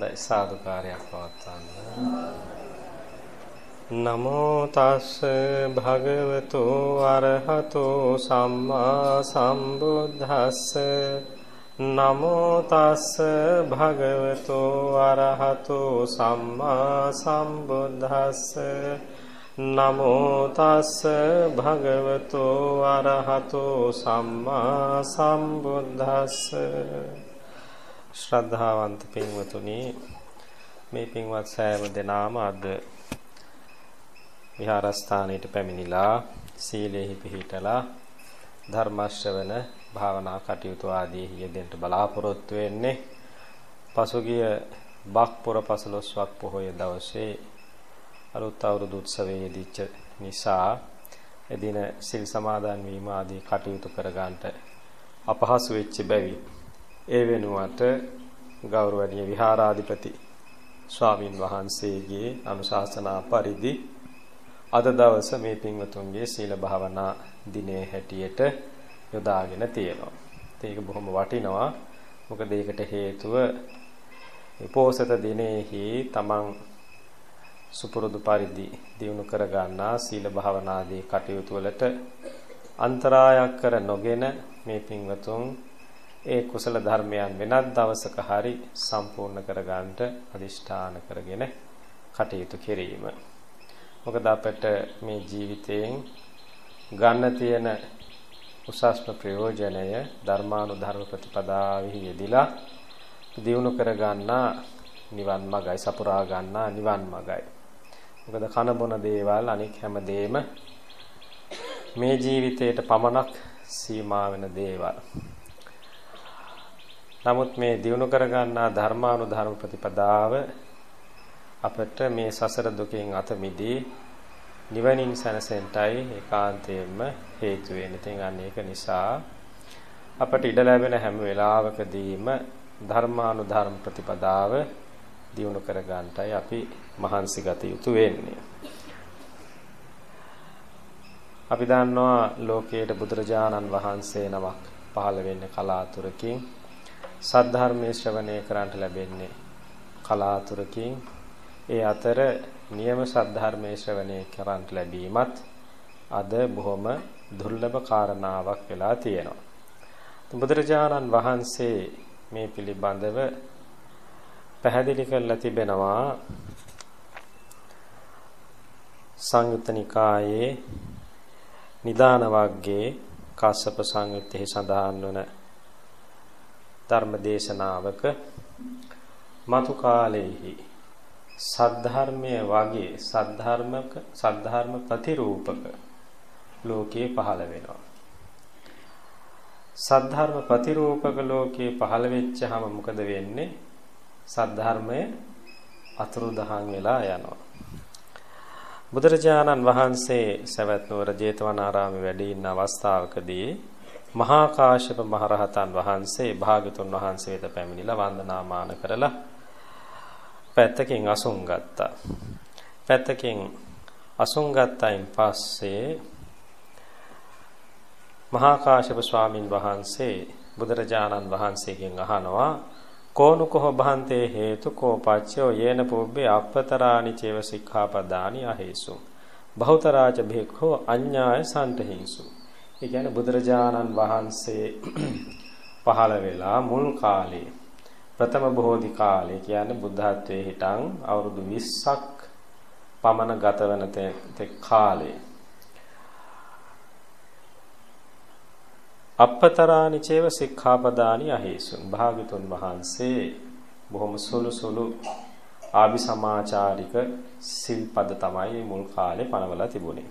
දැන් සාදුකාරයක් පවත්වන්න. නමෝ තස් භගවතු අරහතෝ සම්මා සම්බුද්දස්ස. නමෝ තස් භගවතු අරහතෝ සම්මා සම්බුද්දස්ස. නමෝ තස් භගවතු අරහතෝ සම්මා සම්බුද්දස්ස. ශ්‍රද්ධාවන්ත පින්වතුනි මේ පින්වත් සෑම දෙනාම අද විහාරස්ථානයට පැමිණිලා සීලෙහි පිහිටලා ධර්ම ශ්‍රවණ භාවනා කටයුතු ආදී යෙදෙන්න බලාපොරොත්තු වෙන්නේ. පසුගිය බක් පුර පසළොස්වක් පොහොය දවසේ අලුත් අවුරුදු උත්සවයේ යෙදිච්ච නිසා එදින සිල් සමාදන් වීම ආදී කටයුතු කර ගන්නට අපහසු වෙච්ච බැවි ඒ වෙනුවට ගෞරවනීය විහාරාධිපති ස්වාමින් වහන්සේගේ අනුශාසනා පරිදි අද දවස මේ පින්වතුන්ගේ සීල භාවනා දිනේ හැටියට යොදාගෙන තියෙනවා. ඒක බොහොම වටිනවා. මොකද ඒකට හේතුව උපෝසත දිනේහි තමන් සුපුරුදු පරිදි දිනු කර ගන්නා සීල භාවනාදී කටයුතු වලට අන්තරායක් කර නොගෙන මේ පින්වතුන් ඒ කුසල ධර්මයන් වෙනත් දවසක හරි සම්පූර්ණ කර ගන්නට අදිෂ්ඨාන කරගෙන කටයුතු කිරීම. මොකද අපට මේ ජීවිතයෙන් ගන්න තියෙන උසස්ම ප්‍රයෝජනය ධර්මානුධර්ම ප්‍රතිපදාවෙහි යෙදিলা දියුණු කර ගන්නා නිවන් මගයි සපුරා ගන්නා නිවන් මගයි. මොකද කන බොන දේවල් අනික් හැමදේම මේ ජීවිතයට පමණක් සීමා වෙන දේවල්. නමුත් මේ දියුණු කර ගන්නා ධර්මානුධර්ම ප්‍රතිපදාව අපට මේ සසර දුකෙන් අත මිදී නිවනින් සැනසෙන්නටයි ඒකාන්තයෙන්ම හේතු වෙන්නේ. ඉතින් අන්න ඒක නිසා අපට ඉඩ ලැබෙන හැම වෙලාවකදීම ධර්මානුධර්ම ප්‍රතිපදාව දියුණු කර ගන්නටයි අපි මහන්සි ගත යුතු වෙන්නේ. අපි දන්නවා ලෝකයේ බුදුරජාණන් වහන්සේ නමක් පහළ වෙන්නේ කලාතුරකින් සද්ධර්මයේ ශ්‍රවණය කරන්ට ලැබෙන්නේ කලාතුරකින් ඒ අතර නියම සද්ධර්මයේ ශ්‍රවණය කරන්ට ලැබීමත් අද බොහොම දුර්ලභ කාරණාවක් වෙලා තියෙනවා. බුදුරජාණන් වහන්සේ මේ පිළිබඳව පැහැදිලි කරලා තිබෙනවා සංයුත්ත නිකායේ නිදාන වර්ගයේ කාශ්‍යප සංයුත්තේ සඳහන් වන ධර්ම දේශනාවක මතු කාලයේහි සද්ධර්මයේ වගේ සද්ධර්මක සද්ධර්ම ප්‍රතිරූපක ලෝකේ පහළ වෙනවා. සද්ධර්ම ප්‍රතිරූපක ලෝකේ පහළ වෙච්චහම මොකද වෙන්නේ? සද්ධර්මය අතුරුදහන් වෙලා යනවා. බුදුරජාණන් වහන්සේ සවැත් නුවර ජේතවනාරාමේ වැඩ ඉන්න අවස්ථාවකදී මහා කාශ්‍යප මහරහතන් වහන්සේ භාගතුන් වහන්සේ වෙත පැමිණිලා වන්දනාමාන කරලා පැත්තකින් අසුන් ගත්තා. පැත්තකින් අසුන් ගත්තයින් පස්සේ මහා කාශ්‍යප ස්වාමින් වහන්සේ බුදුරජාණන් වහන්සේගෙන් අහනවා කෝනුකෝ භාන්තේ හේතු කෝපච්චෝ යේන පුබ්බේ අපතරානි චේව සික්ඛාපදානි අහේසු. බහුතරාච භික්ඛෝ අඤ්ඤාය සන්තහින්සු. ඒ කියන්නේ බුදුරජාණන් වහන්සේ පහළ වෙලා මුල් කාලේ ප්‍රථම බෝධි කාලේ කියන්නේ බුද්ධත්වයේ හිටන් අවුරුදු 20ක් පමණ ගත වෙන තේ කාලේ අපතරානි චේව සික්ඛාපදානි අහේසුන් භාගතුන් වහන්සේ බොහොම සුළු සුළු ආභි සමාචාරික සිල්පද තමයි මුල් කාලේ පනවලා තිබුණේ.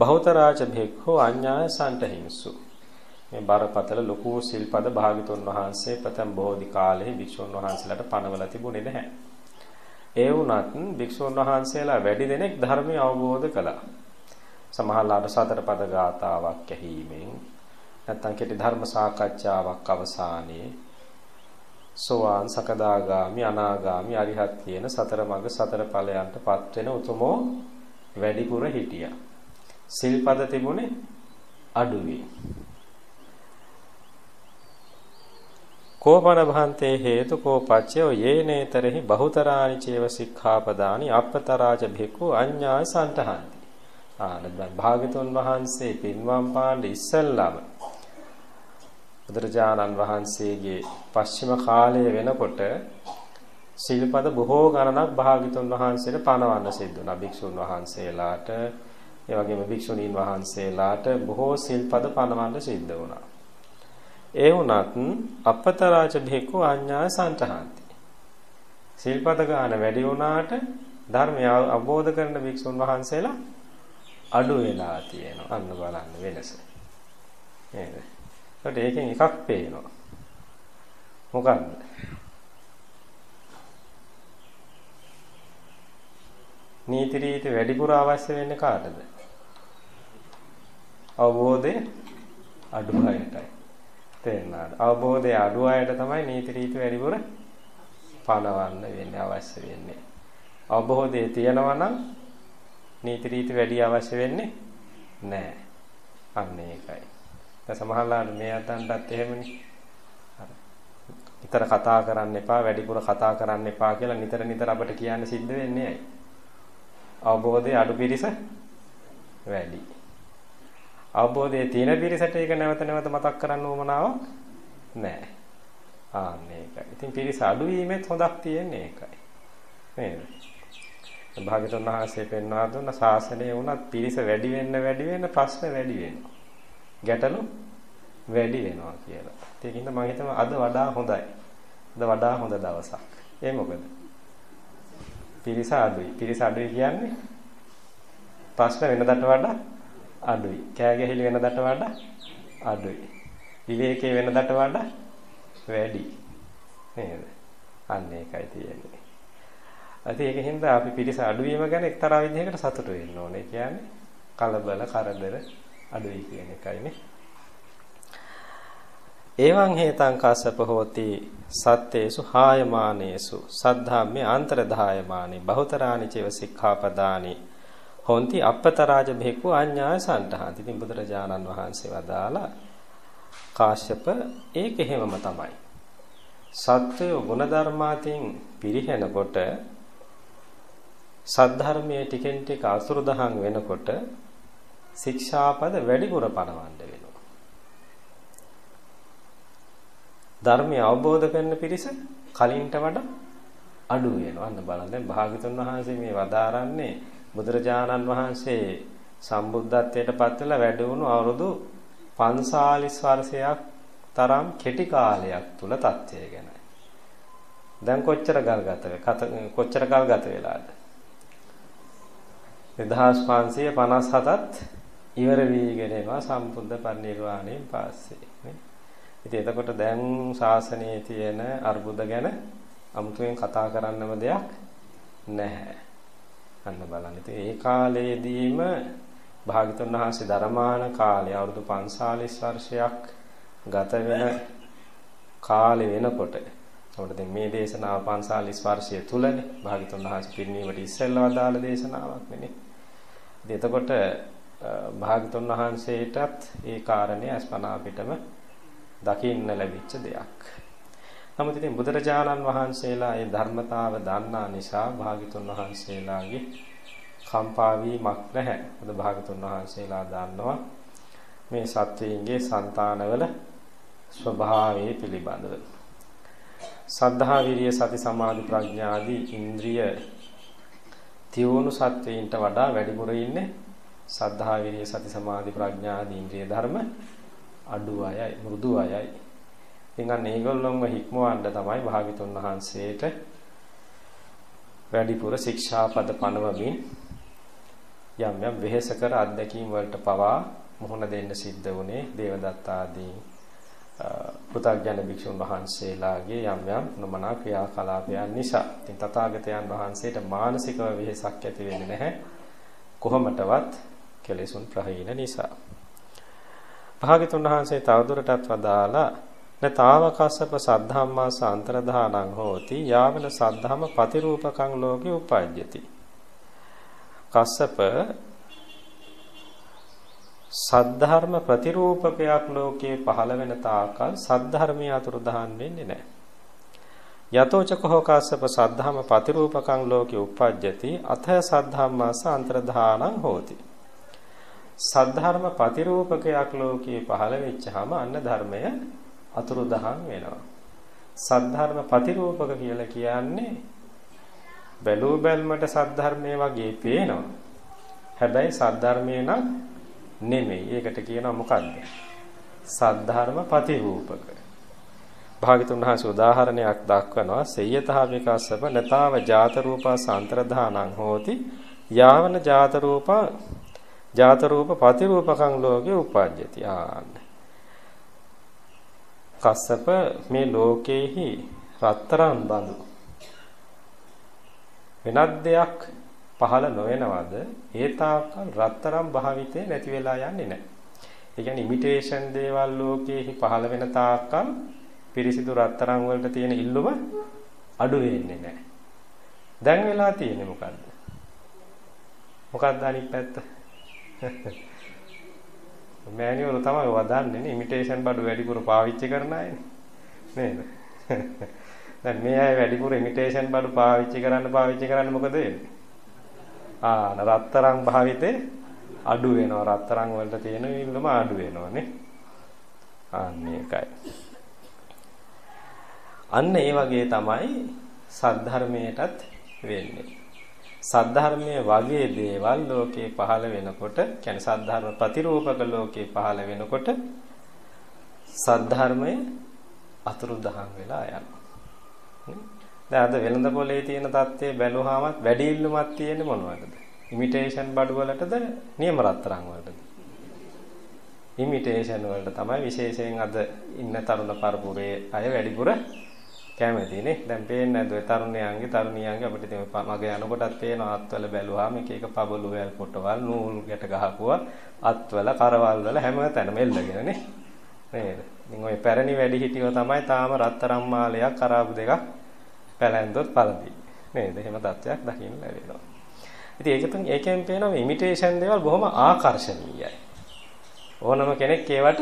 බහුතරාච භික්ඛු අඤ්ඤාය සන්තහින්සු. මේ බරපතල ලොකු සිල්පද භාගතුන් වහන්සේ ප්‍රථම බෝධි කාලේ භික්ෂුන් වහන්සේලාට පනවලා තිබුණේ නැහැ. ඒ වුණත් භික්ෂුන් වහන්සේලා වැඩි දෙනෙක් ධර්මය අවබෝධ කළා. සමහරලාට සතර පද ගාතාවක් ඇහිීමෙන් නැත්නම් කෙටි ධර්ම සාකච්ඡාවක් අවසානයේ සෝවාන් සකදාගාමි අනාගාමි අරිහත් කියන සතර මඟ සතර ඵලයන්ට පත් වෙන උතුමෝ වැඩිපුර හිටියා. සිල්පද තිබුණේ අඩුවේ. කෝපන භාන්තේ හේතු කෝපච්චයෝ යේනේතරෙහි බහුතරානි චේව සික්ඛාපදානි අපතරාජ භික්ඛු අඤ්ඤාය සන්තහන්ති. ආනන්ද භාගතුන් වහන්සේ පින්වම් පාණ්ඩ ඉස්සල්ලාම බුදුරජාණන් වහන්සේගේ පස්චිම කාලය වෙනකොට සිල්පද බොහෝ ගණනක් භාගතුන් වහන්සේට පනවන්න සිද්ධ වුණා. භික්ෂුන් වහන්සේලාට ඒ වගේම භික්ෂුණීන් වහන්සේලාට බොහෝ සිල්පද පනවන්න සිද්ධ වුණා. ඒ වුණත් අපතරාජ භික්ඛු අඤ්ඤා සන්තහන්ති. සිල්පද ගාන වැඩි වුණාට ධර්මය අවබෝධ කරන භික්ෂුන් වහන්සේලා අඩු වෙලා තියෙනවා. අන්න බලන්න වෙනස. නේද? ඒකට ඒකෙන් එකක් පේනවා. මොකක්ද? නීති රීති වැඩිපුර අවශ්‍ය වෙන්නේ කාටද? අවබෝධය අඩු අයටයි. තේරුණාද? අවබෝධය අඩු අයට තමයි නීති රීති වැඩිපුර පනවන්න වෙන්නේ අවශ්‍ය වෙන්නේ. අවබෝධය තියෙනවා නම් නීති රීති වැඩි අවශ්‍ය වෙන්නේ නැහැ. අන්න ඒකයි. දැන් සමහරවිට මේ අතන්ටත් එහෙමනේ. නිතර කතා කරන්න එපා, වැඩිපුර කතා කරන්න එපා කියලා නිතර නිතර අපිට කියන්න සිද්ධ වෙන්නේ ඇයි? අවබෝධය අඩු පිරිස වැඩි. අවබෝධයේ තියෙන පිරිසට ඒක නැවත නැවත මතක් කරන්න ඕමනාවක් නැහැ. ආ මේකයි. ඉතින් පිරිස අඩු වීමෙත් හොඳක් තියෙන්නේ ඒකයි. නේද? භාග්‍යතුන් වහන්සේ පෙන්වා දුන්න ශාසනය වුණත් පිරිස වැඩි වෙන්න වැඩි වෙන්න ප්‍රශ්න වැඩි වෙනවා. ගැටලු වැඩි වෙනවා කියලා. ඒකින්ද මම හිතනවා අද වඩා හොඳයි. අද වඩා හොඳ දවසක්. ඒ මොකද? පිරිස අඩුයි. පිරිස අඩුයි කියන්නේ ප්‍රශ්න වෙනදට වඩා අඩුයි. කෑ ගැහිලි වෙනදට වඩා අඩුයි. විවේකයේ වෙනදට වඩා වැඩි. නේද? අන්න ඒකයි තියෙන්නේ. අද ඒකින්ද අපි පිරිස අඩුවීම ගැන එක්තරා විදිහකට සතුටු වෙන්න ඕනේ. කියන්නේ කලබල කරදර අඩුයි කියන එකයිනේ. එවං හේතං කස්සප හෝති සත්තේසු හායමානේසු සද්ධාම්මේ අන්තරදායමානි බහුතරානි චේව සික්ඛාපදානි හොಂತಿ අපතරාජ භේකු අඤ්ඤාය සන්තහති. ඉතින් බුදුරජාණන් වහන්සේ වදාලා කාශ්‍යප ඒක එහෙමම තමයි. සත්වය ගුණධර්මාතින් පිරිහෙනකොට සද්ධර්මයේ ටිකෙන් ටික අසුරුදහන් වෙනකොට ශික්ෂාපද වැඩිපුර පනවන්න වෙනවා. ධර්මය අවබෝධ කරන පිරිස කලින්ට වඩා අඩු වෙනවා. අන්න බලන්න දැන් භාගතුන් වහන්සේ මේ වදාරන්නේ බුදුරජාණන් වහන්සේ සම්බුද්ධත්වයට පත් වෙලා වැඩ වුණු අවුරුදු 540 වර්ෂයක් තරම් කෙටි කාලයක් තුල தත්ත්වය ගැන. දැන් කොච්චර ගල් ගත කොච්චර කල් ගත වෙලාද? 2557ත් ඉවර වීගෙන එනවා සම්බුද්ධ පරිනිර්වාණයෙන් පස්සේ නේ. ඉතින් එතකොට දැන් ශාසනයේ තියෙන අර්බුද ගැන අමුතුවෙන් කතා කරන්නම දෙයක් නැහැ. අන්න බලන්න. ඉතින් ඒ කාලයේදීම භාග්‍යතුන් වහන්සේ ධර්මාන කාලය අවුරුදු 540 වර්ෂයක් ගත වෙන කාලෙ වෙනකොට අපිට දැන් මේ දේශනාව 540 වර්ෂය තුලනේ භාග්‍යතුන් වහන්සේ පිරිනීමට ඉස්සෙල්ලා වදාළ දේශනාවක් නේ. ඉතින් එතකොට භාගතුන් වහන්සේටත් ඒ කාරණේ අස්පනා පිටම දකින්න ලැබිච්ච දෙයක්. නමුත් ඉතින් බුදුරජාණන් වහන්සේලා ඒ ධර්මතාව දන්නා නිසා භාගතුන් වහන්සේලාගේ කම්පා වීමක් නැහැ. මොකද භාගතුන් වහන්සේලා දන්නවා මේ සත්වයන්ගේ సంతානවල ස්වභාවය පිළිබඳව. සද්ධා විරිය සති සමාධි ප්‍රඥාදී ඉන්ද්‍රිය තියුණු සත්වයින්ට වඩා වැඩිපුර ඉන්නේ සද්ධා විරිය සති සමාධි ප්‍රඥා ආදී ඉන්ද්‍රිය ධර්ම අඩු අයයි මෘදු අයයි. ඉතින් අන්න ඒගොල්ලොන්ව හික්මවන්න තමයි භාගිතුන් වහන්සේට වැඩිපුර ශික්ෂාපද පනවමින් යම් යම් වෙහෙසකර අත්දැකීම් වලට පවා මුහුණ දෙන්න සිද්ධ වුණේ දේවදත්ත ආදී පෘථග්ජන භික්ෂුන් වහන්සේලාගේ යම් යම් නොමනා ක්‍රියාකලාපයන් නිසා. ඉතින් තථාගතයන් වහන්සේට මානසිකව වෙහෙසක් ඇති වෙන්නේ නැහැ. කොහොමටවත් කෙලෙසුන් ප්‍රහීන නිසා. භාග්‍යතුන් වහන්සේ තවදුරටත් වදාලා නතාවකස්සප සද්ධම්මා සාන්තරදානං හෝති යාවන සද්ධම්ම පතිරූපකං ලෝකේ උපජ්ජති. කස්සප සද්ධර්ම ප්‍රතිරූපකයක් ලෝකේ පහළ වෙන තාකල් සද්ධර්මයේ අතුරුදහන් වෙන්නේ නැහැ. යතෝච කෝ කාස්සප සද්ධාම ප්‍රතිරූපකං ලෝකේ උප්පජ්ජති අත සද්ධාම්මාස අන්තරධානං හෝති. සද්ධර්ම ප්‍රතිරූපකයක් ලෝකේ පහළ වෙච්චාම අන්න ධර්මය අතුරුදහන් වෙනවා. සද්ධර්ම ප්‍රතිරූපක කියලා කියන්නේ බැලූ බැල්මට සද්ධර්මයේ වගේ පේනවා. හැබැයි සද්ධර්මයේ නම් නෙමෙයි. ඒකට කියනවා මොකද්ද? සද්ධර්ම ප්‍රතිරූපක. භාගතුන් වහන්සේ උදාහරණයක් දක්වනවා සේයතහමිකස්සප නතාව ජාත රූපා සාන්තරධානං හෝති යාවන ජාත රූපා ජාත රූප ප්‍රතිරූපකං ලෝකේ උපජ්ජති ආන්න කස්සප මේ ලෝකේහි රත්තරන් බඳු වෙනත් දෙයක් පහළ නොවනවද ඒ තාක්කල් රත්තරන් භාවිතේ නැති වෙලා යන්නේ නැහැ. ඒ කියන්නේ ඉමිටේෂන් දේවල් ලෝකේහි පහළ වෙන තාක්කල් පිරිසිදු රත්තරන් වලට තියෙන ඉල්ලුම අඩු වෙන්නේ නැහැ. දැන් වෙලා තියෙන්නේ මොකද්ද? මොකක්ද අනිත් පැත්ත? මෑනියුවල් තමයි වදන්නේ නේ ඉමිටේෂන් බඩු වැඩිපුර පාවිච්චි කරන අයනේ. නේද? දැන් මේ අය වැඩිපුර ඉමිටේෂන් බඩු පාවිච්චි කරන්න පාවිච්චි කරන්න මොකද වෙන්නේ? ආ රත්තරන් භාවිතේ අඩු වෙනවා රත්තරන් වලට තියෙන ඉල්ලුම අඩු වෙනවා නේ. අන්න ඒකයි. අන්න ඒ වගේ තමයි සද්ධර්මයටත් වෙන්නේ. සද්ධර්මයේ වගේ දේවල් ලෝකේ පහළ වෙනකොට කියන්නේ සද්ධර්ම ප්‍රතිරූපක ලෝකේ පහළ වෙනකොට සද්ධර්මය අතුරුදහන් වෙලා යනවා. දැන් අද වෙළඳ පොලේ තියෙන தත්ත්වය බැලුවාමත් වැඩි ඉල්ලුමක් තියෙන්නේ මොනවටද? ඉමිටේෂන් බඩු වලටද නියම රත්තරන් වලටද? ඉමිටේෂන් වලට තමයි විශේෂයෙන් අද ඉන්න තරුණ පරපුරේ අය වැඩිපුර කැමතිනේ. දැන් පේන්නේ නැද්ද ඔය තරුණයන්ගේ තරුණියන්ගේ අපිට ඉතින් මගේ යනකොටත් පේන අත්වල බැලුවාම එක එක පබළු වැල් පොටවල් නූල් ගැට ගහපුවා අත්වල කරවල් වල හැම තැනම එල්ලගෙන නේ. නේද? ඉතින් ඔය පැරණි වැඩිහිටියෝ තමයි තාම රත්තරන් මාලයක් කරාබු දෙකක් පැලැන්දොත් පළදී. නේද? එහෙම තත්ත්වයක් දකින්න ලැබෙනවා. ඉතින් ඒක තුන් ඒකෙන් පේනවා ඉමිටේෂන් දේවල් බොහොම ආකර්ශනීයයි. ඕනම කෙනෙක් ඒවට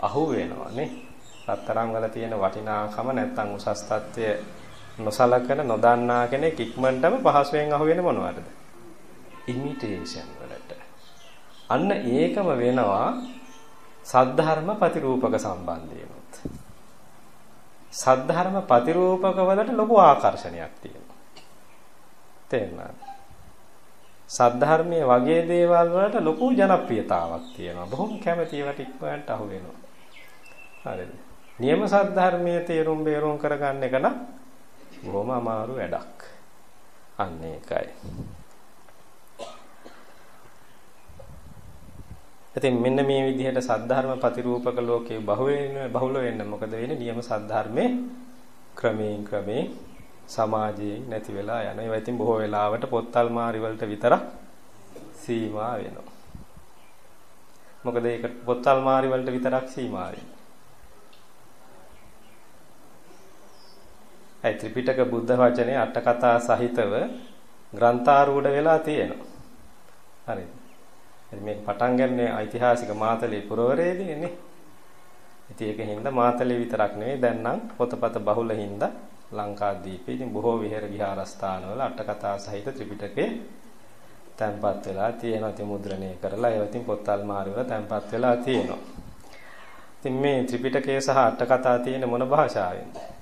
අහු වෙනවා නේ. රත්තරන් වල තියෙන වටිනාකම නැත්තම් උසස් තත්ත්වය නොසලකන නොදන්නා කෙනෙක් ඉක්මනටම පහසුවෙන් අහු වෙන මොනවටද? ඉමිටේෂන් වලට. අන්න ඒකම වෙනවා සද්ධර්ම ප්‍රතිරූපක සම්බන්ධයෙන්ුත්. සද්ධර්ම ප්‍රතිරූපක වලට ලොකු ආකර්ෂණයක් තියෙනවා. තේරුණාද? සද්ධර්මයේ වගේ දේවල් වලට ලොකු ජනප්‍රියතාවක් තියෙනවා. බොහොම කැමැති ඒවට ඉක්මනට අහු වෙනවා. හරිද? නියම සද්ධර්මයේ තේරුම් බේරුම් කරගන්න එක නම් බොහොම අමාරු වැඩක්. අන්න ඒකයි. ඉතින් මෙන්න මේ විදිහට සද්ධර්ම ප්‍රතිරූපක ලෝකේ බහුල වෙන බහුල වෙන්න මොකද වෙන්නේ? නියම සද්ධර්මයේ ක්‍රමයෙන් ක්‍රමයෙන් සමාජයෙන් නැති වෙලා යන. ඒවා ඉතින් බොහෝ වෙලාවට පොත්තල් මාරි වලට විතරක් සීමා වෙනවා. මොකද ඒක පොත්තල් මාරි වලට විතරක් සීමා වෙනවා. ඒ ත්‍රිපිටක බුද්ධ වචනේ අට කතා සහිතව ග්‍රන්ථාරූඪ වෙලා තියෙනවා. හරිද? මේක පටන් ගන්නේ ඓතිහාසික මාතලේ පුරවරයේදීනේ. ඉතින් ඒක හින්දා මාතලේ විතරක් නෙවෙයි දැන් නම් පොතපත බහුල හින්දා ලංකාදීපේ ඉතින් බොහෝ විහෙර විහාරස්ථානවල අට කතා සහිත ත්‍රිපිටකේ තැන්පත් වෙලා තියෙනවා. ඉතින් මුද්‍රණය කරලා ඒවා ඉතින් පොත්වල් මාරි වල තැන්පත් වෙලා තියෙනවා. ඉතින් මේ ත්‍රිපිටකය සහ අට කතා තියෙන මොන භාෂාවෙන්ද?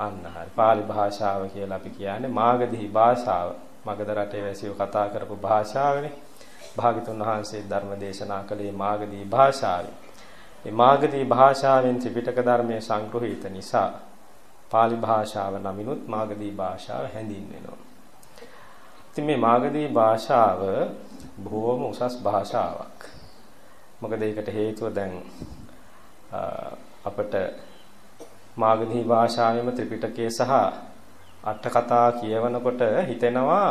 අන්න හරි. pāli භාෂාව කියලා අපි කියන්නේ මාගධි භාෂාව. මගධ රටේ වැසියෝ කතා කරපු භාෂාවනේ. භාගතුන් වහන්සේ ධර්ම දේශනා කළේ මාගධි භාෂාවෙන්. මේ මාගධි භාෂාවෙන් ත්‍රිපිටක ධර්මයේ සංග්‍රහිත නිසා pāli භාෂාව නමිනුත් මාගධි භාෂාව හැඳින්වෙනවා. ඉතින් මේ මාගධි භාෂාව බොහොම උසස් භාෂාවක්. මොකද ඒකට හේතුව දැන් අපට මාගධී භාෂාවෙම ත්‍රිපිටකය සහ අට කතා කියවනකොට හිතෙනවා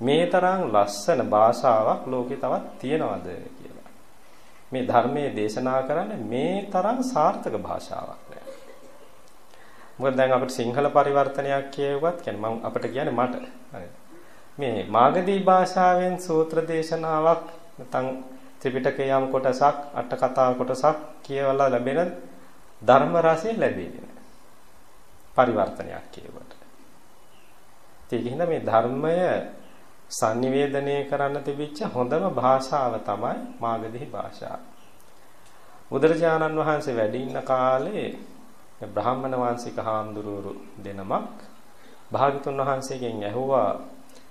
මේ තරම් ලස්සන භාෂාවක් ලෝකේ තවත් තියනවද කියලා. මේ ධර්මයේ දේශනා කරන්නේ මේ තරම් සාර්ථක භාෂාවක් නෑ. මොකද දැන් අපිට සිංහල පරිවර්තනයක් කියවුවත් කියන්නේ මම අපිට කියන්නේ මට. මේ මාගධී භාෂාවෙන් සූත්‍ර දේශනාවක් නැත්නම් ත්‍රිපිටකයේ යම් කොටසක් අට කතා කොටසක් කියවලා ලැබෙන ධර්ම රසය ලැබෙන්නේ පරිවර්තනයක් කියවට. ඒකින්ද මේ ධර්මය sannivedanaya කරන්න තිබිච්ච හොඳම භාෂාව තමයි මාගධි භාෂාව. බුදුරජාණන් වහන්සේ වැඩ ඉන්න කාලේ බ්‍රාහ්මණ වංශික හාමුදුරුවෝ දෙනමක් භාගතුන් වහන්සේගෙන් ඇහුවා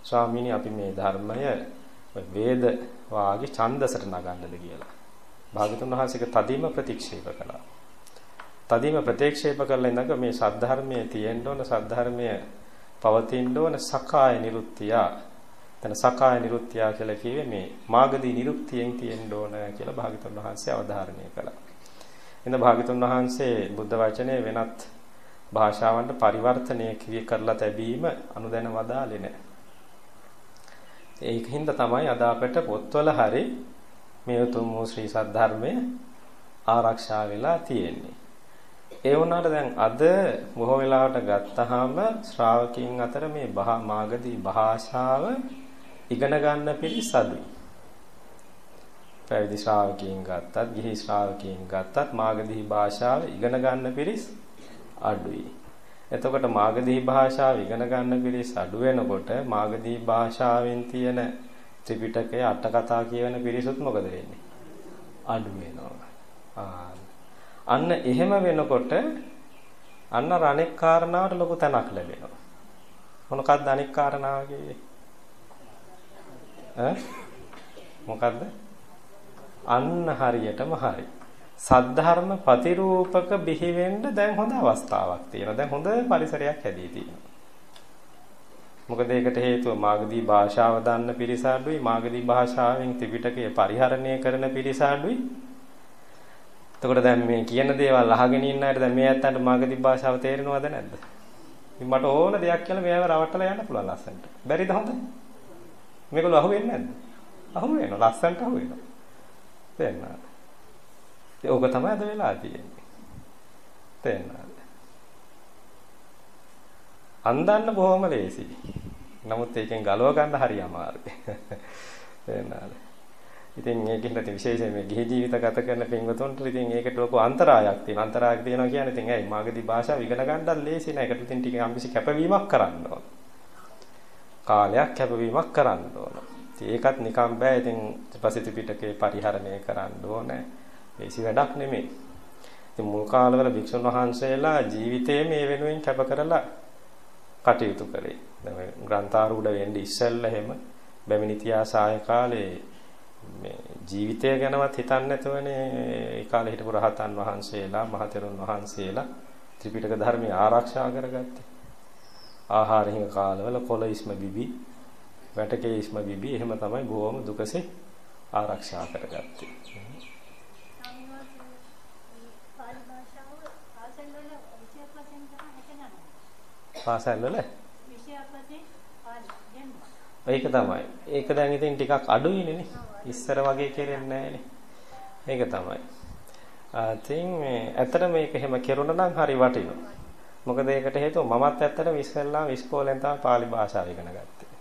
ස්වාමීනි අපි මේ ධර්මය වේද වාගේ ඡන්දසට නගන්නද කියලා. භාගතුන් වහන්සේක තදින්ම ප්‍රතික්ෂේප කළා. තදින්ම ප්‍රතික්ෂේප කළා ඉඳක මේ සද්ධර්මයේ තියෙන්න ඕන සද්ධර්මයේ පවතින්න ඕන සකාය නිරුත්තිය. එතන සකාය නිරුත්තිය කියලා කිව්වේ මේ මාගදී නිරුක්තියෙන් තියෙන්න ඕන කියලා භාගතුන් වහන්සේ අවධාරණය කළා. එඳ භාගතුන් වහන්සේ බුද්ධ වචනේ වෙනත් භාෂාවන්ට පරිවර්තනය කරලා තැබීම අනුදැන වදාලේ නැහැ. ඒකින්ද තමයි අද අපට පොත්වල හරි මේ උතුම් වූ ශ්‍රී සද්ධර්මය ආරක්ෂා වෙලා තියෙන්නේ. ඒ වුණාට දැන් අද බොහෝ වෙලාවට ගත්තාම ශ්‍රාවකීන් අතර මේ මාගදී භාෂාව ඉගෙන ගන්න පිරිස අඩුයි. පැවිදි ශ්‍රාවකීන් ගත්තත්, ගිහි ශ්‍රාවකීන් ගත්තත් මාගදී භාෂාව ඉගෙන ගන්න පිරිස් අඩුයි. එතකොට මාගදී භාෂාව ඉගෙන ගන්න පිරිස් අඩු වෙනකොට මාගදී භාෂාවෙන් තියෙන ත්‍රිපිටකය අට කතා කියවන පිරිසුත් මොකද වෙන්නේ? අඩු වෙනවා. අන්න එහෙම වෙනකොට අන්න අනෙක් කාරණාවට ලොකු තැනක් ලැබෙනවා. මොනකද්ද අනෙක් කාරණාව කියේ? ඈ මොකද්ද? අන්න හරියටම හරි. සද්ධර්ම ප්‍රතිරූපක බිහි වෙන්න දැන් හොඳ අවස්ථාවක් තියෙනවා. දැන් හොඳ පරිසරයක් හැදී තියෙනවා. මොකද ඒකට හේතුව මාගදී භාෂාව දන්න පිරිස අඩුයි, මාගදී භාෂාවෙන් ත්‍රිපිටකය පරිහරණය කරන පිරිස අඩුයි. එතකොට දැන් මේ කියන දේවල් අහගෙන ඉන්න අයට දැන් මේ ඇත්තන්ට මාගදී භාෂාව තේරෙනවද නැද්ද? මට ඕන දෙයක් කියලා මෙයාව රවට්ටලා යන්න පුළුවන් ලස්සනට. බැරිද හොඳ? මේගොල්ලෝ අහුවෙන්නේ නැද්ද? අහු වෙනවා. ලස්සනට අහු වෙනවා. තේරෙනවද? ඒ ඕක තමයි අද වෙලා තියෙන්නේ. තේරෙනවද? අන්දන්න බොහොම ලේසි. නමුත් ඒකෙන් ගලව ගන්න හරි අමාරුයි. තේරෙනවද? ඉතින් ඒකෙන් ඉතින් විශේෂයෙන් මේ ගිහි ජීවිත ගත කරන පින්වතුන්ට ඉතින් ඒකට ලොකු අන්තරායක් තියෙනවා. අන්තරායක් තියෙනවා කියන්නේ ඉතින් ඇයි මාගදී භාෂාව ඉගෙන ගන්නත් ලේසි නෑ. ඒකට ඉතින් ටික අම්බිසි කැපවීමක් කරන්න ඕන. කාලයක් කැපවීමක් කරන්න ඕන. ඒකත් නිකම් බෑ. ඉතින් ඊපස්සේ පිටකේ පරිහරණය කරන්න ඕනේ. ලේසි වැඩක් නෙමෙයි. ඉතින් මුල් කාලවල භික්ෂුන් වහන්සේලා ජීවිතේ මේ වෙනුවෙන් කැප කරලා කටයුතු කරේ. දැන් ග්‍රන්ථාරූඪ වෙන්නේ ඉස්සෙල්ලා එහෙම බැමිණි තියාසාය කාලේ මේ ජීවිතය ගැනවත් හිතන්නේ නැතුවනේ ඒ කාලේ හිටපු රහතන් වහන්සේලා මහතෙරුන් වහන්සේලා ත්‍රිපිටක ධර්මය ආරක්ෂා කරගත්තේ. ආහාර හිඟ කාලවල කොළ ඉස්ම බිබි වැටකේ ඉස්ම බිබි එහෙම තමයි බොහොම දුකසේ ආරක්ෂා කරගත්තේ. පාසල් වල ඒක තමයි. ඒක දැන් ඉතින් ටිකක් අඩුයිනේ නේ. ඉස්සර වගේ කෙරෙන්නේ නැහැනේ. ඒක තමයි. ඉතින් මේ ඇත්තට මේක එහෙම කෙරුණා නම් හරි වටිනවා. මොකද ඒකට හේතුව මමත් ඇත්තටම ඉස්සෙල්ලාම ඉස්කෝලෙන් තමයි pāli භාෂාව ඉගෙන ගත්තේ.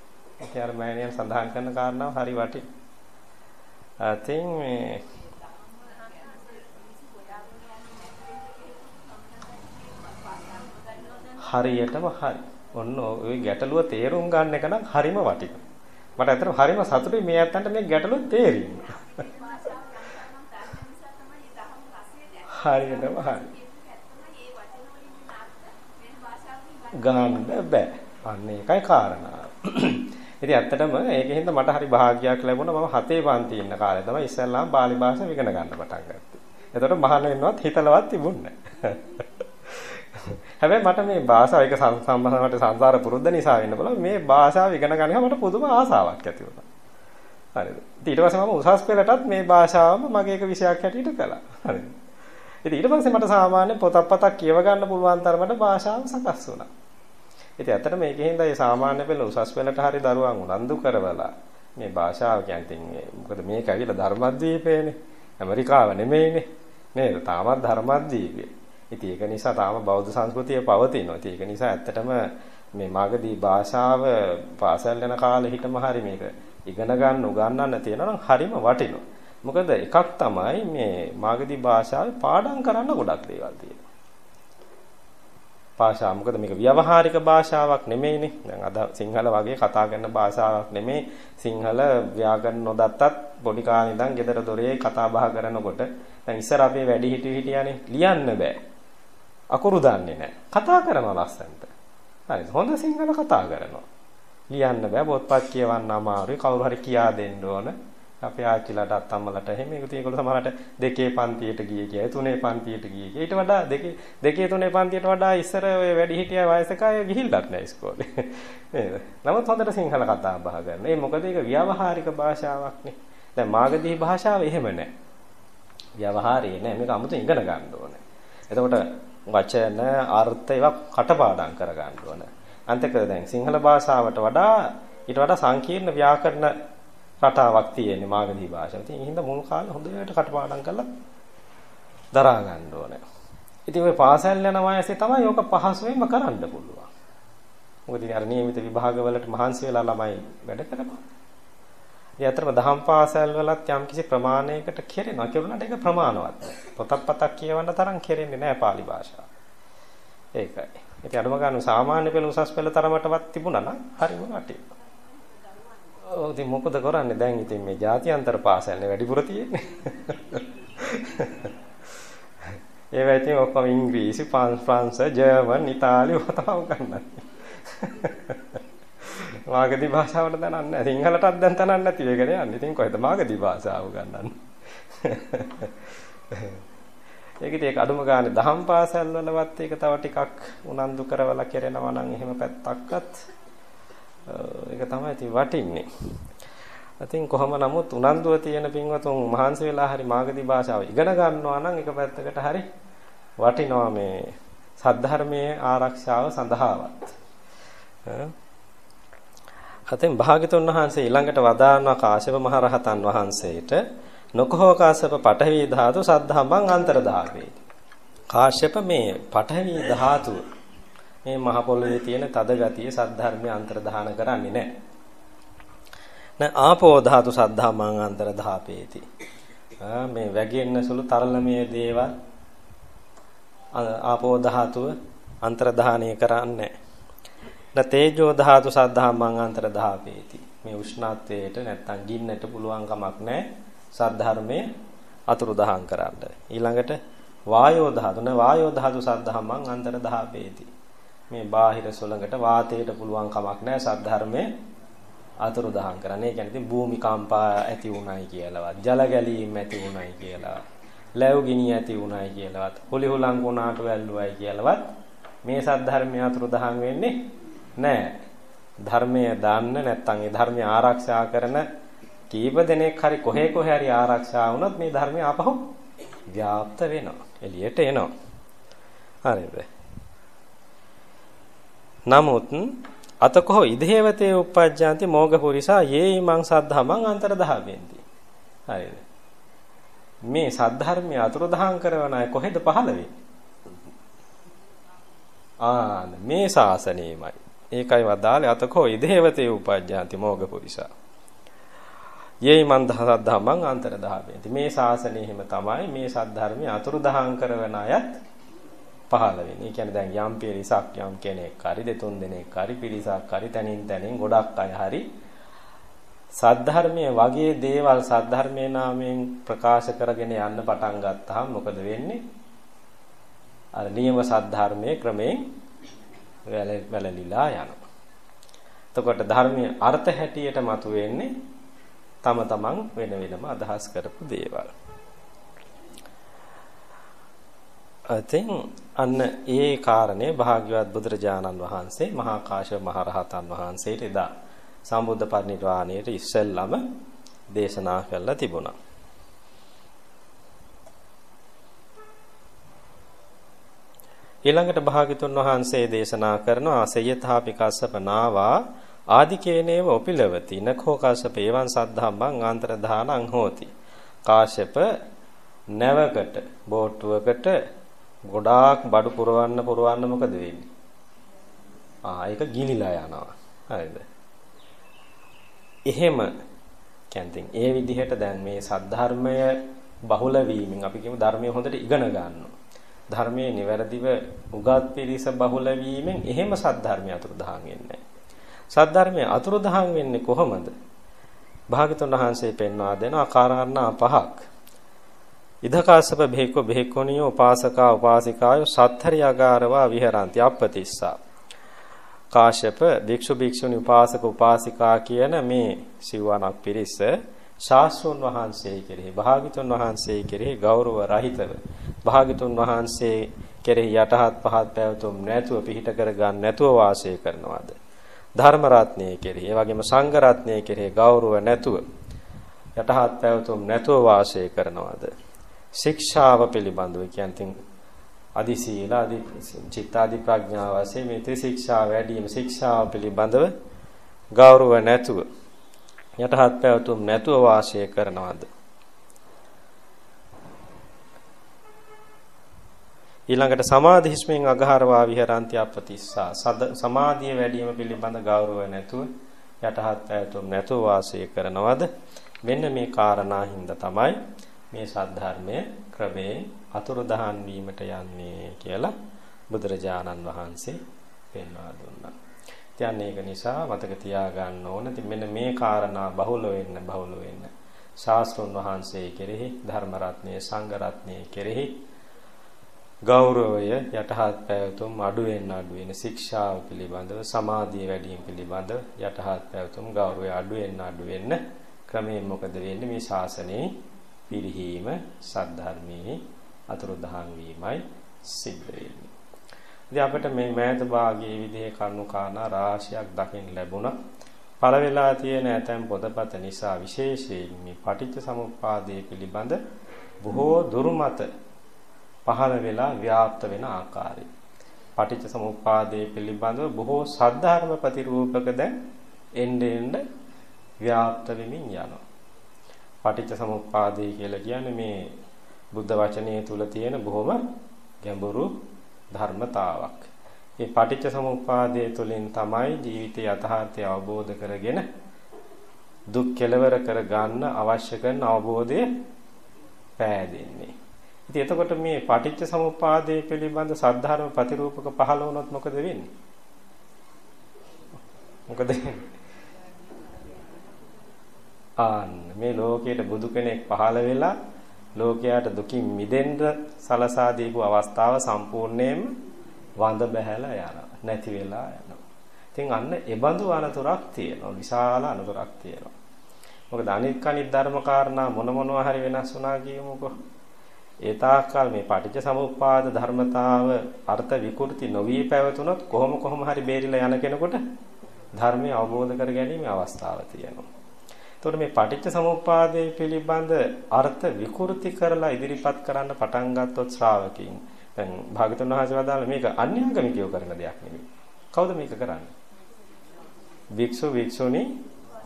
ඒක අර මෑණියන් සඳහන් කරන කාරණාව හරි වටිනවා. ඉතින් මේ හරියටම හරි. ඔන්න ওই ගැටලුව තේරුම් ගන්න එක නම් හරිම වටිනවා. මට ඇත්තටම හරිම සතුටුයි මේ ඇත්තන්ට මේ ගැටලුව තේරෙන්නේ. හරියටම හරි. ගන්න බෑ. අන්න ඒකයි කාරණාව. ඉතින් ඇත්තටම ඒකෙන්ද මට හරි භාග්‍යයක් ලැබුණා මම හතේ පන්ති ඉන්න කාලේ තමයි ඉස්සෙල්ලාම pāli භාෂාව ඉගෙන ගන්න පටන් ගත්තේ. එතකොට මහාන වෙන්නවත් හිතලවත් තිබුණේ නැහැ. හැබැයි මට මේ භාෂාව එක සම්බන්ධවට සංසාර පුරුද්ද නිසා වෙන්න බලන්න මේ භාෂාව ඉගෙන ගන්න මට පුදුම ආසාවක් ඇති වුණා. හරිද? ඊට පස්සේ මම උසස් පෙළටත් මේ භාෂාවම මගේ එක විෂයක් හැටියට කළා. හරිද? ඉතින් ඊට පස්සේ මට සාමාන්‍ය පොතක් පතක් කියව ගන්න පුළුවන් තරමට භාෂාව සකස් වුණා. ඉතින් ඇත්තට මේකෙන්ද මේ සාමාන්‍ය පෙළ උසස් පෙළට හරි දරුවන් උනන්දු කරවලා මේ භාෂාව කියන්නේ මොකද මේක ඇවිල්ලා ධර්මද්වීපයනේ. ඇමරිකාව නෙමෙයිනේ. නේද? තාමත් ධර්මද්වීපය. ඉතින් ඒක නිසා තාම බෞද්ධ සංස්කෘතිය පවතිනවා. ඉතින් ඒක නිසා ඇත්තටම මේ මාගදී භාෂාව පාසල් යන කාලේ හිටම හරි මේක ඉගෙන ගන්න උගන්වන්න තියෙනවා නම් හරිම වටිනවා. මොකද එකක් තමයි මේ මාගදී භාෂාවේ පාඩම් කරන්න ගොඩක් දේවල් තියෙනවා. භාෂාව මොකද මේක ව්‍යවහාරික භාෂාවක් නෙමෙයිනේ. දැන් අද සිංහල වගේ කතා කරන භාෂාවක් නෙමෙයි. සිංහල ව්‍යාකරණ නොදත්තත් පොඩි කාලේ ඉඳන් ගෙදර දොරේ කතා බහ කරනකොට දැන් ඉස්සර අපේ වැඩි හිටි හිටියානේ ලියන්න බෑ. අකුරු දන්නේ නැහැ. කතා කරනවා ලස්සනට. හරි හොඳ සිංහල කතා කරනවා. ලියන්න බෑ පොත්පත් කියවන්න අමාරුයි. කවුරු හරි කියා දෙන්න ඕන. අපේ ආච්චිලාටත් අම්මලාට එහෙම ඒක ඒගොල්ලෝ සමහරට දෙකේ පන්තියට ගියේ කියයි තුනේ පන්තියට ගියේ කියයි ඊට වඩා දෙකේ දෙකේ තුනේ පන්තියට වඩා ඉස්සර ඔය වැඩි හිටිය වයසක අය ගිහිල්ලත් නැහැ ඉස්කෝලේ නේද නමුත් හොඳට සිංහල කතා බහ කරන ඒ මොකද ඒක ව්‍යවහාරික භාෂාවක්නේ දැන් මාගදී භාෂාව එහෙම නැහැ ව්‍යවහාරයේ නෑ මේක 아무තෙන් ඉගෙන ගන්න ඕනේ එතකොට වචන අර්ථ ඒවා කටපාඩම් කර ගන්න ඕනේ අන්තික දැන් සිංහල භාෂාවට වඩා ඊට වඩා සංකීර්ණ ව්‍යාකරණ රටාවක් තියෙන්නේ මාගදී භාෂාව. ඉතින් ඒ හින්දා මුල් කාලේ හොඳට කටපාඩම් කරලා දරා ගන්න ඕනේ. ඉතින් ওই පාසල් යන වයසේ තමයි ඕක පහසුවෙන්ම කරන්න පුළුවන්. මොකද ඉතින් අර නියමිත විභාගවලට මහන්සි වෙලා ළමයි වැඩ කරපුවා. ඉතින් අතරම දහම් පාසල් වලත් යම්කිසි ප්‍රමාණයකට කෙරෙනවා. කෙරුණාට ඒක ප්‍රමාණවත් නෑ. පොතක් පතක් කියවන්න තරම් කෙරෙන්නේ නෑ pāli භාෂාව. ඒකයි. ඉතින් අඩුම ගන්න සාමාන්‍ය පෙළ උසස් පෙළ තරමටවත් තිබුණා නම් හරිම වටිනවා. ඔව් ඉතින් මොකද කරන්නේ දැන් ඉතින් මේ ජාත්‍යන්තර පාසල්නේ වැඩිපුර තියෙන්නේ. ඒවා ඉතින් ඔක්කොම ඉංග්‍රීසි, ෆ්‍රාන්ස්, ජර්මන්, ඉතාලි ඔය තමයි උගන්වන්නේ. මාගදී භාෂාවට දනන්නේ නැහැ. සිංහලටත් දැන් තනන්නේ නැති එකනේ යන්නේ. ඉතින් කොහෙද මාගදී භාෂාව උගන්වන්නේ? ඒක ඉතින් ඒක අඩුම ගානේ දහම් පාසල් වලවත් ඒක තව ටිකක් උනන්දු කරවලා කරනවා නම් එහෙම පැත්තක්වත් ඒක තමයි ඉතින් වටින්නේ. ඉතින් කොහොම නමුත් උනන්දුව තියෙන පින්වතුන් මහන්සි වෙලා හරි මාගදී භාෂාව ඉගෙන ගන්නවා නම් එක පැත්තකට හරි වටිනවා මේ සද්ධර්මයේ ආරක්ෂාව සඳහාවත්. අතින් භාග්‍යතුන් වහන්සේ ඊළඟට වදානවා කාශ්‍යප මහ රහතන් වහන්සේට නොකහෝ කාශ්‍යප පඨවි ධාතු සද්ධම්මං අන්තර්ධාපේ. කාශ්‍යප මේ පඨවි ධාතු මේ මහ පොළොවේ තියෙන තද ගතිය සද්ධර්මයේ අන්තර්ධාන කරන්නේ නැහැ. න ආපෝ ධාතු සද්ධාමං අන්තර්ධාපේති. මේ වැගෙන්න සුළු තරලමේ දේවල් ආපෝ ධාතුව අන්තර්ධානය කරන්නේ න තේජෝ ධාතු සද්ධාමං අන්තර්ධාපේති. මේ උෂ්ණත්වයට නැත්තම් ගින්නට පුළුවන් කමක් නැහැ සද්ධර්මයේ අතුරුදහන් කරන්න. ඊළඟට වායෝ ධාතු න වායෝ ධාතු සද්ධාමං අන්තර්ධාපේති. මේ බාහිර සොළඟට වාතයට පුළුවන් කමක් නැහැ සද්ධර්මයේ අතුරුදහන් කරන්නේ. ඒ කියන්නේ ඉතින් භූමිකම්පා ඇති උණයි කියලාවත්, ජල ගැලීම් ඇති උණයි කියලා, ලැබු ගිනි ඇති උණයි කියලාවත්, හුලි හුලං වුණාට වැල්ලුවයි කියලාවත් මේ සද්ධර්මයේ අතුරුදහන් වෙන්නේ නැහැ. ධර්මය දාන්න නැත්නම් ඒ ධර්මය ආරක්ෂා කරන කීප දෙනෙක් හරි කොහේ කොහේ හරි ආරක්ෂා වුණොත් මේ ධර්මය ආපහු ව්‍යාප්ත වෙනවා. එළියට එනවා. හරිද? නමුත් අතකෝ ඉදේවතේ uppajjanti මොගපුරිසා යේයිමං සද්ධමං අන්තරදහවෙන්ති. හරිද? මේ සද්ධර්මයේ අතුරුදහන් කරන අය කොහෙද පහළ වෙන්නේ? ආ මේ ශාසනයමයි. ඒකයි වදාලේ අතකෝ ඉදේවතේ uppajjanti මොගපුරිසා. යේයිමං සද්ධමං අන්තරදහවෙන්ති. මේ ශාසනයෙහිම තමයි මේ සද්ධර්මයේ අතුරුදහන් කරන අයත් පහළ වෙන්නේ. ඒ කියන්නේ දැන් යම් පිරිසක් යම් කෙනෙක් හරි දෙතුන් දෙනෙක් හරි පිරිසක් හරි තනින් තනින් ගොඩක් අය හරි සද්ධර්මයේ වගේ දේවල් සද්ධර්මයේ නාමයෙන් ප්‍රකාශ කරගෙන යන්න පටන් ගත්තාම මොකද වෙන්නේ? අර නියම සද්ධර්මයේ ක්‍රමයෙන් වැළලීලා යනවා. එතකොට ධර්මයේ අර්ථ හැටියට මතුවෙන්නේ තම තමන් වෙන වෙනම අදහස් කරපු දේවල්. ඉතින් අන්න ඒ කාරණේ භාග්‍යවත් බුදුරජාණන් වහන්සේ මහා කාශ්‍යප මහ රහතන් වහන්සේට එදා සම්බුද්ධ පරිනිර්වාණයට ඉස්සෙල්ලම දේශනා කළා තිබුණා. ඊළඟට භාග්‍යතුන් වහන්සේ දේශනා කරනවා සයථාපි කස්සප නාවා ආදිකේනේව ඔපිලවති නඛෝ කස්සප එවං සද්ධම්මං ආන්තරධානං හෝති. කාශ්‍යප නැවකට බෝට්ටුවකට ගොඩාක් බඩු පුරවන්න පුරවන්න මොකද වෙන්නේ? ආ ඒක ගිලිලා යනවා. හරිද? එහෙම කියන්නේ ඒ විදිහට දැන් මේ සද්ධර්මය බහුල වීමෙන් අපි කියමු ධර්මය හොඳට ඉගෙන ගන්නවා. ධර්මයේ නිවැරදිව උගත් පිරිස බහුල වීමෙන් එහෙම සද්ධර්මය අතුරුදහන් වෙන්නේ සද්ධර්මයේ අතුරුදහන් වෙන්නේ කොහොමද? භාගතුන් වහන්සේ පෙන්වා දෙන ආකාරණා පහක්. ඉදකාසප බේකෝ බේකෝනියෝ උපාසකා උපාසිකායෝ සත්තරියාගාරවා විහරಂತಿ අප්පතිස්සා. කාශ්‍යප භික්ෂු භික්ෂුණී උපාසක උපාසිකා කියන මේ සිවණක් පිරිස ශාස්ත්‍රෝන් වහන්සේ කෙරෙහි භාගතුන් වහන්සේ කෙරෙහි ගෞරව රහිතව භාගතුන් වහන්සේ කෙරෙහි යටහත් පහත් පැවතුම් නැතුව පිහිට කර ගන්න නැතුව වාසය කරනවාද? ධර්ම රත්නයේ කෙරෙහි ඒ වගේම සංඝ රත්නයේ කෙරෙහි ගෞරව නැතුව යටහත් පැවතුම් නැතුව වාසය කරනවාද? ශික්ෂාව පිළිබඳව කියන්නේ අදි සීල අදි චිත්තාදි ප්‍රඥා වශයෙන් මේ ත්‍රිශික්ෂා වැඩිම ශික්ෂාව පිළිබඳව ගෞරව නැතුව යටහත් පැවතුම් නැතුව වාසය කරනවද? ඊළඟට සමාධිස්මෙන් අගහරවා විහරಂತಿ අපතිස්සා. සමාධිය වැඩිම පිළිබඳ ගෞරව නැතුව යටහත් පැවතුම් නැතුව වාසය කරනවද? මෙන්න මේ කාරණා හින්දා තමයි මේ සද්ධර්මය ක්‍රමේ අතුරුදහන් වීමට යන්නේ කියලා බුදුරජාණන් වහන්සේ පෙන්වා දුන්නා. ඉතින් ඒක නිසා මතක තියාගන්න ඕන. ඉතින් මෙන්න මේ කාරණා බහුල වෙන්න බහුල වෙන්න. ශාස්ත්‍රුන් වහන්සේ කෙරෙහි ධර්ම රත්නයේ සංඝ රත්නයේ කෙරෙහි ගෞරවය යටහත් පැවතුම් අඩු වෙන අඩු වෙන ශික්ෂාව පිළිබඳව සමාධිය වැඩි වීම පිළිබඳව යටහත් පැවතුම් ගෞරවය අඩු වෙන අඩු වෙන්න ක්‍රමයෙන් මොකද වෙන්නේ මේ ශාසනයේ පිරිහීම සද්ධර්මයේ අතුරුදහන් වීමයි සිද්ධ වෙන්නේ. ඉතින් අපිට මේ මෑත භාගයේ විදිහේ කරුණු කාරණා රාශියක් දකින්න ලැබුණා. පළ වෙලා තියෙන ඇතැම් පොතපත නිසා විශේෂයෙන් මේ පටිච්ච සමුප්පාදයේ පිළිබඳ බොහෝ දුරුමත පහළ වෙලා ව්‍යාප්ත වෙන ආකාරය. පටිච්ච සමුප්පාදයේ පිළිබඳව බොහෝ සද්ධර්ම ප්‍රතිරූපක දැන් එන්න එන්න ව්‍යාප්ත වෙමින් යනවා. පටිච්ච සමුප්පාදය කියලා කියන්නේ මේ බුද්ධ වචනයේ තුල තියෙන බොහොම ගැඹුරු ධර්මතාවක්. මේ පටිච්ච සමුප්පාදයේ තුලින් තමයි ජීවිතය යථාර්ථය අවබෝධ කරගෙන දුක් කෙලවර කර ගන්න අවශ්‍ය කරන අවබෝධය පෑදෙන්නේ. ඉතින් එතකොට මේ පටිච්ච සමුප්පාදයේ පිළිබඳ සද්ධර්ම ප්‍රතිරූපක පහළ වුණොත් මොකද වෙන්නේ? මොකද ආන්න මේ ලෝකයට බුදු කෙනෙක් පහළ වෙලා ලෝකයට දුකින් මිදෙන්න සලසා දීපු අවස්ථාව සම්පූර්ණයෙන්ම වඳ බැහැලා යනවා නැති වෙලා යනවා. ඉතින් අන්න ඒ බඳු අනතුරක් තියෙනවා විශාල අනතුරක් තියෙනවා. මොකද අනිත් කනිත් ධර්ම කාරණා මොන මොනවා හරි වෙනස් වුණා කියමුකෝ. ඒ තාක්කල් මේ පටිච්ච සමුප්පාද ධර්මතාව අර්ථ විකෘති නොවි පැවතුනොත් කොහොම කොහොම හරි බේරිලා යන කෙනෙකුට ධර්මය අවබෝධ කර ගැනීමේ අවස්ථාව තියෙනවා. එතකොට මේ පටිච්ච සමුප්පාදයේ පිළිබඳ අර්ථ විකෘති කරලා ඉදිරිපත් කරන්න පටන් ගත්තොත් ශ්‍රාවකින් දැන් භාගතුන් වහන්සේ වදාළ මේක අන්‍යාගමිකයෝ කරන දෙයක් නෙමෙයි. කවුද මේක කරන්නේ? භික්ෂු භික්ෂුණී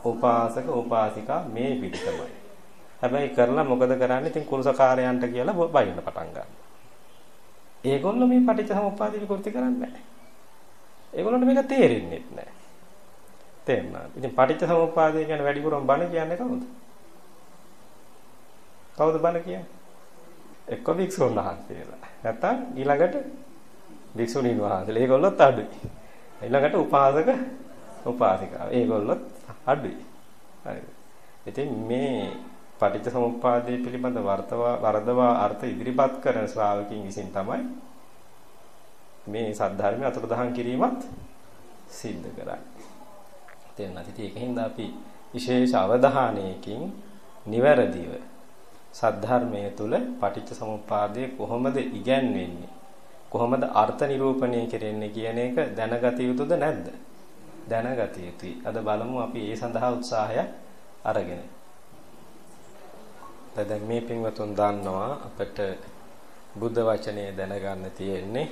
උපාසක උපාසිකා මේ පිටතමයි. හැබැයි කරලා මොකද කරන්නේ? ඉතින් කුරුසකාරයන්ට කියලා බයින්න පටන් ගන්නවා. ඒගොල්ලෝ මේ පටිච්ච සමුප්පාදේ විකෘති කරන්නේ නැහැ. ඒගොල්ලන්ට මේක තේරෙන්නේ නැහැ. තේරුණා. ඉතින් පටිච්ච සමුප්පාදය කියන්නේ වැඩිපුරම බණ කියන්නේ කවුද? කවුද බණ කියන්නේ? එක්ක වික්ෂුන් වහන්සේලා. නැත්තම් ඊළඟට වික්ෂුණීන් වහන්සේලා. ඒගොල්ලොත් අඩුයි. ඊළඟට උපාසක උපාසිකා. ඒගොල්ලොත් අඩුයි. හරිද? ඉතින් මේ පටිච්ච සමුප්පාදයේ පිළිබඳ වර්තවා වරදවා අර්ථ ඉදිරිපත් කරන ශ්‍රාවකින් විසින් තමයි මේ සද්ධර්මය අතුරුදහන් කිරීමත් සිද්ධ කරන්නේ. තේරුණා. ඉතින් ඒකින්ද අපි විශේෂ අවධානයකින් නිවැරදිව සද්ධර්මයේ තුල පටිච්ච සමුප්පාදය කොහොමද ඉගැන්වෙන්නේ? කොහොමද අර්ථ නිරූපණය කෙරෙන්නේ කියන එක දැනගත යුතුද නැද්ද? දැනගත යුතුයි. අද බලමු අපි ඒ සඳහා උත්සාහය අරගෙන. දැන් මේ පින්වතුන් දන්නවා අපිට බුද්ධ වචනේ දැනගන්න තියෙන්නේ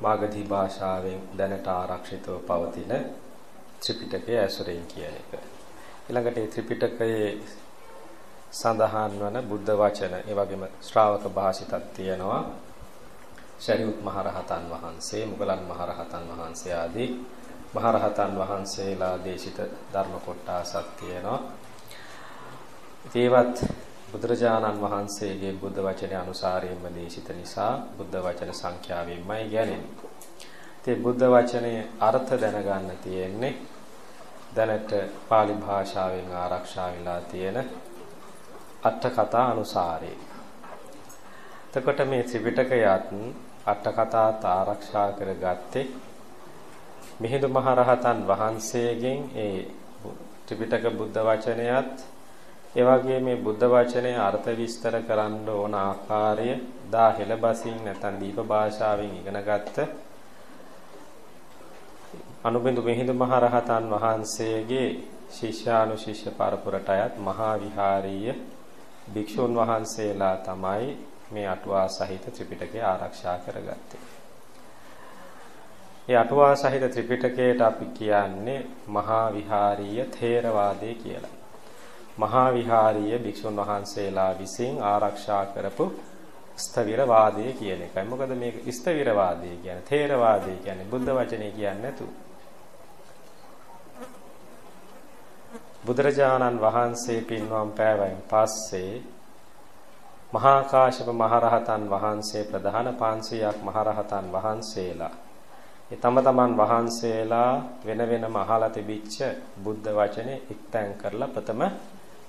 මාගධි භාෂාවෙන් දැනට ආරක්ෂිතව පවතින ත්‍රිපිටකය ඇසුරෙන් කියන එක. ඊළඟට මේ ත්‍රිපිටකයේ සඳහන් වන බුද්ධ වචන, ඒ වගේම ශ්‍රාවක භාෂිතක් තියෙනවා. ශරීඋත් මහරහතන් වහන්සේ, මුගලන් මහරහතන් වහන්සේ ආදී මහරහතන් වහන්සේලා දේශිත ධර්ම කොටසක් තියෙනවා. ඒවත් බුදුරජාණන් වහන්සේගේ බුද්ධ වචනේ අනුසාරයෙන්ම දේශිත නිසා බුද්ධ වචන සංඛ්‍යාවෙන්මයි ගැලෙන්නේ. ඉතින් බුද්ධ වචනේ අර්ථ දැනගන්න තියෙන්නේ දැනට pāli භාෂාවෙන් ආරක්ෂා වෙලා තියෙන අට කතා අනුසාරයෙන්. එතකොට මේ ත්‍රිපිටකයත් අට කතාත් ආරක්ෂා කරගත්තේ මිහිඳු මහරහතන් වහන්සේගෙන් ඒ ත්‍රිපිටක බුද්ධ වචනයත් ඒ වගේ මේ බුද්ධ වචනේ අර්ථ විස්තර කරන්න ඕන ආකාරය දා හෙළබසින් නැත්නම් දීප භාෂාවෙන් ඉගෙනගත්ත අනුබින්දු මිහිඳු මහරහතන් වහන්සේගේ ශිෂ්‍යානුශිෂ්‍ය පරපුරට අයත් මහා විහාරීය භික්ෂුන් වහන්සේලා තමයි මේ අටුවා සහිත ත්‍රිපිටකය ආරක්ෂා කරගත්තේ. ඒ අටුවා සහිත ත්‍රිපිටකයට අපි කියන්නේ මහා විහාරීය ථේරවාදය කියලා. මහා විහාරීය භික්ෂුන් වහන්සේලා විසින් ආරක්ෂා කරපු ස්ථවිරවාදය කියන එකයි. මොකද මේක ස්ථවිරවාදය කියන්නේ ථේරවාදය කියන්නේ බුද්ධ වචනේ කියන්නේ නැතු. බුදුරජාණන් වහන්සේ පින්වම් පෑවෙන් පස්සේ මහා කාශ්‍යප මහරහතන් වහන්සේ ප්‍රධාන 500ක් මහරහතන් වහන්සේලා ඒ තම තමන් වහන්සේලා වෙන වෙනම අහලා තිබිච්ච බුද්ධ වචනේ එක්තැන් කරලා ප්‍රථම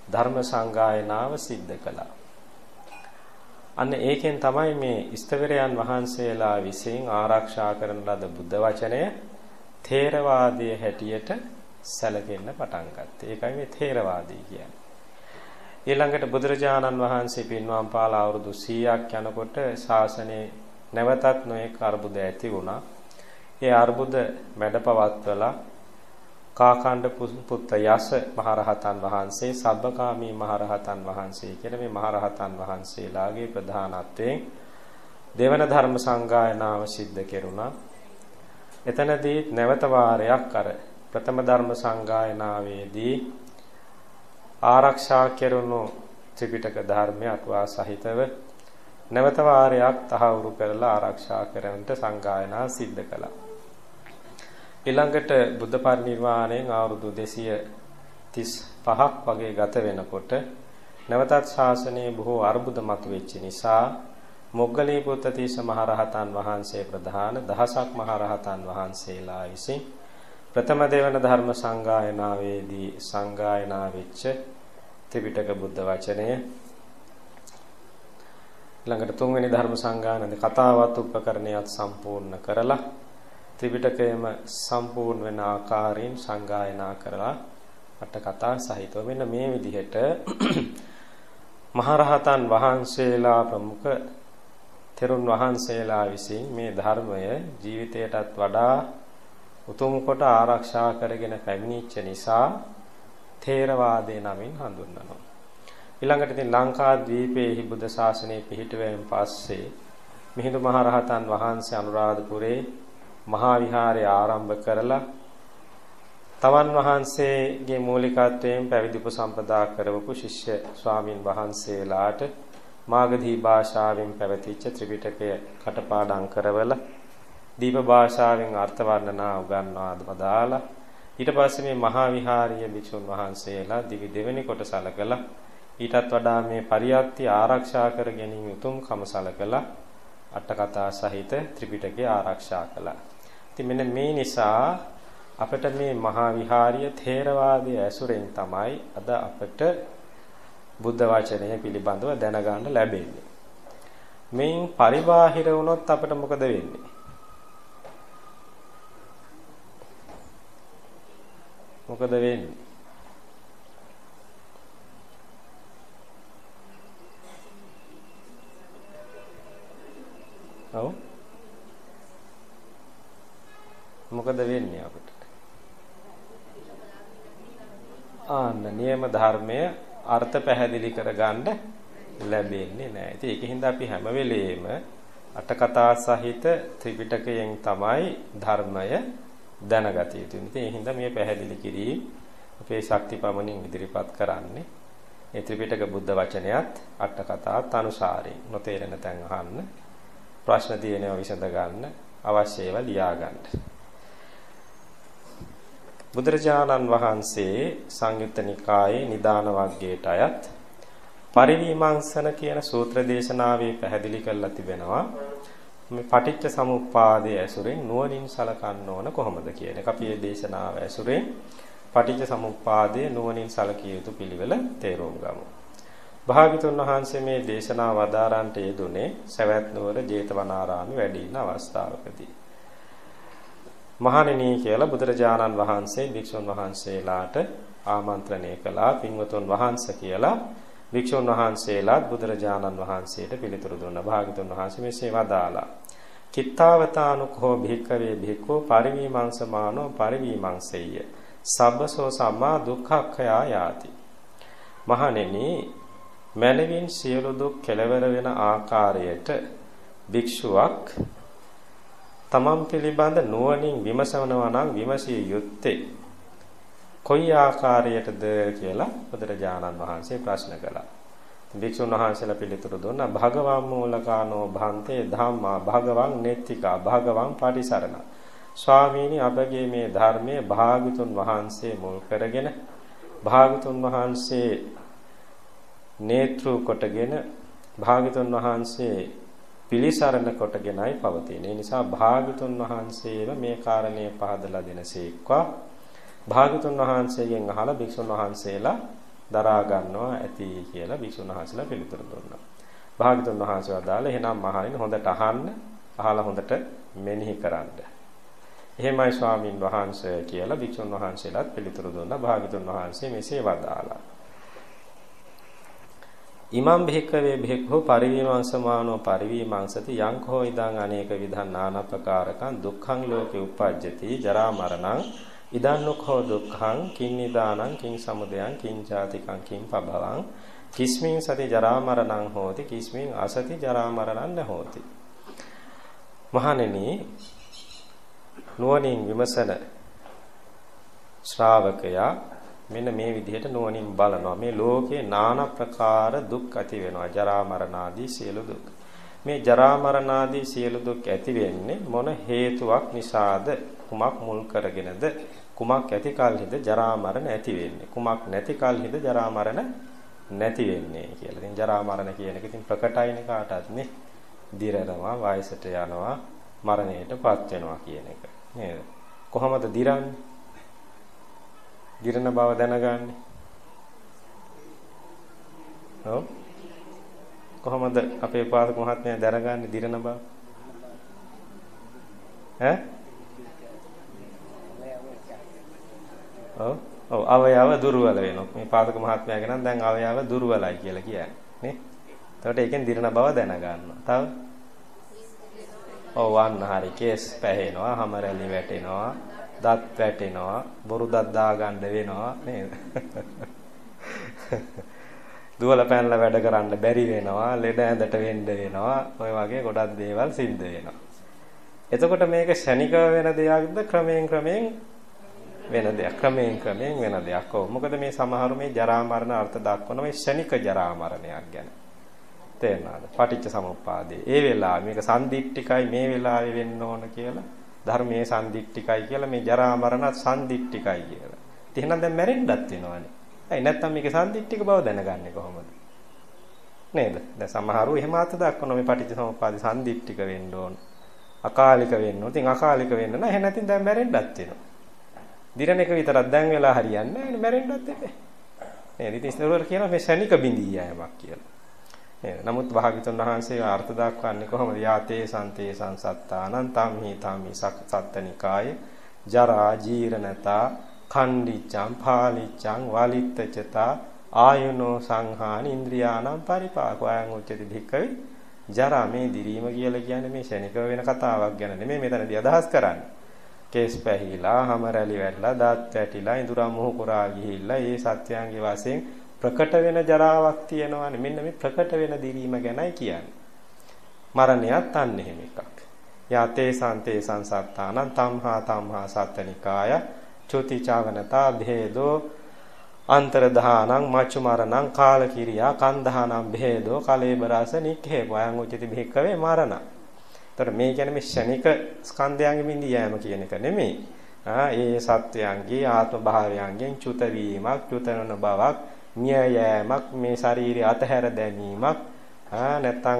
ධර්ම සංගායනාව සිද්ධ කළා. අන්න ඒකෙන් තමයි මේ ඉස්තවරයන් වහන්සේලා විසින් ආරක්ෂා කරන ලද බුද්ධ වචනය ථේරවාදයේ හැටියට සැලකෙන්න පටන් ගත්තේ. ඒකයි මේ ථේරවාදී කියන්නේ. ඊළඟට බුදුරජාණන් වහන්සේ පින්වම් පාලා අවුරුදු 100ක් යනකොට ශාසනයේ නැවතත් නොඑක අර්බුද ඇති වුණා. ඒ අර්බුද මැඩපවත්වලා කාකණ්ඩ පුත්ත යස මහරහතන් වහන්සේ සබ්බකාමී මහරහතන් වහන්සේ කියන මේ මහරහතන් වහන්සේලාගේ ප්‍රධානත්වයෙන් දෙවන ධර්ම සංගායනාව සිද්ධ කෙරුණා. එතනදී නැවත වාරයක් අර ප්‍රථම ධර්ම සංගායනාවේදී ආරක්ෂා කෙරුණු ත්‍රිපිටක ධර්මය අටුවා සහිතව නැවත වාරයක් තහවුරු කරලා ආරක්ෂා කරන්නට සංගායනා සිද්ධ කළා. ඊළඟට බුද්ධ පරිනිර්වාණයෙන් අවුරුදු 235ක් වගේ ගත වෙනකොට නැවතත් ශාසනයේ බොහෝ අර්බුද මතුවෙච්ච නිසා මොග්ගලී පුත්තිස මහරහතන් වහන්සේ ප්‍රධාන දහසක් මහරහතන් වහන්සේලා විසින් ප්‍රථම දෙවන ධර්ම සංගායනාවේදී සංගායනා වෙච්ච ත්‍රිපිටක බුද්ධ වචනය. ළඟට තුන්වෙනි ධර්ම සංගායනාවේ කතාවත් උපකරණයත් සම්පූර්ණ කරලා ත්‍රිපිටකයම සම්පූර්ණ වෙන ආකාරයෙන් සංගායනා කරලා අට කතා සහිතව මෙන්න මේ විදිහට මහරහතන් වහන්සේලා ප්‍රමුඛ තෙරුන් වහන්සේලා විසින් මේ ධර්මය ජීවිතයටත් වඩා උතුම් කොට ආරක්ෂා කරගෙන පැමිණිච්ච නිසා ථේරවාදේ නමින් හඳුන්වනවා. ඊළඟට ඉතින් ලංකාද්වීපයේ බුද්ධ ශාසනය පිහිටුවීමෙන් පස්සේ මිහිඳු මහරහතන් වහන්සේ අනුරාධපුරේ මහා විහාරය ආරම්භ කරලා තවන් වහන්සේගේ මූලිකත්වයෙන් පැවිදි උපසම්පදා කරවපු ශිෂ්‍ය ස්වාමින් වහන්සේලාට මාගධී භාෂාවෙන් පැවතිච්ච ත්‍රිපිටකය කටපාඩම් කරවලා දීප භාෂාවෙන් අර්ථ වර්ණනා උගන්වා වදාලා ඊට පස්සේ මේ මහා විහාරීය භික්ෂුන් වහන්සේලා දිවි දෙවෙනි කොට සලකලා ඊටත් වඩා මේ පරියත්ති ආරක්ෂා කර ගැනීම උතුම් කම සලකලා අට කතා සහිත ත්‍රිපිටකය ආරක්ෂා කළා. ඉතින් මෙන්න මේ නිසා අපිට මේ මහා විහාරීය ථේරවාදයේ ඇසුරෙන් තමයි අද අපිට බුද්ධ වචනය පිළිබඳව දැනගන්න ලැබෙන්නේ. මේන් පරිබාහිර වුණොත් අපිට මොකද වෙන්නේ? මොකද වෙන්නේ? ඔව් මොකද වෙන්නේ අපිට? ආන්න නියම ධර්මය අර්ථ පැහැදිලි කරගන්න ලැබෙන්නේ නැහැ. ඉතින් ඒකින්ද අපි හැම වෙලෙම අට කතා සහිත ත්‍රිපිටකයෙන් තමයි ධර්මය දැනගත යුතුයි. ඉතින් ඒ හින්දා මේ පැහැදිලි කිරීම අපේ ශක්ති පමණින් ඉදිරිපත් කරන්නේ. ඒ ත්‍රිපිටක බුද්ධ වචනයත් අට කතාත් අනුසාරයෙන් නොතේරෙන තැන් අහන්න ප්‍රශ්න තියෙනවා විසඳ ගන්න අවශ්‍ය ඒවා ලියා ගන්න. බුදුරජාණන් වහන්සේ සංයුත්ත නිකායේ නිදාන වර්ගයට අයත් පරිවිමංසන කියන සූත්‍ර දේශනාවේ පැහැදිලි කරලා තිබෙනවා මේ පටිච්ච සමුප්පාදයේ ඇසුරෙන් නුවණින් සලකන්න ඕන කොහොමද කියන එක අපි මේ දේශනාව ඇසුරෙන් පටිච්ච සමුප්පාදයේ නුවණින් සලකිය යුතු පිළිවෙල තේරුම් ගමු. භාග්‍යතුන් වහන්සේ මේ දේශනාව වදාරන්ට යෙදුනේ සවැත් නුවර ජේතවනාරාමේ වැඩ ඉන්න අවස්ථාවකදී. මහණෙනි කියලා බුදුරජාණන් වහන්සේ භික්ෂුන් වහන්සේලාට ආමන්ත්‍රණය කළා පින්වතුන් වහන්සේ කියලා භික්ෂුන් වහන්සේලාත් බුදුරජාණන් වහන්සේට පිළිතුරු දුන්නා. භාග්‍යතුන් වහන්සේ මෙසේ වදාලා. කිත්තාවතානුකෝ භික්කවේ භික්ඛෝ පරිවිමංසමානෝ පරිවිමංසෙය්‍ය. සබ්බසෝ සම්මා දුක්ඛක්ඛයා යාති. මහණෙනි මනවින් සියලු දුක් කෙලවර වෙන ආකාරයට භික්ෂුවක් තමන් පිළිබඳ නුවණින් විමසනවා නම් විමසිය යුත්තේ කොයි ආකාරයටද කියලා බුදුරජාණන් වහන්සේ ප්‍රශ්න කළා. භික්ෂුන් වහන්සේලා පිළිතුරු දුන්නා භගවම් මූලකානෝ භන්තේ ධම්මා භගවං නෙත්තිකා භගවං පටිසරණ. ස්වාමීනි අපගේ මේ ධර්මයේ භාගතුන් වහන්සේ මුල් කරගෙන භාගතුන් වහන්සේ නේත්‍ර කොටගෙන භාගතුන් වහන්සේ පිළිසරණ කොටගෙනයි පවතින. ඒ නිසා භාගතුන් වහන්සේම මේ කාරණේ පහදලා දෙනසේක්වා භාගතුන් වහන්සේගෙන් අහලා භික්ෂුන් වහන්සේලා දරා ගන්නවා ඇති කියලා භික්ෂුන් වහන්සේලා පිළිතුරු දුන්නා. භාගතුන් වහන්සේ වදාළ එහෙනම් මහණෙනි හොඳට අහන්න අහලා හොඳට මෙනෙහි කරන්න. එහෙමයි ස්වාමින් වහන්සේ කියලා භික්ෂුන් වහන්සේලාත් පිළිතුරු දුන්නා. භාගතුන් වහන්සේ මෙසේ වදාලා. ඉමම් භික්කවේ භික්ඛු පරිවිමංසමානෝ පරිවිමංසති යං කෝ ඉදං අනේක විධං නානපකාරකං දුක්ඛං ලෝකේ උප්පජ්ජති ජරා මරණං ඉදන්නොකෝ දුක්ඛං කින් නිදානං කින් සමුදයං කින් ජාතිකං කින් පභවං කිස්මින් සති ජරා මරණං හෝති කිස්මින් අසති ජරා මරණං නහෝති. මහණෙනි නුවණින් විමසන ශ්‍රාවකයා මෙන්න මේ විදිහට නුවණින් බලනවා. මේ ලෝකේ নানা ප්‍රකාර දුක් ඇති වෙනවා. ජරා මරණ ආදී සියලු දුක්. මේ ජරා මරණ ආදී සියලු දුක් ඇති වෙන්නේ මොන හේතුවක් නිසාද? කුමක් මුල් කරගෙනද කුමක් ඇති කල්හිද ජරා මරණ ඇති වෙන්නේ කුමක් නැති කල්හිද ජරා මරණ නැති වෙන්නේ කියලා. ඉතින් ජරා මරණ කියන එක ඉතින් ප්‍රකටයිනේ කාටවත් නේ. දිරනවා, වයසට යනවා, මරණයටපත් වෙනවා කියන එක. නේද? කොහොමද දිරන්නේ? දිරන බව දැනගන්නේ? ඔව්. කොහොමද අපේ පාසක මහත්මයා දැනගන්නේ දිරන බව? ඈ? ඔව් ඔව් අවයව දුර්වල වෙනවා. මේ පාදක මහත්මයාගේ නම් දැන් අවයව දුර්වලයි කියලා කියන්නේ නේ. එතකොට ඒකෙන් දිරන බව දැනගන්නවා. තව ඔව් වන්න හරි කේස් පැහැෙනවා, හැම රැලි වැටෙනවා, දත් වැටෙනවා, බොරු දත් දාගන්න වෙනවා නේද? දුවල පැනලා වැඩ කරන්න බැරි වෙනවා, ලෙඩ ඇඳට වෙන්න වෙනවා. ඔය වගේ ගොඩක් දේවල් සිද්ධ වෙනවා. එතකොට මේක ෂණිකව වෙන දෙයක්ද ක්‍රමයෙන් ක්‍රමයෙන් වෙන දෙයක් ක්‍රමයෙන් ක්‍රමයෙන් වෙන දෙයක්. ඔව්. මොකද මේ සමහරු මේ ජරා මරණ අර්ථ දක්වන මේ ෂණික ජරා මරණයක් ගැන. තේරෙනවද? පටිච්ච සමුප්පාදේ. ඒ වෙලාවේ මේක සන්දිට්ඨිකයි මේ වෙලාවේ වෙන්න ඕන කියලා ධර්මයේ සන්දිට්ඨිකයි කියලා මේ ජරා මරණ සන්දිට්ඨිකයි කියලා. ඉතින් එහෙනම් දැන් මැරෙන්නත් වෙනවනේ. ඇයි නැත්තම් මේක සන්දිට්ඨික බව දැනගන්නේ කොහොමද? නේද? දැන් සමහරු එහෙම අර්ථ දක්වන මේ පටිච්ච සමුප්පාදේ සන්දිට්ඨික වෙන්න ඕන. අකාලික වෙන්න ඕන. ඉතින් අකාලික වෙන්න නම් එහෙනම් ඉතින් දැන් මැරෙන්නත් වෙනවා. දිරණ එක විතරක් දැන් වෙලා හරියන්නේ නැහැ නේ මැරෙන්නත් එපේ. නේද? ඉතින් ඉස්නවර කියනවා මේ ශනික බිඳී යෑමක් කියලා. නේද? නමුත් භාග්‍යතුන් වහන්සේ අර්ථ දක්වන්නේ කොහොමද? යාතේ සන්තේ සංසත්තානං තම්හි තම්හි සත්තනිකාය ජරා ජීරණතා khණ්ඩිච්ඡං පාලිච්ඡං වලිත්තචතා ආයුනෝ සංහාන ඉන්ද්‍රියානම් පරිපාක වයන් උච්චති භික්කවේ ජරා මේ දිරීම කියලා කියන්නේ මේ ශනිකව වෙන කතාවක් ගැන නෙමෙයි මෙතනදී අදහස් කරන්නේ. කේස් පැහිලා, හැම රැලි වැටලා, දාත් වැටිලා, ඉඳුරා මොහ කරා ගිහිල්ලා ඒ සත්‍යයන්ගේ වශයෙන් ප්‍රකට වෙන ජරාවක් තියෙනවානේ. මෙන්න මේ ප්‍රකට වෙන දිරීම ගැනයි කියන්නේ. මරණයත් අන්න එහෙම එකක්. යතේ සන්තේ සංසත්තානං තම්හා තම්හා සත්තනිකාය චුති චාවනතා භේදෝ අන්තරදානං මච්චු මරණං කාලකිරියා කන්දහානම් භේදෝ කලේබරස නික්ඛේ වයං උචිත භික්කවේ මරණ එතකොට මේ කියන්නේ මේ ෂණික ස්කන්ධයන්ගෙ බිඳී යෑම කියන එක නෙමෙයි. ඒ සත්වයන්ගේ ආත්ම භාවයන්ගෙන් චුත වීමක්, චුත වෙන බවක්, මිය යෑමක්, මේ ශාරීරික අතහැර දැමීමක්, ආ නැත්තම්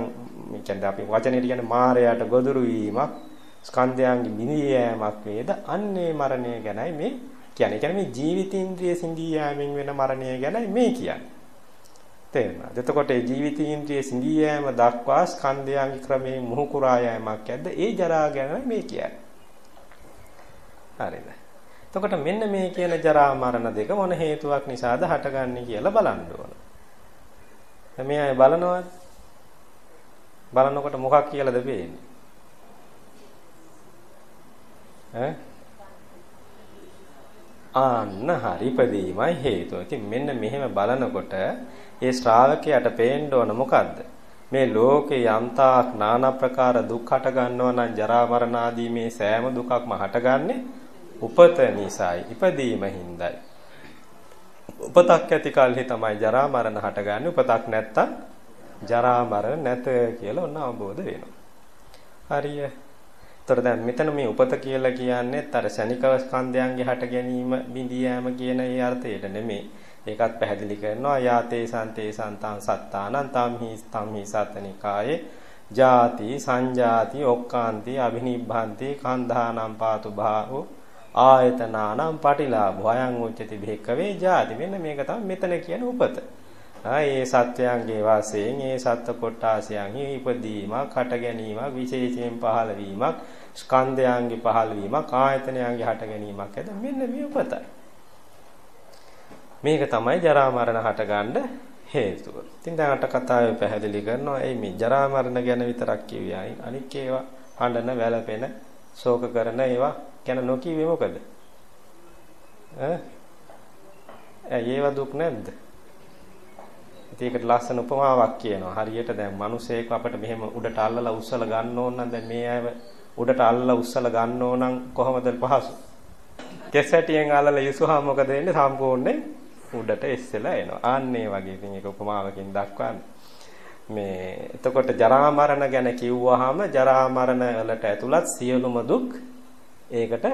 මේ කියන්නේ අපි වචනේ කියන්නේ මායයට ගොදුරු වීමක්, ස්කන්ධයන්ගේ මිදී යෑමක් වේද අන්නේ මරණය ගැනයි මේ කියන්නේ. කියන්නේ මේ ජීවිතේන්ද්‍රිය සිඳී යෑමෙන් වෙන මරණය ගැනයි මේ කියන්නේ. තේරුණාද? එතකොට ඒ ජීවිතේන්ද්‍රිය සිඳී යෑම දක්වා ස්කන්ධයන්ගේ ක්‍රමයෙන් මුහු කුරා යෑමක් ඇද්ද? ඒ ජරා ගැනයි මේ කියන්නේ. හරිද? එතකොට මෙන්න මේ කියන ජරා මරණ දෙක මොන හේතුවක් නිසාද හටගන්නේ කියලා බලන්න ඕන. මේ අය බලනවද? බලනකොට මොකක් කියලාද පේන්නේ? ඈ ආන්න හරි ඉපදීමයි හේතුව. ඉතින් මෙන්න මෙහෙම බලනකොට ඒ ශ්‍රාවකයාට පේන්න ඕන මොකද්ද? මේ ලෝකේ යම්තාක් নানা ප්‍රකාර දුක් හට ගන්නවා නම් ජරා මරණ ආදී මේ සෑම දුකක්ම හටගන්නේ උපත නිසායි. ඉපදීම හින්දායි. උපතක් ඇති කල්හි තමයි ජරා මරණ හටගන්නේ. උපතක් නැත්තම් ජරා මරණ නැත කියලා ඔන්න අවබෝධ වෙනවා. හරිය. එතකොට දැන් මෙතන මේ උපත කියලා කියන්නේ අර ශනිකව ස්කන්ධයන්ගේ හට ගැනීම බිඳී යෑම කියන ඒ අර්ථයට නෙමෙයි. ඒකත් පැහැදිලි කරනවා යාතේ සන්තේ සන්තාන් සත්තානං තම්හි තම්හි සතනිකායේ ජාති සංජාති ඔක්කාන්ති අබිනිබ්බන්ති කන්ධානම් පාතු භාවෝ ආයතනානම් පටිලාභෝ අයං උච්චති භේකවේ ජාති මෙන්න මේක තමයි මෙතන කියන උපත. ආ ඒ සත්‍යයන්ගේ වාසයෙන් ඒ සත්ත්ව කොටාසයන්හි ඉපදීමක්, හට ගැනීමක්, විශේෂයෙන් පහළ වීමක්, ස්කන්ධයන්ගේ පහළ වීමක්, ආයතනයන්ගේ හට ගැනීමක් ඇද මෙන්න මේ උපතයි. මේක තමයි ජරා මරණ හටගන්න හේතුව. ඉතින් දැන් අට කතාවේ පැහැදිලි කරනවා ඒ මේ ජරා මරණ ගැන විතරක් කියවියයි. අනික් ඒවා හඬන, වැළපෙන, ශෝක කරන ඒවා ගැන නොකියුවේ මොකද? ඈ? ඒව දුක් නැද්ද? ඒකට ලස්සන උපමාවක් කියනවා. හරියට දැන් මිනිසෙක් අපිට මෙහෙම උඩට අල්ලලා උස්සලා ගන්න ඕන නම් දැන් මේ අයව උඩට අල්ලලා උස්සලා ගන්න ඕන නම් කොහොමද පහසු? කෙසැටියෙන් අල්ලලා යසුහා මොකද වෙන්නේ? සම්පූර්ණයෙන් උඩට එස්සලා එනවා. ආන්න ඒ වගේ ඉතින් ඒක උපමාවකින් දක්වන්නේ. මේ එතකොට ජරා මරණ ගැන කිව්වහම ජරා මරණ වලට ඇතුළත් සියලුම දුක් ඒකට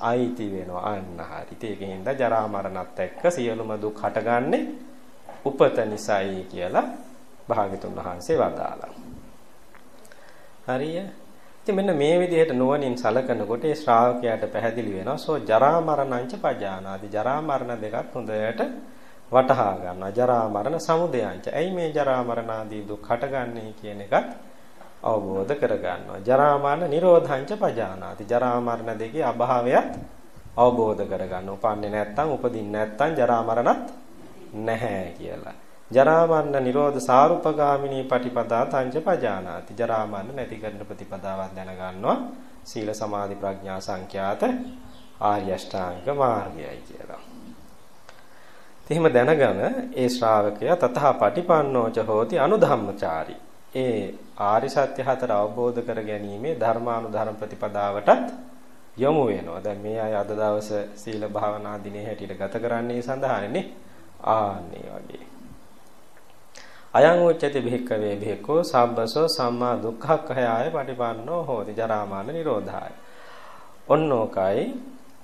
අයිති වෙනවා. අන්න හරි. ඒකෙන්ද ජරා මරණත් එක්ක සියලුම දුක් හටගන්නේ උපත නිසායි කියලා භාග්‍යතුන් වහන්සේ වදාළා. හරිය. ඉතින් මෙන්න මේ විදිහට නුවණින් සලකනකොට ඒ ශ්‍රාවකයාට පැහැදිලි වෙනවා. සෝ ජරා මරණංච පජානාති. ජරා මරණ දෙකත් හොඳට වටහා ගන්නවා. ජරා මරණ සමුදයංච. ඇයි මේ ජරා මරණ ආදී දුක් හටගන්නේ කියන එකත් අවබෝධ කර ගන්නවා ජරා මරණ නිරෝධංච පජානාති. ජරා මරණ දෙකේ අභාවයත් අවබෝධ කර ගන්න. උපන්නේ නැත්තම් උපදින්නේ නැත්තම් ජරා මරණත් නැහැ කියලා. ජරා මරණ නිරෝධ සාරුපගාමිනී පටිපදා තංච පජානාති. ජරා මරණ නැති කරන ප්‍රතිපදාවක් දැනගන්නවා. සීල සමාධි ප්‍රඥා සංඛ්‍යාත ආර්ය අෂ්ටාංග මාර්ගයයි කියලා. එහෙම දැනගෙන ඒ ශ්‍රාවකයා තතහ පටිපන්නෝච හෝති අනුධම්මචාරි. ඒ ආරි සත්‍ය හතර අවබෝධ කර ගැනීමේ ධර්මානුධර්ම ප්‍රතිපදාවටත් යොමු වෙනවා. දැන් මේ අය අද දවසේ සීල භාවනා දිනේ හැටියට ගත කරන්නේ සඳහානේ ආන්නේ වගේ. අයං උච්චති භික්කවේ භික්ඛෝ සබ්බසෝ සම්මා දුක්ඛක්ඛයාය පටිපන්නෝ හෝති ජරාමාන නිරෝධාය. ඔන්නෝකයි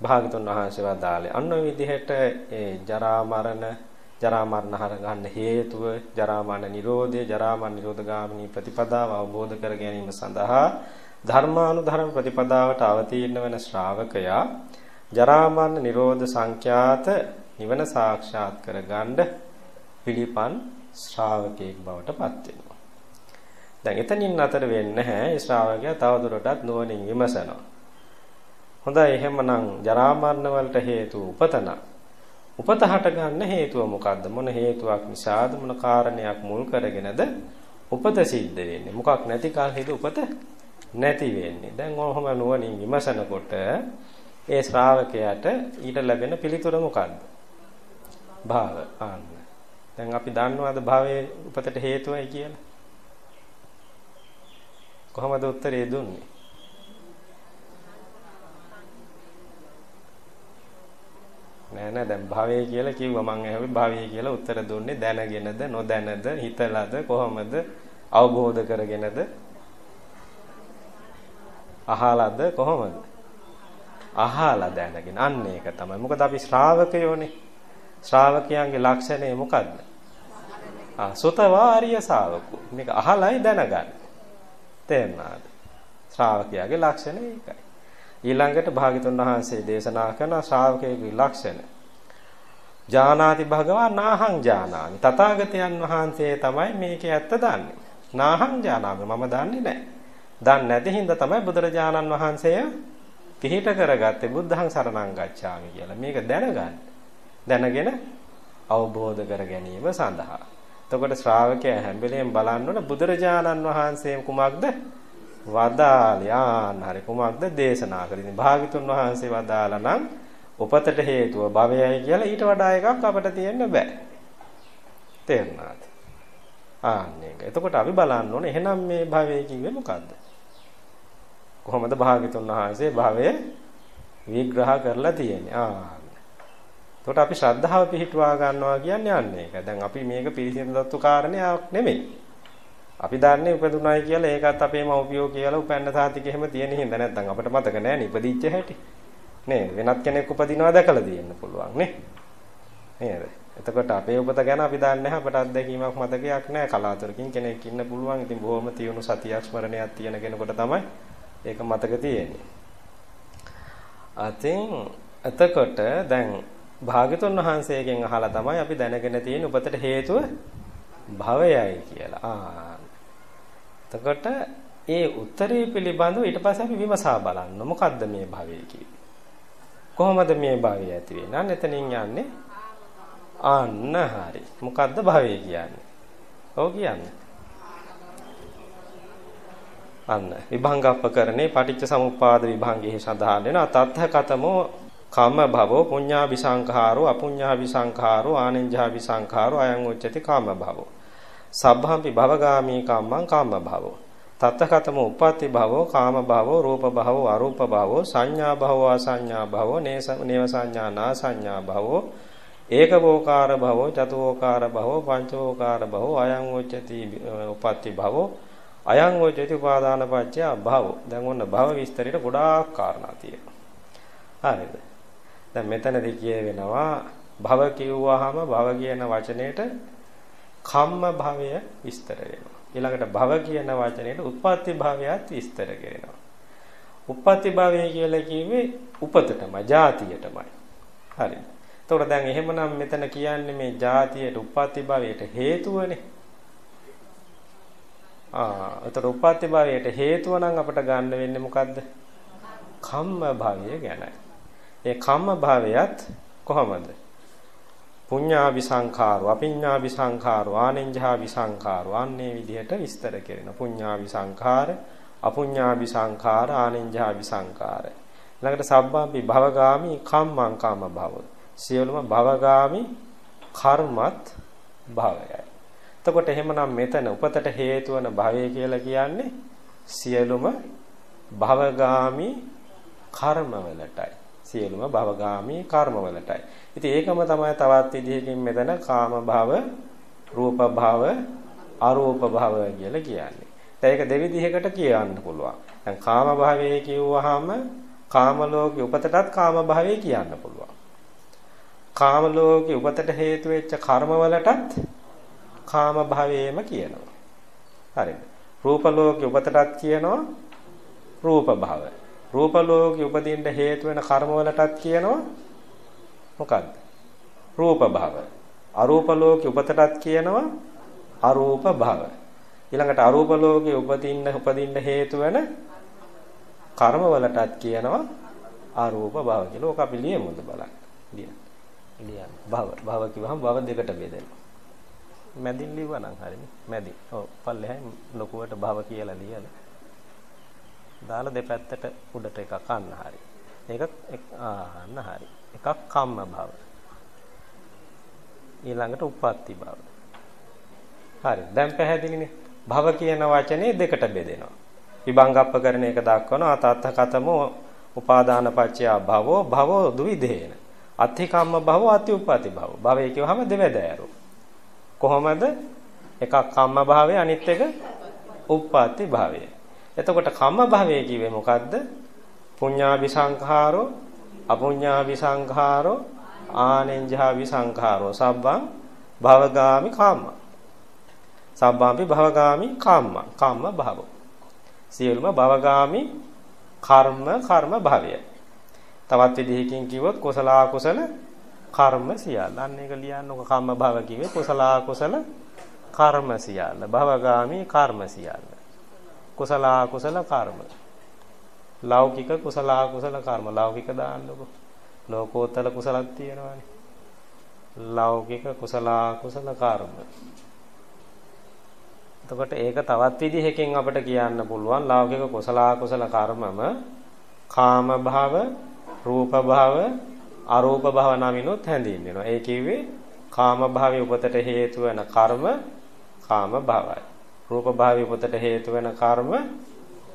භාගතුන් වහන්සේ වදාළේ. අන්න විදිහට ඒ ජරා මරණ ජරා මරණ හර ගන්න හේතුව ජරා මරණ නිරෝධය ජරා මරණ නිරෝධගාමිනී ප්‍රතිපදාව අවබෝධ කර ගැනීම සඳහා ධර්මානුධර්ම ප්‍රතිපදාවට අවතීර්ණ වන ශ්‍රාවකයා ජරා මරණ නිරෝධ සංඛ්‍යාත නිවන සාක්ෂාත් කරගන්න පිළිපන් ශ්‍රාවකයෙක් බවට පත් වෙනවා. දැන් එතනින් අතර වෙන්නේ නැහැ. ඒ ශ්‍රාවකයා තවදුරටත් නුවණින් විමසනවා. හොඳයි එහෙමනම් ජරා මරණ වලට හේතු උපතන. උපත හට ගන්න හේතුව මොකද්ද? මොන හේතුවක් නිසාද මොන කාරණයක් මුල් කරගෙනද උපත සිද්ධ වෙන්නේ? මොකක් නැති කාලෙද උපත නැති වෙන්නේ? දැන් ඔහොම නුවණින් විමසනකොට ඒ ශ්‍රාවකයාට ඊට ලැබෙන පිළිතුර මොකද්ද? භාව ආන්න. දැන් අපි දන්නවද භවයේ උපතට හේතුවයි කියලා? කොහොමද උත්තරේ දුන්නේ? නෑ නෑ දැන් භවය කියලා කිව්වා මං ඇහුවේ භවය කියලා උත්තර දුන්නේ දැනගෙනද නොදැනද හිතලාද කොහොමද අවබෝධ කරගෙනද අහලාද කොහොමද අහලා දැනගෙන අන්න ඒක තමයි. මොකද අපි ශ්‍රාවකයෝනේ. ශ්‍රාවකයන්ගේ ලක්ෂණය මොකද්ද? ආ සුතවාරිය ශාවකෝ. මේක අහලයි දැනගන්න. තේරුණාද? ශ්‍රාවකයාගේ ලක්ෂණය ඒකයි. ඊළඟට භාග්‍යතුන් වහන්සේ දේශනා කරන ශ්‍රාවකයෙකුගේ ලක්ෂණ. ජානාති භගවා නාහං ජානාමි. තථාගතයන් වහන්සේ තමයි මේකේ ඇත්ත දන්නේ. නාහං ජානාමි මම දන්නේ නැහැ. දන්නේ නැති හින්දා තමයි බුදුරජාණන් වහන්සේ පිහිට කරගත්තේ බුද්ධං සරණං ගච්ඡාමි කියලා. මේක දැනගන්න. දැනගෙන අවබෝධ කර ගැනීම සඳහා. එතකොට ශ්‍රාවකයා හැම වෙලෙම බලන්න ඕන බුදුරජාණන් වහන්සේ කුමක්ද? වදාළේ ආන් හරි කුමක්ද? දේශනා කරන්නේ භාගිතුන් වහන්සේ වදාලා නම් උපතට හේතුව භවයයි කියලා ඊට වඩා එකක් අපිට තියෙන්න බෑ. තේරුණාද? ආන්න ඒක එතකොට අපි බලන්න ඕනේ එහෙනම් මේ භවය කිව්වේ මොකද්ද? කොහොමද භාගිතුන් වහන්සේ භවය විග්‍රහ කරලා තියෙන්නේ? ආ එතකොට අපි ශ්‍රද්ධාව පිහිටුවා ගන්නවා කියන්නේ අන්න ඒක. දැන් අපි මේක පිළිසිඳත්තු කාරණයක් නෙමෙයි. අපි දන්නේ උපදුනායි කියලා ඒකත් අපේ මව්පියෝ කියලා උපැන්න සාතික එහෙම තියෙන හින්දා නැත්නම් අපිට මතක නැහැ නේ ඉපදිච්ච හැටි. නේද? වෙනත් කෙනෙක් උපදිනවා දැකලා තියෙන්න පුළුවන් නේ. නේද? එතකොට අපේ උපත ගැන අපි දන්නේ නැහැ අපට අත්දැකීමක් මතකයක් නැහැ. කලාතුරකින් කෙනෙක් ඉන්න පුළුවන්. ඉතින් බොහොම තියුණු සතියක් ස්මරණයක් තියෙන කෙනෙකුට තමයි ඒක මතක තියෙන්නේ. අතින් එතකොට දැන් භාග්‍යතුන් වහන්සේගෙන් අහලා තමයි අපි දැනගෙන තියෙන උපතට හේතුව භවයයි කියලා. ආ. එතකොට ඒ උත්තරේ පිළිබඳව ඊට පස්සේ අපි විමසා බලන්න මොකද්ද මේ භවය කියන්නේ. කොහොමද මේ භවය ඇති වෙන්නේ? අන්න එතනින් යන්නේ. අන්න හරි. මොකද්ද භවය කියන්නේ? ඔව් කියන්නේ. අන්න විභංගප්පකරණේ පටිච්ච සමුප්පාද විභංගයේ සඳහන් වෙන තත්ථ කතමෝ කම්ම භවෝ පුඤ්ඤාභි සංඛාරෝ අපුඤ්ඤාභි සංඛාරෝ ආනෙන්ජාභි සංඛාරෝ අයං උච්චති කාම භවෝ. සබ්බම්පි භවගාමී කම්මං කාම භවෝ. තත්තකතම උප්පත්ති භවෝ කාම භවෝ රූප භවෝ අරූප භවෝ සංඥා භවෝ අසංඥා භවෝ නේව සංඥා නා සංඥා භවෝ ඒකවෝකාර භවෝ චතුෝකාර භවෝ පංචවෝකාර භවෝ අයං උච්චති උප්පත්ති භවෝ අයං උච්චති උපාදාන පත්‍ය භවෝ. දැන් ඔන්න භව විස්තරයට ගොඩාක් කාරණා තියෙනවා. හරිද? දැන් මෙතනදී කියවෙනවා භව කිව්වහම භව කියන වචනේට කම්ම භවය විස්තර වෙනවා. ඊළඟට භව කියන වචනේට උත්පත්ති භවයත් විස්තර කරනවා. උප්පත්ති භවය කියලා කිව්වේ උපතටමයි, ජාතියටමයි. හරි. එතකොට දැන් එහෙමනම් මෙතන කියන්නේ මේ ජාතියට උප්පත්ති භවයට හේතුවනේ. ආ, එතකොට උප්පත්ති භවයට හේතුව නම් අපිට ගන්න වෙන්නේ මොකද්ද? කම්ම භවය ගැනයි. ඒ කම්ම භාවයත් කොහොමද? පුඤ්ඤාවි සංඛාරෝ අපිඤ්ඤාවි සංඛාරෝ ආනෙන්ජාවි සංඛාරෝ අන්නේ විදිහට විස්තර කරන පුඤ්ඤාවි සංඛාර අපුඤ්ඤාවි සංඛාර ආනෙන්ජාවි සංඛාර ළඟට සබ්බම්පි භවගාමි කම්මං කාම භව සියලුම භවගාමි කර්මත් භවයයි. එතකොට එහෙමනම් මෙතන උපතට හේතු වන භවය කියලා කියන්නේ සියලුම භවගාමි කර්මවලටයි. සියලුම භවගාමී කර්මවලටයි. ඉතින් ඒකම තමයි තවත් විදිහකින් මෙතන කාම භව, රූප භව, අරූප භව කියලා කියන්නේ. දැන් ඒක දෙවිදිහකට කියන්න පුළුවන්. දැන් කාම භවයේ කිව්වහම කාම ලෝකේ උපතටත් කාම භවයේ කියන්න පුළුවන්. කාම ලෝකේ උපතට හේතු වෙච්ච කර්මවලටත් කාම භවයේම කියනවා. හරිද? රූප ලෝකේ උපතටත් කියනවා රූප භව. රූප ලෝකෙ උපදින්න හේතු වෙන කර්මවලටත් කියනවා මොකද්ද? රූප භව. අරූප ලෝකෙ උපතටත් කියනවා අරූප භව. ඊළඟට අරූප ලෝකෙ උපදින්න උපදින්න හේතු වෙන කර්මවලටත් කියනවා අරූප භව කියලා. ඕක අපි ලියමුද බලන්න. ලියන්න. ලියන්න. භව. භව කිව්වහම භව දෙකට බෙදෙනවා. මැදින් ලිව්වා නම් හරිනේ. මැදින්. ඔව් පල්ලෙහායි ලොකුවට භව කියලා ලියලා. දාලා දෙපැත්තට උඩට එකක් අන්න හරි. ඒක අන්න හරි. එකක් කම්ම භව. ඊළඟට උප්පත්ති භව. හරි. දැන් පැහැදිලිනේ. භව කියන වචනේ දෙකට බෙදෙනවා. විභංගප්ප කරන එක දක්වනවා අතත්ත කතමෝ උපාදාන පත්‍ය භවෝ භවෝ දුවිදේන. අත්ථි කම්ම භවෝ අත්ථි උප්පත්ති භව. භවය කියවහම දෙවැදෑරු. කොහොමද? එකක් කම්ම භාවය අනිත් එක උප්පත්ති භාවය. එතකොට කම්ම භවයේ කිව්වේ මොකද්ද? පුඤ්ඤාභි සංඛාරෝ අපුඤ්ඤාවි සංඛාරෝ ආනෙන්ජාවි සංඛාරෝ සබ්බං භවගාමි කම්ම. සබ්බාම්පි භවගාමි කම්ම. කම්ම භව. සියලුම භවගාමි කර්ම කර්ම භවය. තවත් විදිහකින් කිව්වොත් කුසල අකුසල කර්ම සියල්ල. අන්න ඒක ලියන්නකො කම්ම භව කිව්වේ කුසල අකුසල කර්ම සියල්ල. භවගාමි කර්ම සියල්ල. කුසල අකුසල කර්ම. ලෞකික කුසල අකුසල කර්ම. ලෞකික දාන්නකො. ලෝකෝත්තර කුසලක් තියෙනවානේ. ලෞකික කුසල අකුසල කර්ම. එතකොට ඒක තවත් විදිහකින් අපිට කියන්න පුළුවන් ලෞකික කුසල අකුසල කර්මම කාම භව, රූප භව, අරූප භව නමිනුත් හැඳින්වෙනවා. ඒ කිව්වේ කාම භවයේ උපතට හේතු වෙන කර්ම කාම භවයි. රූප භාවයේ උපතට හේතු වෙන කර්ම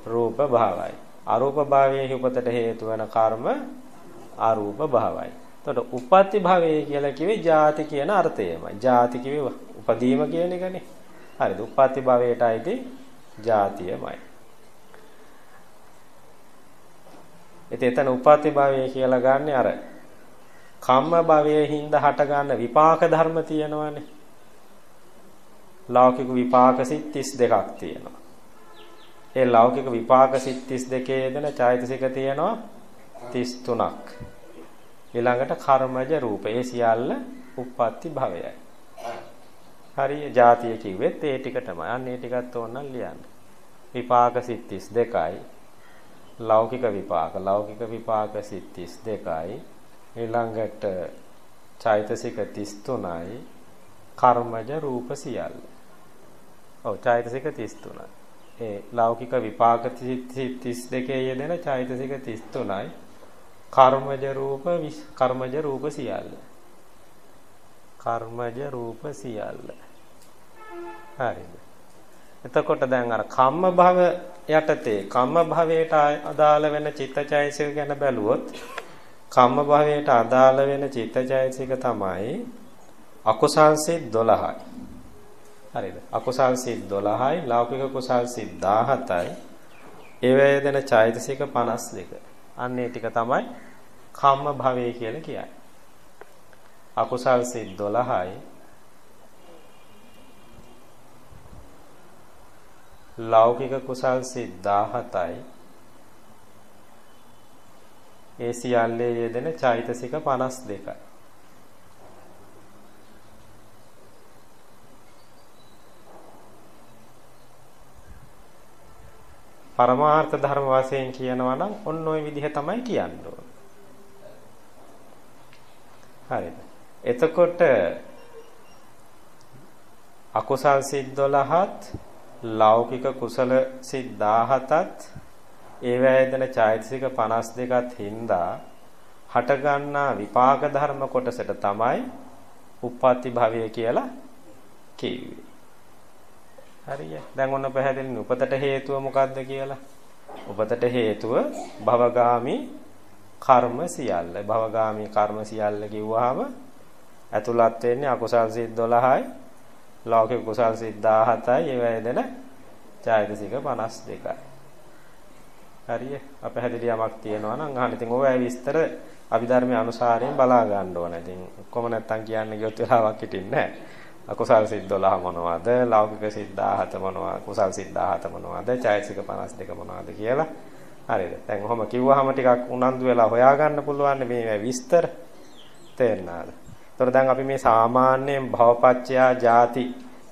රූප භාවයි. අරූප භාවයේ උපතට හේතු වෙන කර්ම අරූප භාවයි. එතකොට උපත්ති භවය කියලා කිව්වේ ಜಾති කියන අර්ථයමයි. ಜಾති කිව්වේ උපදීම කියන එකනේ. හරිද? උපත්ති භවයට අයිති ಜಾතියමයි. ඒත් එතන උපත්ති භවය කියලා ගන්නේ අර කම්ම භවයෙන් හින්දා හට ගන්න විපාක ධර්ම තියෙනවානේ. ලෞකික විපාක සිත් 32ක් තියෙනවා. ඒ ලෞකික විපාක සිත් 32 යෙදෙන චෛතසික තියෙනවා 33ක්. ඊළඟට කර්මජ රූප. ඒ සියල්ල උප්පත්ති භවයයි. හරිය ಜಾතිය කිව්වෙත් ඒ ටික තමයි. අන්න ඒ ටිකත් ඕනනම් ලියන්න. විපාක සිත් 32යි. ලෞකික විපාක ලෞකික විපාක සිත් 32යි. ඊළඟට චෛතසික 33යි. කර්මජ රූප සියල්ල. ඔව් චෛතසික 33යි. ඒ ලෞකික විපාක 32 යෙදෙන චෛතසික 33යි. කර්මජ රූප කර්මජ රූප සියල්ල. කර්මජ රූප සියල්ල. හරිද? එතකොට දැන් අර කම්ම භව යටතේ කම්ම භවයට අදාළ වෙන චිත්තචෛසික ගැන බැලුවොත් කම්ම භවයට අදාළ වෙන චිත්තචෛසික තමයි අකුසල් සිත් 12යි. හරිද? අකුසල් සිත් 12යි, ලෞකික කුසල් සිත් 17යි. ඒ වේදෙන චෛතසික 52. අන්න ඒ ටික තමයි කම්ම භවය කියලා කියන්නේ. අකුසල් සිත් 12යි ලෞකික කුසල් සිත් 17යි ඒ සියල්ලේ යෙදෙන චෛතසික 52යි පරමාර්ථ ධර්ම වශයෙන් කියනවා නම් ඔන්න ඔය විදිහ තමයි කියන්න ඕන. හරිද? එතකොට අකුසල් සිත් 12ත් ලෞකික කුසල සිත් 17ත් ඒවැයදෙන චෛතසික 52ත් හින්දා හට ගන්නා විපාක ධර්ම කොටසට තමයි උප්පත්ති භවය කියලා කිව්වේ. හරිය. දැන් ඔන්න පැහැදිලි උපතට හේතුව මොකද්ද කියලා. උපතට හේතුව භවගාමි කර්ම සියල්ල. භවගාමි කර්ම සියල්ල කිව්වහම ඇතුළත් වෙන්නේ අකුසල් සිත් 12යි, ලෞකික කුසල් සිත් 17යි, ඒවැය දෙන චෛතසික 52යි. හරිය. අපැහැදිලි යමක් තියෙනවා නම් අහන්න. ඉතින් ඕවා විස්තර අභිධර්මයේ අනුසාරයෙන් බලා ගන්න ඕන. ඉතින් ඔක්කොම නැත්තම් කියන්න ගියොත් වෙලාවක් හිටින්නේ නැහැ. අකුසල් සිත් 12 මොනවද? ලෞකික සිත් 17 මොනවද? කුසල් සිත් 17 මොනවද? චෛතසික 52 මොනවද කියලා. හරිද? දැන් ඔහොම කිව්වහම ටිකක් උනන්දු වෙලා හොයාගන්න පුළුවන් මේ විස්තර තේරෙනවද? ඒතර දැන් අපි මේ සාමාන්‍යයෙන් භවපච්චයා ಜಾති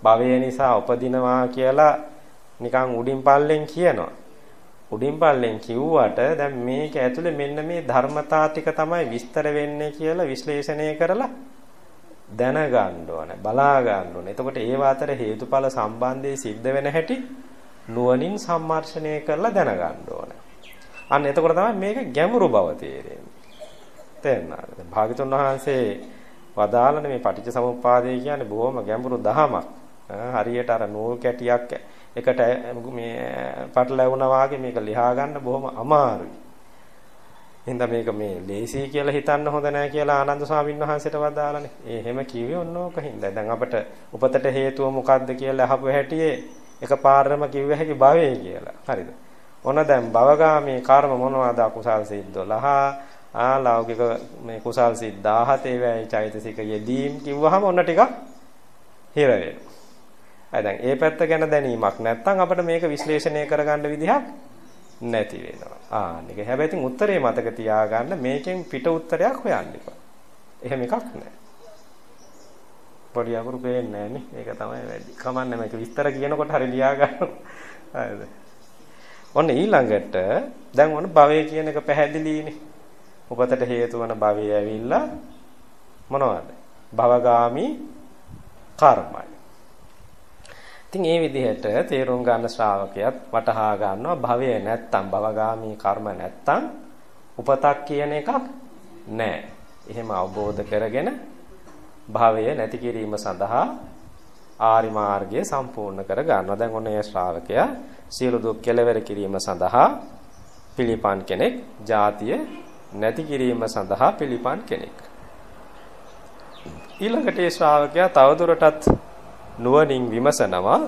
භවය නිසා උපදිනවා කියලා නිකන් උඩින් පල්ලෙන් කියනවා. උඩින් පල්ලෙන් කිව්වට දැන් මේක ඇතුලේ මෙන්න මේ ධර්මතා ටික තමයි විස්තර වෙන්නේ කියලා විශ්ලේෂණය කරලා දැනගන්න ඕන බලා ගන්න ඕන. එතකොට ඒව අතර හේතුඵල සම්බන්ධයේ සිද්ධ වෙන හැටි නුවණින් සම්මර්ෂණය කරලා දැනගන්න ඕන. අන්න එතකොට තමයි මේක ගැඹුරු බව තේරෙන්නේ. තේරුණාද? භාගතුන් වහන්සේ වදාළන මේ පටිච්ච සමුප්පාදය කියන්නේ බොහොම ගැඹුරු දහමක්. හරියට අර නූල් කැටියක් එකට මේ පටලැවුණා වාගේ මේක ලියා ගන්න බොහොම අමාරුයි. හින්දා මේක මේ ලේසි කියලා හිතන්න හොඳ නැහැ කියලා ආනන්ද ස්වාමීන් වහන්සේට වදාළනේ. ඒ හැම කිව්වේ ඔන්න ඕක හින්දා. දැන් අපිට උපතට හේතුව මොකද්ද කියලා අහපු හැටියේ එකපාරම කිව්ව හැකි භවයේ කියලා. හරිද? ඔන්න දැන් භවගාමී කර්ම මොනවද අකුසල් සිත් 12 ආ ලෞකික මේ කුසල් සිත් 17 වේයි චෛතසික යෙදීම් කිව්වහම ඔන්න ටිකක් හිර වෙනවා. අය දැන් ඒ පැත්ත ගැන දැනීමක් නැත්නම් අපිට මේක විශ්ලේෂණය කරගන්න විදිහක් නැති වෙනවා. ආ නික හැබැයි ඉතින් උත්තරේ මතක තියාගන්න මේකෙන් පිට උත්තරයක් හොයන්න එපා. එහෙම එකක් නැහැ. පොඩි අකුරු පේන්නේ නැහනේ. ඒක තමයි වැඩි. කමන්නේ මේක විස්තර කියනකොට හරි ලියා ගන්න. හරිද? ඔන්න ඊළඟට දැන් ඔන්න භවය කියන එක පැහැදිලිනේ. උපතට හේතු වන භවය ඇවිල්ලා මොනවද? භවගාමි කර්මයි. ඉතින් ඒ විදිහට තේරුම් ගන්න ශ්‍රාවකයාත් වටහා ගන්නවා භවය නැත්තම් භවගාමි කර්ම නැත්තම් උපතක් කියන එකක් නැහැ. එහෙම අවබෝධ කරගෙන භවය නැති කිරීම සඳහා ආරි මාර්ගය සම්පූර්ණ කර ගන්නවා. දැන් ඔන්න ඒ ශ්‍රාවකයා සියලු දුක් කෙලවර කිරීම සඳහා පිළිපන් කෙනෙක්, ජාතිය නැති කිරීම සඳහා පිළිපන් කෙනෙක්. ඊළඟට ඒ ශ්‍රාවකයා තවදුරටත් නුවණින් විමසනවා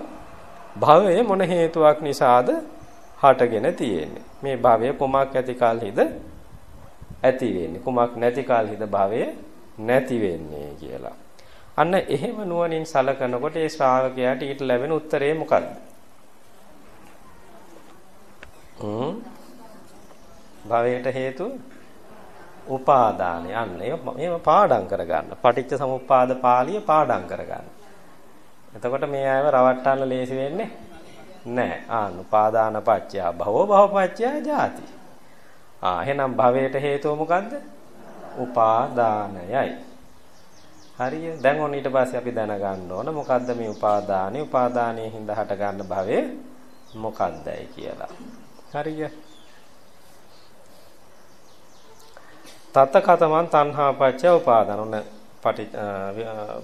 භවය මොන හේතුවක් නිසාද හටගෙන තියෙන්නේ. මේ භවය කුමක් ඇති කලහිද ඇති වෙන්නේ. කුමක් නැති කලහිද භවය නැති වෙන්නේ කියලා. අන්න එහෙම නුවණින් සලකනකොට ඒ ශ්‍රාවකයාට ඊට ලැබෙන උත්තරේ මොකක්ද? හ්ම් භවයට හේතුව උපාදානය. අන්න ඒව පාඩම් කරගන්න. පටිච්ච සමුප්පාද පාළිය පාඩම් කරගන්න. එතකොට මේ අයව රවට්ටන්න ලේසි වෙන්නේ නැහැ. ආ උපාදාන පත්‍ය භවෝ භව පත්‍ය ජාති. ආ එහෙනම් භවයට හේතුව මොකද්ද? උපාදානයයි. හරිය. දැන් ඔන්න ඊට පස්සේ අපි දැනගන්න ඕන මොකද්ද මේ උපාදානෙ? උපාදානයේ හින්දා හට ගන්න භවය මොකද්දයි කියලා. හරිය. තත කතමන් තණ්හා පච්ච උපාදාන. ඔන්න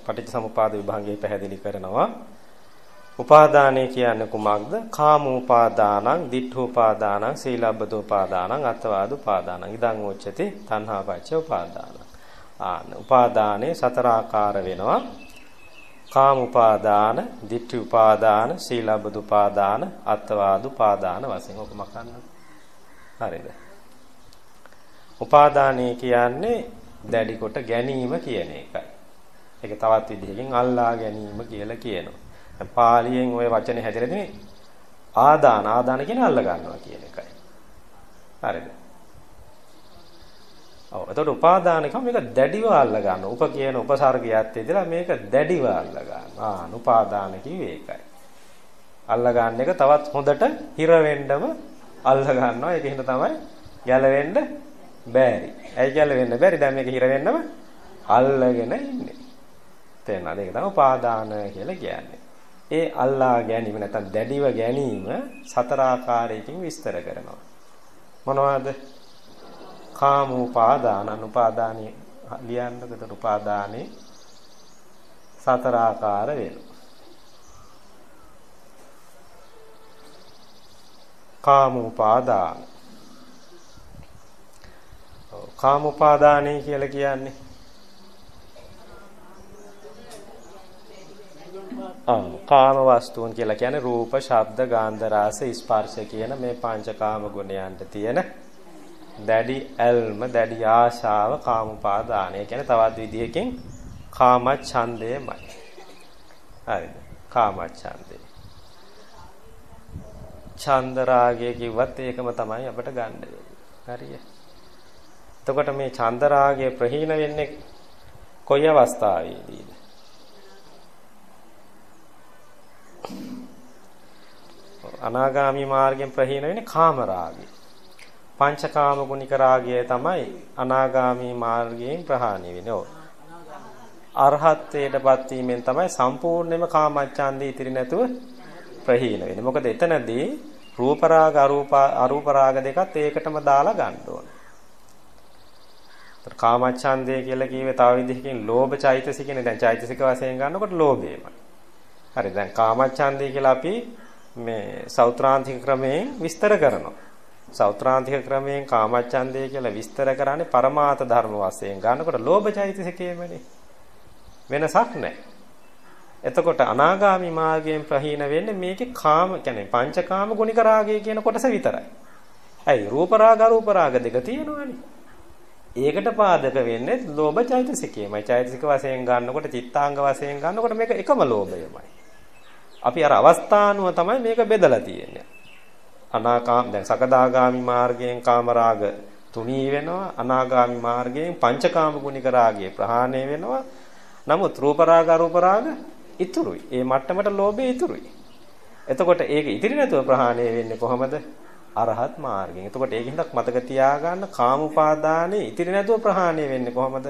පටිච්ච සමුපාද විභාගයේ පැහැදිලි කරනවා. උපාදානය කියන්නේ කුමක්ද? කාම උපාදානං, ditth උපාදානං, සීලබ්බත උපාදානං, අත්වාද උපාදානං. ඉදං උච්චති තණ්හා පච්ච උපාදාන. ආන උපාදානේ සතර ආකාර වෙනවා. කාම උපාදාන, ditth උපාදාන, සීලබ්බත උපාදාන, අත්වාද උපාදාන වශයෙන් ඔක මකන්න. හරිද? උපාදානය කියන්නේ දැඩි කොට ගැනීම කියන එකයි. ඒක තවත් විදිහකින් අල්ලා ගැනීම කියලා කියනවා. දැන් පාලියෙන් ওই වචනේ හැදෙලා තියෙන්නේ ආදාන ආදාන කියන්නේ අල්ලා ගන්නවා කියන එකයි. හරිද? ඔව් එතකොට උපාදාන කම මේක දැඩිව අල්ලා ගන්නවා. උප කියන උපසර්ගයත් ඉදලා මේක දැඩිව අල්ලා ගන්නවා. ආ උපාදාන කිව්වේ ඒකයි. අල්ලා ගන්න එක තවත් හොඳට හිර වෙන්නම අල්ලා ගන්නවා. ඒක හින්දා තමයි ගැලවෙන්න බෑරි. ඇයි කියලා වෙන්න බැරි. දැන් මේක හිර වෙන්නම අල්ලගෙන ඉන්නේ. තේරෙනවද? ඒක තමයි උපාදාන කියලා කියන්නේ. ඒ අල්ලා ගැනීම නැත්නම් දැඩිව ගැනීම සතර ආකාරයකින් විස්තර කරනවා. මොනවද? කාම උපාදාන අනුපාදානේ ලියන්නකද උපාදානේ සතර ආකාර වෙනවා. කාම උපාදාන කාම උපාදානයි කියලා කියන්නේ. ආ කාම වස්තුන් කියලා කියන්නේ රූප, ශබ්ද, ගන්ධ, රස, ස්පර්ශ කියන මේ පංචකාම ගුණයන්ට තියෙන දැඩි ඇල්ම, දැඩි ආශාව කාම උපාදානය. කියන්නේ තවත් විදිහකින් කාම ඡන්දයමයි. හරිද? කාම ඡන්දය. ඡන්ද රාගය කිව්වත් ඒකම තමයි අපිට ගන්න වෙන්නේ. හරිය. එතකොට මේ චන්දරාගය ප්‍රහීන වෙන්නේ කොයි අවස්ථාවේදීද? අනාගාමි මාර්ගයෙන් ප්‍රහීන වෙන්නේ කාම රාගය. පංචකාම ගුණික රාගය තමයි අනාගාමි මාර්ගයෙන් ප්‍රහාණය වෙන්නේ. ඔව්. අරහත්ත්වයටපත් වීමෙන් තමයි සම්පූර්ණයෙන්ම කාමච්ඡන්දේ ඉතිරි නැතුව ප්‍රහීන වෙන්නේ. මොකද එතනදී රූප රාග අරූප අරූප රාග දෙකත් ඒකටම දාලා ගන්න ඕන. කාමච්ඡන්දය කියලා කියවේ තව විදිහකින් ලෝභ චෛතසිකනේ දැන් චෛතසික වශයෙන් ගන්නකොට ලෝභයමයි. හරි දැන් කාමච්ඡන්දය කියලා අපි මේ සෞත්‍රාන්තික ක්‍රමයෙන් විස්තර කරනවා. සෞත්‍රාන්තික ක්‍රමයෙන් කාමච්ඡන්දය කියලා විස්තර කරන්නේ පරමාර්ථ ධර්ම වශයෙන් ගන්නකොට ලෝභ චෛතසිකයමනේ. වෙනසක් නැහැ. එතකොට අනාගාමි මාර්ගයෙන් ප්‍රහීන වෙන්නේ මේකේ කාම කියන්නේ පංචකාම ගුණික රාගය කියන කොටස විතරයි. ඇයි රූප රාග අරූප රාග දෙක තියෙනවනේ. ඒකට පාදක වෙන්නේ ලෝභ චෛතසිකයමයි. චෛතසික වශයෙන් ගන්නකොට චිත්තාංග වශයෙන් ගන්නකොට මේක එකම ලෝභයමයි. අපි අර අවස්ථානුව තමයි මේක බෙදලා තියෙන්නේ. අනාකාම දැන් සකදාගාමි මාර්ගයෙන් කාමරාග තුනී වෙනවා අනාගාමි මාර්ගයෙන් පංචකාම ගුණික රාගය ප්‍රහාණය වෙනවා නමුත් රූප රාග අරූප රාග ඉතුරුයි ඒ මට්ටමට ලෝභය ඉතුරුයි එතකොට ඒක ඉතිරි නැතුව ප්‍රහාණය වෙන්නේ කොහොමද අරහත් මාර්ගයෙන් එතකොට ඒකින්ද මතක තියාගන්න කාම උපාදානේ ඉතිරි නැතුව ප්‍රහාණය වෙන්නේ කොහොමද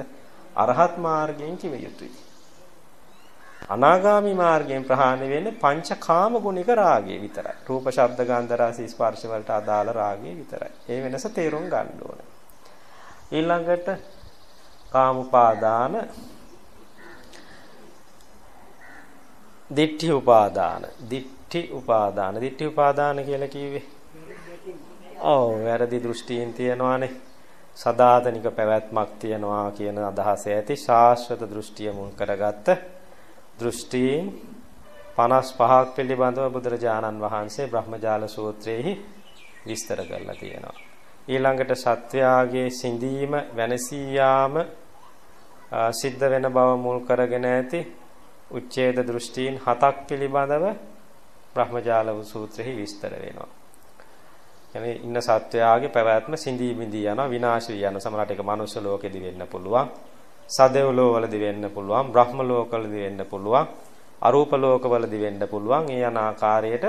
අරහත් මාර්ගයෙන් කිව යුතුයි අනාගාමි මාර්ගයෙන් ප්‍රහාණය වෙන්නේ පංචකාම ගුණික රාගය විතරයි. රූප, ශබ්ද, ගන්ධ, රස, ස්පර්ශ වලට අදාළ රාගය විතරයි. ඒ වෙනස තේරුම් ගන්න ඕනේ. ඊළඟට කාමුපාදාන දිට්ඨි උපාදාන දිට්ඨි උපාදාන දිට්ඨි උපාදාන කියලා කිව්වේ ඔව් වැරදි දෘෂ්ටීන් තියනවානේ සදාතනික පැවැත්මක් තියනවා කියන අදහස ඇති ශාස්ත්‍රත දෘෂ්ටිය මුල් කරගත්ත දෘෂ්ටීන් 55ක් පිළිබඳව බුදුරජාණන් වහන්සේ බ්‍රහ්මජාල සූත්‍රයේහි විස්තර කරලා තියෙනවා. ඊළඟට සත්වයාගේ සිඳීම වෙනසී යාම සිද්ධ වෙන බව මුල් කරගෙන ඇති උච්ඡේද දෘෂ්ටීන් හතක් පිළිබඳව බ්‍රහ්මජාල සූත්‍රෙහි විස්තර වෙනවා. එනේ ඉන්න සත්වයාගේ පැවැත්ම සිඳී බිඳී යනවා විනාශ වී යනවා. සමහරට ඒක මනුෂ්‍ය ලෝකෙදි වෙන්න පුළුවන්. සදෙව්ලෝ වලදී වෙන්න පුළුවන් බ්‍රහ්ම ලෝකවලදී වෙන්න පුළුවන් අරූප ලෝකවලදී වෙන්න පුළුවන් ඒ යන ආකාරයට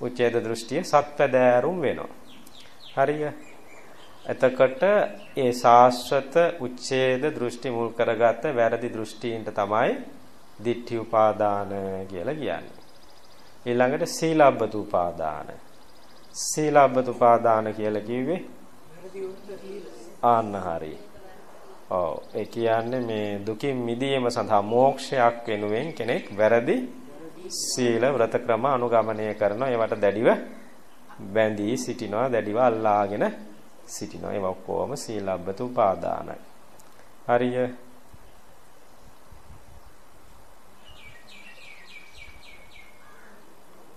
උච්ඡේද දෘෂ්ටිය සත්පදෑරුම් වෙනවා හරිය එතකොට ඒ ශාස්ත්‍රත උච්ඡේද දෘෂ්ටි මුල් කරගත්ත වැරදි දෘෂ්ටීන්ට තමයි දිට්ඨි උපාදාන කියලා කියන්නේ ඊළඟට සීලබ්බත උපාදාන සීලබ්බත උපාදාන කියලා කිව්වේ? ආන්න හරියි ඔව්. ඒ කියන්නේ මේ දුකින් මිදීම සඳහා මෝක්ෂයක් වෙනුවෙන් කෙනෙක් වැරදි සීල ව්‍රත ක්‍රම අනුගමනය කරනවා ඒවට දැඩිව බැඳී සිටිනවා දැඩිව අල්ලාගෙන සිටිනවා. ඒවා ඔක්කොම සීලබ්බත උපාදානයි. හරිය.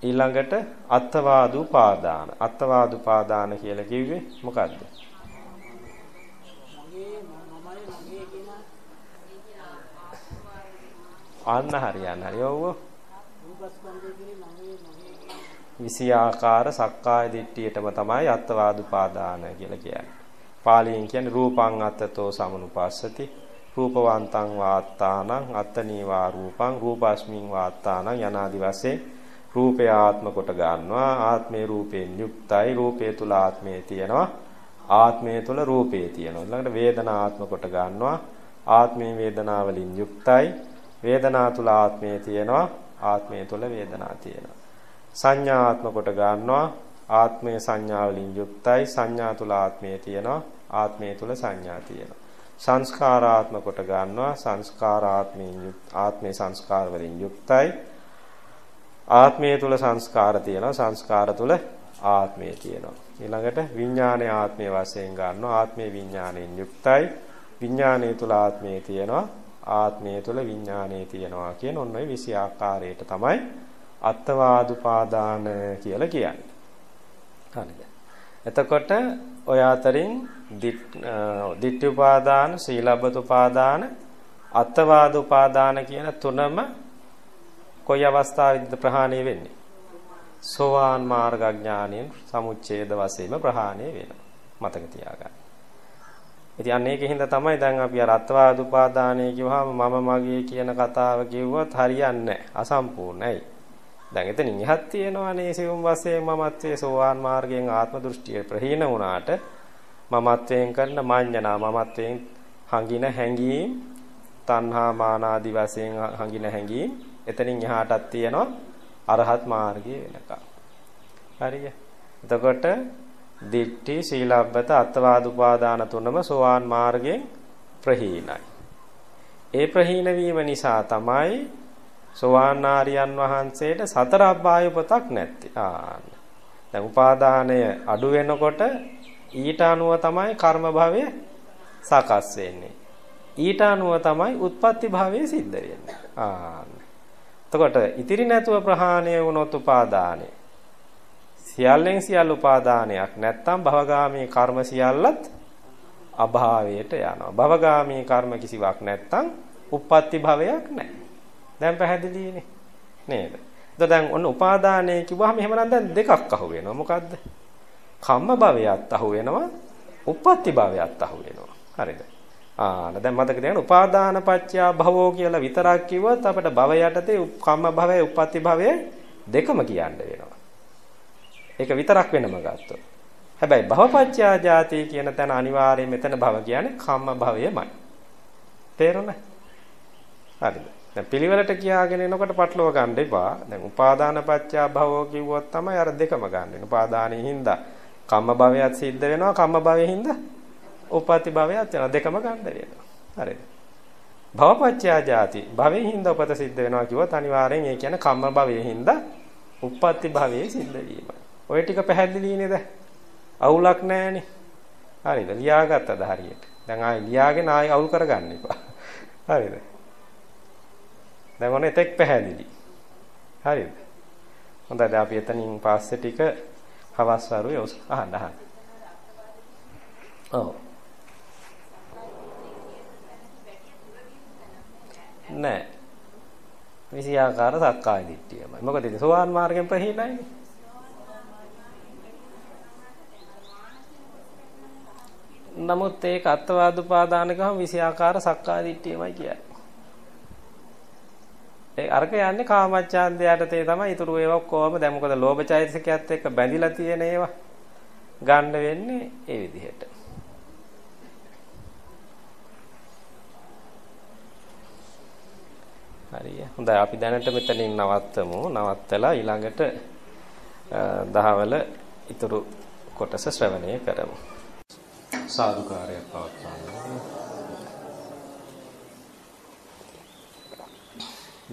ඊළඟට අත්වාදුපාදාන අත්වාදුපාදාන කියලා කිව්වේ මොකද්ද? අන්න හරියන්න හරි. ඔව් විසියාකාර සක්කාය දිට්ඨියටම තමයි අත්වාදුපාදාන කියලා කියන්නේ. පාලියෙන් කියන්නේ රූපං අත්තතෝ සමනුපස්සති. රූපවන්තං වාත්තානං අත්තනීවා රූපං රූපස්මින් වාත්තානං යනාදි වශයෙන් රූපය ආත්ම කොට ගන්නවා. ආත්මේ රූපයෙන් යුක්තයි. රූපය තුල ආත්මය තියෙනවා. ආත්මය තුල රූපය තියෙනවා. ඊළඟට වේදනා ආත්ම කොට ගන්නවා. ආත්මේ වේදනා වලින් යුක්තයි. වේදනා තුල ආත්මය තියෙනවා. ආත්මය තුල වේදනා තියෙනවා. සංඥාත්ම කොට ගන්නවා. ආත්මය සංඥා වලින් යුක්තයි. සංඥා තුල ආත්මය තියෙනවා. ආත්මය තුල සංඥා තියෙනවා. සංස්කාරාත්ම කොට ගන්නවා. සංස්කාරාත්මයෙන් යුක්ත ආත්මේ සංස්කාර වලින් යුක්තයි. ආත්මය තුල සංස්කාර තියෙනවා සංස්කාර තුල ආත්මය තියෙනවා ඊළඟට විඥානයේ ආත්මය වශයෙන් ගන්නවා ආත්මේ විඥාණයෙන් යුක්තයි විඥානයේ තුල ආත්මය තියෙනවා ආත්මය තුළ විඥානය තියෙනවා කියන ඔන්න ඔය 20 ආකාරයට තමයි අත්වාදුපාදාන කියලා කියන්නේ. හරිද? එතකොට ඔය අතරින් ditthi උපාදාන, සීලබ්බත උපාදාන, අත්වාද උපාදාන කියන තුනම කොයි අවස්ථාවේදීද ප්‍රහාණය වෙන්නේ? සෝවාන් මාර්ග ඥානයෙන් සමුච්ඡේද වශයෙන්ම ප්‍රහාණය වෙනවා. මතක තියාගන්න. ඉතින් අන්න ඒකින්ද තමයි දැන් අපි අර අත්වාද උපාදානය කිව්වහම මම මගේ කියන කතාව කිව්වොත් හරියන්නේ නැහැ. අසම්පූර්ණයි. දැන් එතනින් එහත් තියෙනවානේ සිවුම් වශයෙන් මමත්වයේ සෝවාන් මාර්ගයෙන් ආත්ම දෘෂ්ටිය ප්‍රහීන වුණාට මමත්වයෙන් කරන මාඤ්ඤනා මමත්වයෙන් හංගින හැඟීම් තණ්හා මාන ආදි වශයෙන් හංගින හැඟීම් එතනින් එහාටත් තියෙනවා අරහත් මාර්ගයේ වෙනකම්. හරිය. එතකොට දිට්ඨි සීලබ්බත අත්වාද උපාදාන තුනම සෝවාන් මාර්ගයෙන් ප්‍රහීනයි. ඒ ප්‍රහීන වීම නිසා තමයි සෝවාන් ආර්යයන් වහන්සේට සතර අබ්බාය උපතක් නැත්තේ. ආන්න. දැන් උපාදානය අඩු වෙනකොට ඊට අනුව තමයි කර්ම භවය සකස් වෙන්නේ. ඊට අනුව තමයි උත්පත්ති භවය සිද්ධ වෙන්නේ. ආන්න. එතකොට ඉතිරි නැතුව ප්‍රහාණය වුණොත් උපාදානේ සියල්ලෙන් සියල්ල උපාදානයක් නැත්තම් භවගාමී කර්ම සියල්ලත් අභාවයට යනවා. භවගාමී කර්ම කිසිවක් නැත්තම් උප්පත්ති භවයක් නැහැ. දැන් පැහැදිලිනේ නේද? දැන් ඔන්න උපාදානය කිව්වහම එහෙමනම් දැන් දෙකක් අහු වෙනවා. මොකද්ද? කම්ම භවයත් අහු වෙනවා. උප්පත්ති භවයත් අහු වෙනවා. හරිද? ආන දැන් මතක තියාගන්න උපාදාන පත්‍යා භවෝ කියලා විතරක් කිව්වොත් අපිට භව යටතේ කම්ම භවය, උප්පත්ති භවය දෙකම කියන්න වෙනවා. ඒක විතරක් වෙනම ගත්තොත්. හැබැයි භවපත්‍යා ජාති කියන තැන අනිවාර්යයෙන් මෙතන භව කියන්නේ කම්ම භවයමයි. තේරුණා? හරිද? දැන් පිළිවෙලට කියාගෙන එනකොට පටලව ගන්න එපා. දැන් උපාදාන පත්‍යා භවෝ කිව්වොත් තමයි අර දෙකම ගන්න. උපාදානෙ හින්දා කම්ම භවයත් සිද්ධ වෙනවා. කම්ම භවයෙන් හින්දා උපපති භවයත් වෙනවා. දෙකම ගන්න වෙනවා. හරිද? භවපත්‍යා ජාති භවයෙන් හින්දා උපත සිද්ධ වෙනවා කිව්වොත් අනිවාර්යෙන් ඒ කියන්නේ කම්ම භවයෙන් හින්දා උපපති භවයේ සිද්ධ වීමයි. ඔය ටික පැහැදිලි නේද? අවුලක් නැහැනේ. හරිද? ලියාගත්තද හරියට? දැන් ආයෙ ලියාගෙන ආයෙ අවුල් කරගන්න එපා. හරිද? දැන් ඔන්න එතෙක් පැහැදිලි. හරිද? හොඳයි දැන් අපි එතනින් පස්සේ ටික හවස් වරුවේ අහන්න අහන්න. ඔව්. නෑ. විසියාකාර සක්කාය දිට්ඨියමයි. මොකද ඉතින් සෝවාන් මාර්ගයෙන් ප්‍රහීනයිනේ. නමුත් ඒක අත්වාද උපාදාන ගම විසියාකාර සක්කාය දිට්ඨියමයි කියන්නේ. ඒ අරක යන්නේ කාමච්ඡන්දයට තේ තමයි ඊටු ඒවා කොහොම දැන් මොකද ලෝභ චෛතසිකයත් එක්ක බැඳිලා තියෙන ඒවා ගන්න වෙන්නේ ඒ විදිහට. හරිය. හොඳයි අපි දැනට මෙතනින් නවත්තමු. නවත්තලා ඊළඟට දහවල ඊටු කොටස ශ්‍රවණය කරමු. සාදුකාරයක් පවත්වන්න.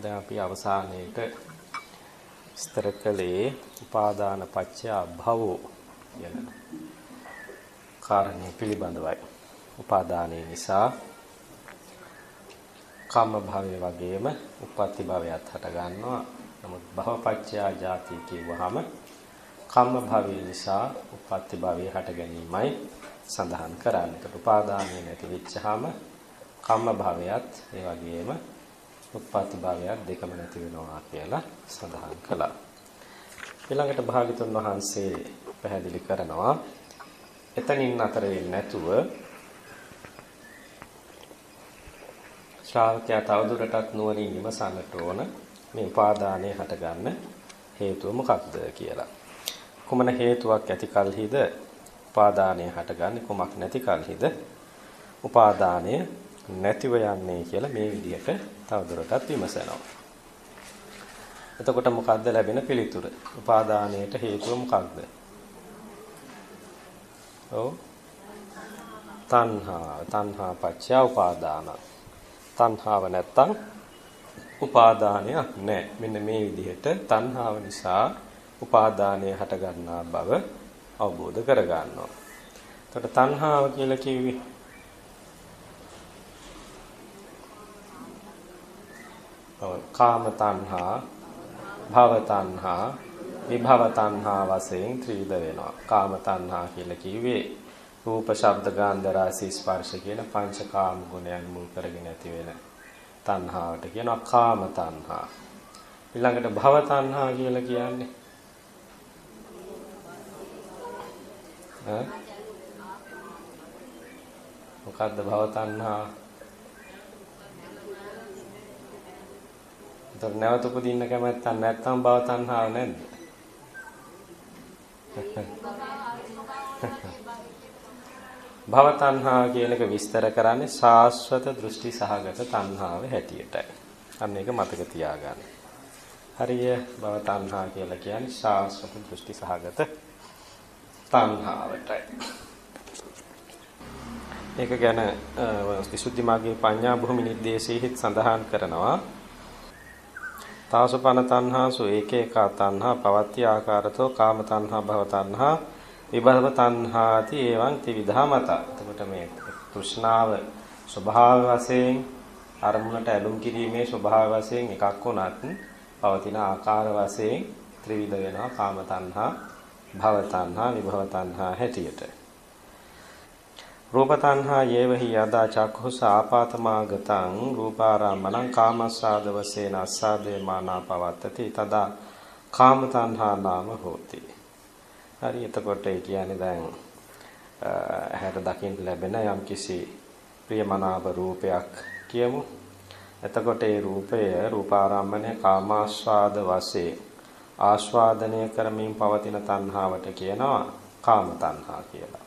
දැන් අපි අවසානයේට විස්තර කළේ උපාදාන පත්‍ය භවෝ යන කාරණේ පිළිබඳවයි. උපාදානයේ නිසා කම්ම භවය වගේම උප්පත්ති භවයත් හට ගන්නවා. නමුත් භවපත්‍ය ජාති කියවහම කම්ම භවය නිසා උප්පත්ති භවය හට ගැනීමයි සඳහන් කරන්නේ. ඒකට උපාදානය නැති වෙච්චාම කම්ම භවයත් ඒ වගේම උප්පත්ති භාවයක් දෙකම නැති වෙනවා කියලා සඳහන් කළා. ඊළඟට භාගතුන් වහන්සේ පැහැදිලි කරනවා එතනින් අතර වෙන්නේ නැතුව ශ්‍රාවකයා තවදුරටත් නුවණින් විමසන්නට ඕන මේ උපාදානය හටගන්න හේතුව මොකක්ද කියලා. කුමන හේතුවක් ඇති කලහිද උපාදානය හටගන්නේ කුමක් නැති කලහිද උපාදානය නැතිව යන්නේ කියලා මේ විදිහට තවදුරටත් විමසනවා. එතකොට මොකද්ද ලැබෙන පිළිතුර? උපාදානයට හේතුව මොකක්ද? ඔව්. තණ්හා, තණ්හා පත්‍ය උපාදාන. තණ්හාව නැත්තම් උපාදානයක් නැහැ. මෙන්න මේ විදිහට තණ්හාව නිසා උපාදානය හට ගන්නා බව අවබෝධ කර ගන්නවා. එතකොට තණ්හාව කියලා කිව්වේ කාම තණ්හා, භව තණ්හා, විභව තණ්හා වශයෙන් ත්‍රිවිධ වෙනවා. කාම තණ්හා කියලා කිව්වේ රූප, ශබ්ද, ගන්ධ, රස, ස්පර්ශ කියන පංචකාම ගුණයන් මුල් කරගෙන ඇති වෙන තණ්හාවට කියනවා කාම තණ්හා. ඊළඟට භව තණ්හා කියලා කියන්නේ ඈ මොකද්ද භව තණ්හා? ඒතර නැවත උපදින්න කැමැත්තක් නැත්නම් භව තණ්හාව නැද්ද? භව තණ්හා කියන එක විස්තර කරන්නේ සාස්වත දෘෂ්ටි සහගත තණ්හාව හැටියටයි. අන්න ඒක මතක තියාගන්න. හරිය භව තණ්හා කියලා කියන්නේ සාස්වත දෘෂ්ටි සහගත තණ්හාවටයි. ඒක ගැන විසුද්ධි මාර්ගයේ පඤ්ඤා භූමි නිर्देशයේත් සඳහන් කරනවා. තාසපන තණ්හාසු ඒකේකා තණ්හා පවත්‍ය ආකාරතෝ කාම තණ්හා භව තණ්හා විභව තණ්හාති එවං ත්‍රිවිධා මත. එතකොට මේ තෘෂ්ණාව ස්වභාව වශයෙන් අරමුණට ඇලුම් කිරීමේ ස්වභාව වශයෙන් එකක් වුණත් පවතින ආකාර වශයෙන් ත්‍රිවිධ වෙනවා කාම තණ්හා භව තණ්හා විභව තණ්හා හැටියට. රූප තණ්හා යේවහි යදා චක්ඛුස ආපාතමාගතං රූපාරම්මණං කාමස්සාද වශයෙන් අස්සාදේ මානා පවත්තති තදා කාම තණ්හා නාම හෝති. හරි එතකොට ඒ කියන්නේ දැන් ඇහැට දකින්න ලැබෙන යම්කිසි ප්‍රියමනාප රූපයක් කියමු. එතකොට ඒ රූපය රූපාරම්මණය කාමාස්වාද වශයෙන් ආස්වාදනය කරමින් පවතින තණ්හාවට කියනවා කාම තණ්හා කියලා.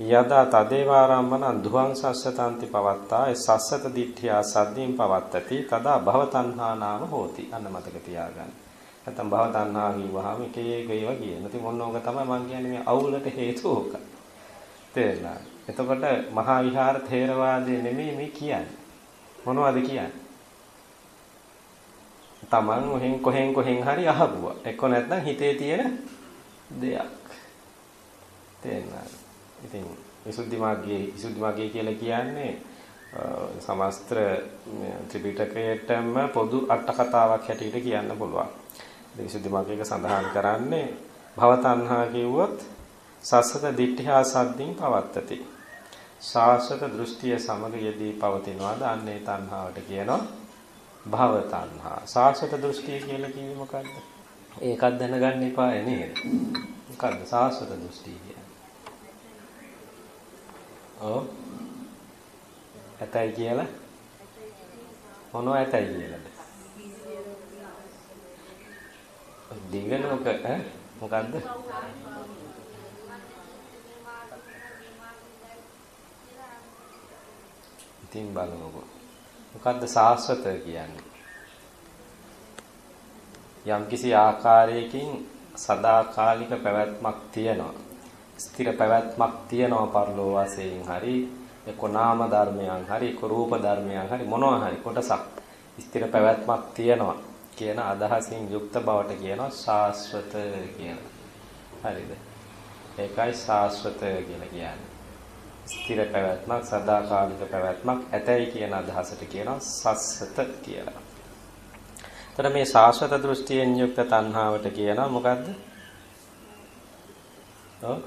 යදා තදේවාරම්මන දුහං සස්සතන්ති පවත්තා ඒ සස්සත දිට්ඨියා සද්දීන් පවත්තති තදා භව තණ්හා නාම හෝති. අන්න මතක තියාගන්න. නැත්නම් භව තණ්හා කිව්වහම එක එක ඒවා කියන. ඉතින් මොන ඕක තමයි මම කියන්නේ මේ අවුලට හේතුව ඕක. තේරෙනවද? එතකොට මහා විහාර ථේරවාදයේ නෙමෙයි මේ කියන්නේ. මොනවද කියන්නේ? Taman ඔහෙන් කොහෙන් කොහෙන් හරි අහපුවා. එක්ක නැත්නම් හිතේ තියෙන දෙයක්. තේරෙනවද? ඉතින් විසුද්ධි මාර්ගයේ විසුද්ධි මාර්ගය කියලා කියන්නේ සමස්ත්‍ර ත්‍රිපිටකයටම පොදු අට කතාවක් හැටියට කියන්න පුළුවන්. විසුද්ධි මාර්ගයක සඳහන් කරන්නේ භව තණ්හා කිව්වොත් සස්සත දිට්ඨිහා සද්දින් පවත්තති. ශාසත දෘෂ්ටිය සමග යෙදී පවතිනවාද අන්නේ තණ්හාවට කියනවා භව තණ්හා. ශාසත දෘෂ්ටිය කියලා කිව්වේ මොකද්ද? ඒකත් දැනගන්න එපා නේද? මොකද්ද ශාසත දෘෂ්ටිය කියන්නේ? ඔව්. ඇතයි කියලා මොනව ඇතයි කියලාද? දිගනෝක ඈ මොකද්ද? ඉතින් බලමුකෝ. මොකද්ද සාස්වත කියන්නේ? යම්කිසි ආකාරයකින් සදාකාලික පැවැත්මක් තියෙනවා. ස්ථිර පැවැත්මක් තියෙනවා පරලෝ වශයෙන් හරි එක්ක නාම ධර්මයන් හරි එක්ක රූප ධර්මයන් හරි මොනවා හරි කොටසක් ස්ථිර පැවැත්මක් තියෙනවා කියන අදහසින් යුක්ත බවට කියනවා ශාස්වත කියලා. හරිද? ඒකයි ශාස්වත කියලා කියන්නේ. ස්ථිර පැවැත්මක් සදාකාලික පැවැත්මක් ඇතයි කියන අදහසට කියනවා සස්සත කියලා. එතන මේ ශාස්වත දෘෂ්ටියෙන් යුක්ත තණ්හාවට කියනවා මොකද්ද? ඔව්.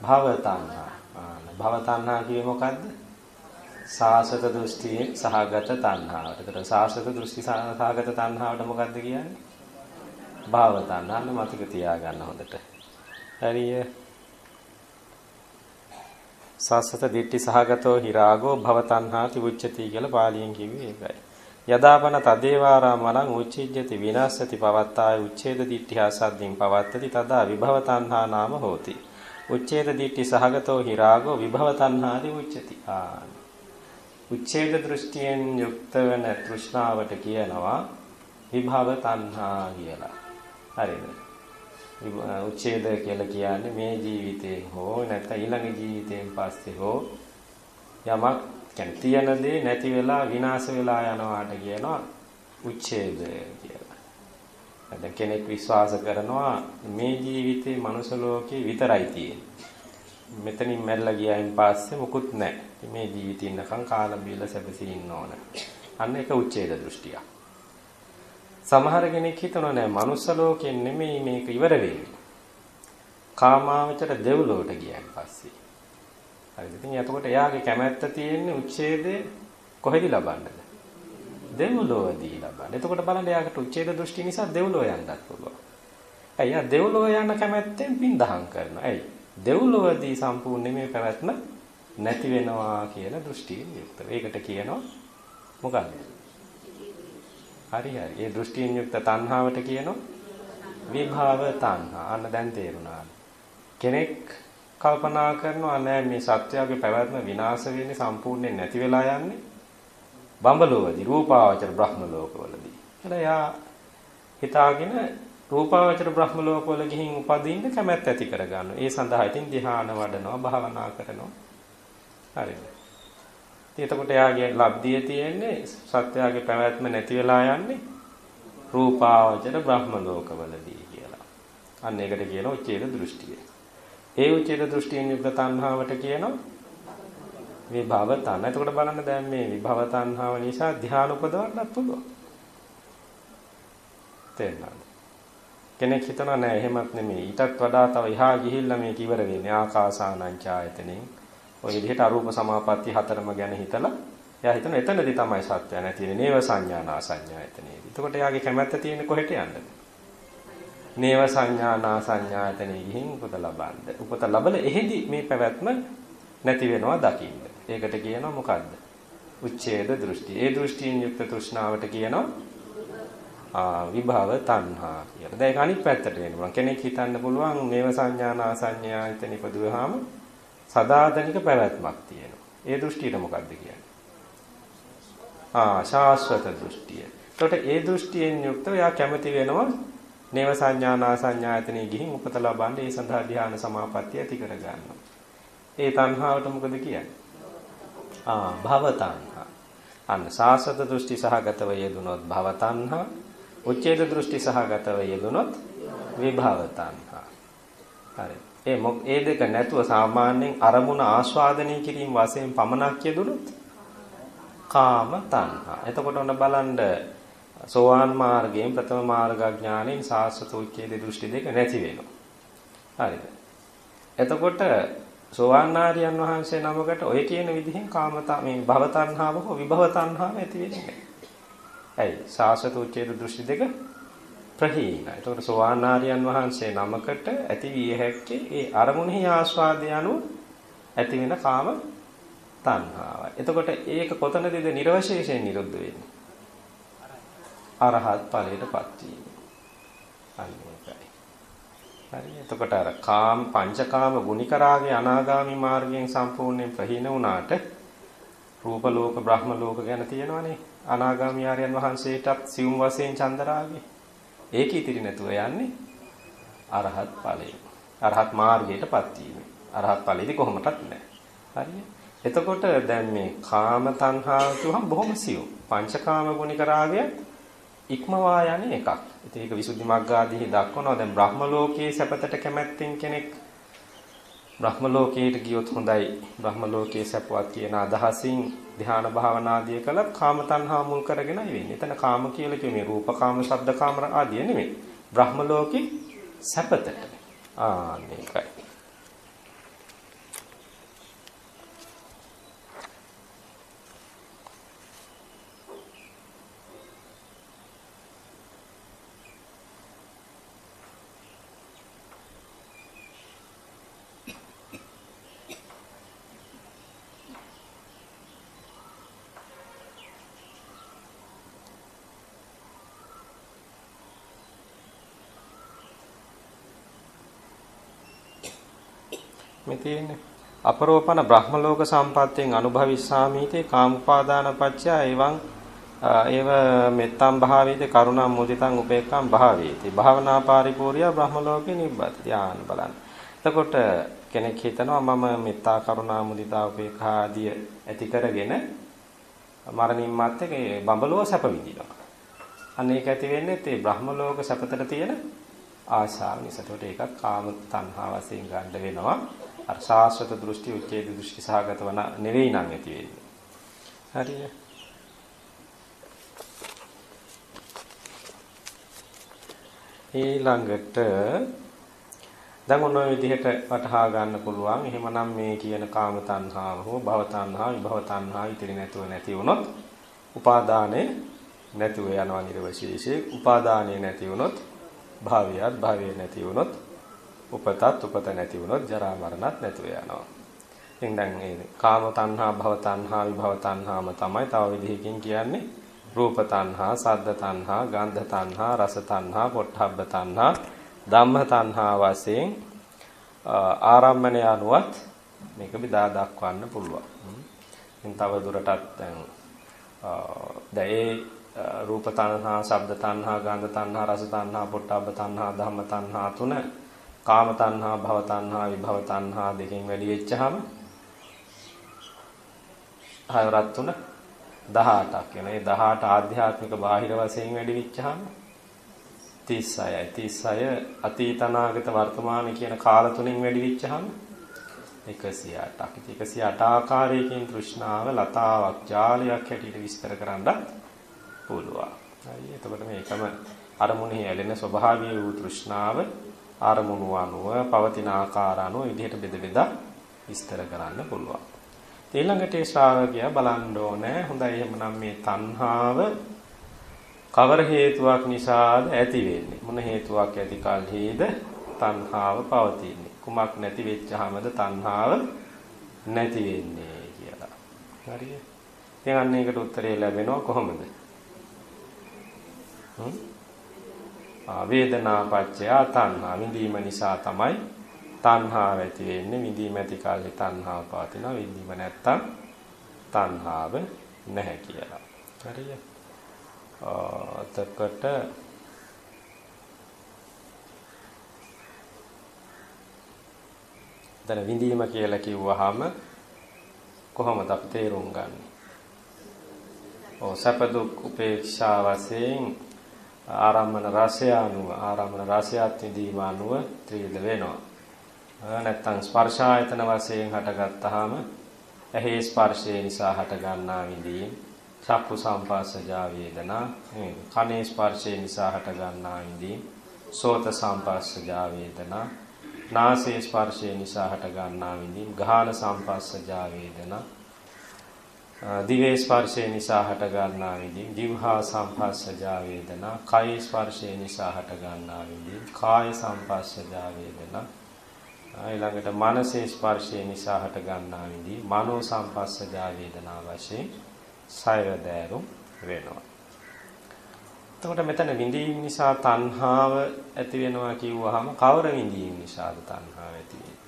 භව තණ්හා. භව තණ්හා කියේ මොකද්ද? සාසත දෘෂ්ටියෙන් සහගත තණ්හාවට. ඒතර සාසත දෘෂ්ටි සහගත තණ්හාවට මොකද්ද කියන්නේ? භව තණ්හා. මතක තියාගන්න හොඳට. හරිය. සාසත දිට්ඨි සහගතෝ හිරාගෝ භව තණ්හාති උච්චති කියලා පාලියෙන් කිව්වේ ඒකයි. යදාපන තදේවාරාමණං උච්චිජ්ජති විනාශති පවත්තාය උච්ඡේද දිට්ඨිහා සද්දින් පවත්තති තදා විභව තණ්හා නාම හෝති. උච්ඡේද දිට්ඨි සහගතෝ හිරාගෝ විභව තණ්හාති උච්චති. ආ. උච්ඡේද දෘෂ්ටියෙන් යුක්ත වෙන තෘෂ්ණාවට කියනවා විභව තණ්හා කියලා. හරිද? උච්ඡේද කියලා කියන්නේ මේ ජීවිතේ හෝ නැත්නම් ඊළඟ ජීවිතයෙන් පස්සේ හෝ යමක් කියන්නේ තියෙන දේ නැති වෙලා විනාශ වෙලා යනවාට කියනවා උච්ඡේද කියලා. දැන් කෙනෙක් විශ්වාස කරනවා මේ ජීවිතේ මනුෂ්‍ය ලෝකේ විතරයි තියෙන්නේ. මෙතනින් මැරලා ගියායින් පස්සේ මුකුත් නැහැ. මේ ජීවිතේ ඉන්නකම් කාලා බීලා සැපසී ඉන්න ඕන. අන්න ඒක උච්ඡේද දෘෂ්ටියක්. සමහර කෙනෙක් හිතනවා නෑ මනුස්ස ලෝකෙන් නෙමෙයි මේක ඉවර වෙන්නේ. කාමාවචර දෙව්ලොවට ගියන් පස්සේ. හරිද? ඉතින් එතකොට එයාගේ කැමැත්ත තියෙන්නේ උච්ඡේදේ කොහෙද ලබන්නද? දෙව්ලොවදී ලබන්න. එතකොට බලන්න එයාට උච්ඡේද දෘෂ්ටි නිසා දෙව්ලොව යන්නත් පුළුවන්. ඇයි යා දෙව්ලොව යන කැමැත්තෙන් පින්දහම් කරනවා. ඇයි? දෙව්ලොවදී සම්පූර්ණ මේ පැවැත්ම නැති වෙනවා කියන දෘෂ්ටියෙන් යුක්තව. ඒකට කියනවා මොකක්ද? හරි හරි. ඒ දෘෂ්ටියෙන් යුක්ත තණ්හාවට කියනවා විභව තණ්හා. අන්න දැන් තේරුණා. කෙනෙක් කල්පනා කරනවා නෑ මේ සත්‍යයේ පැවැත්ම විනාශ වෙන්නේ සම්පූර්ණයෙන් නැති වෙලා යන්නේ බඹලෝවදී රූපාවචර බ්‍රහ්ම ලෝකවලදී. එතන යා හිතාගෙන රූපාවචර බ්‍රහ්ම ලෝකවල ගිහින් උපදින්න කැමැත්ත ඇති කරගන්නවා. ඒ සඳහා ඉතින් ධ්‍යාන වඩනවා, භාවනා කරනවා. හරිද? එතකොට එයාගේ ලබ්ධිය තියෙන්නේ සත්‍යයේ පැවැත්ම නැති වෙලා යන්නේ රූපාවචර බ්‍රහ්ම ලෝකවලදී කියලා. අන්න ඒකට කියනවා උච්ඡේද දෘෂ්ටිය. ඒ උච්ඡේද දෘෂ්ටියෙන් යුක්ත තණ්හාවට කියනවා විභව තණ්හ. එතකොට බලන්න දැන් මේ විභව තණ්හාව නිසා ධ්‍යාන උපදවන්නත් පුළුවන්. තේරෙනවද? කෙනෙක් හිතනවා නෑ එහෙමත් නෙමෙයි. ඊටත් වඩා තව එහා ගිහිල්ලා මේක ඉවර වෙන්නේ ආකාසානං ඡායතනෙන් ඔය විදිහට අරූප සමාපatti හතරම ගැන හිතලා එයා හිතන එතනදී තමයි සත්‍ය නැති වෙන්නේ නේව සංඥා නා සංඥා එතනදී. එතකොට එයාගේ කැමැත්ත තියෙන්නේ කොහෙට යන්නද? නේව සංඥා නා සංඥා එතනදී ගිහින් උපත ලබන්න. උපත ලබල එහෙදි මේ පැවැත්ම නැති වෙනවා දකින්න. ඒකට කියනවා මොකද්ද? උච්ඡේද දෘෂ්ටි. ඒ දෘෂ්ටියෙන් යුක්ත තෘෂ්ණාවට කියනවා ආ විභව තණ්හා කියලා. දැන් ඒක අනිත් පැත්තට වෙනවා. කෙනෙක් හිතන්න පුළුවන් මේව සංඥානා සංඥා එතන ඉපදුවාම සදාතනික පැවැත්මක් තියෙනවා. ඒ දෘෂ්ටියට මොකද්ද කියන්නේ? ආ ශාස්වත දෘෂ්ටිය. එතකොට ඒ දෘෂ්ටියෙන් යුක්තව යා කැමති වෙනවා නේව සංඥානා සංඥායතනෙ ගිහින් උපත ලබන්න ඒ සඳහා ධ්‍යාන සමාපත්තිය ඇති කර ගන්නවා. ඒ තණ්හාවට මොකද කියන්නේ? ආ භව තණ්හා. අන්න සාසත දෘෂ්ටි සහගතව යෙදුනොත් භව තණ්හා උච්ඡේද දෘෂ්ටි සහගතව යෙදුනොත් විභව තණ්හා. හරි. ඒ මොක් ඒ දෙක නැතුව සාමාන්‍යයෙන් අරමුණ ආස්වාදනය කිරීම වශයෙන් පමණක් යෙදුනොත් කාම තණ්හා. එතකොට ඔන්න බලන්න සෝවාන් මාර්ගයෙන් ප්‍රථම මාර්ග ඥාණයෙන් සාස්වත උච්ඡේද දෘෂ්ටි දෙක නැති වෙනවා. හරිද? එතකොට සෝවාන් ආර්යයන් වහන්සේ නමකට ඔය කියන විදිහෙන් කාමතා මේ භව තණ්හාව හෝ විභව තණ්හාව ඇති වෙන්නේ නැහැ. ඇයි? සාසත උච්ඡේද දෘෂ්ටි දෙක ප්‍රහීනයි. ඒතකොට සෝවාන් ආර්යයන් වහන්සේ නමකට ඇති විය හැක්කේ ඒ අරමුණෙහි ආස්වාදය අනුව ඇති වෙන කාම තණ්හාවයි. එතකොට ඒක කොතනදීද නිර්වශේෂයෙන් නිරුද්ධ වෙන්නේ? අරහත් ඵලයටපත් වීම. අන්න ඒකයි. හරි. එතකොට අර කාම පංචකාම ගුණික රාගේ අනාගාමි මාර්ගයෙන් සම්පූර්ණයෙන් ප්‍රහීන වුණාට රූප ලෝක බ්‍රහ්ම ලෝක ගැන තියෙනවනේ. අනාගාමී ආර්යයන් වහන්සේටත් සිවුම් වශයෙන් චන්දරාගේ. ඒක ඉතිරි නැතුව යන්නේ අරහත් ඵලයේ. අරහත් මාර්ගයටපත් වීම. අරහත් ඵලෙදි කොහොමදත් නැහැ. හරිද? එතකොට දැන් මේ කාම තණ්හාව කියවහම බොහොම සියුම්. පංචකාම ගුණික රාගය ඉක්මවා යන්නේ එකක්. ඉතින් ඒක විසුද්ධි මග්ගාදී දක්වනවා. දැන් බ්‍රහ්ම ලෝකයේ සැපතට කැමැත්තෙන් කෙනෙක් බ්‍රහ්ම ලෝකයට ගියොත් හොඳයි. බ්‍රහ්ම ලෝකයේ සැපවත් කියන අදහසින් ධ්‍යාන භාවනාදිය කළත් කාම තණ්හා මුල් කරගෙනයි වෙන්නේ. එතන කාම කියලා කියන්නේ රූප කාම, ශබ්ද කාම ආදිය නෙමෙයි. බ්‍රහ්ම ලෝකේ සැපතට. ආ මේකයි. මේ තියෙන්නේ අපරෝපන බ්‍රහ්ම ලෝක සම්පත්තෙන් අනුභවිස්සාමීතේ කාමුපාදාන පච්චය එවං ඒව මෙත්තම් භාවීති කරුණම් මුදිතං උපේක්ඛම් භාවීති භාවනා පරිපූර්ය බ්‍රහ්ම ලෝකේ නිබ්බත ධාන බලන්න. එතකොට කෙනෙක් හිතනවා මම මෙත්තා කරුණා මුදිතා උපේක්ඛා ආදිය ඇති කරගෙන මරණින් මත්තේ බඹලෝ සැප විඳිනවා. අන්න ඒක ඇති වෙන්නේ ඒ බ්‍රහ්ම ලෝක සැපතට තියෙන ආශාව නිසා. ඒකට ඒකත් කාම තණ්හා වශයෙන් ගන්න වෙනවා. අර සාස්වත දෘෂ්ටි උච්ඡේද දෘෂ්ටි සහගතව නෙවෙයි නම් ඇති වෙන්නේ. හරිද? ඊළඟට දැන් ඔන්න ඔය විදිහට වටහා ගන්න පුළුවන්. එහෙමනම් මේ කියන කාම තණ්හාව හෝ භව තණ්හා, විභව තණ්හා ඉතිරි නැතුව නැති වුණොත් උපාදානේ නැතුව යනවා නිර්වශේෂේ. උපාදානේ නැති වුණොත් භාවයත් භාවය නැති වුණොත් උපතත් උපත නැති වුණොත් ජරා මරණත් නැතුව යනවා. ඉතින් දැන් මේ කාම තණ්හා භව තණ්හා විභව තණ්හාම තමයි තව විදිහකින් කියන්නේ රූප තණ්හා, සද්ද තණ්හා, ගන්ධ තණ්හා, රස තණ්හා, පොට්ටබ්බ තණ්හා, ධම්ම තණ්හා වශයෙන් ආරම්මණය අනුවත් මේක බෙදා දක්වන්න පුළුවන්. ඉතින් තව දුරටත් දැන් දැන් රූප තණ්හා, ශබ්ද තණ්හා, ගන්ධ තණ්හා, රස තණ්හා, පොට්ටබ්බ තණ්හා, ධම්ම තණ්හා තුන කාම තණ්හා, භව තණ්හා, විභව තණ්හා දෙකෙන් වැඩි වෙච්චාම හයවරත් තුන 18ක් වෙනවා. ඒ 18 ආධ්‍යාත්මික බාහිර වශයෙන් වැඩි වෙච්චාම 36යි. 36 අතීත අනාගත වර්තමාන කියන කාල තුනෙන් වැඩි වෙච්චාම 108ක්. 108 ආකාරයකින් තෘෂ්ණාව ලතාවක් ජාලයක් හැටියට විස්තර කරන්න පුළුවන්. හරි. එතකොට මේකම අරමුණෙහි ඇලෙන ස්වභාවීය වූ තෘෂ්ණාව අරමුණු අනුව පවතින ආකාර අනුව විදිහට බෙද බෙදා විස්තර කරන්න පුළුවන්. ඊළඟට ඒ ශ්‍රාවකයා බලන්න ඕනේ. හොඳයි එහෙමනම් මේ තණ්හාව කවර හේතුවක් නිසාද ඇති වෙන්නේ? මොන හේතුවක් ඇති කල්හිද තණ්හාව පවතින්නේ? කුමක් නැති වෙච්චාමද තණ්හාව නැති වෙන්නේ කියලා. හරිය ඉතින් අන්න ඒකට උත්තරය ලැබෙනවා කොහොමද? හ්ම්? ආ වේදනා පත්‍ය තණ්හා. විඳීම නිසා තමයි තණ්හාව ඇති වෙන්නේ. විඳීම ඇති කල්හි තණ්හාව පවතිනවා විඳීම නැත්තම් තණ්හාව නැහැ කියලා. හරිය එතකොට දැන් විඳීම කියලා කිව්වහම කොහොමද අපි තේරුම් ගන්න? ඔව් සැප දුක් උපේක්ෂා වශයෙන් ආරම්මන රසය අනුව ආරම්මන රසයත් විඳීම අනුව ත්‍රිවිධ වෙනවා. නැත්තම් ස්පර්ශායතන වශයෙන් හටගත්තාම ඇහි ස්පර්ශය නිසා හට ගන්නා විඳීම චක්කු සම්පස්සජා වේදනා කනේ ස්පර්ශය නිසා හට ගන්නා විඳීම සෝත සම්පස්සජා වේදනා නාසයේ ස්පර්ශය නිසා හට ගන්නා විඳීම ගාහන සම්පස්සජා වේදනා දිවේ ස්පර්ශය නිසා හට ගන්නා විඳීම જીවහා සම්පස්සජා වේදනා කය ස්පර්ශය නිසා හට ගන්නා විඳීම කාය සම්පස්සජා වේදනා ඊළඟට මනසේ ස්පර්ශය නිසා හට ගන්නා විඳීම මනෝ සම්පස්සජා වේදනා වශයෙන් සයදෑරුම් වෙනවා. එතකොට මෙතන විඳීම නිසා තණ්හාව ඇති වෙනවා කිව්වහම කවර විඳීම නිසාද තණ්හාව ඇති වෙන්නේ?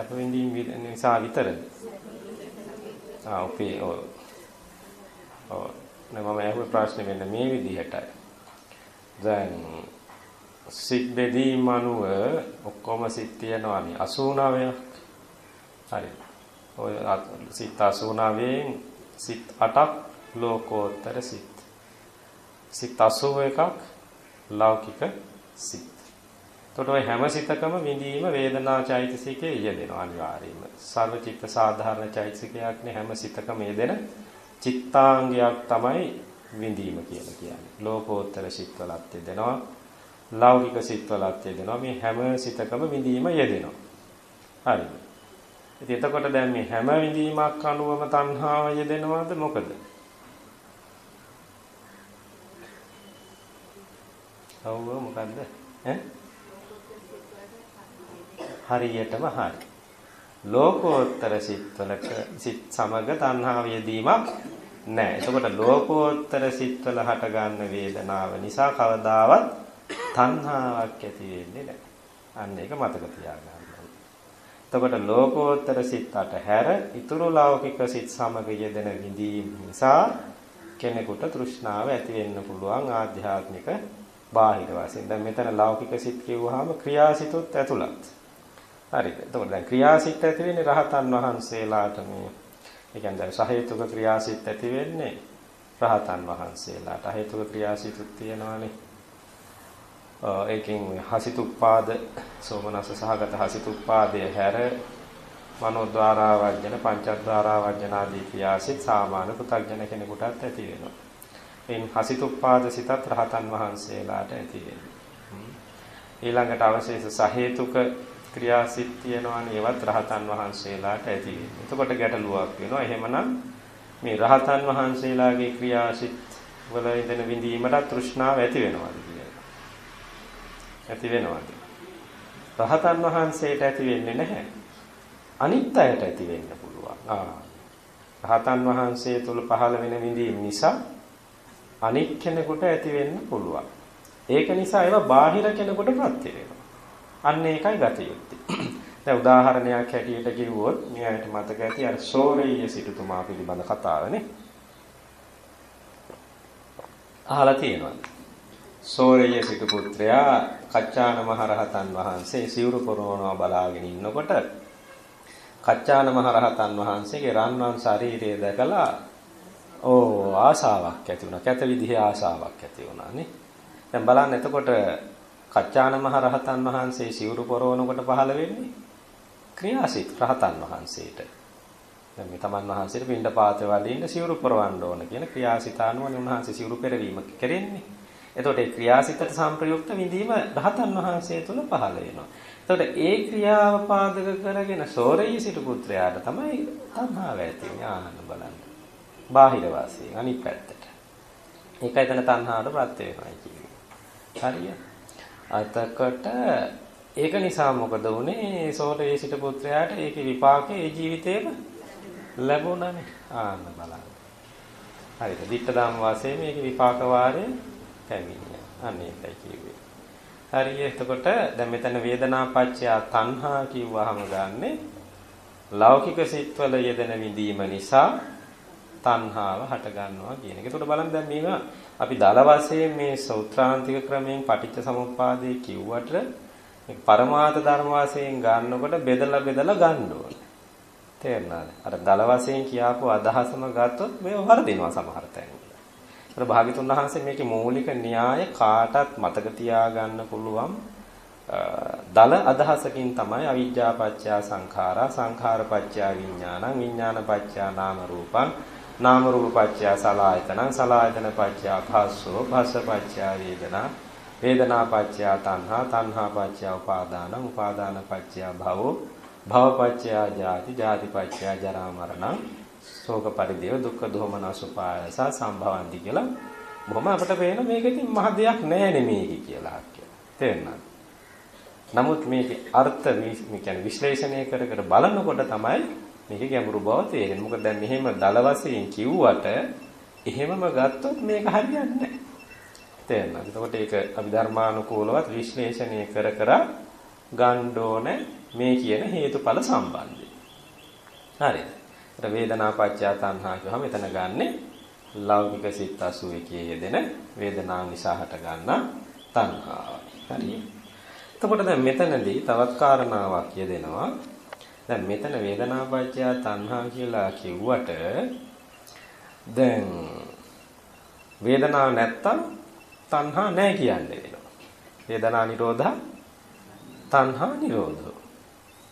සැප විඳීම නිසා විතරද? ආ ඔපේ ඔව්. ඔව්. මම අහුව ප්‍රශ්නේ වෙන මේ විදිහටයි. දැන් සිත් බෙදීම අනුව ඔක්කොම සිත් තියනවානේ 89ක්. හරි. ඔය සිත් 89න් සිත් 8ක් ලෝකෝත්තර සිත්. සිත් 81ක් ලෞකික සිත්. එතකොට ඔය හැම සිතකම විඳීම වේදනා චෛතසිකයේ යෙදෙනවා අනිවාර්යයෙන්ම. සර්වචිත්ත සාධාරණ චෛතසිකයක් නේ හැම සිතකම යෙදෙන චිත්තාංගයක් තමයි විඳීම කියලා කියන්නේ. ලෝකෝත්තර සිත්වලත් යෙදෙනවා. ලෞකික සිත්වලත් යෙදෙනවා. මේ හැම සිතකම විඳීම යෙදෙනවා. හරිද? ඉතින් එතකොට දැන් මේ හැම විඳීමක් අනුවම තණ්හාව යෙදෙනවද මොකද? ඔව් මොකද්ද? ඈ? හරියටම හරි. ලෝකෝත්තර සිත්වලක සිත් සමග තණ්හාව යෙදීමක් නැහැ. එතකොට ලෝකෝත්තර සිත්වල හට ගන්න වේදනාව නිසා කවදාවත් තණ්හාවක් ඇති වෙන්නේ නැහැ. අන්න ඒක මතක තියාගන්න. එතකොට ලෝකෝත්තර සිත් අතහැර ඊතුරු ලෞකික සිත් සමග යෙදෙන විඳීම් නිසා කෙනෙකුට තෘෂ්ණාව ඇති වෙන්න පුළුවන් ආධ්‍යාත්මික බාහිර වශයෙන්. දැන් මෙතන ලෞකික සිත් කිව්වහම ක්‍රියාසිතුත් ඇතුළත්. හරිද? එතකොට දැන් ක්‍රියාසිත ඇති වෙන්නේ රහතන් වහන්සේලාට මේ. ඒ කියන්නේ දැන් සහේතුක ක්‍රියාසිත ඇති වෙන්නේ රහතන් වහන්සේලාට. අහේතුක ක්‍රියාසිතුත් තියෙනවානේ. ඒකෙන් හසිතුප්පාද සෝමනස සහගත හසිතුප්පාදයේ හැර මනෝද්වාරා වජ්ජන පංචද්වාරා වජ්ජන ආදී ක්‍රියාසිත සාමාන්‍ය පුතග්ජන කෙනෙකුටත් ඇති වෙනවා. එයින් හසිතුප්පාද සිතත් රහතන් වහන්සේලාට ඇති වෙනවා. ඊළඟට අවශේෂ සහේතුක ක්‍රියාසිත තියෙනවානේ ඒවත් රහතන් වහන්සේලාට ඇති වෙනවා. එතකොට ගැටලුවක් වෙනවා. එහෙමනම් මේ රහතන් වහන්සේලාගේ ක්‍රියාසිත වල ඉඳන විඳීමට තෘෂ්ණාව ඇති වෙනවාද? ඇති වෙනවද? රහතන් වහන්සේට ඇති වෙන්නේ නැහැ. අනිත් අයට ඇති වෙන්න පුළුවන්. ආ. රහතන් වහන්සේ තුල පහළ වෙන විඳීම් නිසා අනිත් කෙනෙකුට ඇති වෙන්න පුළුවන්. ඒක නිසා ඒවා බාහිර කෙනෙකුට ප්‍රත්‍ය වෙනවා. අන්න ඒකයි ගත යුත්තේ. දැන් උදාහරණයක් හැටියට කිව්වොත් මෙයාට මතක ඇති අර සෝරේය සිටුතුමා පිළිබඳ කතාවනේ. අහලා තියෙනවද? සෝරේය සිටු පුත්‍රයා කච්චාන මහරහතන් වහන්සේ සිවුරු පොරවනවා බලාගෙන ඉන්නකොට කච්චාන මහරහතන් වහන්සේගේ රන්වන් ශරීරය දැකලා ඕ ආසාවක් ඇති වුණා. කැත විදිහේ ආසාවක් ඇති වුණා නේ. දැන් බලන්න එතකොට කච්චාන මහරහතන් වහන්සේ සිවුරු පොරවනකොට පහළ වෙන්නේ ක්‍රියාසිත රහතන් වහන්සේට. දැන් මේ තමන් වහන්සේට පින්ඩ පාතේ වඩින්න සිවුරු පොරවන්න ඕන කියන ක්‍රියාසිතානුවනේ උන්වහන්සේ සිවුරු පෙරවීම කරන්නේ. එතකොට ඒ ක්‍රියාසිතට සංප්‍රයුක්ත විඳීම රහතන් වහන්සේ තුල පහළ වෙනවා. එතකොට ඒ ක්‍රියාව පාදක කරගෙන සෝරේ සිටු පුත්‍රයාට තමයි තණ්හාව ඇති වෙන්නේ ආනන්ද බලන්න. බාහිර වාසියෙන් අනිත් පැත්තට. ඒකයි එතන තණ්හාවට ප්‍රත්‍ය වෙනවා කියන්නේ. හරිය. අතකට ඒක නිසා මොකද වුනේ සෝරේ සිටු පුත්‍රයාට ඒකේ විපාකේ ඒ ජීවිතේම ලැබුණානේ. ආන්න බලන්න. හරිද? ditta ධම්ම වාසයේ මේකේ විපාක වාරේ පැමිණියා. අන්න ඒකයි කිව්වේ. හරි එතකොට දැන් මෙතන වේදනාපච්චය තණ්හා කිව්වහම ගන්නෙ ලෞකික සිත්වල යෙදෙන විඳීම නිසා තණ්හාව හට ගන්නවා කියන එක. එතකොට බලන්න දැන් මේවා අපි දල වශයෙන් මේ සෞත්‍රාන්තික ක්‍රමයෙන් පටිච්ච සමුප්පාදේ කිව්වට පරමාර්ථ ධර්ම වශයෙන් ගන්නකොට බෙදලා බෙදලා ගන්න ඕනේ. තේරුණාද? අර දල වශයෙන් කියාපු අදහසම ගත්තොත් මේ වරදිනවා සමහර තැන්. අර භාග්‍යතුන් වහන්සේ මේකේ මූලික න්‍යාය කාටත් මතක තියාගන්න පුළුවන් දල අදහසකින් තමයි අවිජ්ජා පත්‍ය සංඛාරා සංඛාර පත්‍ය විඥානං විඥාන පත්‍ය නාම රූපං නාම රූප පත්‍ය සලආයතනං සලආයතන පත්‍ය භාස්සෝ භස්ස පත්‍ය වේදනා වේදනා පත්‍ය තණ්හා තණ්හා පත්‍ය උපාදාන උපාදාන පත්‍ය භවෝ භව පත්‍ය ජාති ජාති පත්‍ය ජරා මරණ ශෝක පරිදේව දුක්ඛ දෝමනසුපායස සම්භවಂತಿ කියලා බොහොම අපිට පේන මේක ඉතින් මහ දෙයක් නෑ නෙමෙයි කියලා කියලා. තේරෙනවද? නමුත් මේකේ අර්ථ මේ කියන්නේ විශ්ලේෂණය කර කර බලනකොට තමයි මේකේ ගැඹුරු බව තේරෙන්නේ. මොකද දැන් මෙහෙම දල වශයෙන් කිව්වට එහෙමම ගත්තොත් මේක හරියන්නේ නැහැ. තේරෙනවද? එතකොට ඒක අභිධර්මානුකූලවත් විශ්ලේෂණය කර කර ගන්න ඕනේ මේ කියන හේතුඵල සම්බන්ධය. හරිද? ඒතර වේදනා පත්‍ය තණ්හා කියවම එතන ගන්නෙ ලෞකික සිත් 81 යෙදෙන වේදනා නිසා හට ගන්න තණ්හාව. හරිද? එතකොට දැන් මෙතනදී තවත් කාරණාවක් යෙදෙනවා. දැන් මෙතන වේදනා පත්‍ය තණ්හා කියලා කිව්වට දැන් වේදනාව නැත්තම් තණ්හා නැහැ කියන්නේ වෙනවා. වේදනා නිරෝධා තණ්හා නිරෝධෝ.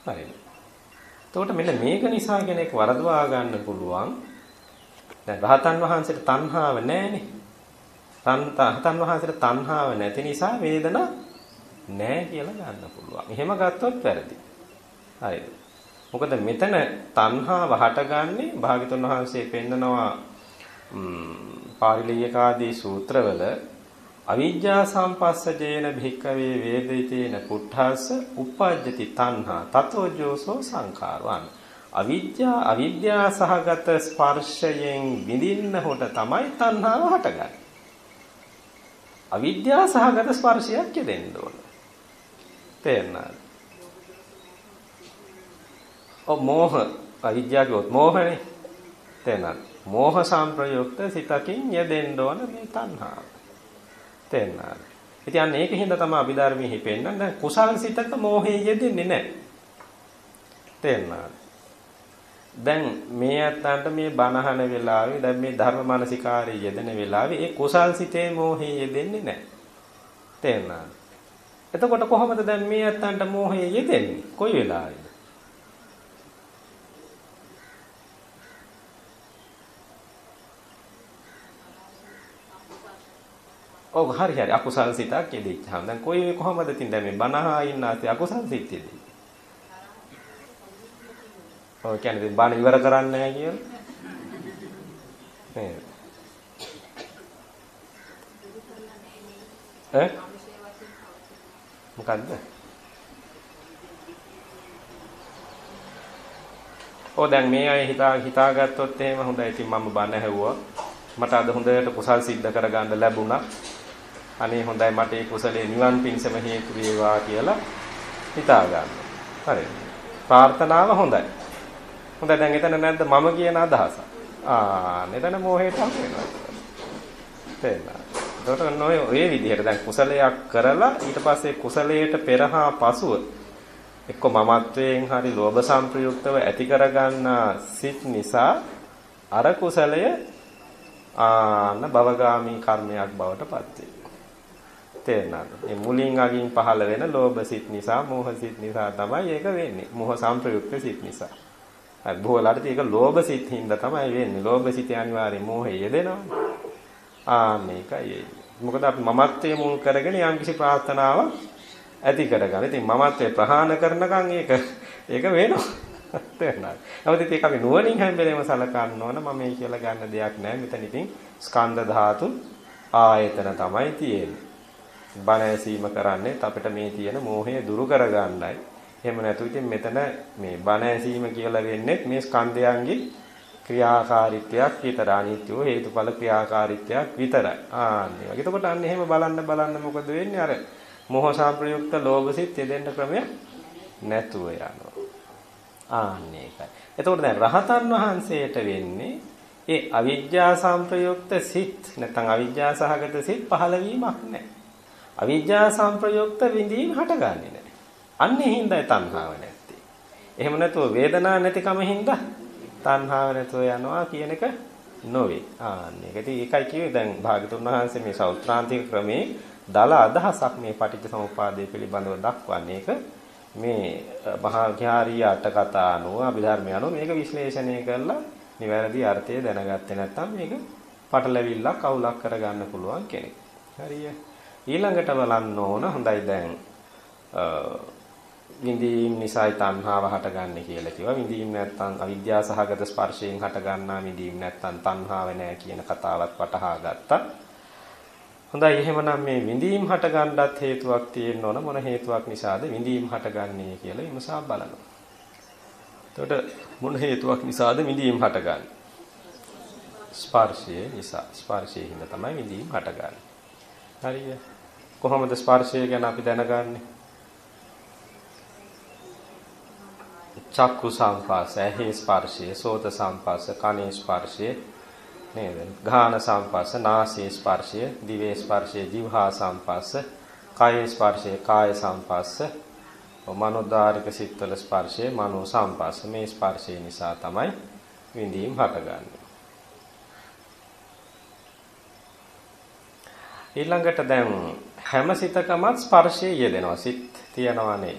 හරිද? එතකොට මෙන්න මේක නිසා කෙනෙක් වරදවා ගන්න පුළුවන්. දැන් රහතන් වහන්සේට තණ්හාව නැහැනේ. රහතන් වහන්සේට තණ්හාව නැති නිසා වේදනා නැහැ කියලා ගන්න පුළුවන්. එහෙම ගත්තොත් වැරදි. හරිද? මොකද මෙතන තණ්හාව හටගන්නේ භාග්‍යතුන් වහන්සේ පෙන්නනවා පාරිලීයකාදී සූත්‍රවල අවිජ්ජා සම්පස්සජේන භික්කවේ වේදිතේන පුට්ඨාස උපජ්ජති තණ්හා තතෝ ජෝසෝ සංඛාරවං. අවිජ්ජා අවිද්‍යා සහගත ස්පර්ශයෙන් විඳින්න හොට තමයි තණ්හාව හටගන්නේ. අවිද්‍යා සහගත ස්පර්ශයක් දෙන්න ඕන. තේරෙනවද ඔව් මෝහ අවිද්‍යාව කිව්වොත් මෝහනේ තේරෙනවද මෝහ සංප්‍රයුක්ත සිතකින් යෙදෙන්න ඕන මේ තණ්හාව තේරෙනවද? ඉතින් අන්න ඒකින්ද තමයි අභිධර්මයේ හිපෙන්න දැන් කුසල් සිතක මෝහයේ යෙදෙන්නේ නැහැ. තේරෙනවද? දැන් මේ අත්තන්ට මේ බණහන වෙලාවේ දැන් මේ ධර්ම මානසිකාරයේ යෙදෙන වෙලාවේ ඒ කුසල් සිතේ මෝහයේ යෙදෙන්නේ නැහැ. තේරෙනවද? එතකොට කොහොමද දැන් මේ අත්තන්ට මෝහයේ යෙදෙන්නේ? කොයි වෙලාවෙද? ඔව් හරි හරි අකුසල් සිතක් යෙදිච්චාම දැන් කොයි කොහමද තින් දැන් මේ බනහා ඉන්න ඇති අකුසල් සිත් යෙදී. ඔව් කියන්නේ බණ ඉවර කරන්නේ නැහැ කියලා. නේද? ඈ මොකද්ද? ඔව් දැන් මේ අය හිතා හිතාගත්තොත් එහෙම හොඳයි. ඉතින් මම බණ ඇහුවා. මට අද හොඳට කුසල් සිද්ධ කරගන්න ලැබුණා. අනේ හොඳයි මට ඒ කුසලයේ නිවන් පිණසම හේතු වේවා කියලා හිතා ගන්න. හරිද? ප්‍රාර්ථනාව හොඳයි. හොඳයි දැන් එතන නැද්ද මම කියන අදහස? ආ මෙතන මොහේට අහු වෙනවා. තේරෙනවා. ඒකට නොය ඔය විදිහට දැන් කුසලයක් කරලා ඊට පස්සේ කුසලයට පෙරහා පසුව එක්ක මමත්වයෙන් හරි ලෝභ සංප්‍රයුක්තව ඇති කරගන්න සිත් නිසා අර කුසලය ආන භවගාමී කර්මයක් බවට පත් වෙනවා. තේරෙනවද? මේ මුලින් අගින් පහළ වෙන ලෝභ සිත් නිසා, මෝහ සිත් නිසා තමයි ඒක වෙන්නේ. මෝහ සංප්‍රයුක්ත සිත් නිසා. හරි බොහෝලාට ඒක ලෝභ සිත් හින්දා තමයි වෙන්නේ. ලෝභ සිත් අනිවාර්යෙන් මෝහය යෙදෙනවනේ. ආ මේකයි මොකද අපි මමත්වයේ මුල් කරගෙන යම්කිසි ප්‍රාර්ථනාවක් ඇති කරගන්න. ඉතින් මමත්වයේ ප්‍රහාණ කරනකම් ඒක ඒක වෙනවා. තේරුණාද? නමුත් ඒක අපි නුවණින් හැම වෙලේම සලකන්න ඕන මම මේ කියලා ගන්න දෙයක් නැහැ. මෙතන ඉතින් ස්කන්ධ ධාතු ආයතන තමයි තියෙන්නේ. බණ ඇසීම කරන්නේ අපිට මේ තියෙන මෝහය දුරු කරගන්නයි. එහෙම නැතු ඉතින් මෙතන මේ බණ ඇසීම කියලා වෙන්නේ මේ ස්කන්ධයන්ගේ ක්‍රියාකාරීත්වයක් විතර අනිත්‍යෝ හේතුඵල ක්‍රියාකාරීත්වයක් විතරයි. ආන්නේ. එතකොට අන්න එහෙම බලන්න බලන්න මොකද වෙන්නේ? අර මොහ සම්ප්‍රයුක්ත ලෝභසිත යෙදෙන්න ක්‍රමයක් නැතුව යනවා. ආන්නේ ඒකයි. එතකොට දැන් රහතන් වහන්සේට වෙන්නේ ඒ අවිජ්ජා සම්ප්‍රයුක්ත සිත් නැත්නම් අවිජ්ජා සහගත සිත් පහළ වීමක් නැහැ. අවිජ්ජා සම්ප්‍රයුක්ත විඳීම හටගන්නේ නැහැ. අන්නේ හින්දායි තණ්හාව නැත්තේ. එහෙම නැතුව වේදනාවක් නැතිකම හින්දා තණ්හාව නැතුව යනවා කියන එක නොවේ. ආන්නේ. ඒක ඉතින් ඒකයි කිව්වේ දැන් භාගතුන් වහන්සේ මේ සෞත්‍රාන්තික ක්‍රමේ දල අදහසක් මේ පටිච්ච සමුප්පාදය පිළිබඳව දක්වන්නේ. ඒක මේ මහා විහාරීය අට කතා අනුව අභිධර්මය අනුව මේක විශ්ලේෂණය කරලා නිවැරදි අර්ථය දැනගත්තේ නැත්නම් මේක පටලැවිල්ලක් අවුලක් කරගන්න පුළුවන් කෙනෙක්. හරිය. ඊළඟට බලන්න ඕන හොඳයි දැන් විඳීම් නිසායි තණ්හාව හටගන්නේ කියලා කිව්වා. විඳීම් නැත්තම් අවිද්‍යාව සහගත ස්පර්ශයෙන් හටගන්නා විඳීම් නැත්තම් තණ්හාව නෑ කියන කතාවත් වටහා ගත්තා. හොඳයි එහෙමනම් මේ විඳීම් හටගන්නත් හේතුවක් තියෙන්න ඕන මොන හේතුවක් නිසාද විඳීම් හටගන්නේ කියලා විමසා බලනවා. එතකොට මොන හේතුවක් නිසාද විඳීම් හටගන්නේ? ස්පර්ශය නිසා. ස්පර්ශයෙන් හින්දා තමයි විඳීම් හටගන්නේ. හරිය. කොහොමද ස්පර්ශය ගැන අපි දැනගන්නේ? චක්කු සංපාස, ඇහි ස්පර්ශය, සෝත සංපාස, කනේ ස්පර්ශය නේද? ගාහන සංපාස, නාසයේ ස්පර්ශය, දිවේ ස්පර්ශය, જીවහා සංපාස, කායේ ස්පර්ශය, කාය සංපාස, මනෝදාරික සිත්වල ස්පර්ශය, මනෝ සංපාස. මේ ස්පර්ශය නිසා තමයි විඳීම් හටගන්නේ. ඊළඟට දැන් හැම සිතකමත් ස්පර්ශය යෙදෙනවා. සිත් තියනවානේ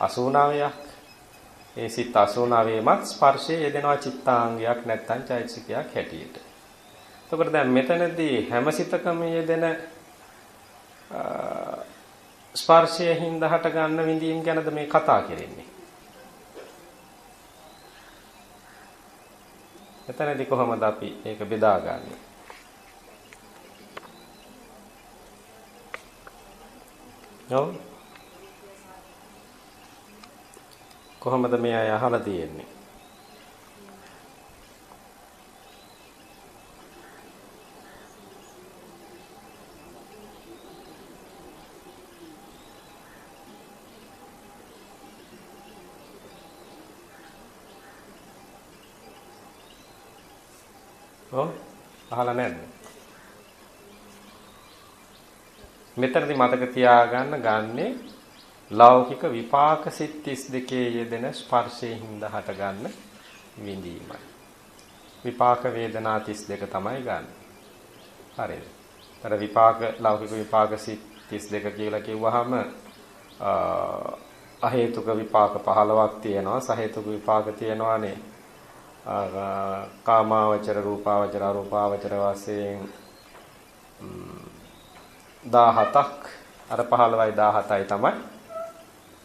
89ක්. ඒ සිත් 89මත් ස්පර්ශයේ යෙදෙනවා චිත්තාංගයක් නැත්නම් චෛතසිකයක් හැටියට. එතකොට දැන් මෙතනදී හැම සිතකම යෙදෙන ස්පර්ශයේ හින්දා හට ගන්න විඳීම් ගැනද මේ කතා කරන්නේ. එතනදී කොහොමද අපි ඒක බෙදාගන්නේ? ඔව් කොහොමද මේ අය අහලා තියෙන්නේ? ඔව් අහලා නැද්ද? මෙතනදී මතක තියාගන්න ගන්නේ ලෞකික විපාක සිත් 32 යෙදෙන ස්පර්ශයෙන් හින්දා හටගන්න විඳීමයි. විපාක වේදනා 32 තමයි ගන්න. හරිද? අර විපාක ලෞකික විපාක සිත් 32 කියලා කිව්වහම අහේතුක විපාක 15ක් තියෙනවා සහේතුක විපාක තියෙනවානේ. කාමාවචර රූපාවචර අරූපාවචර වශයෙන් 17ක් අර 15යි 17යි තමයි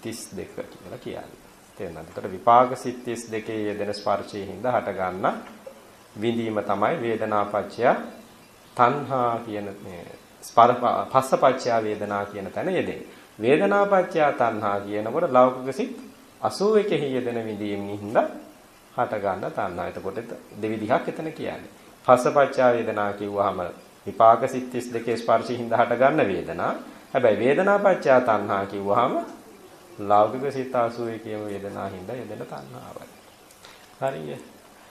32 කියලා කියන්නේ. තේරෙනවද? එතකොට විපාක සිත් 32 යෙදෙන ස්පර්ශයේ හින්දා හට ගන්න විඳීම තමයි වේදනාපච්චය තණ්හා කියන මේ පස්සපච්චය වේදනා කියන තැන යෙදෙන්නේ. වේදනාපච්චය තණ්හා කියනකොට ලෞකික සිත් 81 යෙදෙන විඳීම හින්දා හට ගන්න තණ්හා. එතකොට දෙවිදිහක් එතන කියන්නේ. පස්සපච්චය වේදනා කිව්වහම විපාක සිත් 32 ස්පර්ශයෙන් හින්දා හට ගන්න වේදනා. හැබැයි වේදනාපච්චය තණ්හා කිව්වහම ලෞකික සිත 81ම වේදනා හින්දා යෙදෙන තණ්හාවයි. හරිය.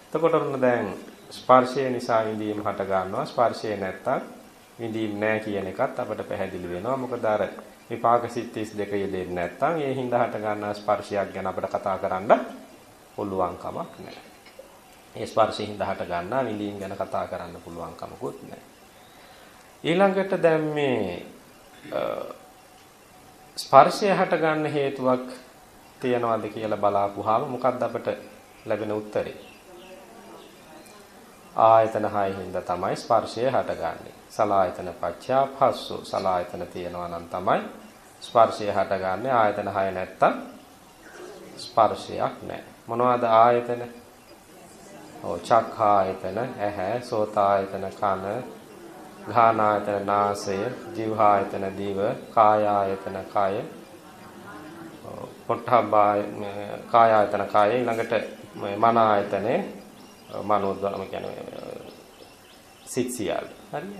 එතකොට ඔන්න දැන් ස්පර්ශය නිසා විඳීම හට ගන්නවා. ස්පර්ශය නැත්තම් විඳීම් නැහැ කියන එකත් අපට පැහැදිලි වෙනවා. මොකද අර විපාක සිත් 32 යෙදෙන්නේ නැත්තම් ඒ හින්දා හට ගන්නා ස්පර්ශයක් ගැන අපිට කතා කරන්න පුළුවන් කමක් නැහැ. ඒ ස්පර්ශයෙන් හින්දා හට ගන්නා විඳීම් ගැන කතා කරන්න පුළුවන් කමකුත් නැහැ. ඊළඟට දැන් මේ ස්පර්ශය හට ගන්න හේතුවක් තියනවාද කියලා බලාපුවාම මොකක්ද අපට ලැබෙන උත්තරේ? ආයතන හයෙන් හින්දා තමයි ස්පර්ශය හටගන්නේ. සලායතන පච්චා පස්සු සලායතන තියෙනවා නම් තමයි ස්පර්ශය හටගන්නේ. ආයතන හය නැත්තම් ස්පර්ශයක් නැහැ. මොනවද ආයතන? ඔව් චක්ඛායතන, ඇහැ, සෝතායතන, කන, ගානායතන, නාසය, જીවහායතන, දිව, කායායතන, කය, පොට්ටබ්බාය කායායතන, කය ඊළඟට මන ආයතනේ මනෝද්වාරම කියන්නේ සිත් සියල්ල. හරිද?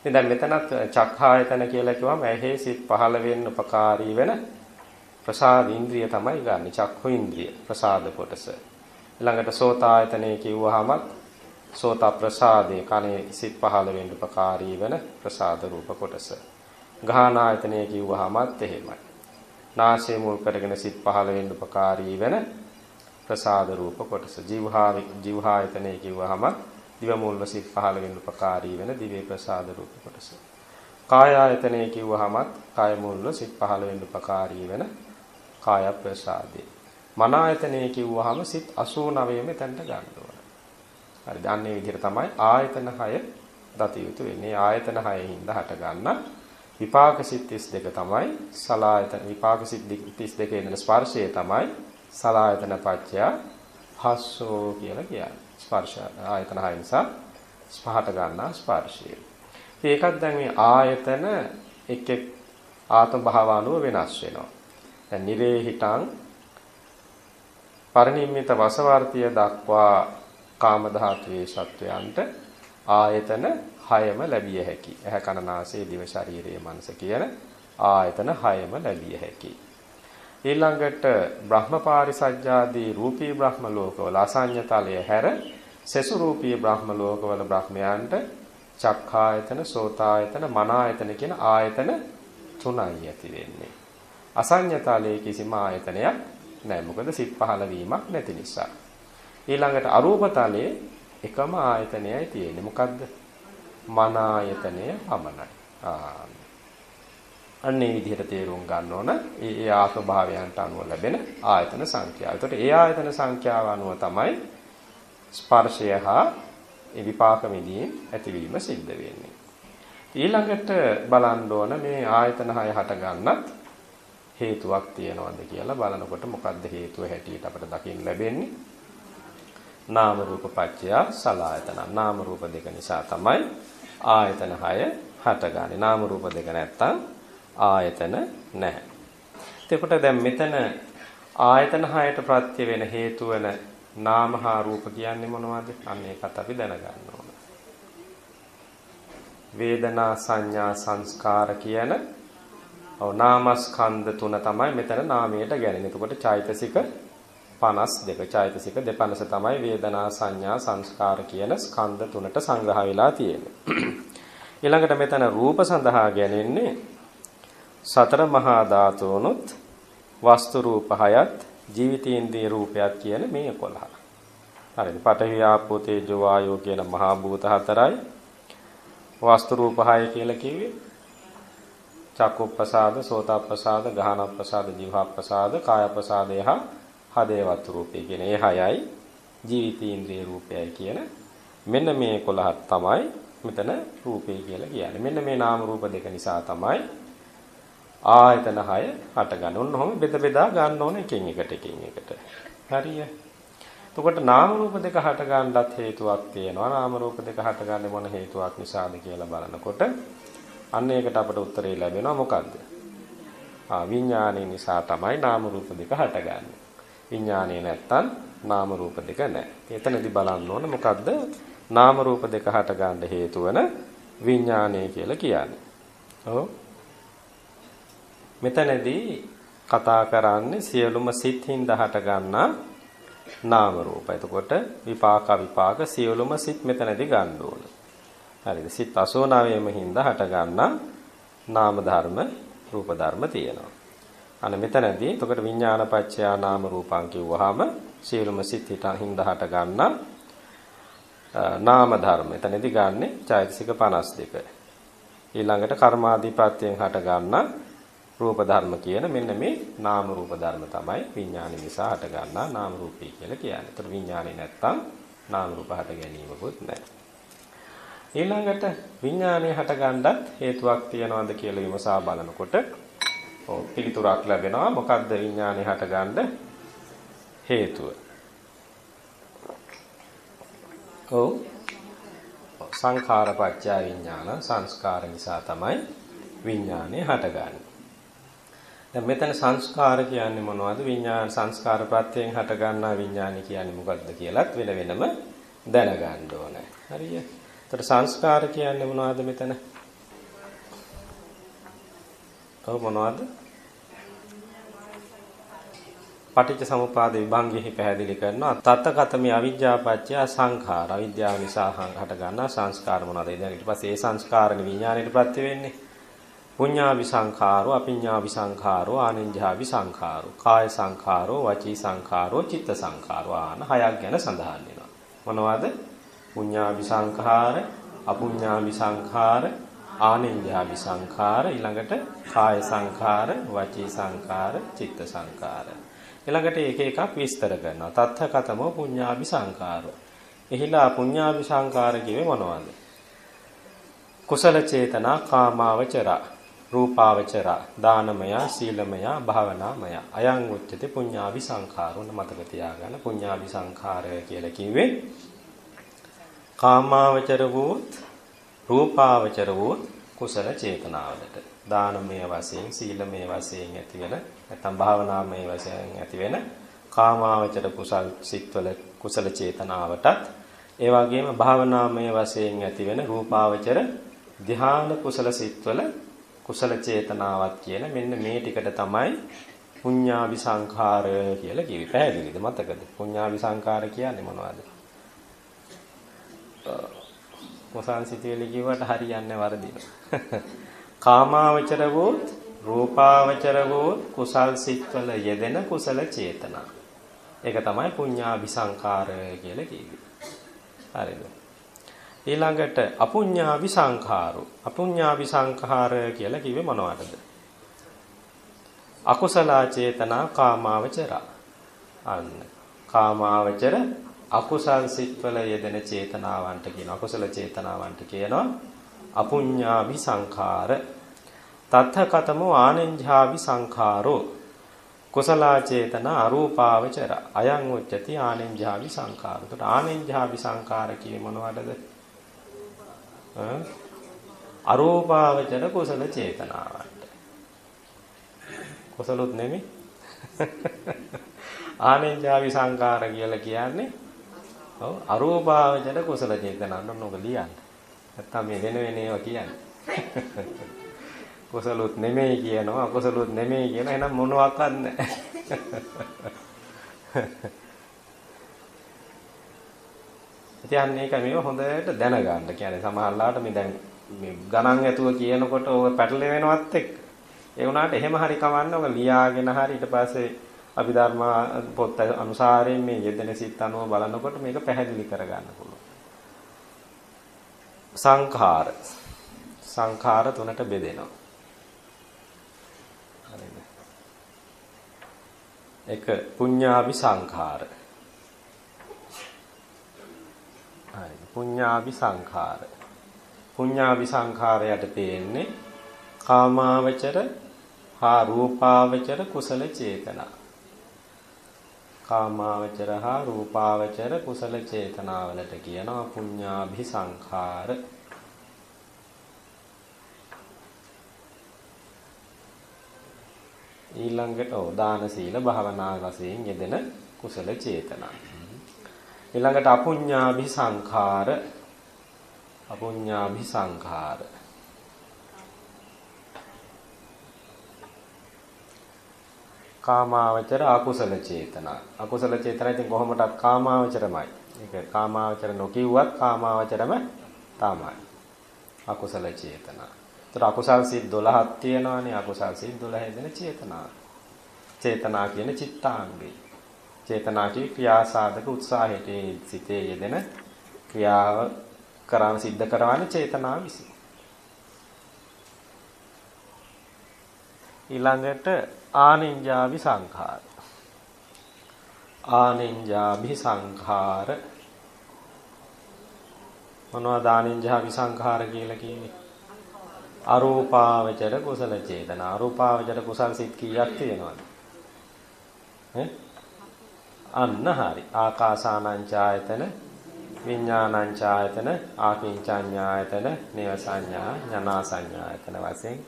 ඉතින් දැන් මෙතනත් චක්ඛායතන කියලා කිව්වම ඇහි සිත් පහළ වෙන්න උපකාරී වෙන ප්‍රසාද ඉන්ද්‍රිය තමයි ගන්න. චක්ඛු ඉන්ද්‍රිය ප්‍රසාද කොටස. ඊළඟට සෝතායතනෙ කිව්වහම සෝත ප්‍රසාදේ කනේ සිත් පහළ වෙන්න උපකාරී වෙන ප්‍රසාද රූප කොටස. ගාහනායතනෙ කිව්වහමත් එහෙමයි. නාසය මුල් කරගෙන සිත් පහළ වෙන්න උපකාරී වෙන ප්‍රසාද රූප කොටස. ජීවහා ජීවහායතනෙ කිව්වහම දිව මුල්ව සිත් පහළ වෙන්න උපකාරී වෙන දිවේ ප්‍රසාද රූප කොටස. කාය ආයතනය කිව්වහමත් කාය මුල්ව සිත් පහළ වෙන්න උපකාරී වෙන කාය ප්‍රසාදේ. මන ආයතනය කිව්වහම සිත් 89 මෙතනට ගන්න ඕන. හරි දන්නේ විදිහට තමයි ආයතන 6 දත යුතු වෙන්නේ. ආයතන 6 හින්දා හට ගන්න විපාක සිත් 32 තමයි සලායතන විපාක සිත් 32 ඉඳන ස්පර්ශය තමයි සලායතන පත්‍ය හස්සෝ කියලා කියන්නේ. ස්පර්ශ ආයතන හය නිසා ස්පහට ගන්නා ස්පර්ශය. ඒකත් දැන් මේ ආයතන එක් එක් ආත්ම භාවානුව වෙනස් වෙනවා. දැන් නිරේ හිටං පරිනිම්මිත වසවර්තිය දක්වා කාම ධාතුවේ සත්වයන්ට ආයතන හයම ලැබිය හැකි. ඇහැ කන නාසය දිව ශරීරයේ මනස කියන ආයතන හයම ලැබිය හැකි. ඊළඟට බ්‍රහ්මපාරිසජ්ජාදී රූපී බ්‍රහ්ම ලෝකවල අසඤ්ඤතලය හැර සසු රූපී බ්‍රහ්ම ලෝකවල බ්‍රහ්මයන්ට චක්ඛායතන, සෝතායතන, මනායතන කියන ආයතන තුනයි ඇති වෙන්නේ. අසඤ්ඤතලයේ කිසිම ආයතනයක් නැහැ. මොකද සිත් පහළ වීමක් නැති නිසා. ඊළඟට අරූපතලයේ එකම ආයතනයයි තියෙන්නේ. මොකද්ද? මනායතනය පමණයි. ආ අන්නේ විදිහට තේරුම් ගන්න ඕන ඒ ඒ ආත්ම භාවයන්ට අනුව ලැබෙන ආයතන සංඛ්‍යාව. එතකොට ඒ ආයතන සංඛ්‍යාව අනුව තමයි ස්පර්ශය හා ඒ විපාක මිදීම ඇතිවීම සිද්ධ වෙන්නේ. ඊළඟට බලන්න ඕන මේ ආයතන හය හට ගන්නත් හේතුවක් තියනවද කියලා බලනකොට මොකද්ද හේතුව හැටියට අපිට දකින්න ලැබෙන්නේ? නාම රූප පත්‍ය සලආයතන. නාම රූප දෙක නිසා තමයි ආයතන හය හටගන්නේ. නාම රූප දෙක නැත්තම් ආයතන නැහැ. එතකොට දැන් මෙතන ආයතන හයට ප්‍රත්‍ය වෙන හේතු වෙන නාම හා රූප කියන්නේ මොනවද? අන්න ඒකත් අපි දැනගන්න ඕන. වේදනා සංඥා සංස්කාර කියන ඔව් නාමස්කන්ධ තුන තමයි මෙතන නාමයට ගැනෙන්නේ. එතකොට චෛතසික 52 චෛතසික දෙපනස තමයි වේදනා සංඥා සංස්කාර කියන ස්කන්ධ තුනට සංග්‍රහ වෙලා තියෙන්නේ. ඊළඟට මෙතන රූප සඳහා ගැනෙන්නේ සතර මහා ධාතුනුත් වස්තු රූප හයත් ජීවිතේන්ද්‍රිය රූපයක් කියන මේ 11. හරිද? පඨවි ආපෝ තේජෝ වායෝ කියන මහා භූත හතරයි වස්තු රූප හය කියලා කිව්වේ චක්කුප්පසාද, සෝතප්පසාද, ගහනප්පසාද, જીවහප්පසාද, කායප්පසාදය හා හදේවත් රූපය කියන ඒ හයයි ජීවිතේන්ද්‍රිය රූපයයි කියන මෙන්න මේ 11 තමයි මෙතන රූපය කියලා කියන්නේ. මෙන්න මේ නාම රූප දෙක නිසා තමයි ආයතන 6 හට ගන්න. ඔන්න ඔහොම බෙද බෙදා ගන්න ඕන එකින් එකට එකින් එකට. හරිය. එතකොට නාම රූප දෙක හට ගන්නත් හේතුවක් තියෙනවා. නාම රූප දෙක හට ගන්න මොන හේතුවක් නිසාද කියලා බලනකොට අන්න ඒකට අපට උත්තරේ ලැබෙනවා මොකද්ද? ආ විඥානය නිසා තමයි නාම රූප දෙක හටගන්නේ. විඥානය නැත්තම් නාම රූප දෙක නැහැ. එතනදී බලන්න ඕන මොකද්ද? නාම රූප දෙක හට ගන්න හේතු වෙන විඥානය කියලා කියන්නේ. ඔව් මෙතනදී කතා කරන්නේ සියලුම සිත් හින්දා හට ගන්නා නාම රූප. එතකොට විපාක විපාක සියලුම සිත් මෙතනදී ගන්න ඕන. හරිද? සිත් 89ම හින්දා හට ගන්නා නාම ධර්ම රූප ධර්ම තියෙනවා. අන්න මෙතනදී එතකොට විඥානපච්චයා නාම රූපං කිව්වහම සියලුම සිත් හින්දා හට ගන්නා නාම ධර්ම. එතනදී ගන්නෙ චෛතසික 52. ඊළඟට කර්මාදිපත්‍යයෙන් හට ගන්නා රූප ධර්ම කියන මෙන්න මේ නාම රූප ධර්ම තමයි විඥානය නිසා හට ගන්නා නාම රූපී කියලා කියන්නේ. ඒතර විඥානේ නැත්තම් නාම රූප හට ගැනීමකුත් නැහැ. ඊළඟට විඥානය හටගන්නත් හේතුවක් තියනවද කියලා විමසා බලනකොට ඔව් පිළිතුරක් ලැබෙනවා. මොකද්ද විඥානය හටගන්න හේතුව? ඔව් සංඛාරපච්චය විඥාන සංස්කාර නිසා තමයි විඥානය හටගන්නේ. දැන් මෙතන සංස්කාර කියන්නේ මොනවද? විඥාන සංස්කාර ප්‍රත්‍යයෙන් හටගන්නා විඥානි කියන්නේ මොකක්ද කියලාත් වෙන වෙනම දැනගන්න ඕනේ. හරිය. ඒතර සංස්කාර කියන්නේ මොනවද මෙතන? ඔව් මොනවද? පටිච්ච සමුපාද විභංගෙහි පැහැදිලි කරනවා තත්තකතමි අවිජ්ජාපච්චය සංඛාර. අවිද්‍යාව නිසා හට ගන්නා සංස්කාර මොනවාද? දැන් ඊට පස්සේ ඒ සංස්කාරණ විඥාණයට ප්‍රත්‍ය වෙන්නේ. පුඤ්ඤාවි සංඛාරෝ අපිඤ්ඤාවි සංඛාරෝ ආනිඤ්ඤාවි සංඛාරෝ. කාය සංඛාරෝ වචී සංඛාරෝ චිත්ත සංඛාරෝ ආන හයක් ගැන සඳහන් වෙනවා. මොනවද? පුඤ්ඤාවි සංඛාර අපුඤ්ඤාවි සංඛාර ආනිඤ්ඤාවි සංඛාර ඊළඟට කාය සංඛාර වචී සංඛාර චිත්ත සංඛාර ඊළඟට එක එකක් විස්තර කරනවා. තත්ථ කතමෝ පුඤ්ඤාභි සංකාරෝ. එහිලා පුඤ්ඤාභි සංකාර කියේ මොනවද? කුසල චේතනා කාමාවචර රූපාවචර දානමය සීලමය භාවනාමය අයං උච්චති පුඤ්ඤාභි සංඛාරෝ මතක තියාගන්න පුඤ්ඤාභි සංඛාරය කියලා කිව්වේ කාමාවචර වූත් රූපාවචර වූත් කුසල චේතනාවලට දානමය වශයෙන් සීලමය වශයෙන් ඇති වෙන නැත්නම් භාවනාමය වශයෙන් ඇති වෙන කාමාවචර කුසල් සිත්වල කුසල චේතනාවටත් ඒ වගේම භාවනාමය වශයෙන් ඇති වෙන රූපාවචර ධ්‍යාන කුසල සිත්වල කුසල චේතනාවක් කියන මෙන්න මේ ටිකට තමයි පුඤ්ඤාවි සංඛාර කියලා කිව්වේ. පැහැදිලිද මතකද? පුඤ්ඤාවි සංඛාර කියන්නේ මොනවද? මොසාන් සිතුවිලි කිව්වට හරියන්නේ වරදිනවා. කාමාවචර වූ රූපාවචර වූ කුසල් සිත්වල යෙදෙන කුසල චේතනා. ඒක තමයි පුඤ්ඤාවිසංකාර කියලා කියන්නේ. හරිද? ඊළඟට අපුඤ්ඤාවිසංකාරෝ. අපුඤ්ඤාවිසංකාර කියලා කිව්වේ මොනවටද? අකුසල චේතනා කාමාවචර. අන්න. කාමාවචර අකුසල් සිත්වල යෙදෙන චේතනාවන්ට කියන අකුසල චේතනාවන්ට කියනවා අපුඤ්ඤාபிසංඛාර තත්ථ කතමෝ ආනෙන්ජාවි සංඛාරෝ කුසලා චේතන අරූපාවචර අයං උච්චති ආනෙන්ජාවි සංඛාර. එතකොට ආනෙන්ජාවි සංඛාර කියේ මොනවටද? අරූපාවචර කුසල චේතනාවට. කුසලොත් නෙමෙයි. ආනෙන්ජාවි සංඛාර කියලා කියන්නේ ඔව් අරූපාවචර කුසල චේතනා නෝක ලියන්න. නැත්තම් මේ වෙන වෙන ඒවා කියන්නේ. කුසලොත් නෙමෙයි කියනවා අකුසලොත් නෙමෙයි කියන එහෙනම් මොනවත් නැහැ. ඉතින් මේක මේව හොඳට දැනගන්න. කියන්නේ සමහරලාට මේ දැන් මේ ගණන් ඇතුව කියනකොට ඔය පැටලෙවෙනවත් එක්ක ඒ වුණාට එහෙම හරි කවන්න ඔක ලියාගෙන හරි ඊට පස්සේ අභිධර්ම පොත් අනුසාරයෙන් මේ යෙදෙන සිත් අනුව බලනකොට මේක පැහැදිලි කරගන්න පුළුවන්. සංඛාර සංඛාර තුනට බෙදෙනවා. එක පුඤ්ඤාභි සංඛාර. හරි. පුඤ්ඤාභි සංඛාර. පුඤ්ඤාභි සංඛාරයට තේන්නේ කාමාවචර හා රූපාවචර කුසල චේතනා. කාමාවචර හා රූපාවචර කුසල චේතනාවලට කියනවා පුඤ්ඤාභි සංඛාර. ඊළඟට ඔව් දාන සීල භාවනා වශයෙන් යෙදෙන කුසල චේතනා. ඊළඟට අපුඤ්ඤාභි සංඛාර අපුඤ්ඤාභි සංඛාර කාමාවචර අකුසල චේතනා. අකුසල චේතනා ඉතින් කොහොමදත් කාමාවචරමයි. ඒක කාමාවචර නොකියුවත් කාමාවචරම තමයි. අකුසල චේතනා. ඒතර අකුසල් සිත් 12ක් තියෙනවානේ අකුසල් සිත් 12 දෙන චේතනා. චේතනා කියන චිත්තාංගේ. චේතනා කිය ක්‍රියාසාධක උත්සාහයට සිතේ යෙදෙන ක්‍රියාව කරන සිද්ධ කරවන්නේ චේතනාව විසින්. ඊළඟට ආනින්ජාවි සංඛාර. ආනින්ජාභි සංඛාර මොනවද ආනින්ජා විසංඛාර කියලා කියන්නේ? අරූපාවචර කුසල චේතනා. අරූපාවචර කුසල් සිත් කීයක් තියෙනවද? ඈ? අන්න හරි. ආකාසානංචායතන විඥානංචායතන ආකින්චඤ්ඤායතන නේව සංඥා ඥානා සංඥායතන වශයෙන්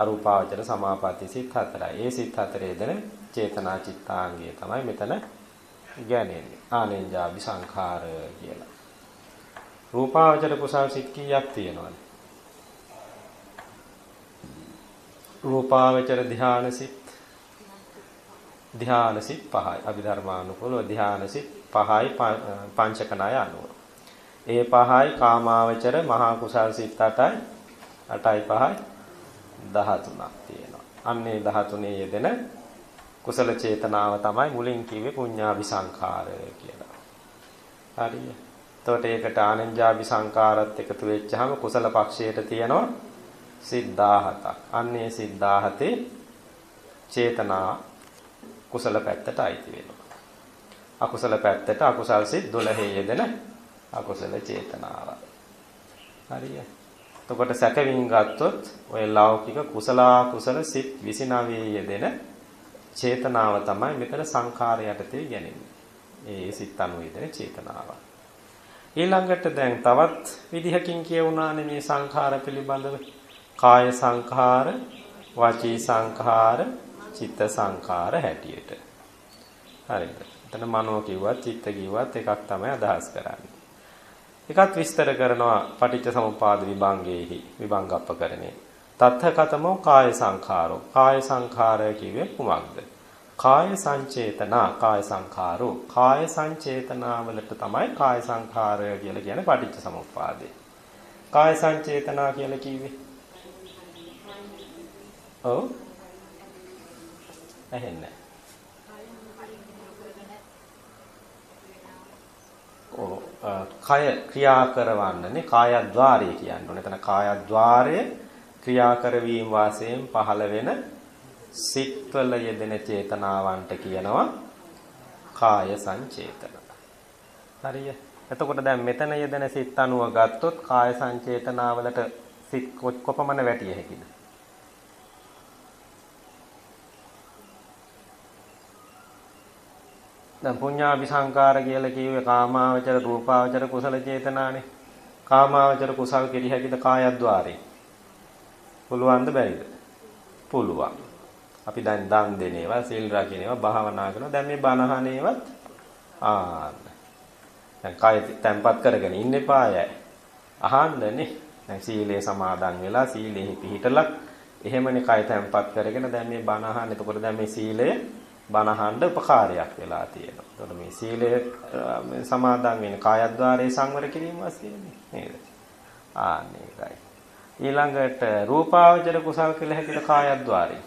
අරූපාවචර සමාපatti සිත් හතරයි. ඒ සිත් හතරේ දෙන චේතනා චිත්තාංගය තමයි මෙතන ගැනෙන්නේ. ආනෙන්ජා විසංඛාර කියලා. රූපාවචර කුසල් සිත් කීයක් තියෙනවද? රූපාවචර ධාන සිත් ධාන සිත් පහයි. අභිධර්මානුකූලව ධාන සිත් පහයි පංචක ණය අනුව. ඒ පහයි කාමාවචර මහා කුසල් සිත් 8යි 8යි 5යි 13ක් තියෙනවා. අන්නේ 13 යෙදෙන කුසල චේතනාව තමයි මුලින් කිව්වේ පුඤ්ඤාභි සංඛාරය කියලා. හරිය. එතකොට ඒකට ආනන්ජාභි සංඛාරත් එකතු වෙච්චාම කුසල පක්ෂයට තියෙනවා සිත් 17ක්. අන්නේ සිත් 17 චේතනා කුසල පැත්තට අයිති වෙනවා. අකුසල පැත්තට අකුසල් සිත් 12 යෙදෙන අකුසල චේතනාව. හරිය. එතකොට සැකවින් ගත්තොත් ඔය ලෞකික කුසලා කුසල සිත් 29 යෙදෙන චේතනාව තමයි මෙතන සංඛාර යටතේ ගැනෙන්නේ. ඒ සිත් අනුව යෙදෙන චේතනාව. ඊළඟට දැන් තවත් විදිහකින් කියවුණානේ මේ සංඛාර පිළිබඳව. කාය සංඛාර, වාචී සංඛාර, චිත්ත සංඛාර හැටියට. හරිද? එතන මනෝ කිව්වත් චිත්ත කිව්වත් එකක් තමයි අදහස් කරන්නේ. එකත් විස්තර කරනවා පටිච්ච සමුපාද විභංගයේහි විභංගප්පකරණේ. තත්ථ කතමෝ කාය සංඛාරෝ. කාය සංඛාරය කිව්වේ කුමක්ද? කාය සංචේතනා කාය සංඛාරෝ. කාය සංචේතනා වලට තමයි කාය සංඛාරය කියලා කියන්නේ පටිච්ච සමුප්පාදේ. කාය සංචේතනා කියලා කිව්වේ. ඔව්. ඇහෙන්නේ. කය ක්‍රියා කරවන්නනේ කායද්්වාරය කියන්නේ. එතන කායද්්වාරය ක්‍රියා කරවීම වාසයෙන් පහළ වෙන සිත්වල යෙදෙන චේතනාවන්ට කියනවා කාය සංචේතන. හරිය. එතකොට දැන් මෙතන යෙදෙන සිත් අනුව ගත්තොත් කාය සංචේතනාවලට සිත් කොපමණ වැටිය හැකිද? දැන් පුඤ්ඤාභි සංකාර කියලා කියුවේ කාමාවචර රූපාවචර කුසල චේතනානේ. කාමාවචර කුසල් කෙරෙහි හැකිද කායද්්වාරේ? පුළුවන්ද බැරිද? පුළුවන්. අපි දැන් දන් දෙන ඒවා, සීල් රකින්න ඒවා, භාවනා කරනවා. දැන් මේ බණ අහන ඒවත් ආ දැන් කය තැම්පත් කරගෙන ඉන්න එපායයි. අහන්නනේ. දැන් සීලේ සමාදන් වෙලා සීලෙහි පිහිටලා එහෙමනේ කය තැම්පත් කරගෙන දැන් මේ බණ අහන්න. එතකොට දැන් මේ සීලය බණ අහන්න උපකාරයක් වෙලා තියෙනවා. එතකොට මේ සීලය සමාදන් වෙන කායද්්වාරයේ සංවර කිරීම වශයෙන් නේද? ආ මේකයි. ඊළඟට රූපාවචර කුසල් කියලා හැකිද කායද්්වාරයෙන්.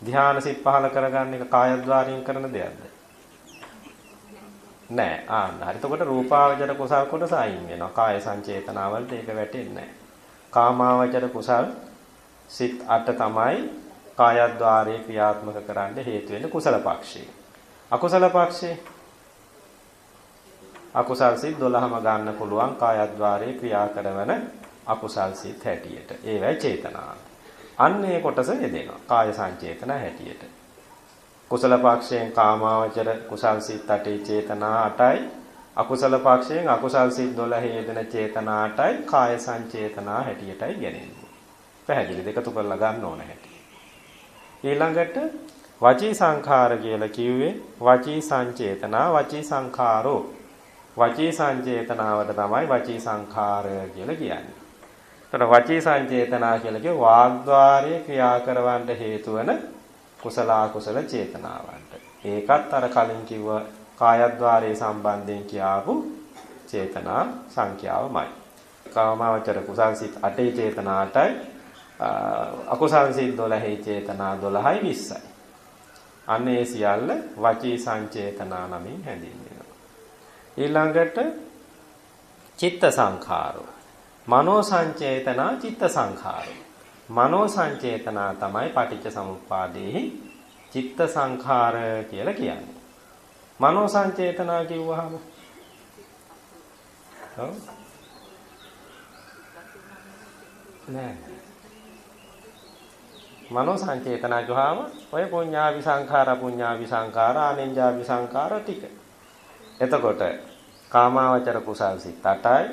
ධ්‍යාන සිත් පහල කරගන්න එක කායද්්වාරයෙන් කරන දෙයක්ද? නෑ. ආන්න හරි. එතකොට රූපාවචර කුසල් කොටස අයින් වෙනවා. කාය සංචේතනාවලට ඒක වැටෙන්නේ නෑ. කාමාවචර කුසල් සිත් 8 තමයි කායද්්වාරයේ ක්‍රියාත්මක කරන්න හේතු වෙන කුසල පක්ෂේ. අකුසල පක්ෂේ අකුසල් සිත් 12ම ගන්න පුළුවන් කායද්්වාරයේ ක්‍රියා කරන අකුසල් සිත් හැටියට. ඒවයි චේතනා. අන්නේ කොටස යෙදෙනවා. කාය සංචේතන හැටියට. කුසල පක්ෂයෙන් කාමාවචර කුසල් සිත් 8 චේතනා 8යි. අකුසල පක්ෂයෙන් අකුසල් සිත් 12 යෙදෙන චේතනා 8යි කාය සංචේතනා හැටියටයි ගැනෙන්නේ. පැහැදිලිද? එකතු කරලා ගන්න ඕන හැටි. ඊළඟට වචී සංඛාර කියලා කිව්වේ වචී සංචේතනා වචී සංඛාරෝ වචී සංචේතනාවට තමයි වචී සංඛාරය කියලා කියන්නේ. එතකොට වචී සංචේතනා කියලා කිය වාග්ද්වාරයේ ක්‍රියා කරවන්න හේතු වෙන කුසල අකුසල චේතනාවන්ට. ඒකත් අර කලින් කිව්ව කායද්්වාරයේ සම්බන්ධයෙන් කියාපු චේතනා සංඛ්‍යාවමයි. කාමාවචර කුසල් සිත් 8 චේතනා 8යි අකුසල් සිත් 12 චේතනා 12යි 20යි. අන්නේ සියල්ල වචී සංචේතනා නමින් හැඳින්වෙනවා. ඊළඟට චිත්ත සංඛාරෝ. මනෝ සංචේතනා චිත්ත සංඛාරෝ. මනෝ සංචේතනා තමයි පටිච්ච සමුප්පාදයේ චිත්ත සංඛාර කියලා කියන්නේ. මනෝ සංචේතනා කිව්වහම ඔව්. නෑ. මනෝ සංචේතනා ගහම ඔය පුඤ්ඤාවි සංඛාර පුඤ්ඤාවි සංඛාර ආනෙන්ජාවි සංඛාර ටික. එතකොට කාමාවචර කුසල් සිත් 8යි